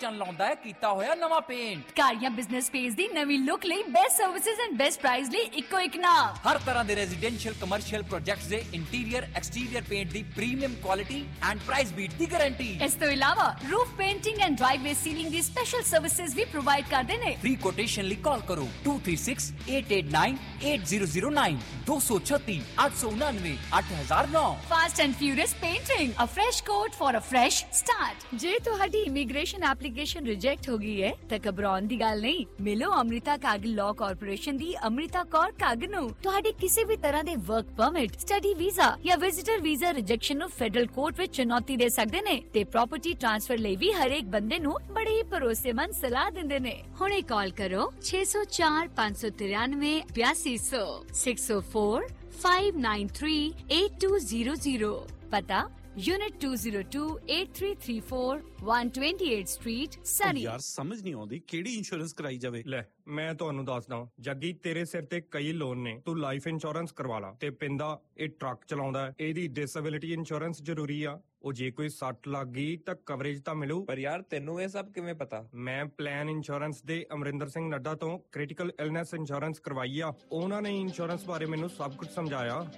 ਨੂੰ ਚਾਰ ਚੰਨ ਲਾਉਂਦਾ ਹੈ ਕੀਤਾ ਹੋਇਆ ਨਵਾਂ ਪੇਂਟ ਘਰ ਜਾਂ ਬਿਜ਼ਨਸ ਸਪੇਸ ਦੀ ਨਵੀਂ ਲੁੱਕ ਲਈ best services and best price ਲਈ ਇੱਕੋ ਇੱਕ ਨਾਮ ਹਰ ਤਰ੍ਹਾਂ ਦੇ ਰੈਜ਼ੀਡੈਂਸ਼ੀਅਲ ਕਮਰਸ਼ੀਅਲ ਪ੍ਰੋਜੈਕਟਸ ਦੇ interior exterior paint the premium quality and price beat the guarantee ਇਸ ਤੋਂ ਇਲਾਵਾ roof painting and driveway sealing the special services ਵੀ ਪ੍ਰੋਵਾਈਡ ਕਰਦੇ ਨੇ। ਫ੍ਰੀ ਕੋਟੇਸ਼ਨ ਲਈ ਕਾਲ ਕਰੋ 2368898009 236 899 8009 fast and furious painting a fresh coat for a fresh start ਜੇ ਤੁਹਾਡੀ ਇਮੀਗ੍ਰੇਸ਼ਨ ਐਪਲੀਕੇਸ਼ਨ ਰਿਜੈਕਟ ਹੋ ਗਈ ਹੈ ਤਾਂ ਘਬਰਾਉਣ ਦੀ ਗੱਲ ਨਹੀਂ ਮਿਲੋ ਅਮ੍ਰਿਤਾ ਕਾਗਲ ਲਾਅ ਕਾਰਪੋਰੇਸ਼ਨ ਦੀ ਅਮ੍ਰਿਤਾ ਕੌਰ ਕਾਗਲ ਨੂੰ ਤੁਹਾਡੀ ਕਿਸੇ ਵੀ ਤਰ੍ਹਾਂ ਦੇ ਵਰਕ ਪਰਮਿਟ ਸਟੱਡੀ ਵੀਜ਼ਾ ਜਾਂ ਵਿਜ਼ਿਟਰ ਵੀਜ਼ਾ ਰਿਜੈਕਸ਼ਨ ਨੂੰ ਫੈਡਰਲ ਕੋਰਟ ਵਿੱਚ ਚੁਣੌਤੀ ਦੇ ਸਕਦੇ ਨੇ ਤੇ ਪ੍ਰਾਪਰਟੀ ਟ੍ਰਾਂਸਫਰ ਲਈ ਵੀ ਹਰੇਕ ਬੰਦੇ ਨੂੰ ਬੜੀ ਹੀ ਭਰੋਸੇਮੰਦ ਸਲਾਹ ਦਿੰਦੇ ਨੇ ਹੁਣੇ ਕਾਲ ਕਰੋ 604 593 8200 604 593 8200 ਪਤਾ Unit 202 8334 128 Street, Surrey. ਯਾਰ ਸਮਝ ਨਹੀਂ ਆਉਂਦੀ ਕਿਹੜੀ ਇੰਸ਼ੋਰੈਂਸ ਕਰਾਈ ਜਾਵੇ। ਲੈ ਮੈਂ ਤੁਹਾਨੂੰ ਦੱਸਦਾ ਜੱਗੀ ਤੇਰੇ ਸਿਰ ਤੇ ਕਈ ਲੋਨ ਨੇ। ਤੂੰ ਲਾਈਫ ਇੰਸ਼ੋਰੈਂਸ ਕਰਵਾ ਲਾ। ਤੇ ਪਿੰਦਾ ਇਹ ਟਰੱਕ ਚਲਾਉਂਦਾ ਹੈ। ਇਹਦੀ ਡਿਸੇਬਿਲਿਟੀ ਇੰਸ਼ੋਰੈਂਸ ਜ਼ਰੂਰੀ ਆ। ਉਹ ਜੇ ਕੋਈ ਸੱਟ ਲੱਗ ਗਈ ਤਾਂ ਕਵਰੇਜ ਤਾਂ ਮਿਲੂ। ਪਰ ਯਾਰ ਤੈਨੂੰ ਇਹ ਸਭ ਕਿਵੇਂ ਪਤਾ? ਮੈਂ ਪਲਾਨ ਇੰਸ਼ੋਰੈਂਸ ਦੇ ਅਮਰਿੰਦਰ ਸਿੰਘ ਨੱਡਾ ਤੋਂ ਕ੍ਰਿਟੀਕਲ ਇਲਨੈਸ ਇੰਸ਼ੋਰੈਂਸ ਕਰਵਾਈ ਆ। ਉਹਨਾਂ ਨੇ ਇੰਸ਼ੋਰੈਂਸ ਬਾਰੇ ਮੈਨੂੰ ਸਭ ਕੁਝ ਸਮਝਾਇਆ।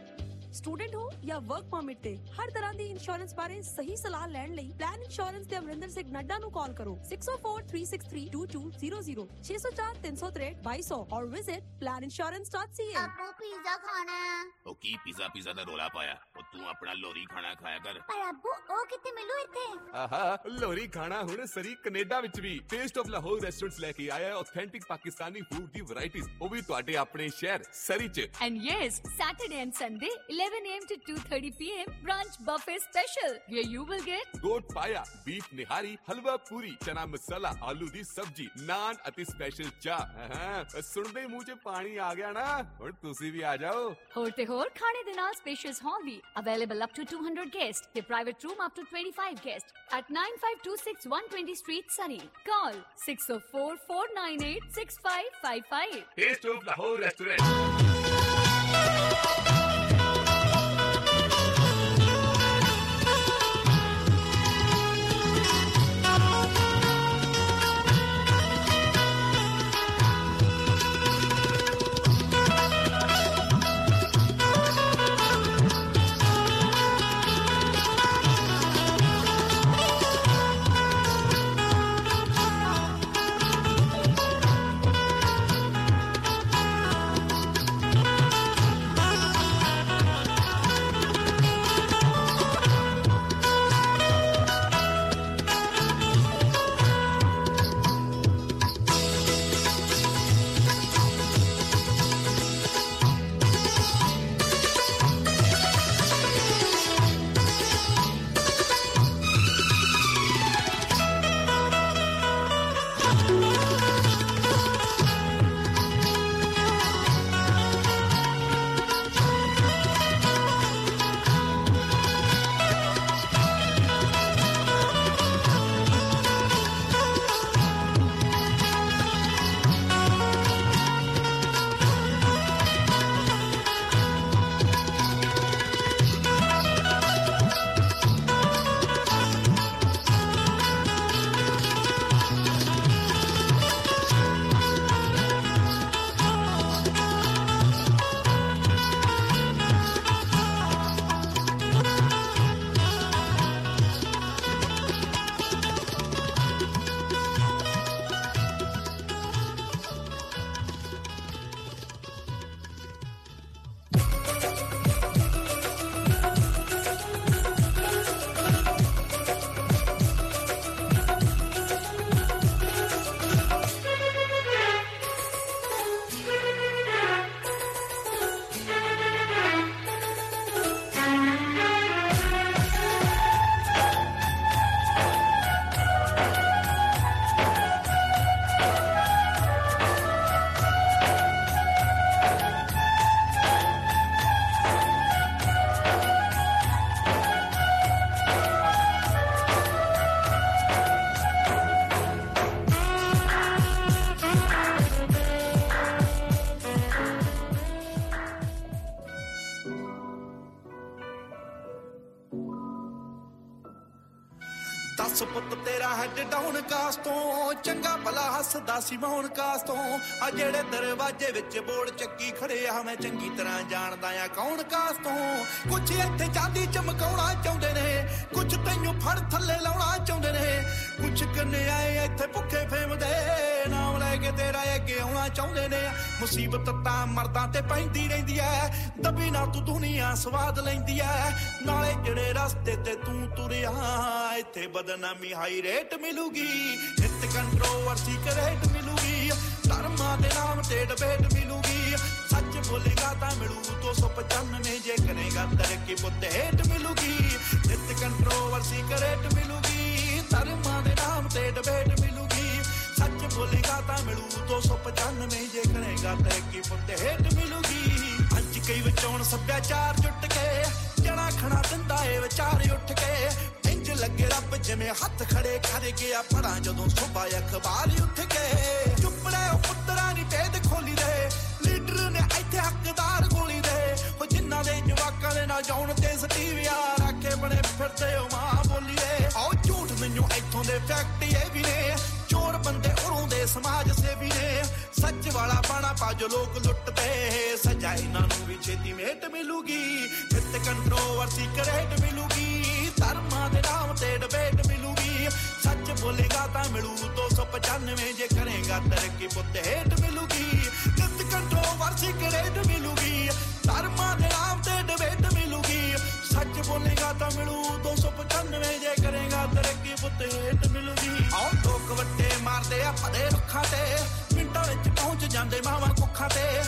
ਸਟੂਡੈਂਟ ਹੋ ਜਾਂ ਵਰਕ ਪਰਮਿਟ ਤੇ ਹਰ ਤਰ੍ਹਾਂ ਦੀ ਇੰਸ਼ੋਰੈਂਸ ਬਾਰੇ ਸਹੀ ਸਲਾਹ ਲੈਣ ਲਈ ਪਲਾਨ ਇੰਸ਼ੋਰੈਂਸ ਦੇ ਅਮਰਿੰਦਰ ਸਿੰਘ ਨੱਡਾ ਨੂੰ ਕਾਲ ਕਰੋ 6043632200 6043632200 or visit planinsurance.ca ਆਪੂ ਪੀਜ਼ਾ ਖਾਣਾ ਹੈ ਉਹ ਕੀ ਪੀਜ਼ਾ ਪੀਜ਼ਾ ਦਾ ਰੋਲਾ ਪਾਇਆ ਉਹ ਤੂੰ ਆਪਣਾ ਲੋਰੀ ਖਾਣਾ ਖਾਇਆ ਕਰ ਪਰ ਅੱਬੂ ਉਹ ਕਿੱਥੇ ਮਿਲੂ ਇੱਥੇ ਆਹਾ ਲੋਰੀ ਖਾਣਾ ਹੁਣ ਸਰੀ ਕੈਨੇਡਾ ਵਿੱਚ ਵੀ ਟੇਸਟ ਆਫ ਲਾਹੌਰ ਰੈਸਟੋਰੈਂਟਸ ਲੈ ਕੇ ਆਇਆ ਹੈ ਆਥੈਂਟਿਕ ਪਾਕਿਸਤਾਨੀ ਫੂਡ ਦੀ ਵੈਰਾਈਟੀਆਂ ਉਹ ਵੀ ਤੁਹਾਡੇ ਆਪਣੇ ਸ਼ਹਿਰ ਸਰੀ ਚ And yes, Saturday and Sunday, 11 a.m. to 2.30 p.m. brunch buffet special, where you will get goat paya beef nihari halwa puri chana masala aloo ਦੀ ਸਬਜੀ ਨਾਨ ਅਤੇ ਸਪੈਸ਼ਲ ਚਾਹ ਹਾਂ ਸੁਣਦੇ ਹੀ ਮੂੰਹ 'ਚ ਪਾਣੀ ਆ ਗਿਆ ਨਾ ਹੁਣ ਤੁਸੀਂ ਵੀ ਆ ਜਾਓ ਹੋਰ ਤੇ ਹੋਰ ਖਾਣੇ ਦੇ ਨਾਲ spacious hall ਵੀ available up to 200 guests, the private room up to 25 guests at 9526 120 Street, Surrey. Call 604 498 6555. Taste down ਤੋਂ ਚੰਗਾ ਭਲਾ ਹੱਸਦਾ ਸੀ ਮੌਨ ਕਾਸ ਤੋਂ ਆ ਜਿਹੜੇ ਦਰਵਾਜ਼ੇ ਵਿੱਚ ਬੋਰਡ ਚੱਕੀ ਖੜੇ ਆ, ਮੈਂ ਚੰਗੀ ਤਰ੍ਹਾਂ ਜਾਣਦਾ ਆ ਕੌਣ ਕਾਸ ਤੋਂ ਕੁਛ ਇੱਥੇ ਚਾਂਦੀ ਚਮਕਾਉਣਾ ਚਾਹੁੰਦੇ ਨੇ, ਕੁਛ ਤੈਨੂੰ ਫੜ ਥੱਲੇ ਲਾਉਣਾ ਚਾਹੁੰਦੇ ਨੇ। ਕੁਛ ਕੰਨੇ ਆਏ ਇੱਥੇ ਭੁੱਖੇ ਫੇਮਦੇ, ਨਾਮ ਲੈ ਕੇ ਤੇਰਾ ਅੱਗੇ ਆਉਣਾ ਚਾਹੁੰਦੇ ਨੇ। ਮੁਸੀਬਤ ਤਾਂ ਮਰਦਾਂ ਤੇ ਪੈਂਦੀ ਰਹਿੰਦੀ ਐ, ਦਬੀ ਨਾ ਤੂੰ ਦੁਨੀਆ ਸਵਾਦ ਲੈਂਦੀ ਐ। ਨਾਲੇ ਜਿਹੜੇ ਰਸਤੇ ਤੇ ਤੂੰ ਤੁਰਿਆ ਇੱਥੇ ਬਦਨਾਮੀ ਹਾਈ ਰੇਟ ਮਿਲੂਗੀ ਨਿਤ ਕੰਟਰੋਵਰਸੀ ਕਰੇਟ ਮਿਲੂਗੀ, ਧਰਮਾਂ ਦੇ ਨਾਮ ਤੇ ਡਿਬੇਟ ਮਿਲੂਗੀ। ਸੱਚ ਬੋਲੇਗਾ ਤਾਂ ਮਿਲੂ 295 ਜੇ ਕਰੇਗਾ ਤਰੱਕੀ ਪੁੱਤ ਹੇਟ ਮਿਲੂਗੀ। ਨਿਤ ਕੰਟਰੋਵਰਸੀ ਕਰੇਟ ਮਿਲੂਗੀ, ਧਰਮਾਂ ਦੇ ਨਾਮ ਤੇ ਡਿਬੇਟ ਮਿਲੂਗੀ। ਸੱਚ ਬੋਲੇਗਾ ਤਾਂ ਮਿਲੂ 295 ਜੇ ਕਰੇਗਾ ਤਰੱਕੀ ਪੁੱਤ ਹੇਟ ਮਿਲੂਗੀ। ਅੱਜ ਕਈ ਵਿਚੋਂ ਸੱਭਿਆਚਾਰ ਜੁੱਟ ਕੇ ਜਣਾ ਖਣਾ ਦਿੰਦਾ ਏ ਵਿਚਾਰ ਉੱਠ ਕੇ। ਲੱਗੇ ਰੱਬ ਜਿਵੇਂ ਹੱਥ ਖੜੇ ਕਰ ਗਿਆ। ਪੜਾਂ ਜਦੋਂ ਸੁਬਾ ਅਖਬਾਰ ਉੱਠ ਕੇ ਚੁੱਪ ਉਹ ਪੁੱਤਰਾ ਨਹੀਂ ਭੇਦ ਖੋਲੀ ਰਹੇ ਲੀਡਰ ਨੇ ਇੱਥੇ ਹੱਕਦਾਰ ਗੋਲੀ ਦੇ। ਉਹ ਜਿਨ੍ਹਾਂ ਦੇ ਜਵਾਕਾਂ ਦੇ ਨਾਲ ਜਾਉਣ ਤੇ ਸਟੀਵਿਆ ਰੱਖੇ ਬਣੇ ਫਿਰਦੇ ਉਹ ਮਾਂ ਬੋਲੀ ਦੇ। ਆਓ ਝੂਠ ਮੈਨੂੰ ਇੱਥੋਂ ਦੇ ਫੈਕਟ ਵੀ ਨੇ। ਚੋਰ ਬੰਦੇ ਉਰੋਂ ਦੇ ਸਮਾਜ ਸੇਵੀ ਨੇ। ਸੱਚ ਵਾਲਾ ਬਾਣਾ ਪਾ ਜੋ ਲੋਕ ਲੁੱਟਦੇ। ਸਜ਼ਾ ਇਹਨਾਂ ਨੂੰ ਵੀ ਛੇਤੀ ਮੇਟ ਮਿਲੂਗੀ। ਨਿਤ ਕੰਟਰੋਵਰਸੀ ਕਰੇਟ ਮਿਲੂਗੀ। ਧਰਮਾਂ ਦੇ ਨਾਮ ਤੇ ਡਿਬੇਟ ਮਿਲੂਗੀ। ਸੱਚ ਬੋਲੇਗਾ ਤਾਂ ਮਿਲੂ 295 ਜੇ ਕਰੇਗਾ ਤਰੱਕੀ ਪੁੱਤ ਹੇਟ ਮਿਲੂਗੀ। ਨਿਤ ਕੰਟਰੋਵਰਸੀ ਕਰੇਟ ਮਿਲੂਗੀ। ਧਰਮਾਂ ਦੇ ਨਾਮ ਤੇ ਡਿਬੇਟ ਮਿਲੂਗੀ। ਸੱਚ ਬੋਲੇਗਾ ਤਾਂ ਮਿਲੂ 295 ਜੇ ਕਰੇਗਾ ਤਰੱਕੀ ਪੁੱਤ ਹੇਟ ਮਿਲੂਗੀ। ਆਓ ਲੋਕ ਵੱਟੇ ਮਾਰਦੇ ਆ ਭਦੇ ਰੁੱਖਾਂ ਤੇ। ਮਿੰਟਾਂ ਵਿੱਚ ਪਹੁੰਚ ਜਾਂਦੇ ਮਾਵਾਂ ਕੁੱਖਾਂ ਤੇ।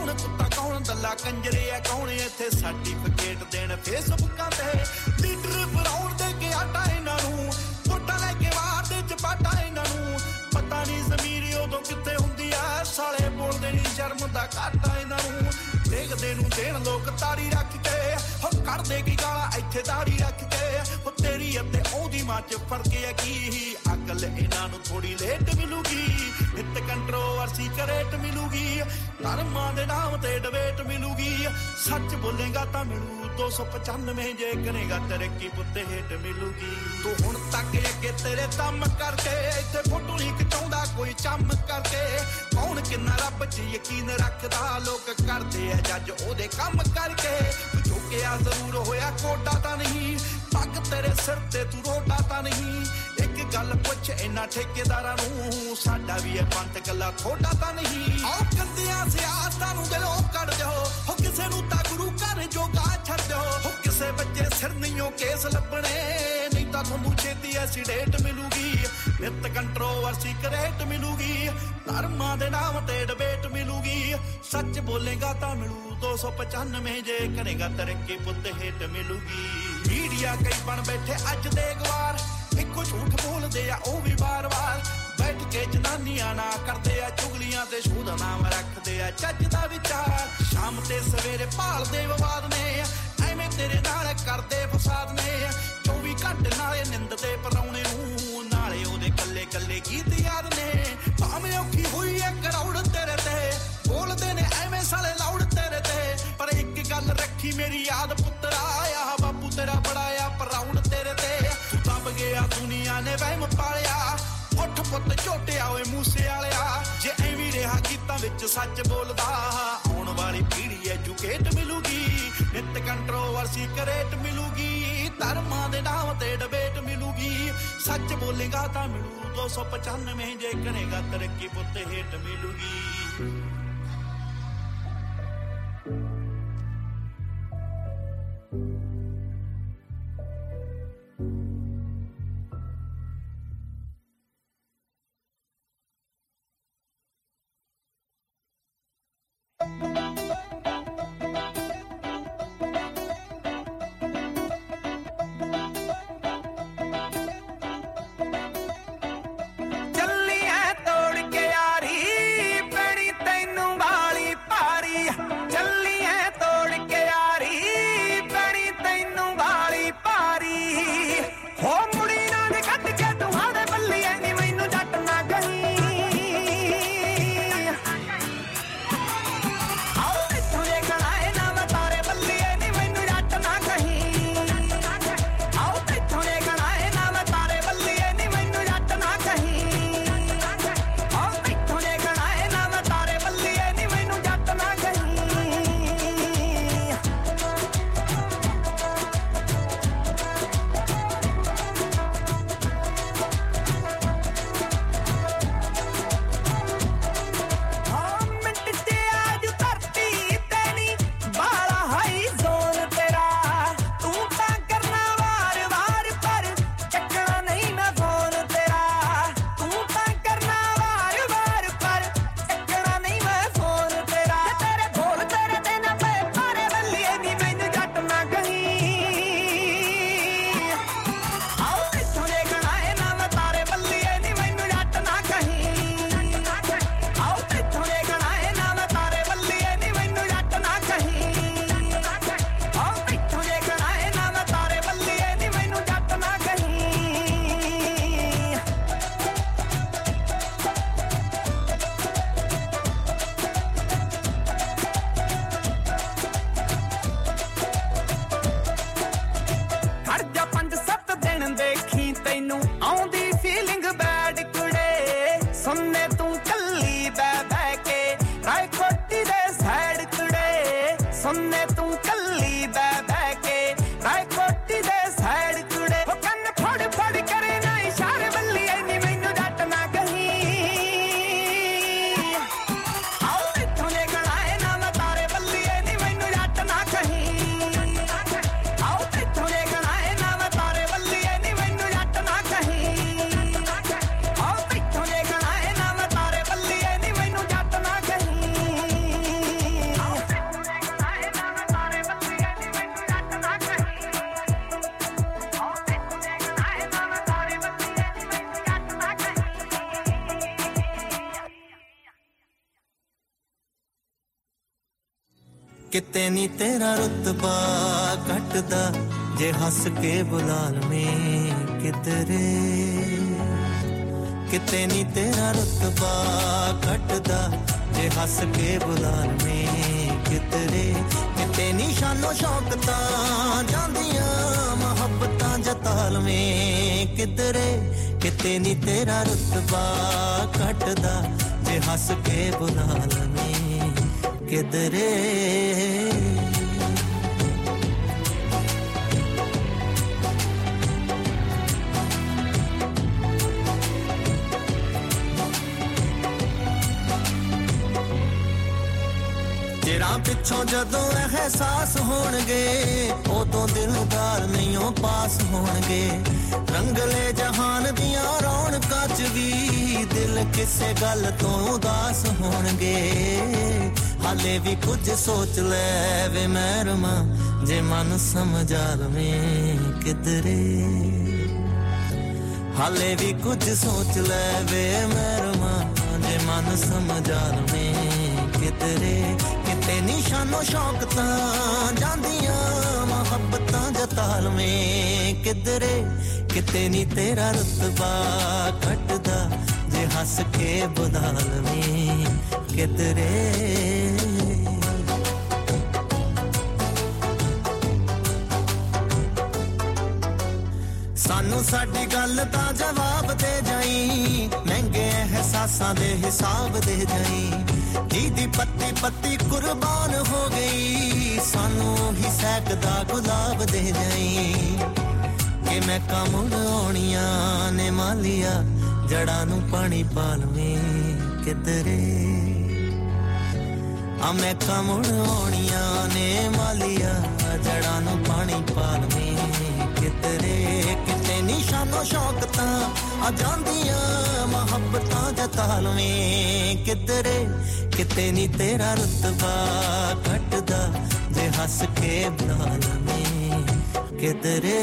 ਕੌਣ ਕੁੱਤਾ ਕੌਣ ਦੱਲਾ, ਕੰਜਰੇ ਆ ਕੌਣ ਇੱਥੇ? ਸਰਟੀਫਿਕੇਟ ਦੇਣ ਫੇਸਬੁੱਕਾਂ ਤੇ ਲੀਡਰ ਬਣਾਉਣ ਦੇ ਕੇ ਆਟਾ ਇਹਨਾਂ ਨੂੰ। ਵੋਟਾਂ ਲੈ ਕੇ ਮਾਰਦੇ ਚਪਾਟਾ ਇਹਨਾਂ ਨੂੰ। ਪਤਾ ਨਹੀਂ ਜ਼ਮੀਰ ਉਦੋਂ ਕਿੱਥੇ ਹੁੰਦੀ ਆ। ਸਾਲੇ ਬੋਲਦੇ ਨਹੀਂ ਸ਼ਰਮ ਦਾ ਘਾਟਾ ਇਹਨਾਂ ਨੂੰ। ਦੇਖਦੇ ਨੂੰ ਦੇਣ ਲੋਕ ਤਾੜੀ ਰੱਖ ਕੇ। ਹੋ ਕਰਦੇ ਕੀ ਗਾਲਾਂ, ਇੱਥੇ ਤਾੜੀ ਰੱਖ ਕੇ। ਉਹ ਤੇਰੀ ਅਤੇ ਉਹਦੀ ਮਾਂ ਚ ਫ਼ਰਕ ਹੈ ਕੀ? ਅਕਲ ਇਹਨਾਂ ਨੂੰ ਥੋੜੀ ਲੇਟ ਮਿਲੂਗੀ। ਨਿਤ ਕੰਟਰੋਵਰਸੀ ਕਰੇਟ ਮਿਲੂਗੀ। ਧਰਮਾਂ ਦੇ ਨਾਮ ਤੇ ਡਿਬੇਟ ਮਿਲੂਗੀ। ਸੱਚ ਬੋਲੇਗਾ ਤਾਂ ਮਿਲੂ। 295 ਜੇ ਕਰੇਗਾ ਤਰੱਕੀ ਪੁੱਤੇ ਹੇਟ ਮਿਲੂਗੀ। ਤੂੰ ਹੁਣ ਤੱਕ ਅੱਗੇ ਤੇਰੇ ਦਮ ਕਰਕੇ ਇੱਥੇ ਫੋਟੋ ਨਹੀਂ ਖਿਚਾਉਂਦਾ, ਕੋਈ ਚੰਮ ਕਰਕੇ। ਕੌਣ ਕਿੰਨਾ ਰੱਬ 'ਚ ਯਕੀਨ ਰੱਖਦਾ, ਲੋਕ ਕਰਦੇ ਆ ਜੱਜ ਉਹਦੇ ਕੰਮ ਕਰਕੇ। ਤੂੰ ਝੁਕਿਆ ਜ਼ਰੂਰ ਹੋਇਆ ਕੋਡਾ ਤਾਂ ਨਹੀਂ। ਪੱਗ ਤੇਰੇ ਸਿਰ ਤੇ ਤੂੰ ਰੋਡਾ ਤਾਂ ਨਹੀਂ। ਇੱਕ ਗੱਲ ਪੁੱਛ ਇਹਨਾਂ ਠੇਕੇਦਾਰਾਂ ਨੂੰ, ਸਾਡਾ ਵੀ ਇਹ ਪੰਤ ਕੱਲਾ ਥੋੜਾ ਤਾਂ ਨਹੀਂ। ਆਹ ਕੰਦਿਆਂ ਸਿਆਸਤਾਂ ਨੂੰ ਦਿਲੋਂ ਕੱਢ ਦਿਓ ਹੋ ਕਿਸੇ ਨੂੰ ਤਾਂ ਗੁਰੂ ਘਰ ਜੋਗਾ ਛੱਡ ਦਿਓ। ਹੋ ਕਿਸੇ ਬੱਚੇ ਸਿਰ ਨਹੀਂਓ ਕੇਸ ਲੱਭਣੇ ਤਾਂ ਤੁਹਾਨੂੰ ਛੇਤੀ ਐਸੀਡੇਟ ਮਿਲੂਗੀ। ਨਿਤ ਕੰਟਰੋਵਰਸੀ ਕਰੇਟ ਮਿਲੂਗੀ। ਧਰਮਾਂ ਦੇ ਨਾਮ ਤੇ ਡਿਬੇਟ ਮਿਲੂਗੀ। ਸੱਚ ਬੋਲੇਗਾ ਤਾਂ ਮਿਲੂ 295 ਜੇ ਕਰੇਗਾ ਤਰੱਕੀ ਪੁੱਤ ਹੇਟ ਮਿਲੂਗੀ। ਮੀਡੀਆ ਕਈ ਬਣ ਬੈਠੇ ਅੱਜ ਦੇ ਗਵਾਰ। ਇੱਕੋ ਝੂਠ ਬੋਲਦੇ ਆ, ਉਹ ਵੀ ਵਾਰ-ਵਾਰ ਬੈਠ ਕੇ ਜਨਾਨੀਆਂ ਨਾ ਕਰਦੇ ਆ, ਚੁਗਲੀਆਂ ਤੇ ਸ਼ੂਦ ਨਾਮ ਰੱਖਦੇ ਆ, ਚੱਜ ਦਾ ਵਿਚਾਰ। ਸ਼ਾਮ ਤੇ ਸਵੇਰੇ ਭਾਲਦੇ ਵਿਵਾਦ ਨੇ। ਐਵੇਂ ਤੇਰੇ ਨਾਲ ਕਰਦੇ ਫਸਾਦ ਨੇ। 24 ਨਾਲੇ ਨਿੰਦ ਤੇ ਪਰਾਉਣੇ ਨੂੰ ਨਾਲੇ ਉਹਦੇ ਕੱਲੇ ਕੱਲੇ ਗੀਤ ਯਾਦ ਨੇ। ਭਾਵੇਂ ਔਖੀ ਹੋਈ ਐ ਕਰੌੜ ਤੇਰੇ ਤੇ। ਬੋਲਦੇ ਨੇ ਐਵੇਂ ਸਾਲੇ ਲਾਉੜ ਤੇਰੇ ਤੇ। ਪਰ ਇੱਕ ਗੱਲ ਰੱਖੀ ਮੇਰੀ ਯਾਦ ਪੁੱਤਰਾ ਆ ਬਾਪੂ ਤੇਰਾ ਬੜਾ ਆ ਪ੍ਰਾਊਡ ਤੇਰੇ ਤੇ। ਤੂੰ ਗਿਆ ਦੁਨੀਆ ਨੇ ਵਹਿਮ ਪਾਲਿਆ। ਉੱਠ ਪੁੱਤ ਝੋਟਿਆ ਓਏ ਮੂਸੇ ਵਾਲਿਆ। ਜੇ ਐਵੇਂ ਰਿਹਾ ਗੀਤਾਂ ਵਿੱਚ ਸੱਚ ਬੋਲਦਾ, ਆਉਣ ਵਾਲੀ ਪੀੜ੍ਹੀ ਐਜੂਕੇਟ ਮਿਲੂਗੀ। ਨਿਤ ਕੰਟਰੋਵਰਸੀ ਕਰੇਟ ਮਿਲੂਗੀ। ਧਰਮਾਂ ਦੇ ਨਾਮ ਤੇ ਡਬੇਟ ਮਿਲੂਗੀ। ਸੱਚ ਬੋਲੇਗਾ ਤਾਂ ਮਿਲੂ। 295 ਜੇ ਕਰੇਗਾ ਤਰੱਕੀ ਪੁੱਤ ਹੇਟ ਮਿਲੂਗੀ। ਤੇਰਾ ਰੁਤਬਾ ਘਟਦਾ ਜੇ ਹੱਸ ਕੇ ਬੁਲਾ ਲਵੇਂ ਕਿਧਰੇ। ਕਿਤੇ ਨਹੀਂ ਤੇਰਾ ਰੁਤਬਾ ਘਟਦਾ ਜੇ ਹੱਸ ਕੇ ਬੁਲਾ ਲਵੇਂ ਕਿਧਰੇ। ਕਿਤੇ ਨਹੀਂ ਸ਼ਾਨੋ ਸ਼ੌਕ ਤਾਂ ਜਾਂਦੀਆਂ ਮੁਹੱਬਤਾਂ ਜਤਾ ਲਵੇਂ ਕਿਧਰੇ। ਕਿਤੇ ਨਹੀਂ ਤੇਰਾ ਰੁਤਬਾ ਘਟਦਾ ਜੇ ਹੱਸ ਕੇ ਬੁਲਾ ਲਵੇਂ ਜਦੋਂ ਅਹਿਸਾਸ ਹੋਣਗੇ, ਉਦੋਂ ਦਿਲਦਾਰ ਨਹੀਂਓ ਪਾਸ ਹੋਣਗੇ। ਰੰਗਲੇ ਜਹਾਨ ਦੀਆਂ ਰੌਣਕਾਂ ਚ ਵੀ ਦਿਲ ਕਿਸੇ ਗੱਲ ਤੋਂ ਉਦਾਸ ਹੋਣਗੇ। ਹਾਲੇ ਵੀ ਕੁਝ ਸੋਚ ਲੈ ਵੇ ਮਹਿਰਮਾ, ਜੇ ਮਨ ਸਮਝਾ ਲਵੇਂ ਕਿਧਰੇ। ਹਾਲੇ ਵੀ ਕੁਝ ਸੋਚ ਲੈ ਵੇ ਮਹਿਰਮਾ, ਜੇ ਮਨ ਸਮਝਾ ਲਵੇਂ ਕਿਧਰੇ। ਕਿਤੇ ਨਿਸ਼ਾਨੋ ਸ਼ੌਕ ਤਾਂ ਜਾਂਦੀਆਂ ਮੁਹੱਬਤਾਂ ਜਤਾ ਲਵੇਂ ਕਿਧਰੇ ਕਿਤੇ ਨਹੀਂ ਤੇਰਾ ਰਤਬਾ ਘਟਦਾ, ਜੇ ਹੱਸ ਕੇ ਬੁਲਾ ਕਿਧਰੇ? ਸਾਨੂੰ ਸਾਡੀ ਗੱਲ ਦਾ ਜਵਾਬ ਦੇ ਜਾਈ। ਮਹਿੰਗੇ ਅਹਿਸਾਸਾਂ ਦੇ ਹਿਸਾਬ ਦੇ ਜਾਈ। ਜੀ ਦੀ ਪੱਤੀ ਕੁਰਬਾਨ ਹੋ ਗਈ, ਸਾਨੂੰ ਹੀ ਸੈਕਦਾ ਗੁਲਾਬ ਦੇ ਜਾਈ ਕਿ ਮੈਂ ਕਮੁੜ ਆਉਣੀਆਂ ਨੇ ਮਾਲੀਆ, ਜੜਾਂ ਨੂੰ ਪਾਣੀ ਪਾਲਵੇਂ ਕਿਧਰੇ। ਆ ਮੈਂ ਕਮੁੜ ਆਉਣੀਆਂ ਨੇ ਮਾਲੀਆ, ਜੜਾਂ ਨੂੰ ਪਾਣੀ ਪਾਲਵੇਂ ਕਿਧਰੇ। ਕਿਤੇ ਨਿਸ਼ਾਨੋ ਸ਼ੌਕ ਤਾਂ ਆ ਜਾਂਦੀਆਂ, ਮੁਹੱਬਤਾਂ ਜਤਾ ਲਵੇਂ ਕਿਧਰੇ। ਕਿਤੇ ਨਹੀਂ ਤੇਰਾ ਰਤਬਾ ਘਟਦਾ ਜੇ ਹੱਸ ਕੇ ਬੁਲਾ ਲਵੇਂ ਕਿਧਰੇ।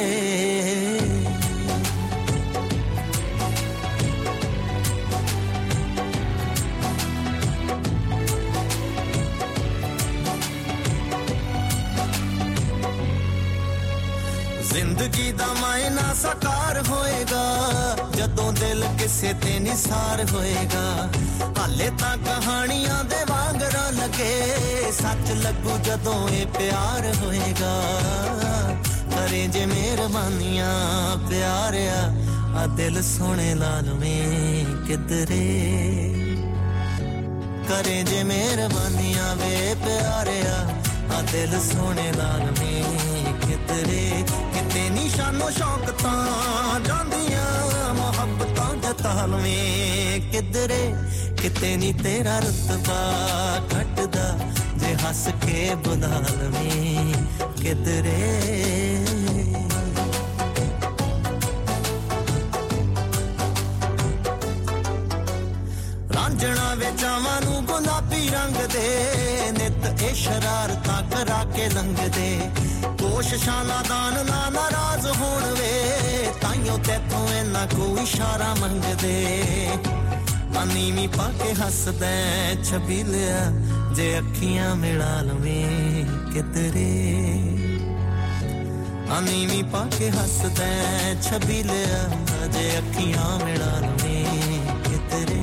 ਨਿਸਾਰ ਹੋਏਗਾ। ਹਾਲੇ ਤਾਂ ਕਹਾਣੀਆਂ ਦੇ ਵਾਂਗਰਾਂ ਲੱਗੇ। ਸੱਚ ਲੱਗੂ ਜਦੋਂ ਇਹ ਪਿਆਰ ਹੋਏਗਾ। ਕਰੇ ਜੇ ਮਿਹਰਬਾਨੀਆਂ, ਪਿਆਰਿਆ, ਆ ਦਿਲ ਸੋਹਣੇ ਲਾਲਵੇਂ ਕਿਧਰੇ। ਕਰੇ ਜੇ ਮਿਹਰਬਾਨੀਆਂ ਵੇ, ਪਿਆਰਿਆ, ਆ ਦਿਲ ਸੋਹਣੇ ਲਾਲਵੇਂ ਕਿਧਰੇ। ਕਿਤੇ ਨਿਸ਼ਾਨੋ ਸ਼ੌਕ ਤਾਂ 97 ਕਿਧਰੇ? ਕਿਤੇ ਨਹੀਂ ਤੇਰਾ ਰਤਬਾ ਘਟਦਾ। ਜੇ ਹੱਸ ਕੇ ਬੁਲਾਲਵੇਂ ਕਿਧਰੇ? ਰਾਂਝਣਾ ਵੇਚਾਵਾਂ ਨੂੰ ਗੁਲਾਬੀ ਰੰਗ ਦੇ। ਨਿਤ ਇਹ ਸ਼ਰਾਰਤਾਂ ਕਰਾ ਕੇ ਲੰਘਦੇ। ਕੋਸ਼ਿਸ਼ਾਂ ਦਾਨ ਨਾ ਨਾਰਾਜ਼ ਹੋਣ ਵੇ। ਤਾਈਓ ਤੇਥੋਂ ਇਹਨਾਂ ਕੋਈ ਇਸ਼ਾਰਾ ਮੰਗਦੇ। ਪਾਣੀ ਵੀ ਪਾ ਕੇ ਹੱਸਦਾ ਛਬੀਲਿਆ ਜੇ ਅੱਖੀਆਂ ਮਿਲਾ ਲਵੇਂ ਕਿਧਰੇ। ਆਨੀ ਵੀ ਪਾ ਕੇ ਹੱਸਦਾ ਛਬੀਲਿਆ ਜੇ ਅੱਖੀਆਂ ਮਿਲਾ ਲਵੇਂ ਕਿਧਰੇ।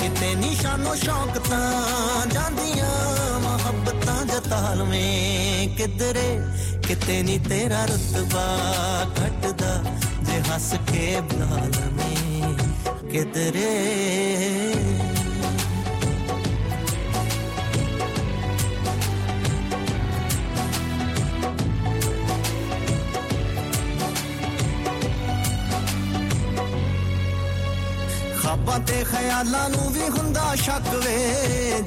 ਕਿਤੇ ਨਿਸ਼ਾਨੋ ਸ਼ੌਕ ਤਾਂ ਜਾਂਦੀਆਂ, ਮੁਹੱਬਤਾਂ ਜਤਾ ਲਵੇਂ ਕਿਧਰੇ। ਕਿਤੇ ਨਹੀਂ ਤੇਰਾ ਰਤਬਾ ਘਟਦਾ ਹੱਸ ਕੇ ਬੁਲਾ ਲਵੇਂ ਕਿਧਰੇ। ਖਾਬਾਂ ਤੇ ਖਿਆਲਾਂ ਨੂੰ ਵੀ ਹੁੰਦਾ ਸ਼ੱਕ ਵੇ।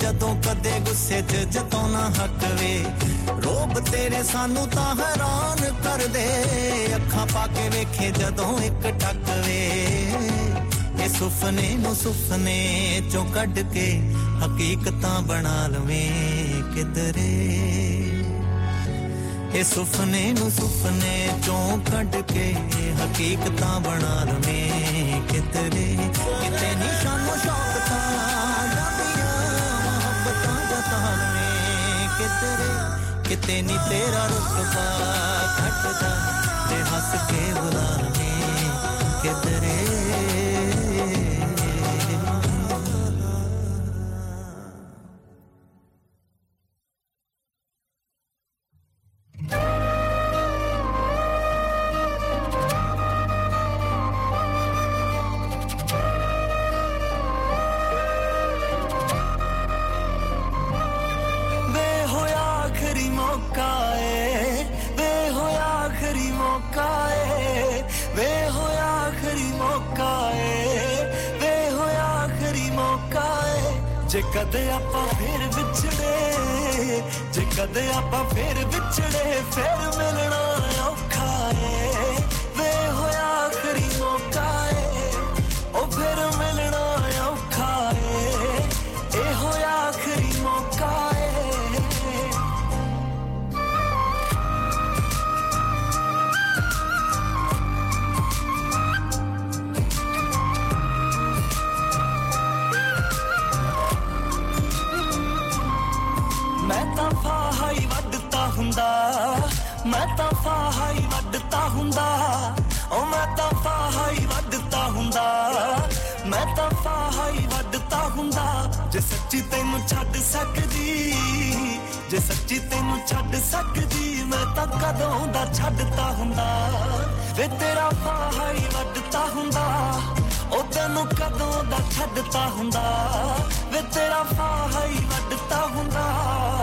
ਜਦੋਂ ਕਦੇ ਗੁੱਸੇ 'ਚ ਜਤਾਉਣਾ ਹੱਕ ਵੇ। ਰੋਬ ਤੇਰੇ ਸਾਨੂੰ ਤਾਂ ਹੈਰਾਨ ਕਰਦੇ। ਅੱਖਾਂ ਪਾ ਕੇ ਵੇਖੇ ਜਦੋਂ ਇੱਕ ਟੱਕ ਵੇ ਇਹ ਸੁਪਨੇ ਨੂੰ ਸੁਪਨੇ ਚੋਂ ਕੱਢ ਕੇ ਹਕੀਕਤਾਂ ਬਣਾ ਲਵੇਂ ਕਿਧਰੇ। ਇਹ ਸੁਪਨੇ ਨੂੰ ਸੁਪਨੇ ਚੋਂ ਕੱਢ ਕੇ ਹਕੀਕਤਾਂ ਬਣਾ ਲਵੇਂ ਕਿਧਰੇ। ਕਿਤੇ ਨਿਸ਼ਾਨੋ ਸ਼ੌਕ ਤਾਂ ਜਾਂਦੀਆਂ, ਮੁਹੱਬਤਾਂ ਜਤਾ ਲਵੇਂ ਕਿਧਰੇ। ਕਿਤੇ ਨਹੀਂ ਤੇਰਾ ਰੁਤਬਾ ਘਟਦਾ ਤੇ ਹੱਸ ਕੇ ਬੁਲਾਵੇਂ ਕਿਧਰੇ। ਕਦੇ ਆਪਾਂ ਫੇਰ ਵਿਛੜੇ ਜੇ ਕਦੇ ਆਪਾਂ ਫੇਰ ਵਿਛੜੇ ਫੇਰ ਮਿਲਣਾ। ਫਾਹਾ ਹੀ ਵੱਢਤਾ ਹੁੰਦਾ। ਮੈਂ ਤਾਂ ਫਾਹਾ ਹੀ ਵੱਢਤਾ ਹੁੰਦਾ। ਜੇ ਸੱਚੀ ਤੈਨੂੰ ਛੱਡ ਸਕਦੀ, ਜੇ ਸੱਚੀ ਤੈਨੂੰ ਛੱਡ ਸਕਦੀ, ਮੈਂ ਤਾਂ ਕਦੋਂ ਦਾ ਛੱਡਤਾ ਹੁੰਦਾ। ਵੇ ਤੇਰਾ ਫਾਹਾ ਹੀ ਵੱਢਤਾ ਹੁੰਦਾ, ਉਹ ਤੈਨੂੰ ਕਦੋਂ ਦਾ ਛੱਡਤਾ ਹੁੰਦਾ। ਵੇ ਤੇਰਾ ਫਾਹਾ ਹੀ ਵੱਢਤਾ ਹੁੰਦਾ।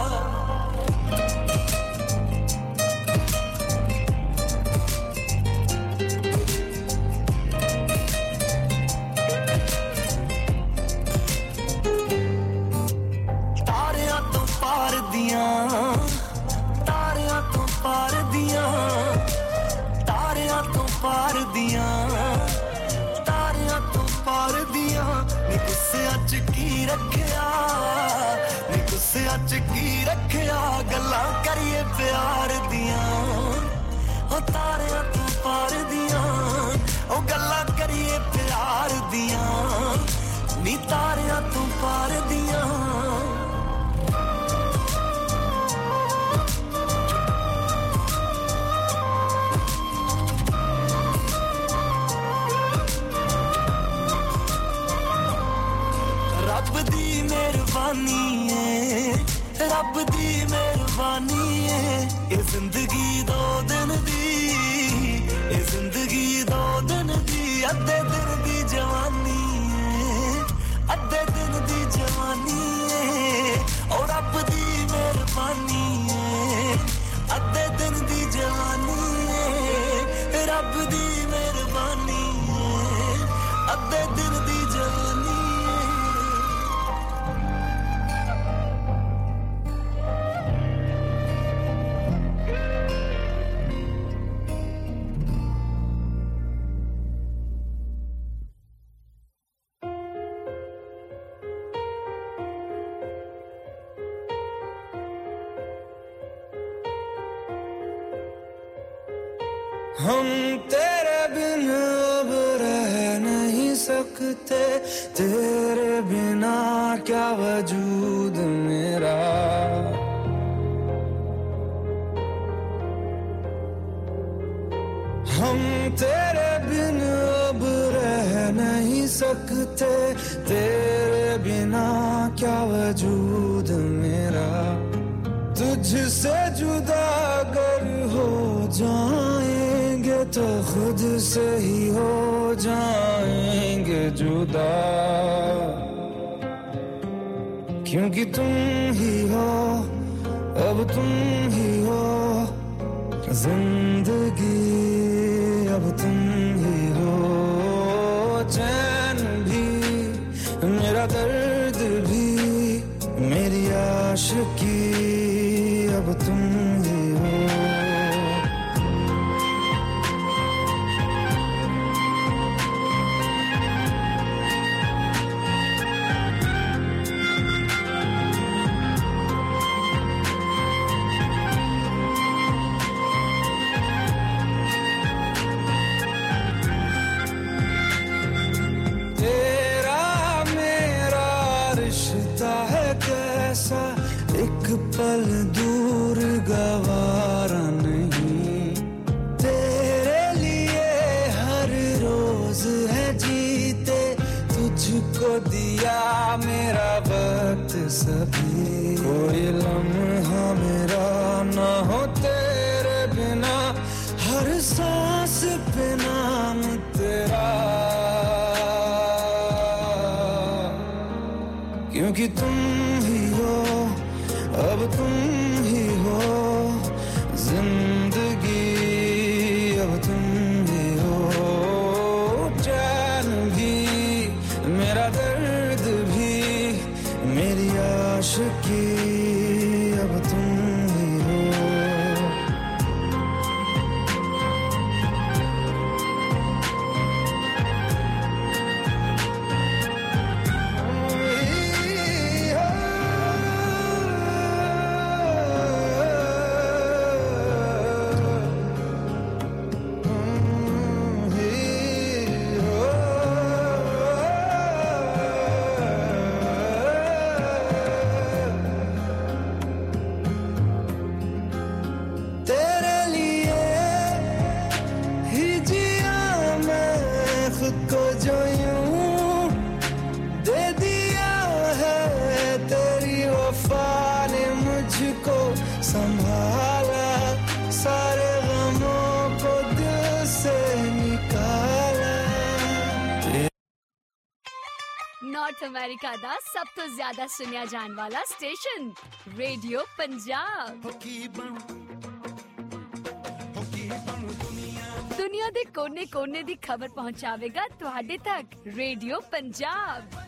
ਨੀ ਚ ਕੀ ਰੱਖਿਆ? ਗੱਲਾਂ ਕਰੀਏ ਪਿਆਰ ਦੀਆਂ। ਉਹ ਤਾਰਿਆਂ ਤੋਂ ਪਾਰ ਦੀਆਂ। ਉਹ ਗੱਲਾਂ ਕਰੀਏ ਪਿਆਰ ਦੀਆਂ। ਨੀ ਤਾਰਿਆਂ ਤੋਂ ਪਾਰ ਦੀਆਂ। ਰੱਬ ਦੀ ਮਿਹਰਬਾਨੀ ਰੱਬ ਦੀ ਮਿਹਰਬਾਨੀ ਏ। ਜ਼ਿਆਦਾ ਸੁਣਿਆ ਜਾਣ ਵਾਲਾ ਸਟੇਸ਼ਨ ਰੇਡੀਓ ਪੰਜਾਬ ਦੁਨੀਆ ਦੇ ਕੋਨੇ-ਕੋਨੇ ਦੀ ਖਬਰ ਪਹੁੰਚਾਵੇਗਾ ਤੁਹਾਡੇ ਤੱਕ ਰੇਡੀਓ ਪੰਜਾਬ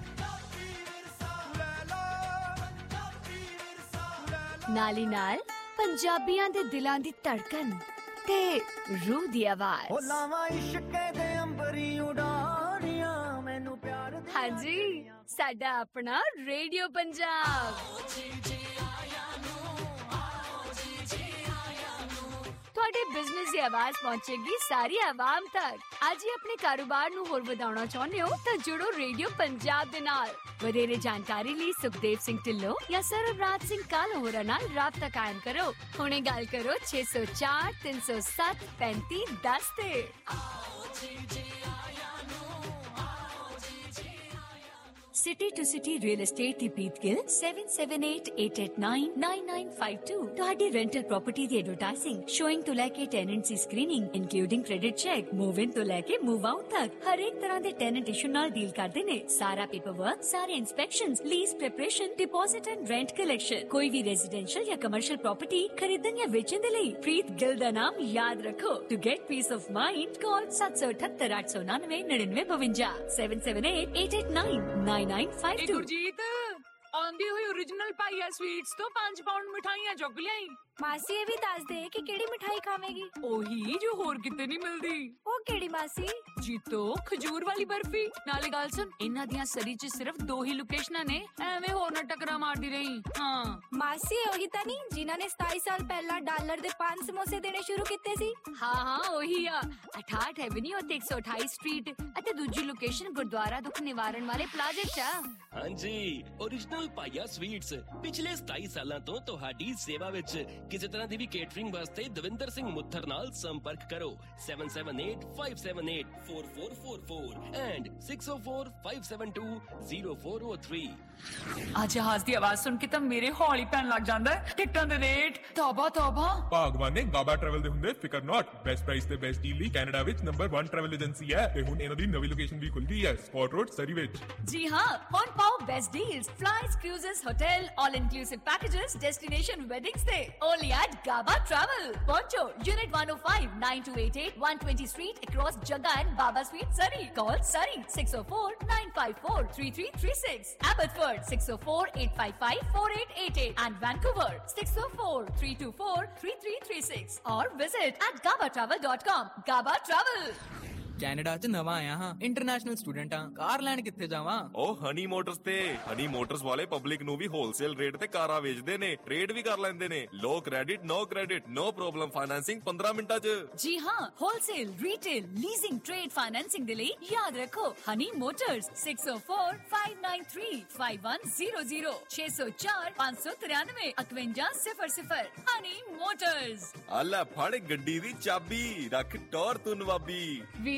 ਨਾਲੀ ਨਾਲ ਪੰਜਾਬੀਆਂ ਦੇ ਦਿਲਾਂ ਦੀ ਧੜਕਨ ਤੇ ਰੂਹ ਦੀ ਆਵਾਜ਼ ਉਹ ਲਾਵਾਂ ਇਸ਼ਕੇ ਦੇ ਅੰਬਰੀ ਉਡਾਰੀਆਂ ਮੈਨੂੰ ਪਿਆਰ ਦੇ ਹਾਂਜੀ ਸਾਡਾ ਆਪਣਾ ਰੇਡੀਓ ਪੰਜਾਬ। ਤੁਹਾਡੇ ਬਿਜ਼ਨਸ ਦੀ ਆਵਾਜ਼ ਪਹੁੰਚੇਗੀ ਸਾਰੀ ਆਵਾਮ ਤੱਕ। ਅੱਜ ਹੀ ਆਪਣੇ ਕਾਰੋਬਾਰ ਨੂੰ ਹੋਰ ਵਧਾਉਣਾ ਚਾਹੁੰਦੇ ਹੋ ਤਾਂ ਜੁੜੋ ਰੇਡੀਓ ਪੰਜਾਬ ਦੇ ਨਾਲ। ਵਧੇਰੇ ਜਾਣਕਾਰੀ ਲਈ ਸੁਖਦੇਵ ਸਿੰਘ ਢਿੱਲੋਂ ਜਾਂ ਸਰਵਰਾਜ ਸਿੰਘ ਕਾਲ ਹੋਰਾਂ ਨਾਲ ਰਾਬਤਾ ਕਾਇਮ ਕਰੋ। ਹੁਣੇ ਗੱਲ ਕਰੋ 604 307 3510 ਤੇ। City to city real estate ਦੀ ਪ੍ਰੀਤ ਗਿੱਲ 7788899952 ਤੁਹਾਡੀ ਰੈਂਟਲ ਪ੍ਰਾਪਰਟੀ ਦੀ ਐਡਵਰਟਾਈਜ਼ਿੰਗ ਸ਼ੋਇੰਗ ਤੋਂ ਲੈ ਕੇ tenancy screening including credit check move in ਤੋਂ ਲੈ ਕੇ ਮੂਵ ਆਊਟ ਤੱਕ ਹਰ ਇੱਕ ਤਰ੍ਹਾਂ ਦੇ ਟੈਨੈਂਟ ਇਸ਼ੂ ਨਾਲ ਡੀਲ ਕਰਦੇ ਨੇ। ਸਾਰਾ ਪੇਪਰ ਵਰਕ ਸਾਰੇ inspections lease preparation deposit and rent collection ਕੋਈ ਵੀ ਰੈਜ਼ੀਡੈਂਸ਼ੀਅਲ ਜਾਂ ਕਮਰਸ਼ੀਅਲ ਪ੍ਰਾਪਰਟੀ ਖਰੀਦਣ ਜਾਂ ਵੇਚਣ ਦੇ ਲਈ ਪ੍ਰੀਤ ਗਿੱਲ ਦਾ ਨਾਮ ਯਾਦ ਰੱਖੋ। To get peace of mind call 7788999952 7788899952 Gurjit ਆਂਦੀ ਹੋਈ origignal ਪਾਈਆ ਸਵੀਟਸ ਤੋਂ 5 ਪਾਉਂਡ ਮਿਠਾਈਆਂ ਚੁੱਕ ਲਿਆਈ। ਮਾਸੀ ਇਹ ਵੀ ਦੱਸ ਦੇ ਕਿ ਕਿਹੜੀ ਮਿਠਾਈ ਖਾਵੇਂਗੀ? ਉਹੀ ਜੋ ਹੋਰ ਕਿਤੇ ਨਹੀਂ ਮਿਲਦੀ। ਉਹ ਕਿਹੜੀ ਮਾਸੀ? ਜੀਤੋ ਖਜੂਰ ਵਾਲੀ ਬਰਫੀ। ਨਾਲੇ ਗੱਲ ਸੁਣ ਇਹਨਾਂ ਦੀਆਂ ਸਰੀ 'ਚ ਸਿਰਫ ਦੋ ਹੀ ਲੋਕੇਸ਼ਨਾਂ ਨੇ। ਐਵੇਂ ਹੋਰ ਨਾ ਟਕਰਾ ਮਾਰਦੀ ਰਹੀ। ਹਾਂ। ਮਾਸੀ ਉਹੀ ਤਾਂ ਨਹੀਂ ਜਿਨ੍ਹਾਂ ਨੇ 27 ਸਾਲ ਪਹਿਲਾਂ ਡਾਲਰ ਦੇ 5 ਸਮੋਸੇ ਦੇਣੇ ਸ਼ੁਰੂ ਕੀਤੇ ਸੀ। ਹਾਂ ਹਾਂ ਉਹੀ ਆ। 68 ਐਵਨਿਊ ਅਤੇ 128 ਸਟਰੀਟ ਅਤੇ ਦੂਜੀ ਲੋਕੇਸ਼ਨ ਗੁਰਦੁਆਰਾ ਦੁੱਖ ਨਿਵਾਰਨ ਵਾਲੇ ਪਲਾਜ਼ੇ 'ਚ ਹਾਂਜੀ origignal ਪਾਈਆ ਸਵੀਟਸ ਪਿਛਲੇ 27 ਸਾਲਾਂ ਤੋਂ ਤੁਹਾਡੀ ਸੇਵਾ ਵਿੱਚ। ਕਿਸੇ ਤਰ੍ਹਾਂ ਦੀ ਵੀ ਕੇਟਰਿੰਗ ਵਾਸਤੇ ਦਵਿੰਦਰ ਸਿੰਘ ਮੁੱਥਰ ਨਾਲ ਸੰਪਰਕ ਕਰੋ 7785784444 and 6045720403 ਆ ਜਹਾਜ਼ ਦੀ ਆਵਾਜ਼ ਸੁਣ ਕੇ ਤਾਂ ਮੇਰੇ ਹੌਲੀ ਪੈਣ ਲੱਗ ਜਾਂਦਾ ਹੈ। ਟਿਕਟਾਂ ਦੇ ਰੇਟ ਤੌਬਾ ਤੌਬਾ ਭਾਗਵਾਨ ਨੇ ਗਾਬਾ ਟਰੈਵਲ ਦੇ ਹੁੰਦੇ ਫਿਕਰ ਨਾਟ ਬੈਸਟ ਪ੍ਰਾਈਸ ਤੇ ਬੈਸਟ ਡੀਲ ਲਈ ਕੈਨੇਡਾ ਵਿੱਚ ਨੰਬਰ 1 ਟਰੈਵਲ ਏਜੰਸੀ ਹੈ ਤੇ ਹੁਣ ਇਹਨਾਂ ਦੀ ਨਵੀਂ ਲੋਕੇਸ਼ਨ ਵੀ ਖੁੱਲ ਗਈ ਹੈ ਸਪੌਟ ਰੋਡ ਸਰੀ ਵਿੱਚ ਜੀ ਹਾਂ ਹੁਣ ਪਾਓ best deals flights cruises hotel all inclusive packages destination weddings ਤੇ only at Gaba Travel. Poncho, Unit 105, 9288, 120 Street, across Jaga and Baba Street, Surrey. Call Surrey 604-954-3336. Abbotsford 604-855-4888 and Vancouver 604-324-3336 or visit at gabatravel.com. Gaba Travel. Canada 'ਚ ਨਵਾਂ ਆਇਆ ਹਾਂ ਇੰਟਰਨੈਸ਼ਨਲ ਸਟੂਡੈਂਟ ਹਾਂ ਕਾਰ ਲੈਣ ਕਿੱਥੇ ਜਾਵਾਂ? ਉਹ ਹਨੀ ਮੋਟਰਸ ਤੇ। ਹਨੀ ਮੋਟਰਸ ਵਾਲੇ ਪਬਲਿਕ ਨੂੰ ਵੀ ਹੋਲਸੇਲ ਰੇਟ ਤੇ ਕਾਰਾਂ ਵੇਚਦੇ ਨੇ ਟ੍ਰੇਡ ਵੀ ਕਰ ਲੈਂਦੇ ਨੇ। Low credit no credit no problem financing 15 ਮਿੰਟਾਂ 'ਚ। ਜੀ ਹਾਂ wholesale retail leasing trade financing ਦੇ ਲਈ ਯਾਦ ਰੱਖੋ ਹਨੀ ਮੋਟਰਸ 6045935100 604-593 5100 ਹਨੀ ਮੋਟਰਸ ਆ ਲੈ ਫੜ ਗੱਡੀ ਦੀ ਚਾਬੀ ਰੱਖ ਟੌਰ ਤੂੰ ਨਵਾਬੀ।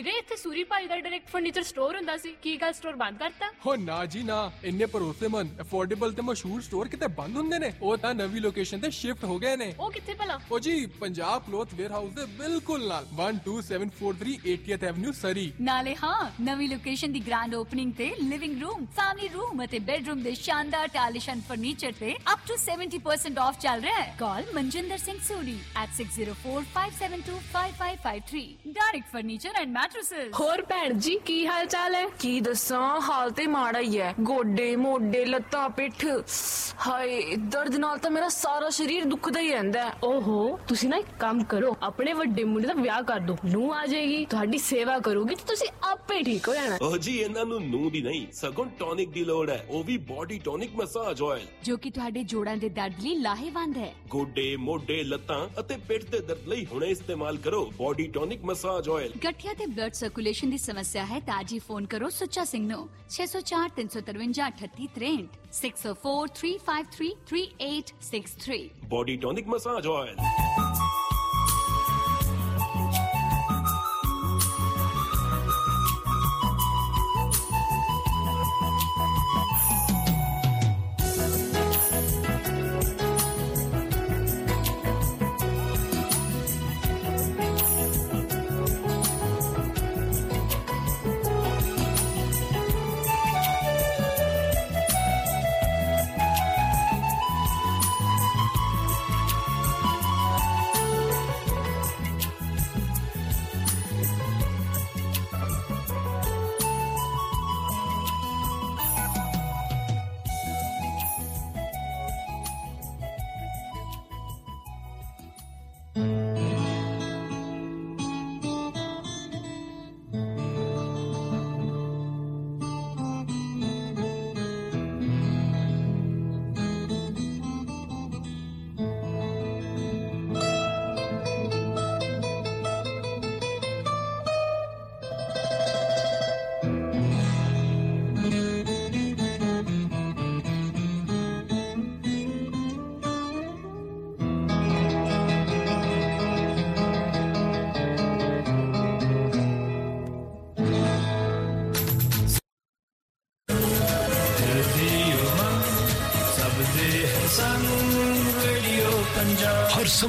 ਵੀਰੇ ਵੀਰੇ ਇੱਥੇ ਸੂਰੀ ਭਾਈ ਦਾ ਡਾਇਰੈਕਟ ਫਰਨੀਚਰ ਸਟੋਰ ਹੁੰਦਾ ਸੀ ਕੀ ਗੱਲ ਸਟੋਰ ਬੰਦ ਕਰਤਾ ਹੋ ਨਾ ਜੀ ਨਾ ਇੰਨੇ ਭਰੋਸੇਮੰਦ ਅਫੋਰਡੇਬਲ ਤੇ ਮਸ਼ਹੂਰ ਸਟੋਰ ਕਿਤੇ ਬੰਦ ਹੁੰਦੇ ਨੇ ਉਹ ਤਾਂ ਨਵੀਂ ਲੋਕੇਸ਼ਨ ਤੇ ਸ਼ਿਫਟ ਹੋ ਗਏ ਨੇ ਉਹ ਕਿੱਥੇ ਭਲਾ ਉਹ ਜੀ ਪੰਜਾਬ ਕਲੋਥ ਵੇਅਰ ਹਾਊਸ ਦੇ ਬਿਲਕੁਲ ਨਾਲ 12743 80th ਐਵਨਿਊ ਸਰੀ ਨਾਲੇ ਹਾਂ ਨਵੀਂ ਲੋਕੇਸ਼ਨ ਦੀ ਗ੍ਰੈਂਡ ਓਪਨਿੰਗ ਤੇ ਲਿਵਿੰਗ ਰੂਮ ਫੈਮਿਲੀ ਰੂਮ ਅਤੇ ਬੈਡਰੂਮ ਦੇ ਸ਼ਾਨਦਾਰ ਟਾਲੀਸ਼ਨ ਫਰਨੀਚਰ ਤੇ ਅਪ ਟੂ 70% ਆਫ ਚੱਲ ਰਿਹਾ ਹੈ call Manjinder Singh Suri at 6045725553 direct furniture and mattresses ਹੋਰ ਭੈਣ ਜੀ ਕੀ ਹਾਲ ਚਾਲ ਹੈ? ਕੀ ਦੱਸਾਂ ਹਾਲ ਤੇ ਮਾੜਾ ਹੀ ਹੈ। ਗੋਡੇ ਮੋਢੇ ਲੱਤਾਂ ਪਿੱਠ। ਹਾਏ ਦਰਦ ਨਾਲ ਤਾਂ ਮੇਰਾ ਸਾਰਾ ਸਰੀਰ ਦੁਖਦਾ ਹੀ ਰਹਿੰਦਾ ਹੈ। ਓਹੋ ਤੁਸੀਂ ਨਾ ਇੱਕ ਕੰਮ ਕਰੋ। ਆਪਣੇ ਵੱਡੇ ਮੁੰਡੇ ਦਾ ਵਿਆਹ ਕਰ ਦਿਓ। ਨੂੰ ਆ ਜਾਏਗੀ ਤੁਹਾਡੀ ਸੇਵਾ ਕਰੂਗੀ ਤੇ ਤੁਸੀਂ ਆਪੇ ਠੀਕ ਹੋ ਜਾਣਾ। ਉਹ ਜੀ ਇਹਨਾਂ ਨੂੰ ਨੂੰ ਦੀ ਨਹੀਂ ਸਗੋਂ ਟੌਨਿਕ ਦੀ ਲੋੜ ਹੈ। ਉਹ ਵੀ ਬਾਡੀ ਟੌਨਿਕ ਮਸਾਜ ਆਇਲ ਜੋ ਕਿ ਤੁਹਾਡੇ ਜੋੜਾਂ ਦੇ ਦਰਦ ਲਈ ਲਾਹੇਵੰਦ ਹੈ। ਗੋਡੇ ਮੋਢੇ ਲੱਤਾਂ ਅਤੇ ਪਿੱਠ ਦੇ ਦਰਦ ਲਈ ਹੁਣੇ ਇਸਤੇਮਾਲ ਕਰੋ ਬਾਡੀ ਟੌਨਿਕ ਮਸਾਜ ਆਇਲ ਗਠੀਆ ਤੇ ਬਲੱਡ ਸਰਕੂਲੇਸ਼ਨ ਦੀ ਸਮੱਸਿਆ ਹੈ ਤਾਂ ਅੱਜ ਹੀ ਫੋਨ ਕਰੋ ਸੁੱਚਾ ਸਿੰਘ ਨੂੰ 604 353 3863 604 353 3863 body tonic massage oil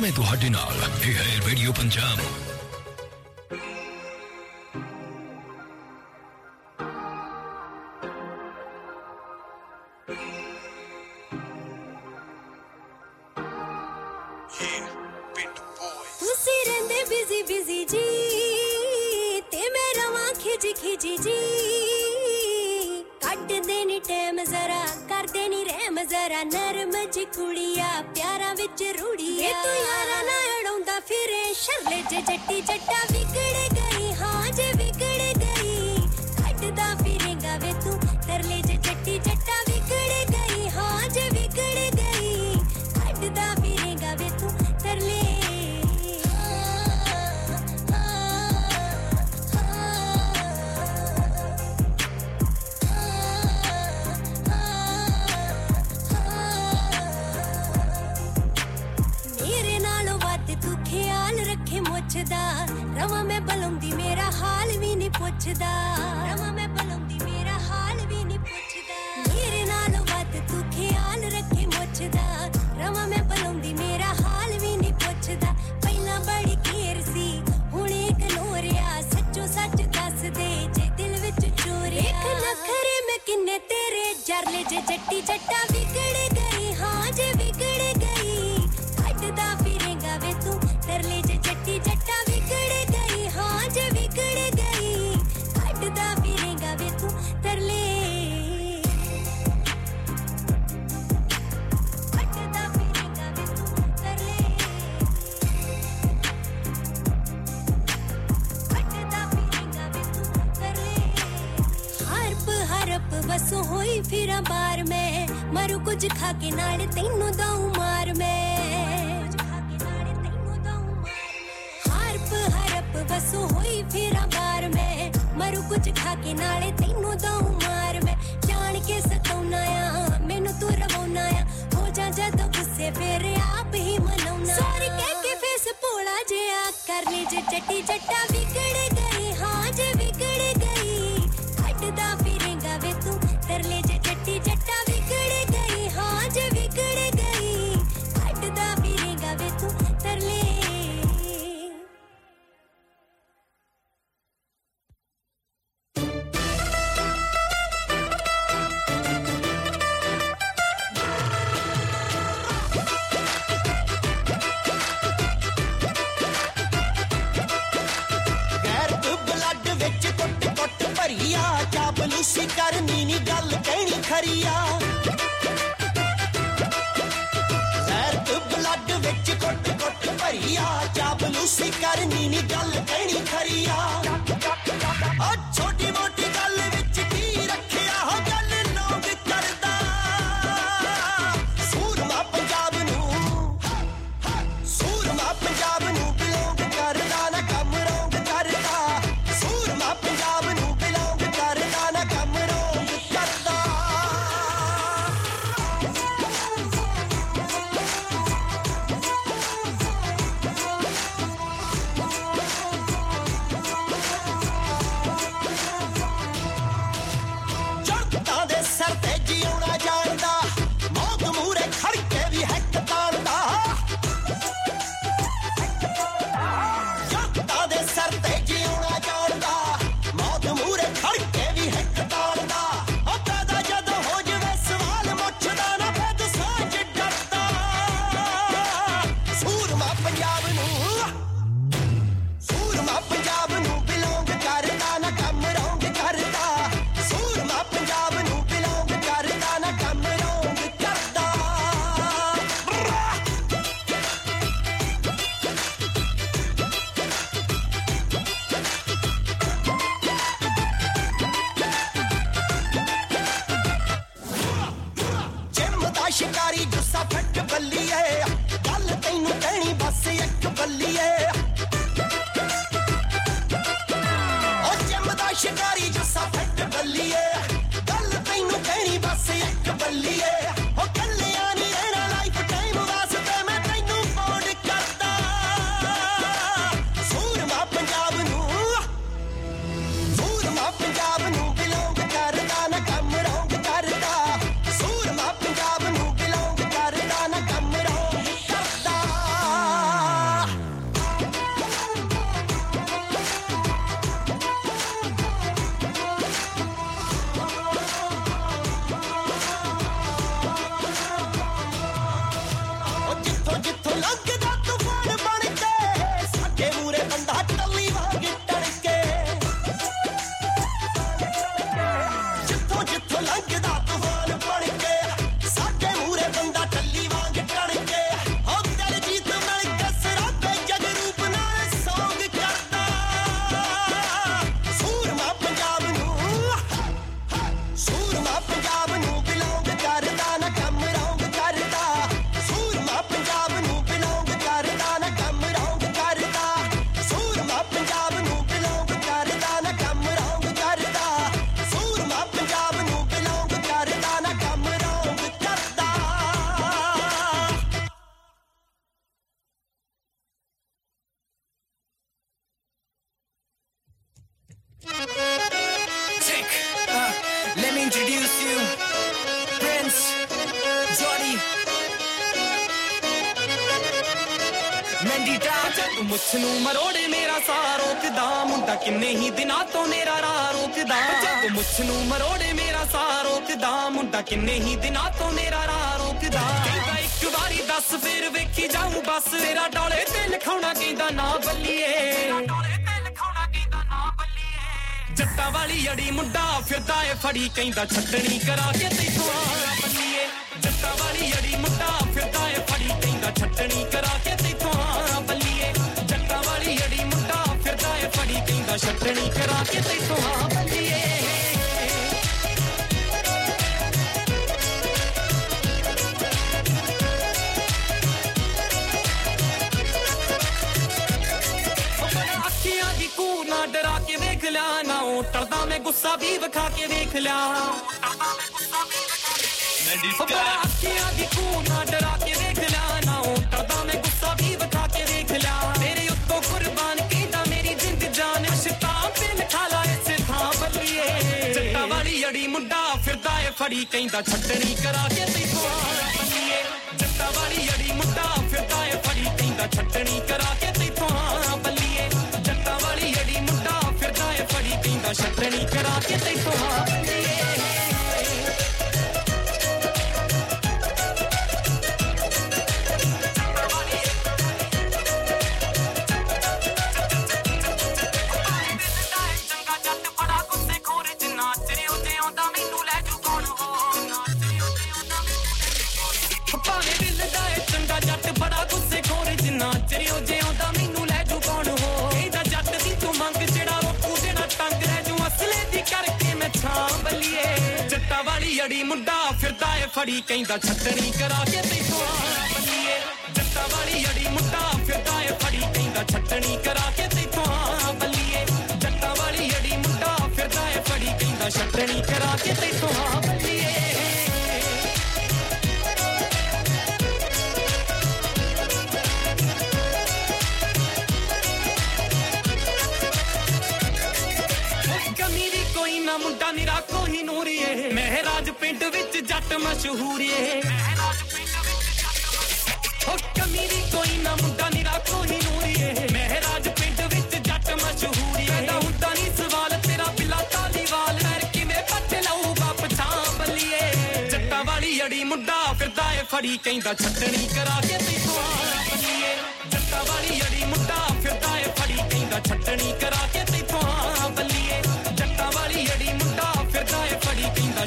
Punjab ਤੁਹਾਡੇ ਨਾਲ ਇਹ ਹੈ ਰੇਡੀਓ ਪੰਜਾਬ ਨੀ ਗੱਲ ਕਹਿਣੀ ਖਰੀਆ ਇਸ ਨੂੰ ਮਰੋੜੇ ਮੇਰਾ ਸਾਰਾ ਰੋਕਦਾ। ਮੁੰਡਾ ਕਿੰਨੇ ਹੀ ਦਿਨਾਂ ਤੋਂ ਮੇਰਾ ਰਾਹ ਰੋਕਦਾ। ਕਹਿੰਦਾ ਇੱਕ ਵਾਰੀ ਦੱਸ, ਫੇਰ ਵੇਖੀ ਜਾਉਂ ਬਸ। ਤੇਰਾ ਡੋਲੇ ਤੇ ਲਿਖਾਉਣਾ ਕਹਿੰਦਾ ਨਾ ਬੱਲੀਏ। ਜੱਟਾਂ ਵਾਲੀ ਅੜੀ ਮੁੰਡਾ ਫਿਰਦਾ ਏ ਫੜੀ, ਕਹਿੰਦਾ ਛੱਡਣੀ ਕਰਾ ਕੇ ਤੈਨੂੰ ਆ ਵਾਲੀ ਅੜੀ ਮੁੰਡਾ ਫਿਰਦਾ ਏ ਫੜੀ, ਕਹਿੰਦਾ ਛੱਡਣੀ ਕਰਾ ਕੇ ਤੈਨੂੰ ਆ ਬੱਲੀਏ। ਜੱਟਾਂ ਵਾਲੀ ਅੜੀ ਮੁੰਡਾ ਫਿਰਦਾ ਏ ਫੜੀ, ਕਹਿੰਦਾ ਛੱਡਣੀ ਕਰਾ ਕੇ ਨੂੰ ਟਰਦਾ ਮੈਂ ਗੁੱਸਾ ਵੀ ਵਿਖਾ ਕੇ ਵੇਖ ਲਿਆ। ਮੈਂ ਡਿਸਟਰਬ ਅੱਖੀਆਂ ਦੀ ਤੂੰ ਨਾ ਡਰਾ ਕੇ ਵੇਖ ਲਿਆ। ਨਾ ਉਹ ਟਰਦਾ ਮੈਂ ਗੁੱਸਾ ਵੀ ਵਿਖਾ ਕੇ ਵੇਖ ਲਿਆ। ਮੇਰੇ ਉੱਤੋਂ ਕੁਰਬਾਨ ਕੀਤਾ ਮੇਰੀ ਜਿੰਦ ਜਾਨ। ਸ਼ਤਾਨ ਤੇ ਨਿਖਾਲਾ ਇਸੇ ਥਾਂ ਬੱਲੀਏ ਚੱਟਾ ਵਾਲੀ ਅੜੀ ਮੁੰਡਾ ਫਿਰਦਾ ਏ ਫੜੀ ਕਹਿੰਦਾ ਛੱਡਣੀ ਕਰਾ ਕੇ ਤੈਨੂੰ ਆ ਬੱਲੀਏ ਜੱਟਾ ਵਾਲੀ ਅੜੀ ਮੁੰਡਾ ਫਿਰਦਾ ਏ ਫੜੀ ਕਹਿੰਦਾ ਛੱਡਣੀ ਕਰਾ ਫਿਰਦਾ ਏ ਕਹਿੰਦਾ ਛੱਟਣੀ ਕਰਾ ਕੇ ਤੈਥੋਂ ਆ ਬੱਲੀਏ ਜੱਟਾਂ ਵਾਲੀ ਅੜੀ ਮੁੰਡਾ ਫਿਰਦਾ ਏ ਫੜੀ, ਕਹਿੰਦਾ ਛੱਟਣੀ ਕਰਾ ਕੇ ਵਿੱਚ ਜੱਟ ਹੋ ਕਮੀ ਦੀ ਕੋਈ ਨਾ, ਮੁੰਡਾ ਨਿਰਾ ਕੋਈ ਨੂਰੀਏ ਮਹਿਰਾਜ ਪਿੰਡ ਵਿੱਚ ਜੱਟ ਮਸ਼ਹੂਰੀਏ ਪੈਦਾ ਹੁੰਦਾ ਨਹੀਂ ਸਵਾਲ, ਤੇਰਾ ਬਿੱਲਾ ਤਾਲੀਵਾਲ ਫਿਰ ਕਿਵੇਂ ਪੱਟ ਲਊਗਾ ਪਛਾਂ ਬੱਲੀਏ ਜੱਟਾਂ ਵਾਲੀ ਅੜੀ ਮੁੰਡਾ ਫਿਰਦਾ ਏ, ਫੜੀ ਕਹਿੰਦਾ ਛੱਟਣੀ ਕਰਾ ਕੇ ਤੈਥੋਂ ਆ ਬੱਲੀਏ ਜੱਟਾਂ ਵਾਲੀ ਅੜੀ ਮੁੰਡਾ ਫਿਰਦਾ ਏ, ਫੜੀ ਕਹਿੰਦਾ ਛੱਟਣੀ ਕਰਾ ਕੇ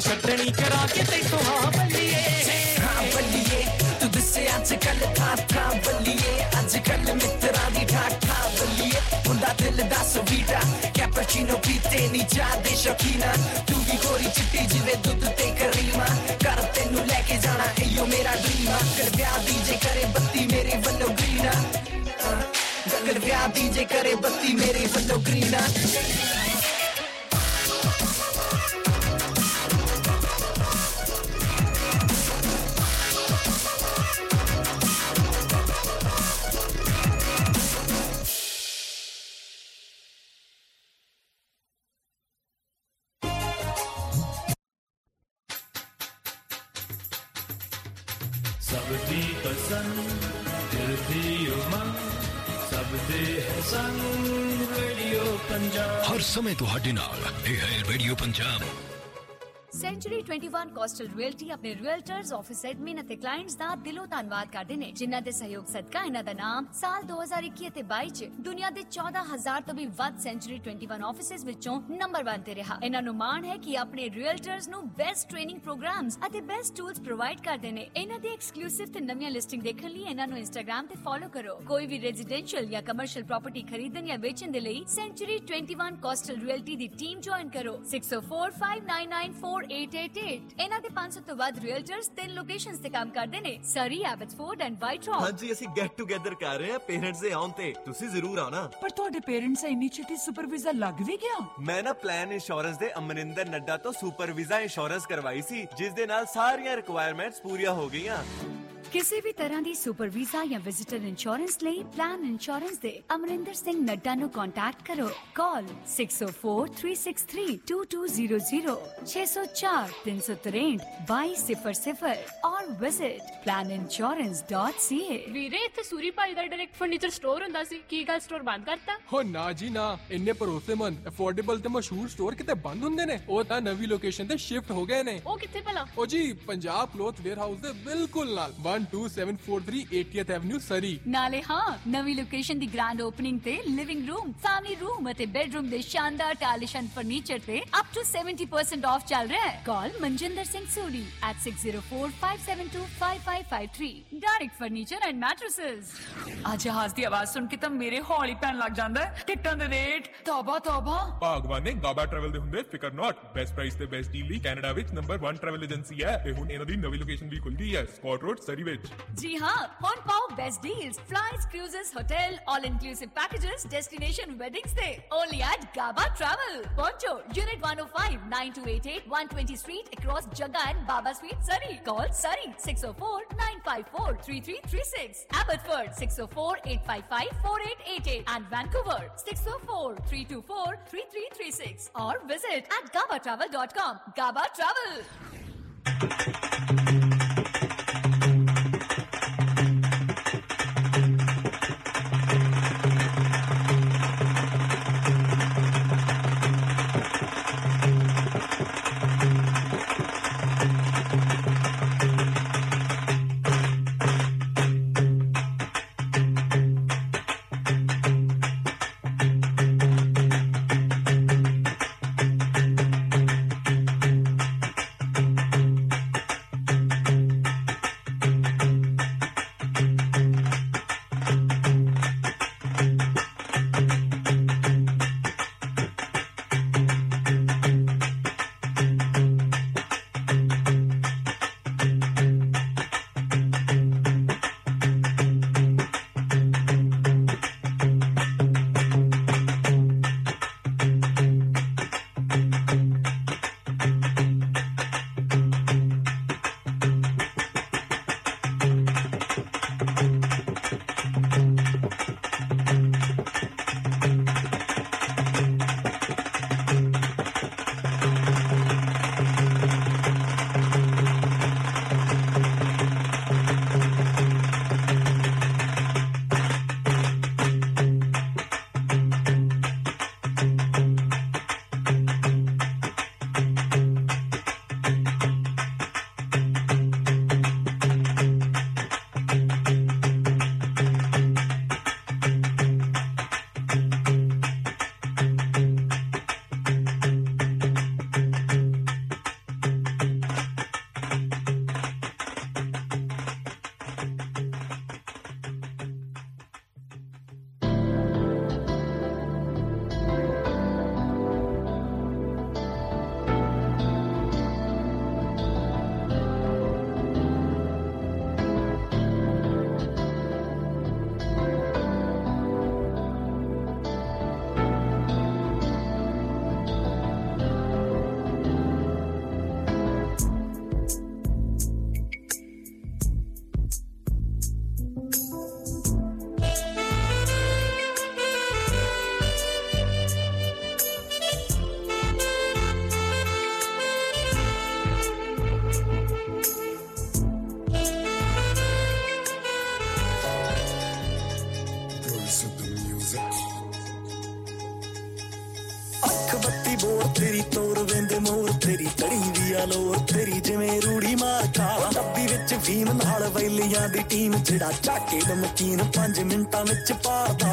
ਫੜੀ ਕਹਿੰਦਾ ਕਰਾ ਕੇ ਤੈਥੋਂ ਆ ਬੱਲੀਏ। ਹਾਂ ਬੱਲੀਏ, ਤੂੰ ਦੱਸੇ ਅੱਜ ਕੱਲ ਥਾ ਥਾ ਬੱਲੀਏ। ਅੱਜ ਕੱਲ ਮਿੱਤਰਾਂ ਦੀ ਠਾਠਾ ਬੱਲੀਏ। ਮੁੰਡਾ ਦਿਲ ਦਾ ਸਵੀਟਾ ਕੈਪਚੀਨੋ ਪੀਤੇ ਨਹੀਂ ਚਾਹਦੇ ਸ਼ੌਕੀਨਾ। ਤੂੰ ਵੀ ਗੋਰੀ ਚਿੱਟੀ ਜਿਵੇਂ ਦੁੱਧ ਤੇ ਕਰੀਮਾ। ਕਰ ਤੈਨੂੰ ਲੈ ਕੇ ਜਾਣਾ ਏਯੋ ਮੇਰਾ ਡ੍ਰੀਮ ਆ। ਕਰ ਵਿਆਹ ਦੀਜੇ ਕਰੇ ਬੱਤੀ ਮੇਰੇ ਵੱਲੋਂ ਗ੍ਰੀਨਾ ਕਰ ਵਿਆਹ ਦੀਜੇ ਕਰੇ ਬੱਤੀ ਮੇਰੇ ਵੱਲੋਂ ਗ੍ਰੀਨਾ 21 ਰੀਅਲਟੀ ਆਪਣੇ ਰੀਅਲਟਰਸ ਆਫਿਸ ਐਡਮਿਨ ਅਤੇ ਕਲਾਇੰਟਸ ਦਾ ਦਿਲੋਂ ਧੰਨਵਾਦ ਕਰਦੇ ਨੇ, ਜਿਨ੍ਹਾਂ ਦੇ ਸਹਿਯੋਗ ਸਦਕਾ ਇਹਨਾਂ ਦਾ ਨਾਮ ਸਾਲ 2021 ਅਤੇ 22 ਚ ਦੁਨੀਆ ਦੇ 14000 ਤੋਂ ਵੀ ਵੱਧ ਸੈਂਚੁਰੀ 21 ਆਫਿਸਿਸ ਵਿੱਚੋਂ ਨੰਬਰ 1 ਤੇ ਰਿਹਾ। ਇਹਨਾਂ ਨੂੰ ਮਾਣ ਹੈ ਕਿ ਆਪਣੇ ਰੀਅਲਟਰਸ ਨੂੰ ਬੈਸਟ ਟ੍ਰੇਨਿੰਗ ਪ੍ਰੋਗਰਾਮਸ ਅਤੇ ਬੈਸਟ ਟੂਲਸ ਪ੍ਰੋਵਾਈਡ ਕਰਦੇ ਨੇ। ਇਹਨਾਂ ਦੀ ਐਕਸਕਲੂਸਿਵ ਤੇ ਨਵੀਆਂ ਲਿਸਟਿੰਗ ਦੇਖਣ ਲਈ ਇਹਨਾਂ ਨੂੰ ਇੰਸਟਾਗ੍ਰam ਤੇ ਫੋਲੋ ਕਰੋ। ਕੋਈ ਵੀ ਰੈਜ਼ੀਡੈਂਸ਼ੀਅਲ ਜਾਂ ਕਮਰਸ਼ੀਅਲ ਪ੍ਰਾਪਰਟੀ ਖਰੀਦਣ ਜਾਂ ਵੇਚਣ ਦੇ ਲਈ ਸੈਂਚੁਰੀ 21 ਕੋਸਟਲ ਰੀਅਲਟੀ ਦੀ ਟੀਮ ਜੁਆਇਨ ਕਰੋ। 6045994888 ਇਹਨਾਂ ਦੇ 500 ਤੋਂ ਵੱਧ ਰੀਅਲਟਰਸ ਤਿੰਨ ਲੋਕੇਸ਼ਨਸ ਤੇ ਕੰਮ ਕਰਦੇ ਨੇ। ਸਰੀ ਐਬਟਸਫੋਰਡ ਐਂਡ ਵਾਈਟਰੌਕ ਹਾਂਜੀ ਅਸੀਂ ਗੈਟ ਟੂਗੇਦਰ ਕਰ ਰਹੇ ਹਾਂ ਪੇਰੈਂਟਸ ਦੇ ਆਉਣ ਤੇ। ਤੁਸੀਂ ਜ਼ਰੂਰ ਆਣਾ ਪਰ ਤੁਹਾਡੇ ਪੇਰੈਂਟਸ ਇੰਨੀ ਛੇਤੀ ਸੁਪਰ ਵੀਜ਼ਾ ਲੱਗ ਵੀ ਗਿਆ? ਮੈਂ ਨਾ ਪਲਾਨ ਇੰਸ਼ੋਰੈਂਸ ਦੇ ਅਮਰਿੰਦਰ ਨੱਡਾ ਤੋਂ ਸੁਪਰ ਵੀਜ਼ਾ ਇੰਸ਼ੋਰੈਂਸ ਕਰਵਾਈ ਸੀ ਜਿਸ ਦੇ ਨਾਲ ਸਾਰੀਆਂ ਰਿਕੁਆਇਰਮੈਂਟਸ ਪੂਰੀਆਂ ਹੋ ਗਈਆਂ। ਕਿਸੇ ਵੀ ਤਰ੍ਹਾਂ ਦੀ ਸੁਪਰ ਵੀਜ਼ਾ ਜਾਂ ਵਿਜ਼ਿਟਰ ਇੰਸ਼ੋਰੈਂਸ ਲਈ ਪਲਾਨ ਇੰਸ਼ੋਰੈਂਸ ਦੇ ਅਮਰਿੰਦਰ ਸਿੰਘ ਨੱਡਾ ਨੂੰ ਕੰਟੈਕਟ ਕਰੋ। ਕਾਲ 6043632200 6043632200 or visit planinsurance.ca ਵੀਰੇ ਇੱਥੇ ਸੂਰੀ ਭਾਈ ਦਾ ਡਾਇਰੈਕਟ ਫਰਨੀਚਰ ਸਟੋਰ ਹੁੰਦਾ ਸੀ। ਕੀ ਗੱਲ ਸਟੋਰ ਬੰਦ ਕਰਤਾ? ਹੋ ਨਾ ਜੀ ਨਾ ਇੰਨੇ ਭਰੋਸੇਮੰਦ ਅਫੋਰਡੇਬਲ ਤੇ ਮਸ਼ਹੂਰ ਸਟੋਰ ਕਿਤੇ ਬੰਦ ਹੁੰਦੇ ਨੇ? ਉਹ ਤਾਂ ਨਵੀਂ ਲੋਕੇਸ਼ਨ ਤੇ ਸ਼ਿਫਟ ਹੋ ਗਏ ਨੇ। ਉਹ ਕਿੱਥੇ ਭਲਾ? ਉਹ ਜੀ ਪੰਜਾਬ ਕਲੋਥ ਵੇਅਰ ਹਾਊਸ ਦੇ ਬਿਲਕੁਲ ਨਾਲ। 12743 80th ਐਵਨਿਊ ਸਰੀ ਨਾਲੇ ਹਾਂ ਨਵੀਂ ਲੋਕੇਸ਼ਨ ਦੀ ਗ੍ਰੈਂਡ ਓਪਨਿੰਗ ਤੇ ਲਿਵਿੰਗ ਰੂਮ ਫੈਮਿਲੀ ਰੂਮ ਅਤੇ ਬੈਡਰੂਮ ਦੇ ਸ਼ਾਨਦਾਰ ਟਾਲੀਸ਼ਨ ਫਰਨੀਚਰ ਤੇ ਅਪ ਟੂ 70% ਆਫ ਚੱਲ ਰਿਹਾ ਹੈ। Call Manjinder Singh Suri at 6045725553 direct furniture and mattresses ਆ ਜਹਾਜ਼ ਦੀ ਆਵਾਜ਼ ਸੁਣ ਕੇ ਤਾਂ ਮੇਰੇ ਹੌਲੀ ਪੈਣ ਲੱਗ ਜਾਂਦਾ ਹੈ। ਟਿਕਟਾਂ ਦੇ ਰੇਟ। ਤੌਬਾ ਤੌਬਾ ਭਾਗਵਾਨ ਨੇ ਗਾਬਾ ਟਰੈਵਲ ਦੇ ਹੁੰਦੇ ਫਿਕਰ ਨਾਟ ਬੈਸਟ ਪ੍ਰਾਈਸ ਤੇ ਬੈਸਟ ਡੀਲ ਲਈ ਕੈਨੇਡਾ ਵਿੱਚ ਨੰਬਰ 1 ਟਰੈਵਲ ਏਜੰਸੀ ਹੈ। ਤੇ ਹੁਣ ਇਹਨਾਂ ਦੀ ਨਵੀਂ ਲੋਕੇਸ਼ਨ ਵੀ ਖੁੱਲ ਗਈ ਹੈ। ਸਕਾਟ ਰੋਡ ਸਰੀ ਵਿੱਚ ਜੀ ਹਾਂ ਹੁਣ ਪਾਓ best deals flights cruises hotel all inclusive packages destination weddings ਤੇ ਓਨਲੀ ਐਟ ਗਾਬਾ ਟਰੈਵਲ ਪਹੁੰਚੋ unit 105 9288 120 street across Jagga and Baba Street, Surrey. Call Surrey 604-954-3336. Abbotsford 604-855-4888 and Vancouver 604-324-3336 or visit at gabatravel.com. Gaba Travel. ਜਿਹੜਾ ਦਾ ਮਕੀਨ 5 ਮਿੰਟਾਂ ਵਿੱਚ ਪਾਦਾ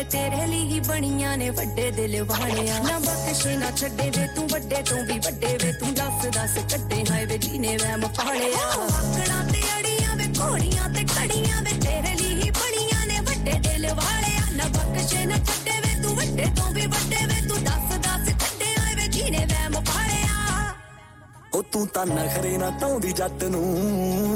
ਵੇ ਤੇਰੇ ਲਈ ਹੀ ਬਣੀਆਂ ਨੇ ਵੱਡੇ ਦਿਲ ਵਾਲਿਆਂ ਨਾ ਬਖਸ਼ੇ ਨਾ ਛੱਡੇ ਵੇ ਤੂੰ ਵੱਡੇ ਤੋਂ ਵੀ ਵੱਡੇ ਵੇ ਤੂੰ ਦੱਸ ਦੱਸ ਕੱਢੇ ਹਾਏ ਵੇ ਜੀਨੇ ਵਹਿਮ ਪਾਲਿਆ ਆਕੜਾਂ ਤੇ ਅੜੀਆਂ ਵੇ ਘੋੜੀਆਂ ਤੇ ਕੜੀਆਂ ਵੇ ਤੇਰੇ ਲਈ ਹੀ ਬਣੀਆਂ ਨੇ ਵੱਡੇ ਦਿਲ ਵਾਲਿਆਂ ਨਾ ਬਖਸ਼ੇ ਨਾ ਛੱਡੇ ਵੇ ਤੂੰ ਵੱਡੇ ਤੋਂ ਵੀ ਵੱਡੇ ਵੇ ਤੂੰ ਦੱਸ ਦੱਸ ਕੱਢੇ ਹਾਏ ਵੇ ਜੀਨੇ ਵਹਿਮ ਪਾਲਿਆ ਉਹ ਤੂੰ ਤਾਂ ਨਖਰੇ ਨਾ ਤਾਉਂਦੀ ਜੱਟ ਨੂੰ।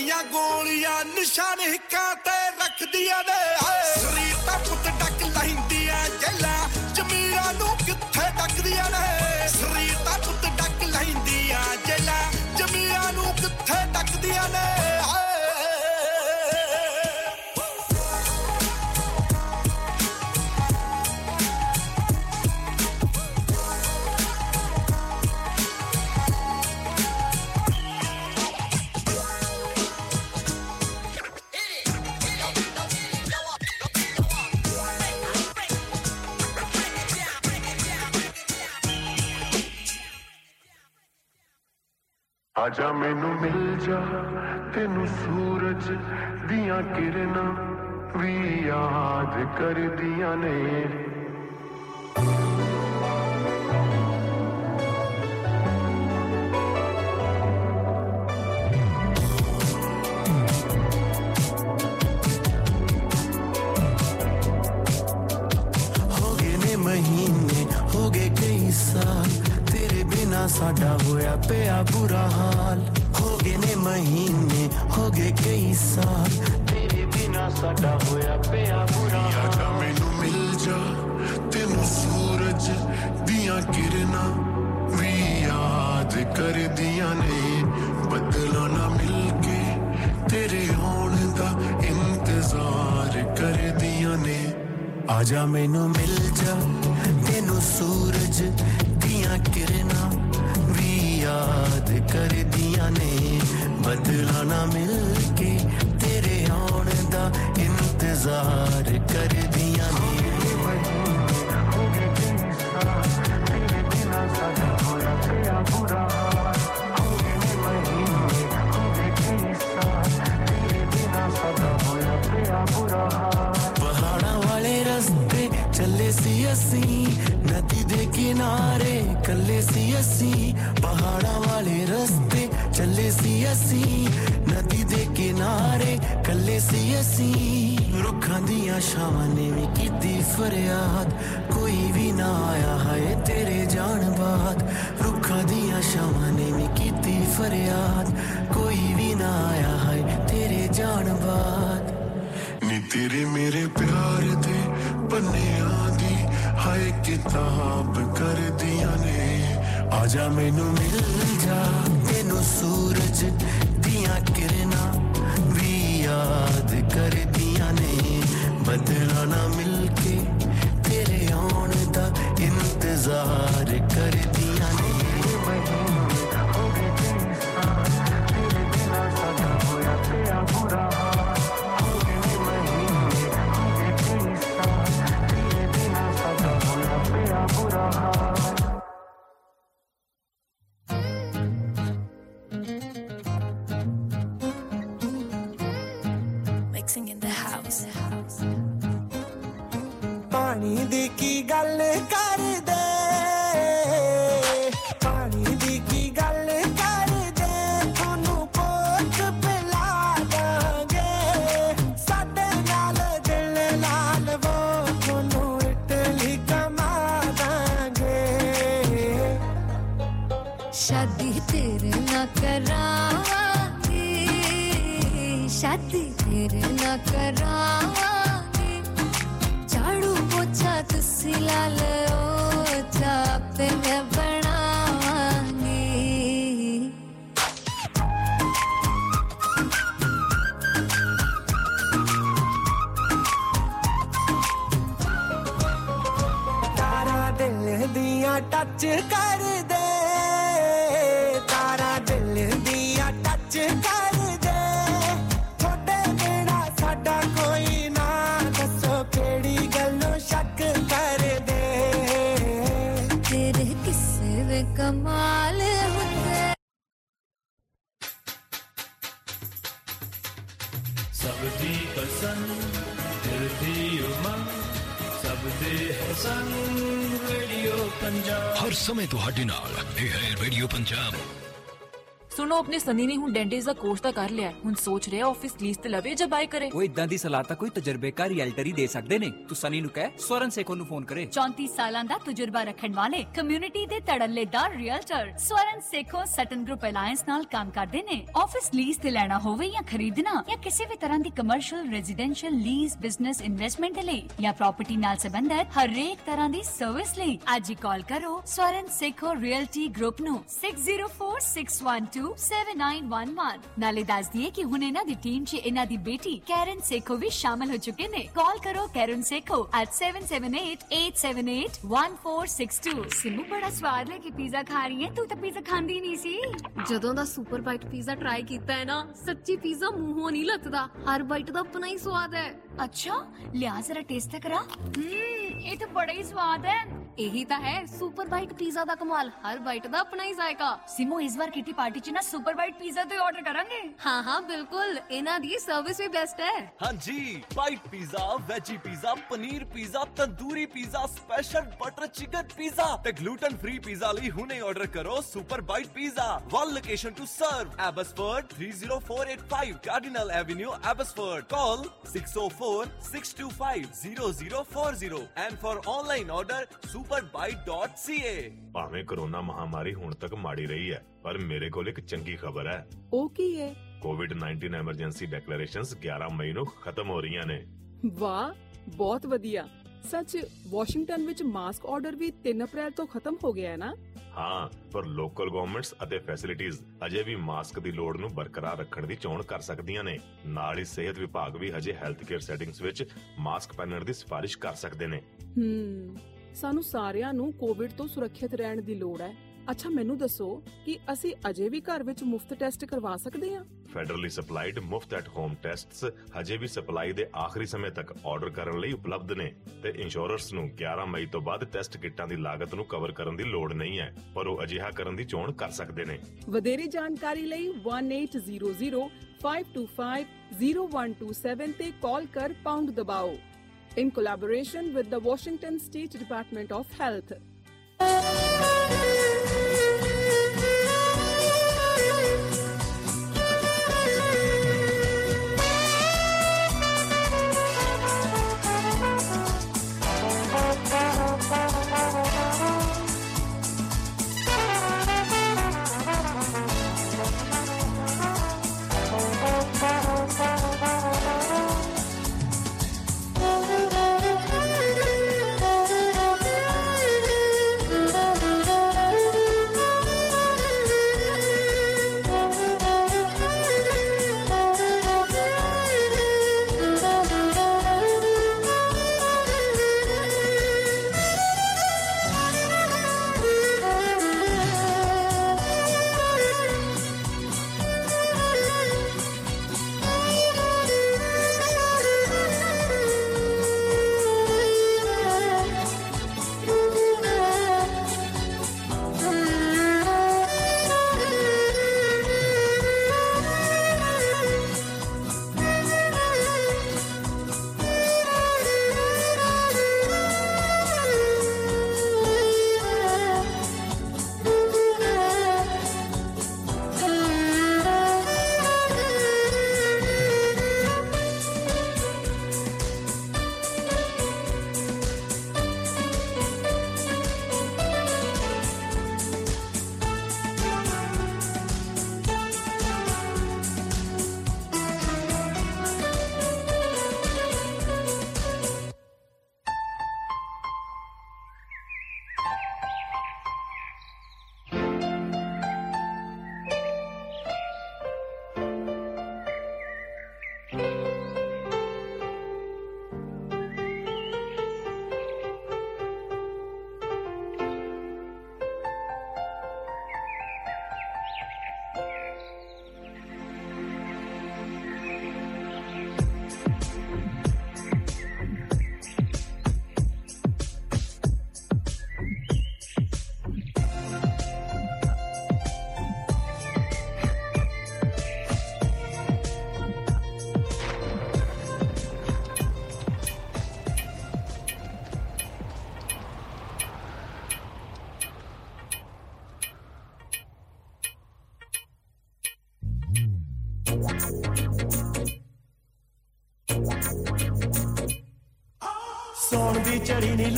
ਦੀਆਂ ਗੋਲੀਆਂ ਨਿਸ਼ਾਨ ਹਿੱਕਾਂ ਤੇ ਰੱਖਦੀਆਂ ਨੇ। ਆਜਾ ਮੈਨੂੰ ਮਿਲ ਜਾ ਤੈਨੂੰ ਸੂਰਜ ਦੀਆਂ ਕਿਰਨਾਂ ਵੀ ਯਾਦ ਕਰਦੀਆਂ ਨੇ। ਆਪਣੇ ਸਨੀ ਨੇ ਹੁਣ ਡੈਂਟਿਸਟ ਦਾ ਕੋਰਸ ਤਾਂ ਕਰ ਲਿਆ। ਹੁਣ ਸੋਚ ਰਿਹਾ ਆਫਿਸ ਲੀਜ਼ ਤੇ ਲਵੇ ਜਾਂ ਬਾਈ ਕਰੇ। ਉਹ ਇਦਾਂ ਦੀ ਸਲਾਹ ਤਾਂ ਕੋਈ ਤਜਰਬੇਕਾਰ ਰੀਅਲਟਰ ਹੀ ਦੇ ਸਕਦੇ ਨੇ। ਤੂੰ ਸਨੀ ਨੂੰ ਕਹਿ ਸਵਰਨ ਸੇਖੋ ਨੂੰ ਫੋਨ ਕਰੇ। 34 ਸਾਲਾਂ ਦਾ ਤਜਰਬਾ ਰੱਖਣ ਵਾਲੇ ਕਮਿਊਨਿਟੀ ਦੇ ਧੜੱਲੇਦਾਰ realtor Swaran Sekhon Sutton group alliance ਨਾਲ ਕੰਮ ਕਰਦੇ ਨੇ। ਆਫਿਸ ਲੀਜ਼ ਤੇ ਲੈਣਾ ਹੋਵੇ ਜਾਂ ਖਰੀਦਣਾ ਜਾਂ ਕਿਸੇ ਵੀ ਤਰ੍ਹਾਂ ਦੀ commercial residential lease business investment ਲਈ ਜਾਂ ਪ੍ਰਾਪਰਟੀ ਨਾਲ ਸੰਬੰਧਿਤ ਹਰੇਕ ਤਰ੍ਹਾਂ ਦੀ ਸਰਵਿਸ ਲਈ ਅੱਜ ਹੀ ਕਾਲ ਕਰੋ ਸਵਰਨ ਸੇਖੋ ਰੀਅਲਟੀ ਗਰੁੱਪ ਨੂੰ 6046127911 ਨਾਲੇ ਦੱਸ ਦਈਏ ਕਿ ਹੁਣ ਇਹਨਾਂ ਦੀ ਟੀਮ 'ਚ ਇਹਨਾਂ ਦੀ ਬੇਟੀ ਕੈਰਨ ਸੇਖੋ ਵੀ ਸ਼ਾਮਲ ਹੋ ਚੁੱਕੇ ਨੇ। ਕਾਲ ਕਰੋ ਕੈਰਨ ਸੇਖੋ at 7788781462 ਸਿਮੂ, ਬੜਾ ਸਵਾਦ ਲੈ ਕੇ ਪੀਜ਼ਾ ਖਾ ਰਹੀ ਹੈ। ਤੂੰ ਤਾਂ ਪੀਜ਼ਾ ਖਾਂਦੀ ਨਹੀਂ ਸੀ। ਜਦੋਂ ਦਾ ਸੁਪਰ ਬਾਈਟ ਪੀਜ਼ਾ ਟਰਾਈ ਕੀਤਾ ਹੈ ਨਾ, ਸੱਚੀ ਪੀਜ਼ਾ ਮੂੰਹੋਂ ਨਹੀਂ ਲੱਥਦਾ। ਹਰ ਬਾਈਟ ਦਾ ਆਪਣਾ ਹੀ ਸਵਾਦ ਹੈ। ਅੱਛਾ ਲਿਆ ਜ਼ਰਾ ਟੇਸਟ ਕਰਾ ਹਮ ਇਹ ਤਾਂ ਬੜਾ ਹੀ ਸਵਾਦ ਹੈ ਇਹੀ ਤਾਂ ਹੈ ਸੁਪਰ ਬਾਈਟ ਪੀਜ਼ਾ ਦਾ ਕਮਾਲ ਹਰ ਬਾਈਟ ਦਾ ਆਪਣਾ ਹੀ ਜ਼ਾਇਕਾ ਸਿਮੋ ਇਸ ਵਾਰ ਕਿਟੀ ਪਾਰਟੀ 'ਚ ਨਾ ਸੁਪਰ ਬਾਈਟ ਪੀਜ਼ਾ ਤੇ ਆਰਡਰ ਕਰਾਂਗੇ ਹਾਂ ਹਾਂ ਬਿਲਕੁਲ ਇਹਨਾਂ ਦੀ ਸਰਵਿਸ ਵੀ ਬੈਸਟ ਹੈ ਹਾਂਜੀ bite pizza veggie pizza paneer pizza tandoori pizza special butter chicken pizza ਤੇ ਗਲੂਟਨ ਫ੍ਰੀ ਪੀਜ਼ਾ ਲਈ ਹੁਣੇ ਆਰਡਰ ਕਰੋ super bite pizza one location to serve Abbotsford 30485 Cardinal Avenue Abbotsford call 604-625-0040 and for online order superbite.ca ਭਾਵੇਂ ਕਰੋਨਾ ਮਹਾਮਾਰੀ ਹੁਣ ਤੱਕ ਮਾੜੀ ਰਹੀ ਹੈ ਪਰ ਮੇਰੇ ਕੋਲ ਇੱਕ ਚੰਗੀ ਖਬਰ ਹੈ। ਉਹ ਕੀ ਹੈ? ਕੋਵਿਡ-19 ਐਮਰਜੈਂਸੀ ਡੈਕਲੇਰੇਸ਼ਨਸ 11 ਮਈ ਨੂੰ ਖਤਮ ਹੋ ਰਹੀਆਂ ਨੇ। ਵਾਹ ਬਹੁਤ ਵਧੀਆ। ਸੱਚ ਵਾਸ਼ਿੰਗਟਨ ਵਿੱਚ ਮਾਸਕ ਆਰਡਰ ਵੀ 3 ਅਪ੍ਰੈਲ ਤੋਂ ਖਤਮ ਹੋ ਗਿਆ ਹੈ ਨਾ? ਹਾਂ ਪਰ ਲੋਕਲ ਗਵਰਨਮੈਂਟਸ ਅਤੇ ਫੈਸਿਲਿਟੀਆਂ ਅਜੇ ਵੀ ਮਾਸਕ ਦੀ ਲੋੜ ਨੂੰ ਬਰਕਰਾਰ ਰੱਖਣ ਦੀ ਚੋਣ ਕਰ ਸਕਦੀਆਂ ਨੇ। ਨਾਲ ਹੀ ਸਿਹਤ ਵਿਭਾਗ ਵੀ ਹਜੇ ਹੈਲਥ ਕੇਅਰ ਸੈਟਿੰਗਸ ਵਿੱਚ ਮਾਸਕ ਪਹਿਨਣ ਦੀ ਸਿਫਾਰਿਸ਼ ਕਰ ਸਕਦੇ ਨੇ। ਹਮ ਸਾਨੂੰ ਸਾਰਿਆਂ ਨੂੰ ਕੋਵਿਡ ਤੋਂ ਸੁਰੱਖਿਅਤ ਰਹਿਣ ਦੀ ਲੋੜ ਹੈ। ਅੱਛਾ ਮੈਨੂੰ ਦੱਸੋ ਕਿ ਅਸੀਂ ਅਜੇ ਵੀ ਘਰ ਵਿੱਚ ਮੁਫਤ ਟੈਸਟ ਕਰਵਾ ਸਕਦੇ ਹਾਂ? ਫੈਡਰਲੀ ਸਪਲਾਈਡ ਮੁਫਤ ਐਟ ਹੋਮ ਟੈਸਟਸ ਹਜੇ ਵੀ ਸਪਲਾਈ ਦੇ ਆਖਰੀ ਸਮੇਂ ਤੱਕ ਆਰਡਰ ਕਰਨ ਲਈ ਉਪਲਬਧ ਨੇ ਤੇ ਇੰਸ਼ੋਰਰਸ ਨੂੰ 11 ਮਈ ਤੋਂ ਬਾਅਦ ਟੈਸਟ ਕਿੱਟਾਂ ਦੀ ਲਾਗਤ ਨੂੰ ਕਵਰ ਕਰਨ ਦੀ ਲੋੜ ਨਹੀਂ ਹੈ ਪਰ ਉਹ ਅਜਿਹਾ ਕਰਨ ਦੀ ਚੋਣ ਕਰ ਸਕਦੇ ਨੇ। ਵਧੇਰੀ ਜਾਣਕਾਰੀ ਲਈ 1800-525-0127 ਤੇ ਕਾਲ ਕਰ ਪਾਉਂਡ ਦਬਾਓ। In collaboration with the Washington State Department of Health.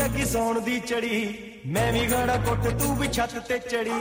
ਲੱਗੀ ਸੌਣ ਦੀ ਚੜੀ ਮੈਂ ਵੀ ਗੜਾ ਕੁੱਟ ਤੂੰ ਵੀ ਛੱਤ ਤੇ ਚੜੀ।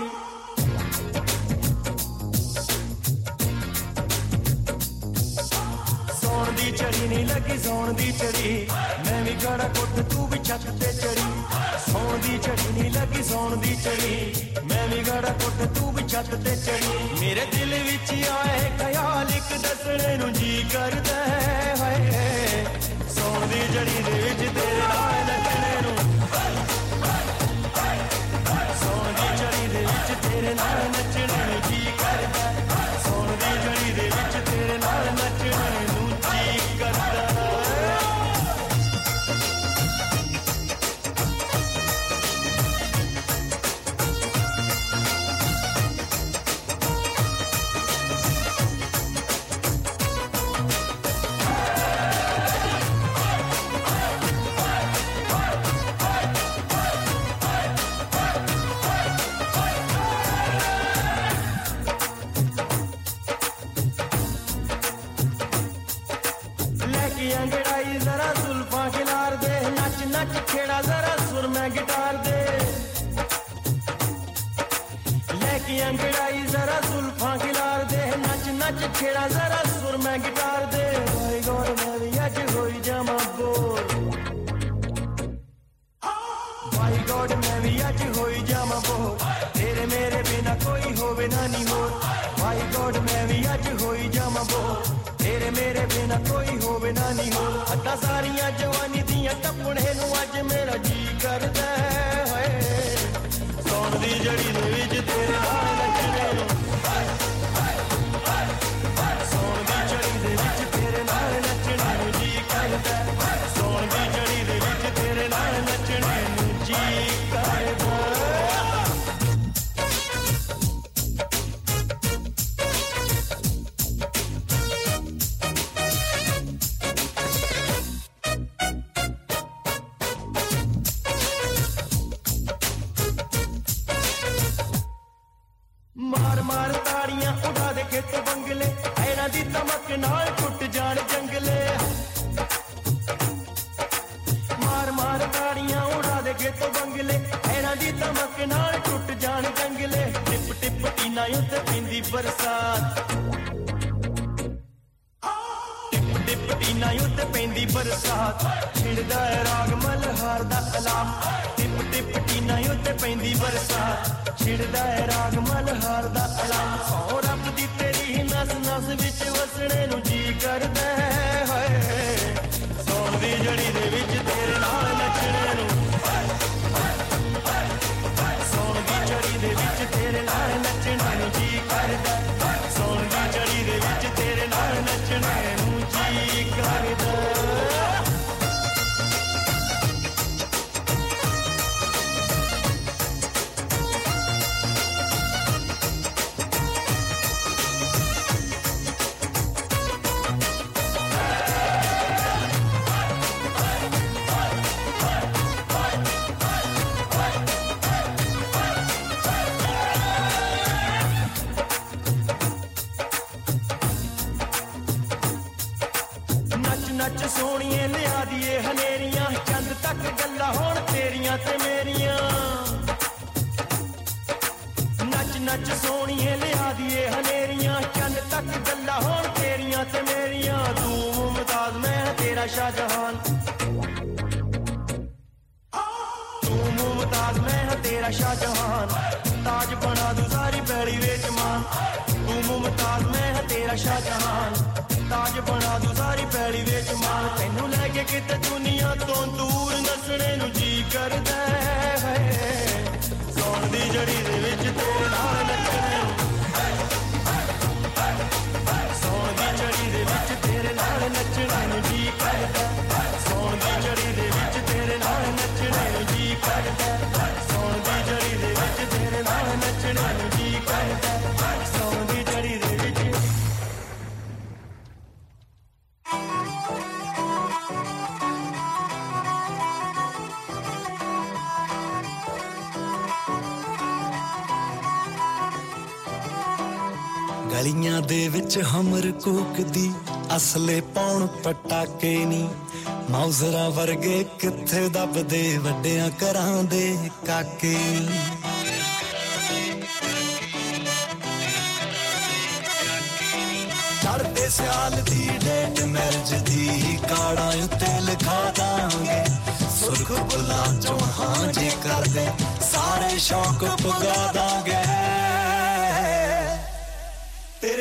ਵਿੱਚ ਕੂਕਦੀ, ਅਸਲੇ ਪਾਉਣ ਪਟਾਕੇ ਨੀ। ਮੌਜ਼ਰਾ ਵਰਗੇ ਕਿੱਥੇ ਦੱਬਦੇ, ਵੱਡਿਆਂ ਘਰਾਂ ਦੇ ਕਾਕੇ ਚੜਦੇ ਸਿਆਲ ਦੀ ਡੇਟ ਮੈਰਜ ਦੀ, ਕਾੜਾਂ ਉੱਤੇ ਲਿਖਾ ਦਾਂਗੇ। ਸੁਰਖ ਬੁਲਾ ਚੋਂ ਹਾਂ ਜੇ ਕਰਦੇ, ਸਾਰੇ ਸ਼ੌਕ ਪੁਗਾ ਦਾਂਗੇ।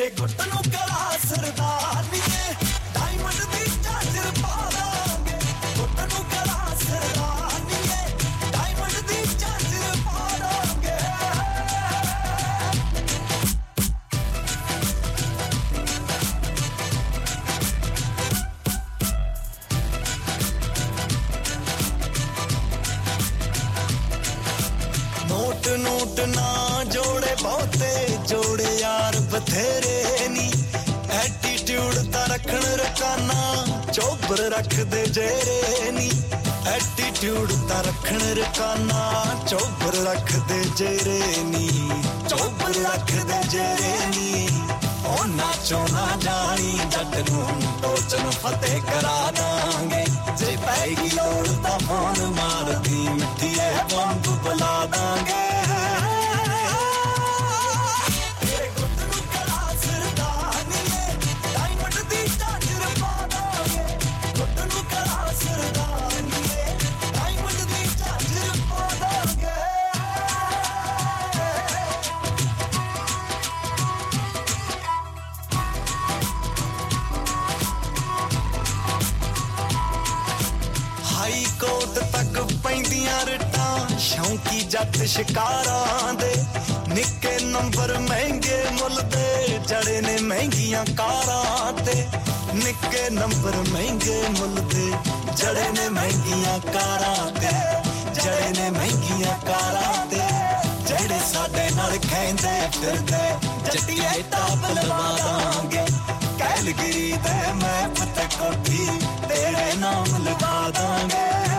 ਤੇਰੇ ਗੁੱਟ ਨੂੰ ਕਲਾ ਸਰਦਾਰੀਏ ਡਾਇਮੰਡ ਦੀ ਚਾਦਰ ਪਾ ਦਾਂਗੇ ਗੁੱਟ ਨੂੰ ਕਲਾ ਸਰਦਾਰੀਏ ਡਾਇਮੰਡ ਦੀ ਚਾਦਰ ਪਾ ਲਾਂਗੇ ਨੋਟ ਨੋਟ ਨਾ ਜੋੜੇ ਬਹੁਤੇ ਯਾਰ ਬਥੇਰੇ ਨੀ। ਐਟੀਟਿਊਡ ਤਾਂ ਰੱਖਣ ਰਕਾਨਾ, ਚੋਬਰ ਰੱਖਦੇ ਜੇਰੇ ਨੀ। ਐਟੀਟਿਊਡ ਤਾਂ ਰੱਖਣ ਰਕਾਨਾ, ਚੋਬਰ ਰੱਖਦੇ ਜੇਰੇ ਨੀ। ਚੋਬਰ ਰੱਖਦੇ ਜੇਰੇ ਨੀ। ਉਹ ਨਾਚੋ ਨਾ ਜਾਣੀ, ਜੱਟ ਨੂੰ ਟੋਚਨ ਫਤਿਹ ਕਰਾ ਦਾਂਗੇ। ਜੇ ਪੈਗੀ ਲੋੜ ਤਾਂ ਫੋਨ ਮਾਰਦੀ ਮਿੱਠੀਏ ਬੰਬ ਬੁਲਾ ਦਾਂਗੇ। ਜੱਟ ਸ਼ਿਕਾਰਾਂ ਦੇ ਨਿੱਕੇ ਨੰਬਰ ਮਹਿੰਗੇ ਮੁੱਲ ਦੇ ਜੜੇ ਨੇ ਮਹਿੰਗੀਆਂ ਕਾਰਾਂ ਤੇ ਨਿੱਕੇ ਨੰਬਰ ਮਹਿੰਗੇ ਮੁੱਲ ਦੇ ਜੜੇ ਨੇ ਮਹਿੰਗੀਆਂ ਕਾਰਾਂ ਤੇ ਜੜੇ ਨੇ ਮਹਿੰਗੀਆਂ ਕਾਰਾਂ ਤੇ ਜਿਹੜੇ ਸਾਡੇ ਨਾਲ ਕਹਿੰਦੇ ਫਿਰਦੇ ਜੱਟੀਏ ਟਾਪ ਲਵਾ ਦਾਂਗੇ ਕੈਲਗਰੀ ਦੇ ਮੈਪ ਤੇ ਕੋਠੀ ਤੇਰੇ ਨਾਮ ਲਗਾ ਦਾਂਗੇ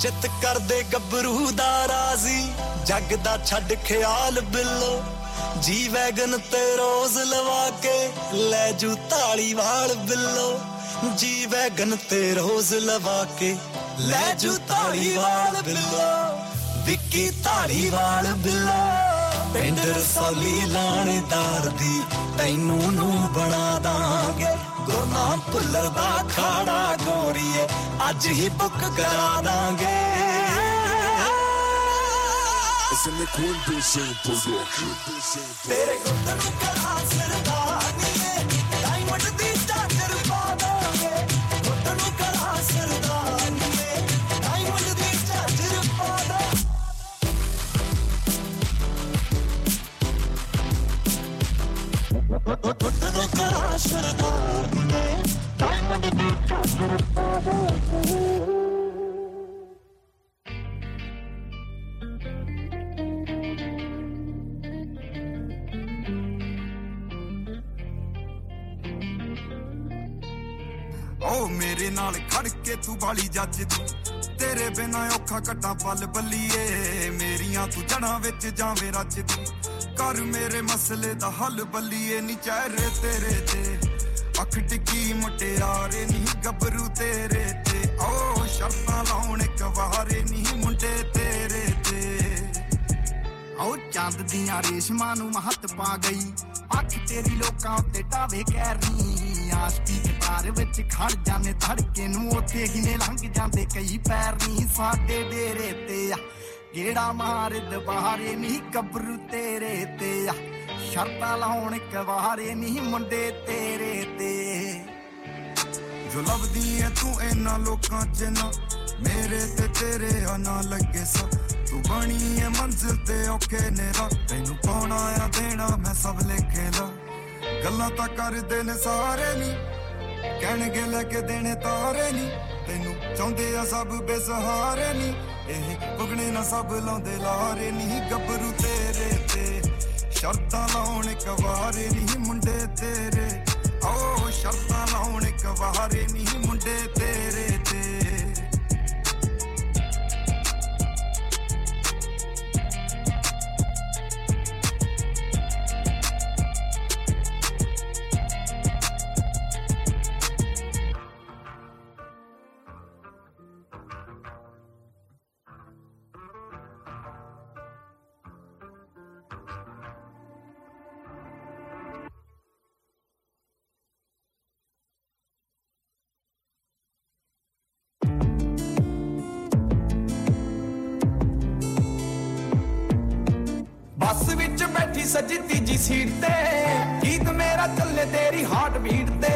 ਚਿੱਤ ਕਰਦੇ ਗੱਭਰੂ ਦਾ ਰਾਜ਼ੀ ਜੱਗ ਦਾ ਛੱਡ ਖਿਆਲ ਬਿੱਲੋ। ਜੀ ਵੈਗਨ ਤੇ ਰੋਜ਼ ਲਵਾ ਕੇ ਲੈ ਜੂ ਵਾਲ ਬਿੱਲੋ। ਜੀ ਵੈਗਨ ਤੇ ਰੋਜ਼ ਲਵਾ ਕੇ ਲੈ ਜੂ ਵਾਲ ਬਿੱਲੋ। ਵਿੱਕੀ ਵਾਲ ਬਿੱਲੋ। ਪਿੰਡ ਰਸੌਲੀ ਲਾਣੇਦਾਰ ਦੀ ਤੈਨੂੰ ਨੂੰ ਬਣਾ ਦਾਂਗੇ। ਗੁਰਨਾਮ ਭੁੱਲਰ ਦਾ ਖਾੜਾ ਗੋਰੀਏ ਅੱਜ ਹੀ ਬੁੱਕ ਕਰਾ ਦਾਂਗੇ। It's a liquid Bishop production. ਤੇਰੇ ਗੁੱਟ ਨੂੰ ਕਲਾ ਸਰਦਾਨੀਏ ਡਾਇਮੰਡ ਦੀ ਚਾਦਰ ਪਾ ਦਾਂਗੇ ਗੁੱਟ ਨੂੰ ਕਲਾ ਸਰਦਾਨੀਏ ਡਾਇਮੰਡ ਦੀ ਚਾਦਰ ਪਾ ਦਾਂਗੇ ਗੁੱਟ ਨੂੰ ਕਲਾ ਸਰਦਾਨੀਏ ਡਾਇਮੰਡ ਦੀ ਚਾਦਰ ਪਾ ਦਾਂਗੇ ਓ ਮੇਰੇ ਨਾਲ ਖੜ ਕੇ ਤੂੰ ਬਾਲੀ ਜੱਜ ਤੂੰ। ਤੇਰੇ ਬਿਨਾ ਔਖਾ ਕੱਟਾ ਪਲ ਬੱਲੀਏ। ਮੇਰੀਆਂ ਤੂੰ ਜੜਾਂ ਵਿੱਚ ਜਾਵੇਂ ਰੱਜ ਤੂੰ। ਕਰ ਮੇਰੇ ਮਸਲੇ ਦਾ ਹੱਲ ਬੱਲੀਏ ਨੀ ਚਿਹਰੇ ਤੇਰੇ ਤੇ। ਅੱਖ ਟਿੱਕੀ ਮੁਟਿਆਰੇ ਨਹੀਂ ਗੱਭਰੂ ਤੇਰੇ ਤੇ। ਓ ਸ਼ਰਤਾਂ ਲਾਉਣ ਕਵਾਰੇ ਨਹੀਂ ਮੁੰਡੇ ਤੇਰੇ ਆਓ ਚੰਦ ਦੀਆਂ ਰੇਸ਼ਮਾਂ ਨੂੰ ਮਹੱਤ ਪਾ ਗਈ। ਅੱਖ ਤੇਰੀ ਲੋਕਾਂ ਉੱਤੇ ਟਾਵੇ ਕਹਿਰਨੀ ਆਸ਼ਕੀ ਦੇ ਬਾਰ ਵਿੱਚ ਖੜ ਜਾਣੇ ਧੜਕੇ ਨੂੰ ਉੱਥੇ ਗਿਨੇ ਲੰਘ ਜਾਂਦੇ ਕਈ ਪੈਰ ਨਹੀਂ ਸਾਡੇ ਡੇਰੇ ਤੇ ਆ। ਗੇੜਾ ਮਾਰ ਦਬਾਰੇ ਨਹੀਂ ਗੱਭਰੂ ਤੇਰੇ ਤੇ ਆ। ਸ਼ਰਤਾਂ ਲਾਉਣ ਕਵਾਰੇ ਨਹੀਂ ਮੁੰਡੇ ਤੇਰੇ ਤੇ। ਜੋ ਲੱਭਦੀ ਐ ਤੂੰ ਇਹਨਾਂ ਲੋਕਾਂ 'ਚ ਨਾ, ਮੇਰੇ ਤੇ ਤੇਰੇ ਆ ਨਾ ਲੱਗੇ ਸਾ ਤੂੰ ਬਣੀ ਐ ਮੰਜ਼ਿਲ ਤੇ ਔਖੇ ਨੇ ਰਾ ਤੈਨੂੰ ਪਾਉਣਾ ਆਇਆ ਦੇਣਾ? ਮੈਂ ਸਭ ਲਿਖੇ ਲਾ ਗੱਲਾਂ ਤਾਂ ਕਰਦੇ ਨੇ ਸਾਰੇ ਨਹੀਂ ਕਹਿਣਗੇ ਲੈ ਕੇ ਦੇਣੇ ਤਾਰੇ ਨਹੀਂ ਤੈਨੂੰ ਚਾਹੁੰਦੇ ਆ ਸਭ ਬੇਸਹਾਰੇ ਨਹੀਂ ਇਹ ਭੁਗਣੇ ਨਾ ਸਭ ਲਾਉਂਦੇ ਲਾਰੇ ਨਹੀਂ ਗੱਭਰੂ ਤੇਰੇ ਤੇ। ਸ਼ਰਤਾਂ ਲਾਉਣ ਕਵਾਰੇ ਨਹੀਂ ਮੁੰਡੇ ਤੇਰੇ। ਓ ਸ਼ਰਤਾਂ ਲਾਉਣ ਕਵਾਰੇ ਨਹੀਂ ਮੁੰਡੇ ਤੇਰੇ। ਸੀਟ ਤੇ। ਗੀਤ ਮੇਰਾ ਚੱਲੇ ਤੇਰੀ ਹਾਰਟ ਬੀਟ ਤੇ।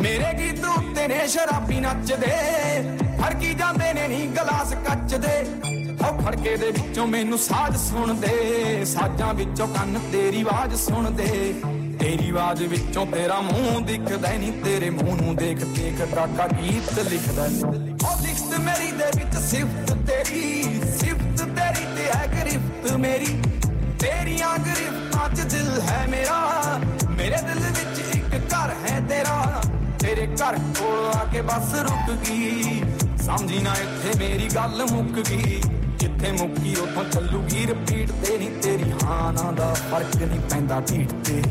ਮੇਰੇ ਗੀਤ ਉੱਤੇ ਨੇ ਸ਼ਰਾਬੀ ਨੱਚਦੇ। ਫੜਕੀ ਜਾਂਦੇ ਨੇ ਨੀ ਗਲਾਸ ਕੱਚ ਦੇ ਹੋ ਖੜਕੇ ਦੇ ਵਿੱਚੋਂ ਮੈਨੂੰ ਸਾਜ਼ ਸੁਣਦੇ। ਸਾਜ਼ਾਂ ਵਿੱਚੋਂ ਕੰਨ ਤੇਰੀ ਆਵਾਜ਼ ਸੁਣਦੇ। ਤੇਰੀ ਆਵਾਜ਼ ਵਿੱਚੋਂ ਤੇਰਾ ਮੂੰਹ ਦਿਖਦਾ ਨਹੀਂ ਤੇਰੇ ਮੂੰਹ ਨੂੰ ਦੇਖ ਦੇਖ ਕਾਕਾ ਗੀਤ ਲਿਖਦਾ ਉਹ ਲਿਖਤ ਮੇਰੀ ਦੇ ਵਿੱਚ ਸਿਫਤ ਤੇਰੀ। ਸਿਫਤ ਤੇਰੀ ਤੇ ਹੈ ਗ੍ਰਿਫਤ ਮੇਰੀ। ਤੇਰੀਆਂ ਗ੍ਰਿਫਤਾਂ 'ਚ ਦਿਲ ਹੈ ਮੇਰਾ। ਮੇਰੇ ਦਿਲ ਵਿੱਚ ਇੱਕ ਘਰ ਹੈ ਤੇਰਾ। ਤੇਰੇ ਘਰ ਕੋਲ ਆ ਕੇ ਬਸ ਰੁਕ ਗਈ। ਸਮਝੀ ਨਾ ਇੱਥੇ ਮੇਰੀ ਗੱਲ ਮੁੱਕ ਗਈ। ਜਿੱਥੇ ਮੁੱਕੀ ਉੱਥੋਂ ਚੱਲੂਗੀ। ਰਿਪੀਟ ਤੇਰੀ ਤੇਰੀ ਹਾਂ ਨਾ ਦਾ ਫ਼ਰਕ ਨਹੀਂ ਪੈਂਦਾ ਢੀਠ ਤੇ।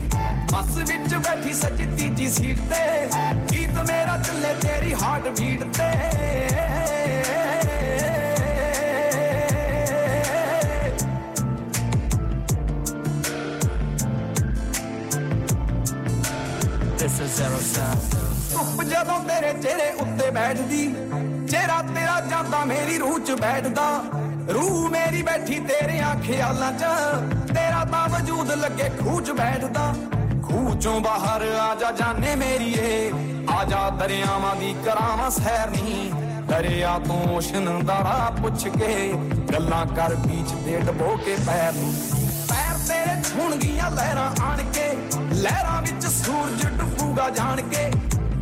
ਬੱਸ ਵਿੱਚ ਬੈਠੀ ਸੱਚੀ ਤੀਜੀ ਸੀਟ ਤੇ। ਗੀਤ ਮੇਰਾ ਚੱਲੇ ਤੇਰੀ ਹਾਰਟ ਬੀਟ ਤੇ। ਧੁੱਪ ਜਦੋਂ ਤੇਰੇ ਚਿਹਰੇ ਉੱਤੇ ਬੈਠਦੀ, ਚਿਹਰਾ ਤੇਰਾ ਜਾਂਦਾ, ਮੇਰੀ ਰੂਹ 'ਚ ਬੈਠਦਾ। ਰੂਹ ਮੇਰੀ ਬੈਠੀ ਤੇਰਿਆਂ ਖਿਆਲਾਂ 'ਚ, ਤੇਰਾ ਤਾਂ ਵਜੂਦ ਲੱਗੇ ਖੂਹ 'ਚ ਬੈਠਦਾ। ਖੂਹ 'ਚੋਂ ਬਾਹਰ ਆ ਜਾ ਜਾਨੇ ਮੇਰੀਏ ਆ ਜਾ ਦਰਿਆਵਾਂ ਦੀ ਕਰਾਵਾਂ ਸੈਰ ਨਹੀਂ ਦਰਿਆ ਤੋਂ ਓਸ਼ਨ ਦਾ ਰਾਹ ਪੁੱਛ ਕੇ, ਗੱਲਾਂ ਕਰ ਬੀਚ ਤੇ ਡਬੋ ਕੇ ਪੈਰ ਨੂੰ। ਪੈਰ ਤੇਰੇ ਛੁਣਗੀਆਂ ਲਹਿਰਾਂ ਆਣ ਕੇ, ਲਹਿਰਾਂ ਵਿੱਚ ਸੂਰਜ ਡੁੱਬੂਗਾ ਜਾਣ ਕੇ।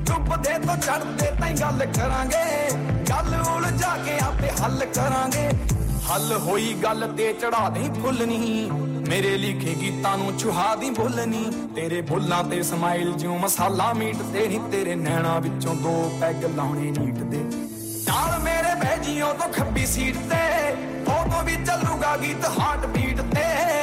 ਡੁੱਬਦੇ ਤੋਂ ਚੜਦੇ ਤਾਈਂ ਗੱਲ ਕਰਾਂਗੇ, ਗੱਲ ਉਲਝਾ ਕੇ ਆਪੇ ਹੱਲ ਕਰਾਂਗੇ। ਹੱਲ ਹੋਈ ਗੱਲ ਤੇ ਚੜਾ ਦੇ ਫੁੱਲ ਮੇਰੇ ਲਿਖੇ ਗੀਤਾਂ ਨੂੰ ਚੁਹਾ ਦੀ ਬੁੱਲ ਤੇਰੇ ਬੁੱਲਾਂ ਤੇ ਸਮਾਈਲ ਜਿਉਂ ਮਸਾਲਾ ਮੀਟ ਤੇ ਤੇਰੇ ਨੈਣਾ ਵਿੱਚੋਂ ਦੋ ਪੈਗ ਲਾਉਣੇ ਨੀਟ ਦੇ ਨਾਲ ਮੇਰੇ ਬੈਜੀਓ ਤੋਂ ਖੱਬੀ ਸੀਟ ਤੇ ਉਦੋਂ ਵੀ ਚੱਲੂਗਾ ਗੀਤ ਹਾਰਟ ਬੀਟ ਤੇ।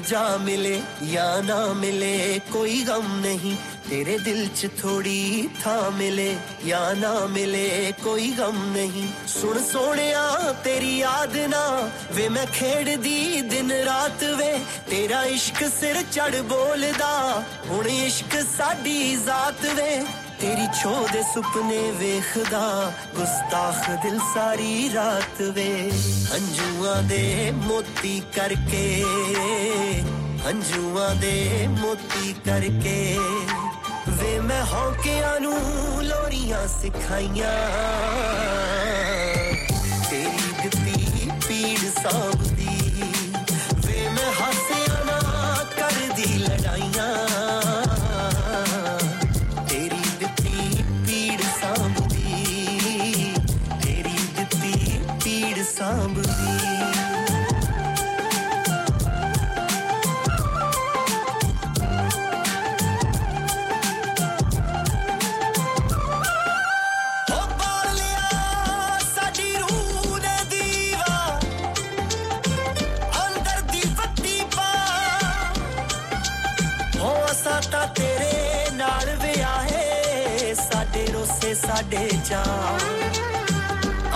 ਜਾ ਮਿਲੇ ਜਾਂ ਨਾ ਮਿਲੇ ਕੋਈ ਗਮ ਨਹੀਂ ਤੇਰੇ ਦਿਲ 'ਚ ਥੋੜੀ ਥਾਂ ਮਿਲੇ ਜਾਂ ਨਾ ਮਿਲੇ ਕੋਈ ਗਮ ਨਹੀਂ ਸੁਣ ਸੋਹਣਿਆ ਤੇਰੀ ਯਾਦ ਨਾ ਵੇ ਮੈਂ ਖੇਡਦੀ ਦਿਨ ਰਾਤ ਵੇ ਤੇਰਾ ਇਸ਼ਕ ਸਿਰ ਚੜ ਬੋਲਦਾ ਹੁਣ ਇਸ਼ਕ ਸਾਡੀ ਜ਼ਾਤ ਵੇ ਤੇਰੀ ਛੋਹ ਦੇ ਸੁਪਨੇ ਵੇਖਦਾ ਗੁਸਤਾਖ ਦਿਲ ਸਾਰੀ ਰਾਤ ਵੇ ਹੰਝੂਆਂ ਦੇ ਮੋਤੀ ਕਰਕੇ ਹੰਝੂਆਂ ਦੇ ਮੋਤੀ ਕਰਕੇ ਵੇ ਮੈਂ ਹੌਕਿਆਂ ਨੂੰ ਲੋਰੀਆਂ ਸਿਖਾਈਆਂ ਤੇਰੀ ਦਿੱਤੀ ਪੀੜ ਸਾਂਭਦੀ ਵੇ ਮੈਂ ਹਾਸਿਆਂ ਨਾ ਕਰਦੀ ਲੜਾਈਆਂ ਸਾਡੇ ਚਾਅ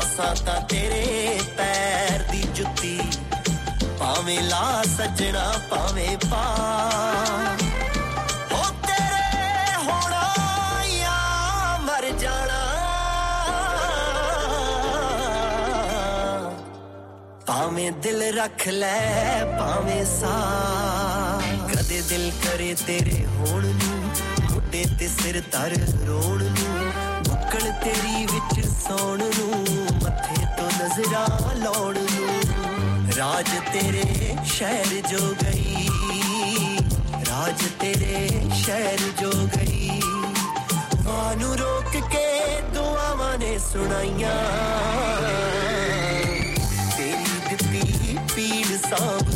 ਅਸਾਂ ਤਾਂ ਤੇਰੇ ਪੈਰ ਦੀ ਜੁੱਤੀ ਭਾਵੇਂ ਲਾ ਸੱਜਣਾ, ਭਾਵੇਂ ਪਾ। ਹੋ ਤੇਰੇ ਹੋਣਾ ਜਾਂ ਮਰ ਜਾਣਾ। ਭਾਵੇਂ ਦਿਲ ਰੱਖ ਲੈ, ਭਾਵੇਂ ਸਾ ਕਦੇ ਦਿਲ ਕਰੇ ਤੇਰੇ ਹੋਣ ਨੂੰ, ਮੋਢੇ ਤੇ ਸਿਰ ਧਰ ਰੋਣ ਨੂੰ। ਬੁੱਕਲ ਤੇਰੀ ਵਿੱਚ ਸੌਣ ਨੂੰ, ਮੱਥੇ ਤੋਂ ਨਜ਼ਰਾਂ ਲਾਉਣ ਨੂੰ। ਰਾਜ ਤੇਰੇ ਸ਼ਹਿਰ ਜੋ ਗਈ, ਰਾਜ ਤੇਰੇ ਸ਼ਹਿਰ ਜੋ ਗਈ। ਮਾਂ ਨੂੰ ਰੋਕ ਕੇ ਦੁਆਵਾਂ ਨੇ ਸੁਣਾਈਆਂ। ਤੇਰੀ ਦਿੱਤੀ ਪੀੜ ਸਾਂਭਦੀ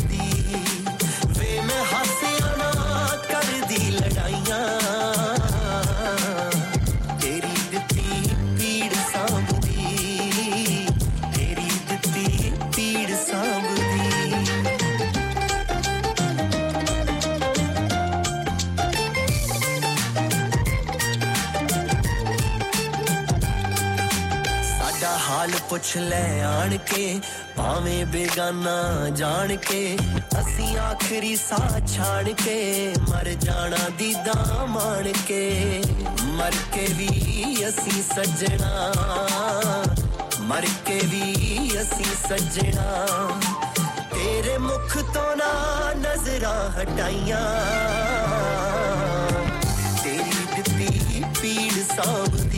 ਪੁੱਛ ਲੈ ਆਣ ਕੇ ਭਾਵੇਂ ਬੇਗਾਨਾ ਜਾਣ ਕੇ ਅਸੀਂ ਆਖਰੀ ਸਾਹ ਛਾਣ ਕੇ ਮਰ ਜਾਣਾ ਦੀਦਾ ਮਾਣ ਕੇ ਮਰ ਕੇ ਵੀ ਅਸੀਂ ਸੱਜਣਾ, ਮਰ ਕੇ ਵੀ ਅਸੀਂ ਸੱਜਣਾ। ਤੇਰੇ ਮੁਖ ਤੋਂ ਨਾ ਨਜ਼ਰਾਂ ਹਟਾਈਆਂ, ਤੇਰੀ ਦਿੱਤੀ ਪੀੜ ਸਾਂਭਦੀ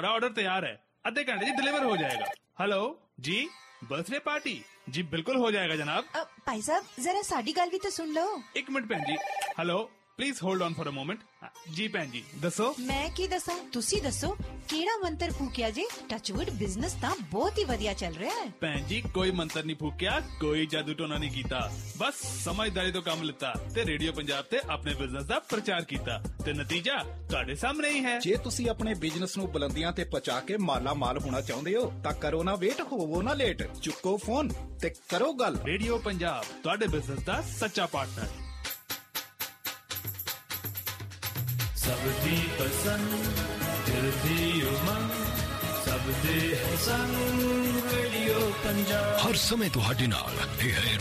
जी ਤੁਹਾਡਾ ਆਰਡਰ ਤਿਆਰ ਹੈ ਅੱਧੇ ਘੰਟੇ 'ਚ ਡਿਲੀਵਰ ਹੋ ਜਾਏਗਾ ਹੈਲੋ ਜੀ ਬਰਥਡੇ ਪਾਰਟੀ ਜੀ ਬਿਲਕੁਲ ਹੋ ਜਾਏਗਾ ਜਨਾਬ ਅ, ਭਾਈ ਸਾਹਿਬ ਜ਼ਰਾ ਸਾਡੀ ਗੱਲ ਵੀ ਤਾਂ ਸੁਣ ਲਓ ਇੱਕ ਮਿੰਟ ਭੈਣ ਜੀ hello please hold on for a moment ਜੀ ਭੈਣ ਜੀ ਦੱਸੋ? ਮੈਂ ਕੀ ਦੱਸਾਂ? ਤੁਸੀਂ ਦੱਸੋ ਕਿਹੜਾ ਮੰਤਰ ਫੂਕਿਆ ਜੀ? ਟੱਚਵੁੱਡ ਬਿਜ਼ਨਸ ਤਾਂ ਬਹੁਤ ਹੀ ਵਧੀਆ ਚੱਲ ਰਿਹਾ ਹੈ। ਭੈਣ ਜੀ ਕੋਈ ਮੰਤਰ ਨਹੀਂ ਫੂਕਿਆ ਕੋਈ ਜਾਦੂ ਟੋਨਾ ਨਹੀਂ ਕੀਤਾ। ਬਸ ਸਮਝਦਾਰੀ ਤੋਂ ਕੰਮ ਲਿੱਤਾ ਤੇ ਰੇਡੀਓ ਪੰਜਾਬ ਤੇ ਆਪਣੇ ਬਿਜ਼ਨਸ ਦਾ ਪ੍ਰਚਾਰ ਕੀਤਾ ਤੇ ਨਤੀਜਾ ਤੁਹਾਡੇ ਸਾਹਮਣੇ ਹੀ ਹੈ। ਜੇ ਤੁਸੀਂ ਆਪਣੇ ਬਿਜ਼ਨਸ ਨੂੰ ਬੁਲੰਦੀਆਂ ਤੇ ਪਹੁੰਚਾ ਕੇ ਮਾਲਾ ਮਾਲ ਹੋਣਾ ਚਾਹੁੰਦੇ ਹੋ ਤਾਂ ਕਰੋ ਨਾ ਵੇਟ ਹੋਵੋ ਨਾ ਲੇਟ ਚੁੱਕੋ ਫੋਨ ਤੇ ਕਰੋ ਗੱਲ। ਰੇਡੀਓ ਪੰਜਾਬ ਤੁਹਾਡੇ ਬਿਜ਼ਨਸ ਦਾ ਸੱਚਾ ਪਾਰਟਨਰ ਸਭ ਦੀ ਪਸੰਦ ਦਿਲ ਦੀ ਉਮੰਗ ਸਭ ਦੇ ਹੈ ਸੰਗ ਰੇਡੀਓ ਪੰਜਾਬ ਹਰ ਸਮੇਂ ਤੁਹਾਡੇ ਨਾਲ ਇਹ ਹੈ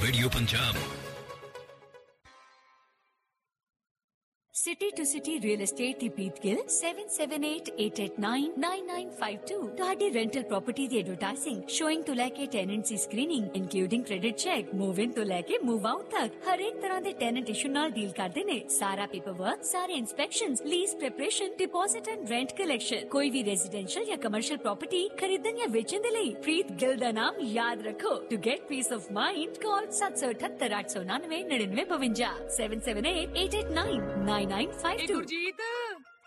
city to city real estate ਦੀ ਪ੍ਰੀਤ ਗਿੱਲ 7788899952 ਤੁਹਾਡੀ ਰੈਂਟਲ ਪ੍ਰਾਪਰਟੀ ਦੀ ਐਡਵਰਟਾਈਜ਼ਿੰਗ ਸ਼ੋਇੰਗ ਤੋਂ ਲੈ ਕੇ tenancy screening including credit check move in ਤੋਂ ਲੈ ਕੇ ਮੂਵ ਆਊਟ ਤੱਕ ਹਰ ਤਰ੍ਹਾਂ ਦੇ ਟੈਨੈਂਟ ਇਸ਼ੂ ਨਾਲ ਡੀਲ ਕਰਦੇ ਨੇ। ਸਾਰਾ ਪੇਪਰਵਰਕ ਸਾਰੇ inspections lease preparation deposit and rent collection ਕੋਈ ਵੀ ਰੈਜ਼ੀਡੈਂਸ਼ੀਅਲ ਜਾਂ ਕਮਰਸ਼ੀਅਲ ਪ੍ਰਾਪਰਟੀ ਖਰੀਦਣ ਜਾਂ ਵੇਚਣ ਦੇ ਲਈ ਪ੍ਰੀਤ ਗਿੱਲ ਦਾ ਨਾਮ ਯਾਦ ਰੱਖੋ। To get peace of mind call 7788999952 7788899952 Gurjit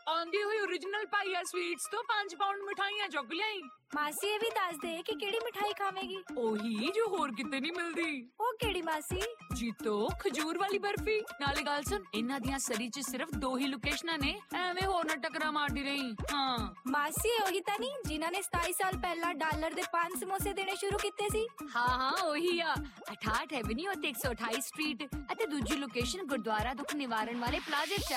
ਆਉਂਦੀ ਹੋਈ origignal ਪਾਈਆ ਸਵੀਟਸ ਤੋਂ 5 ਪਾਉਂਡ ਮਠਾਈਆਂ ਚੁੱਕ ਲਿਆਈ। ਮਾਸੀ ਇਹ ਵੀ ਦੱਸ ਦੇ ਕਿ ਕਿਹੜੀ ਮਿਠਾਈ ਖਾਵੇਂਗੀ? ਉਹੀ ਜੋ ਹੋਰ ਕਿਤੇ ਨਹੀਂ ਮਿਲਦੀ। ਉਹ ਕਿਹੜੀ ਮਾਸੀ? ਜੀਤੋ ਖਜੂਰ ਵਾਲੀ ਬਰਫੀ। ਨਾਲੇ ਗੱਲ ਸੁਣ ਇਹਨਾਂ ਦੀਆਂ ਸਰੀ 'ਚ ਸਿਰਫ ਦੋ ਹੀ ਲੋਕੇਸ਼ਨਾਂ ਨੇ ਐਵੇਂ ਹੋਰ ਨਾ ਟਕਰਾ ਮਾਰਦੀ ਰਹੀ। ਹਾਂ। ਮਾਸੀ ਇਹ ਉਹੀ ਤਾਂ ਨਹੀਂ ਜਿਨ੍ਹਾਂ ਨੇ 27 ਸਾਲ ਪਹਿਲਾਂ ਡਾਲਰ ਦੇ 5 ਸਮੋਸੇ ਦੇਣੇ ਸ਼ੁਰੂ ਕੀਤੇ ਸੀ? ਹਾਂ ਹਾਂ ਉਹੀ ਆ। 68 ਐਵਨਿਊ ਤੇ 128 ਸਟਰੀਟ ਅਤੇ ਦੂਜੀ ਲੋਕੇਸ਼ਨ ਗੁਰਦੁਆਰਾ ਦੁੱਖ ਨਿਵਾਰਨ ਵਾਲੇ ਪਲਾਜ਼ੇ 'ਚ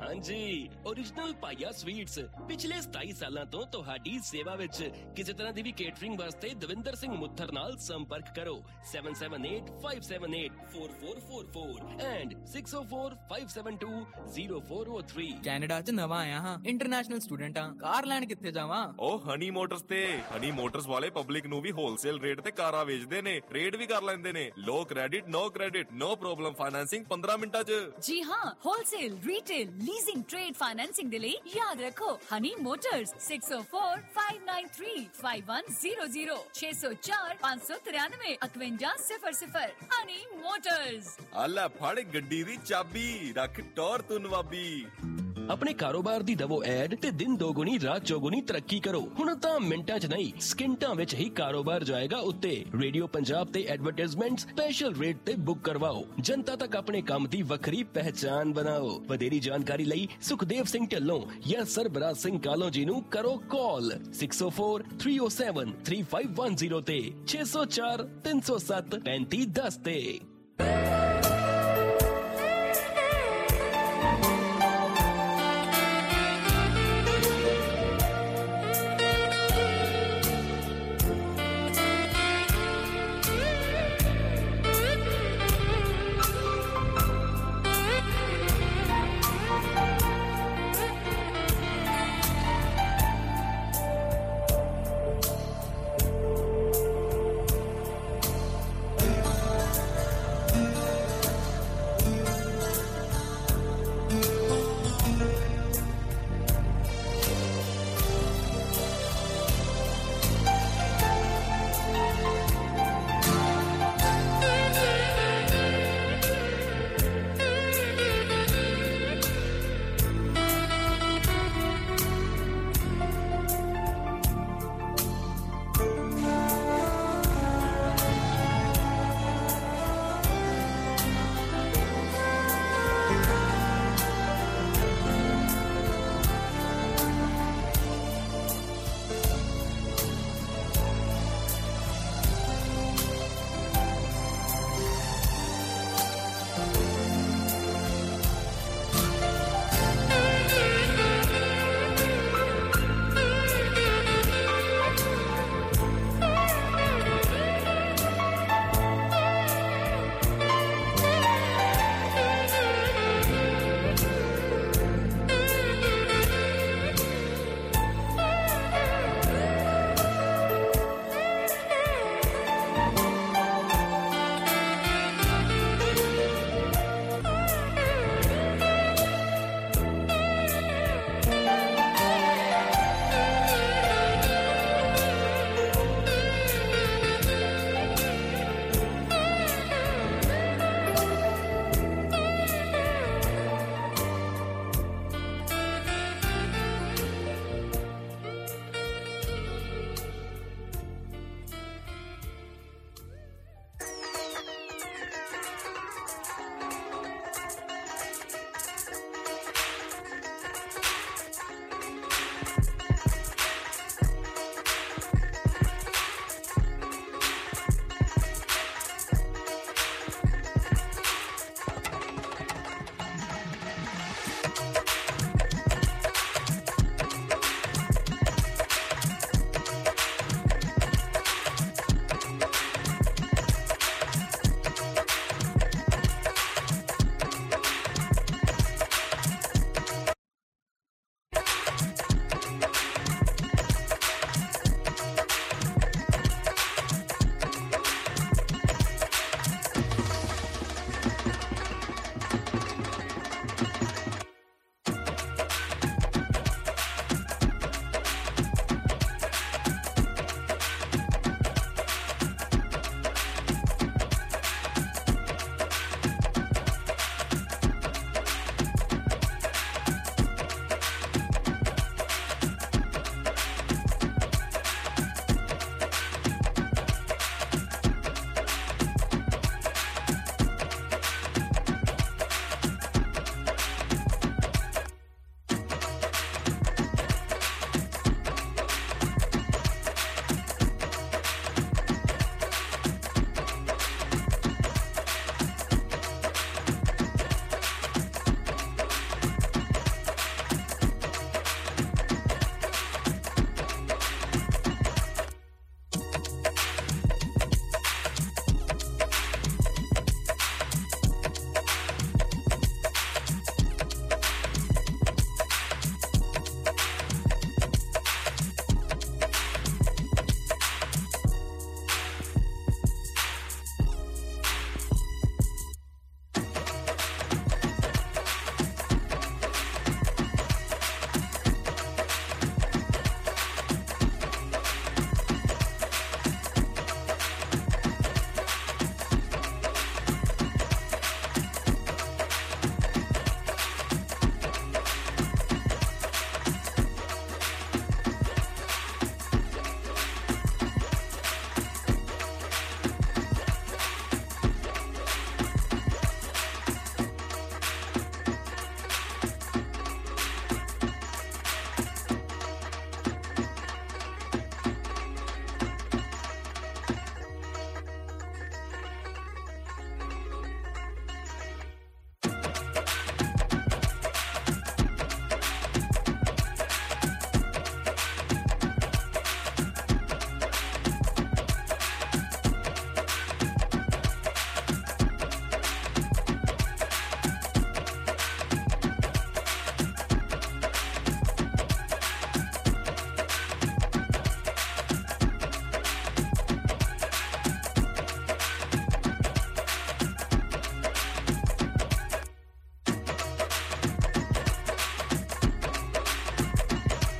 ਹਾਂਜੀ origignal ਪਾਈਆ ਸਵੀਟਸ ਪਿਛਲੇ 27 ਸਾਲਾਂ ਤੋਂ ਤੁਹਾਡੀ ਸੇਵਾ ਵਿੱਚ ਕਿਸੇ ਤਰ੍ਹਾਂ ਦੀ ਵੀ ਕੇਟਰਿੰਗ ਵਾਸਤੇ ਦਵਿੰਦਰ ਸਿੰਘ ਮੁੱਥਰ ਨਾਲ ਸੰਪਰਕ ਕਰੋ 7785784444 ਐਂਡ 6045720403 ਕੈਨੇਡਾ 'ਚ ਨਵਾਂ ਆਇਆ ਹਾਂ। ਇੰਟਰਨੈਸ਼ਨਲ ਸਟੂਡੈਂਟ ਹਾਂ। ਕਾਰ ਲੈਣ ਕਿੱਥੇ ਜਾਵਾਂ? ਉਹ ਹਨੀ ਮੋਟਰਸ ਤੇ। ਹਨੀ ਮੋਟਰਸ ਵਾਲੇ ਪਬਲਿਕ ਨੂੰ ਵੀ ਹੋਲਸੇਲ ਰੇਟ ਤੇ ਕਾਰਾਂ ਵੇਚਦੇ ਨੇ। ਟ੍ਰੇਡ ਵੀ ਕਰ ਲੈਂਦੇ ਨੇ। Low credit no credit no problem financing 15 ਮਿੰਟਾਂ 'ਚ। ਜੀ ਹਾਂ wholesale retail leasing trade financing ਦੇ ਲਈ ਯਾਦ ਰੱਖੋ। ਹਨੀ ਮੋਟਰਸ 6045935100 604 593 5100 ਹਨੀ ਮੋਟਰਸ ਆ ਲੈ ਫੜ ਗੱਡੀ ਦੀ ਚਾਬੀ ਰੱਖ ਟੌਰ ਤੂੰ ਨਵਾਬੀ। ਆਪਣੇ ਕਾਰੋਬਾਰ ਦੀ ਦਵੋ ਐਡ ਤੇ ਦਿਨ ਦੋਗੁਣੀ ਰਾਤ ਚੌਗੁਣੀ ਤਰੱਕੀ ਕਰੋ। ਹੁਣ ਤਾਂ ਮਿੰਟਾਂ 'ਚ ਨਹੀਂ ਸਕਿੰਟਾਂ ਵਿੱਚ ਹੀ ਕਾਰੋਬਾਰ ਜਾਏਗਾ ਉੱਤੇ। ਰੇਡੀਓ ਪੰਜਾਬ ਤੇ ਐਡਵਰਟਾਈਜ਼ਮੈਂਟ ਸਪੈਸ਼ਲ ਰੇਟ ਤੇ ਬੁੱਕ ਕਰਵਾਓ। ਜਨਤਾ ਤੱਕ ਆਪਣੇ ਕੰਮ ਦੀ ਵੱਖਰੀ ਪਹਿਚਾਨ ਬਣਾਓ। ਵਧੇਰੀ ਜਾਣਕਾਰੀ ਲਈ ਸੁਖਦੇਵ ਸਿੰਘ ਢੱਲੋਂ ਜਾਂ ਸਰਬਰਾਜ ਸਿੰਘ ਕਾਲੋ ਜੀ ਨੂੰ ਕਰੋ ਕਾਲ। 307 3510 ਤੇ 604 307 3510 ਤੇ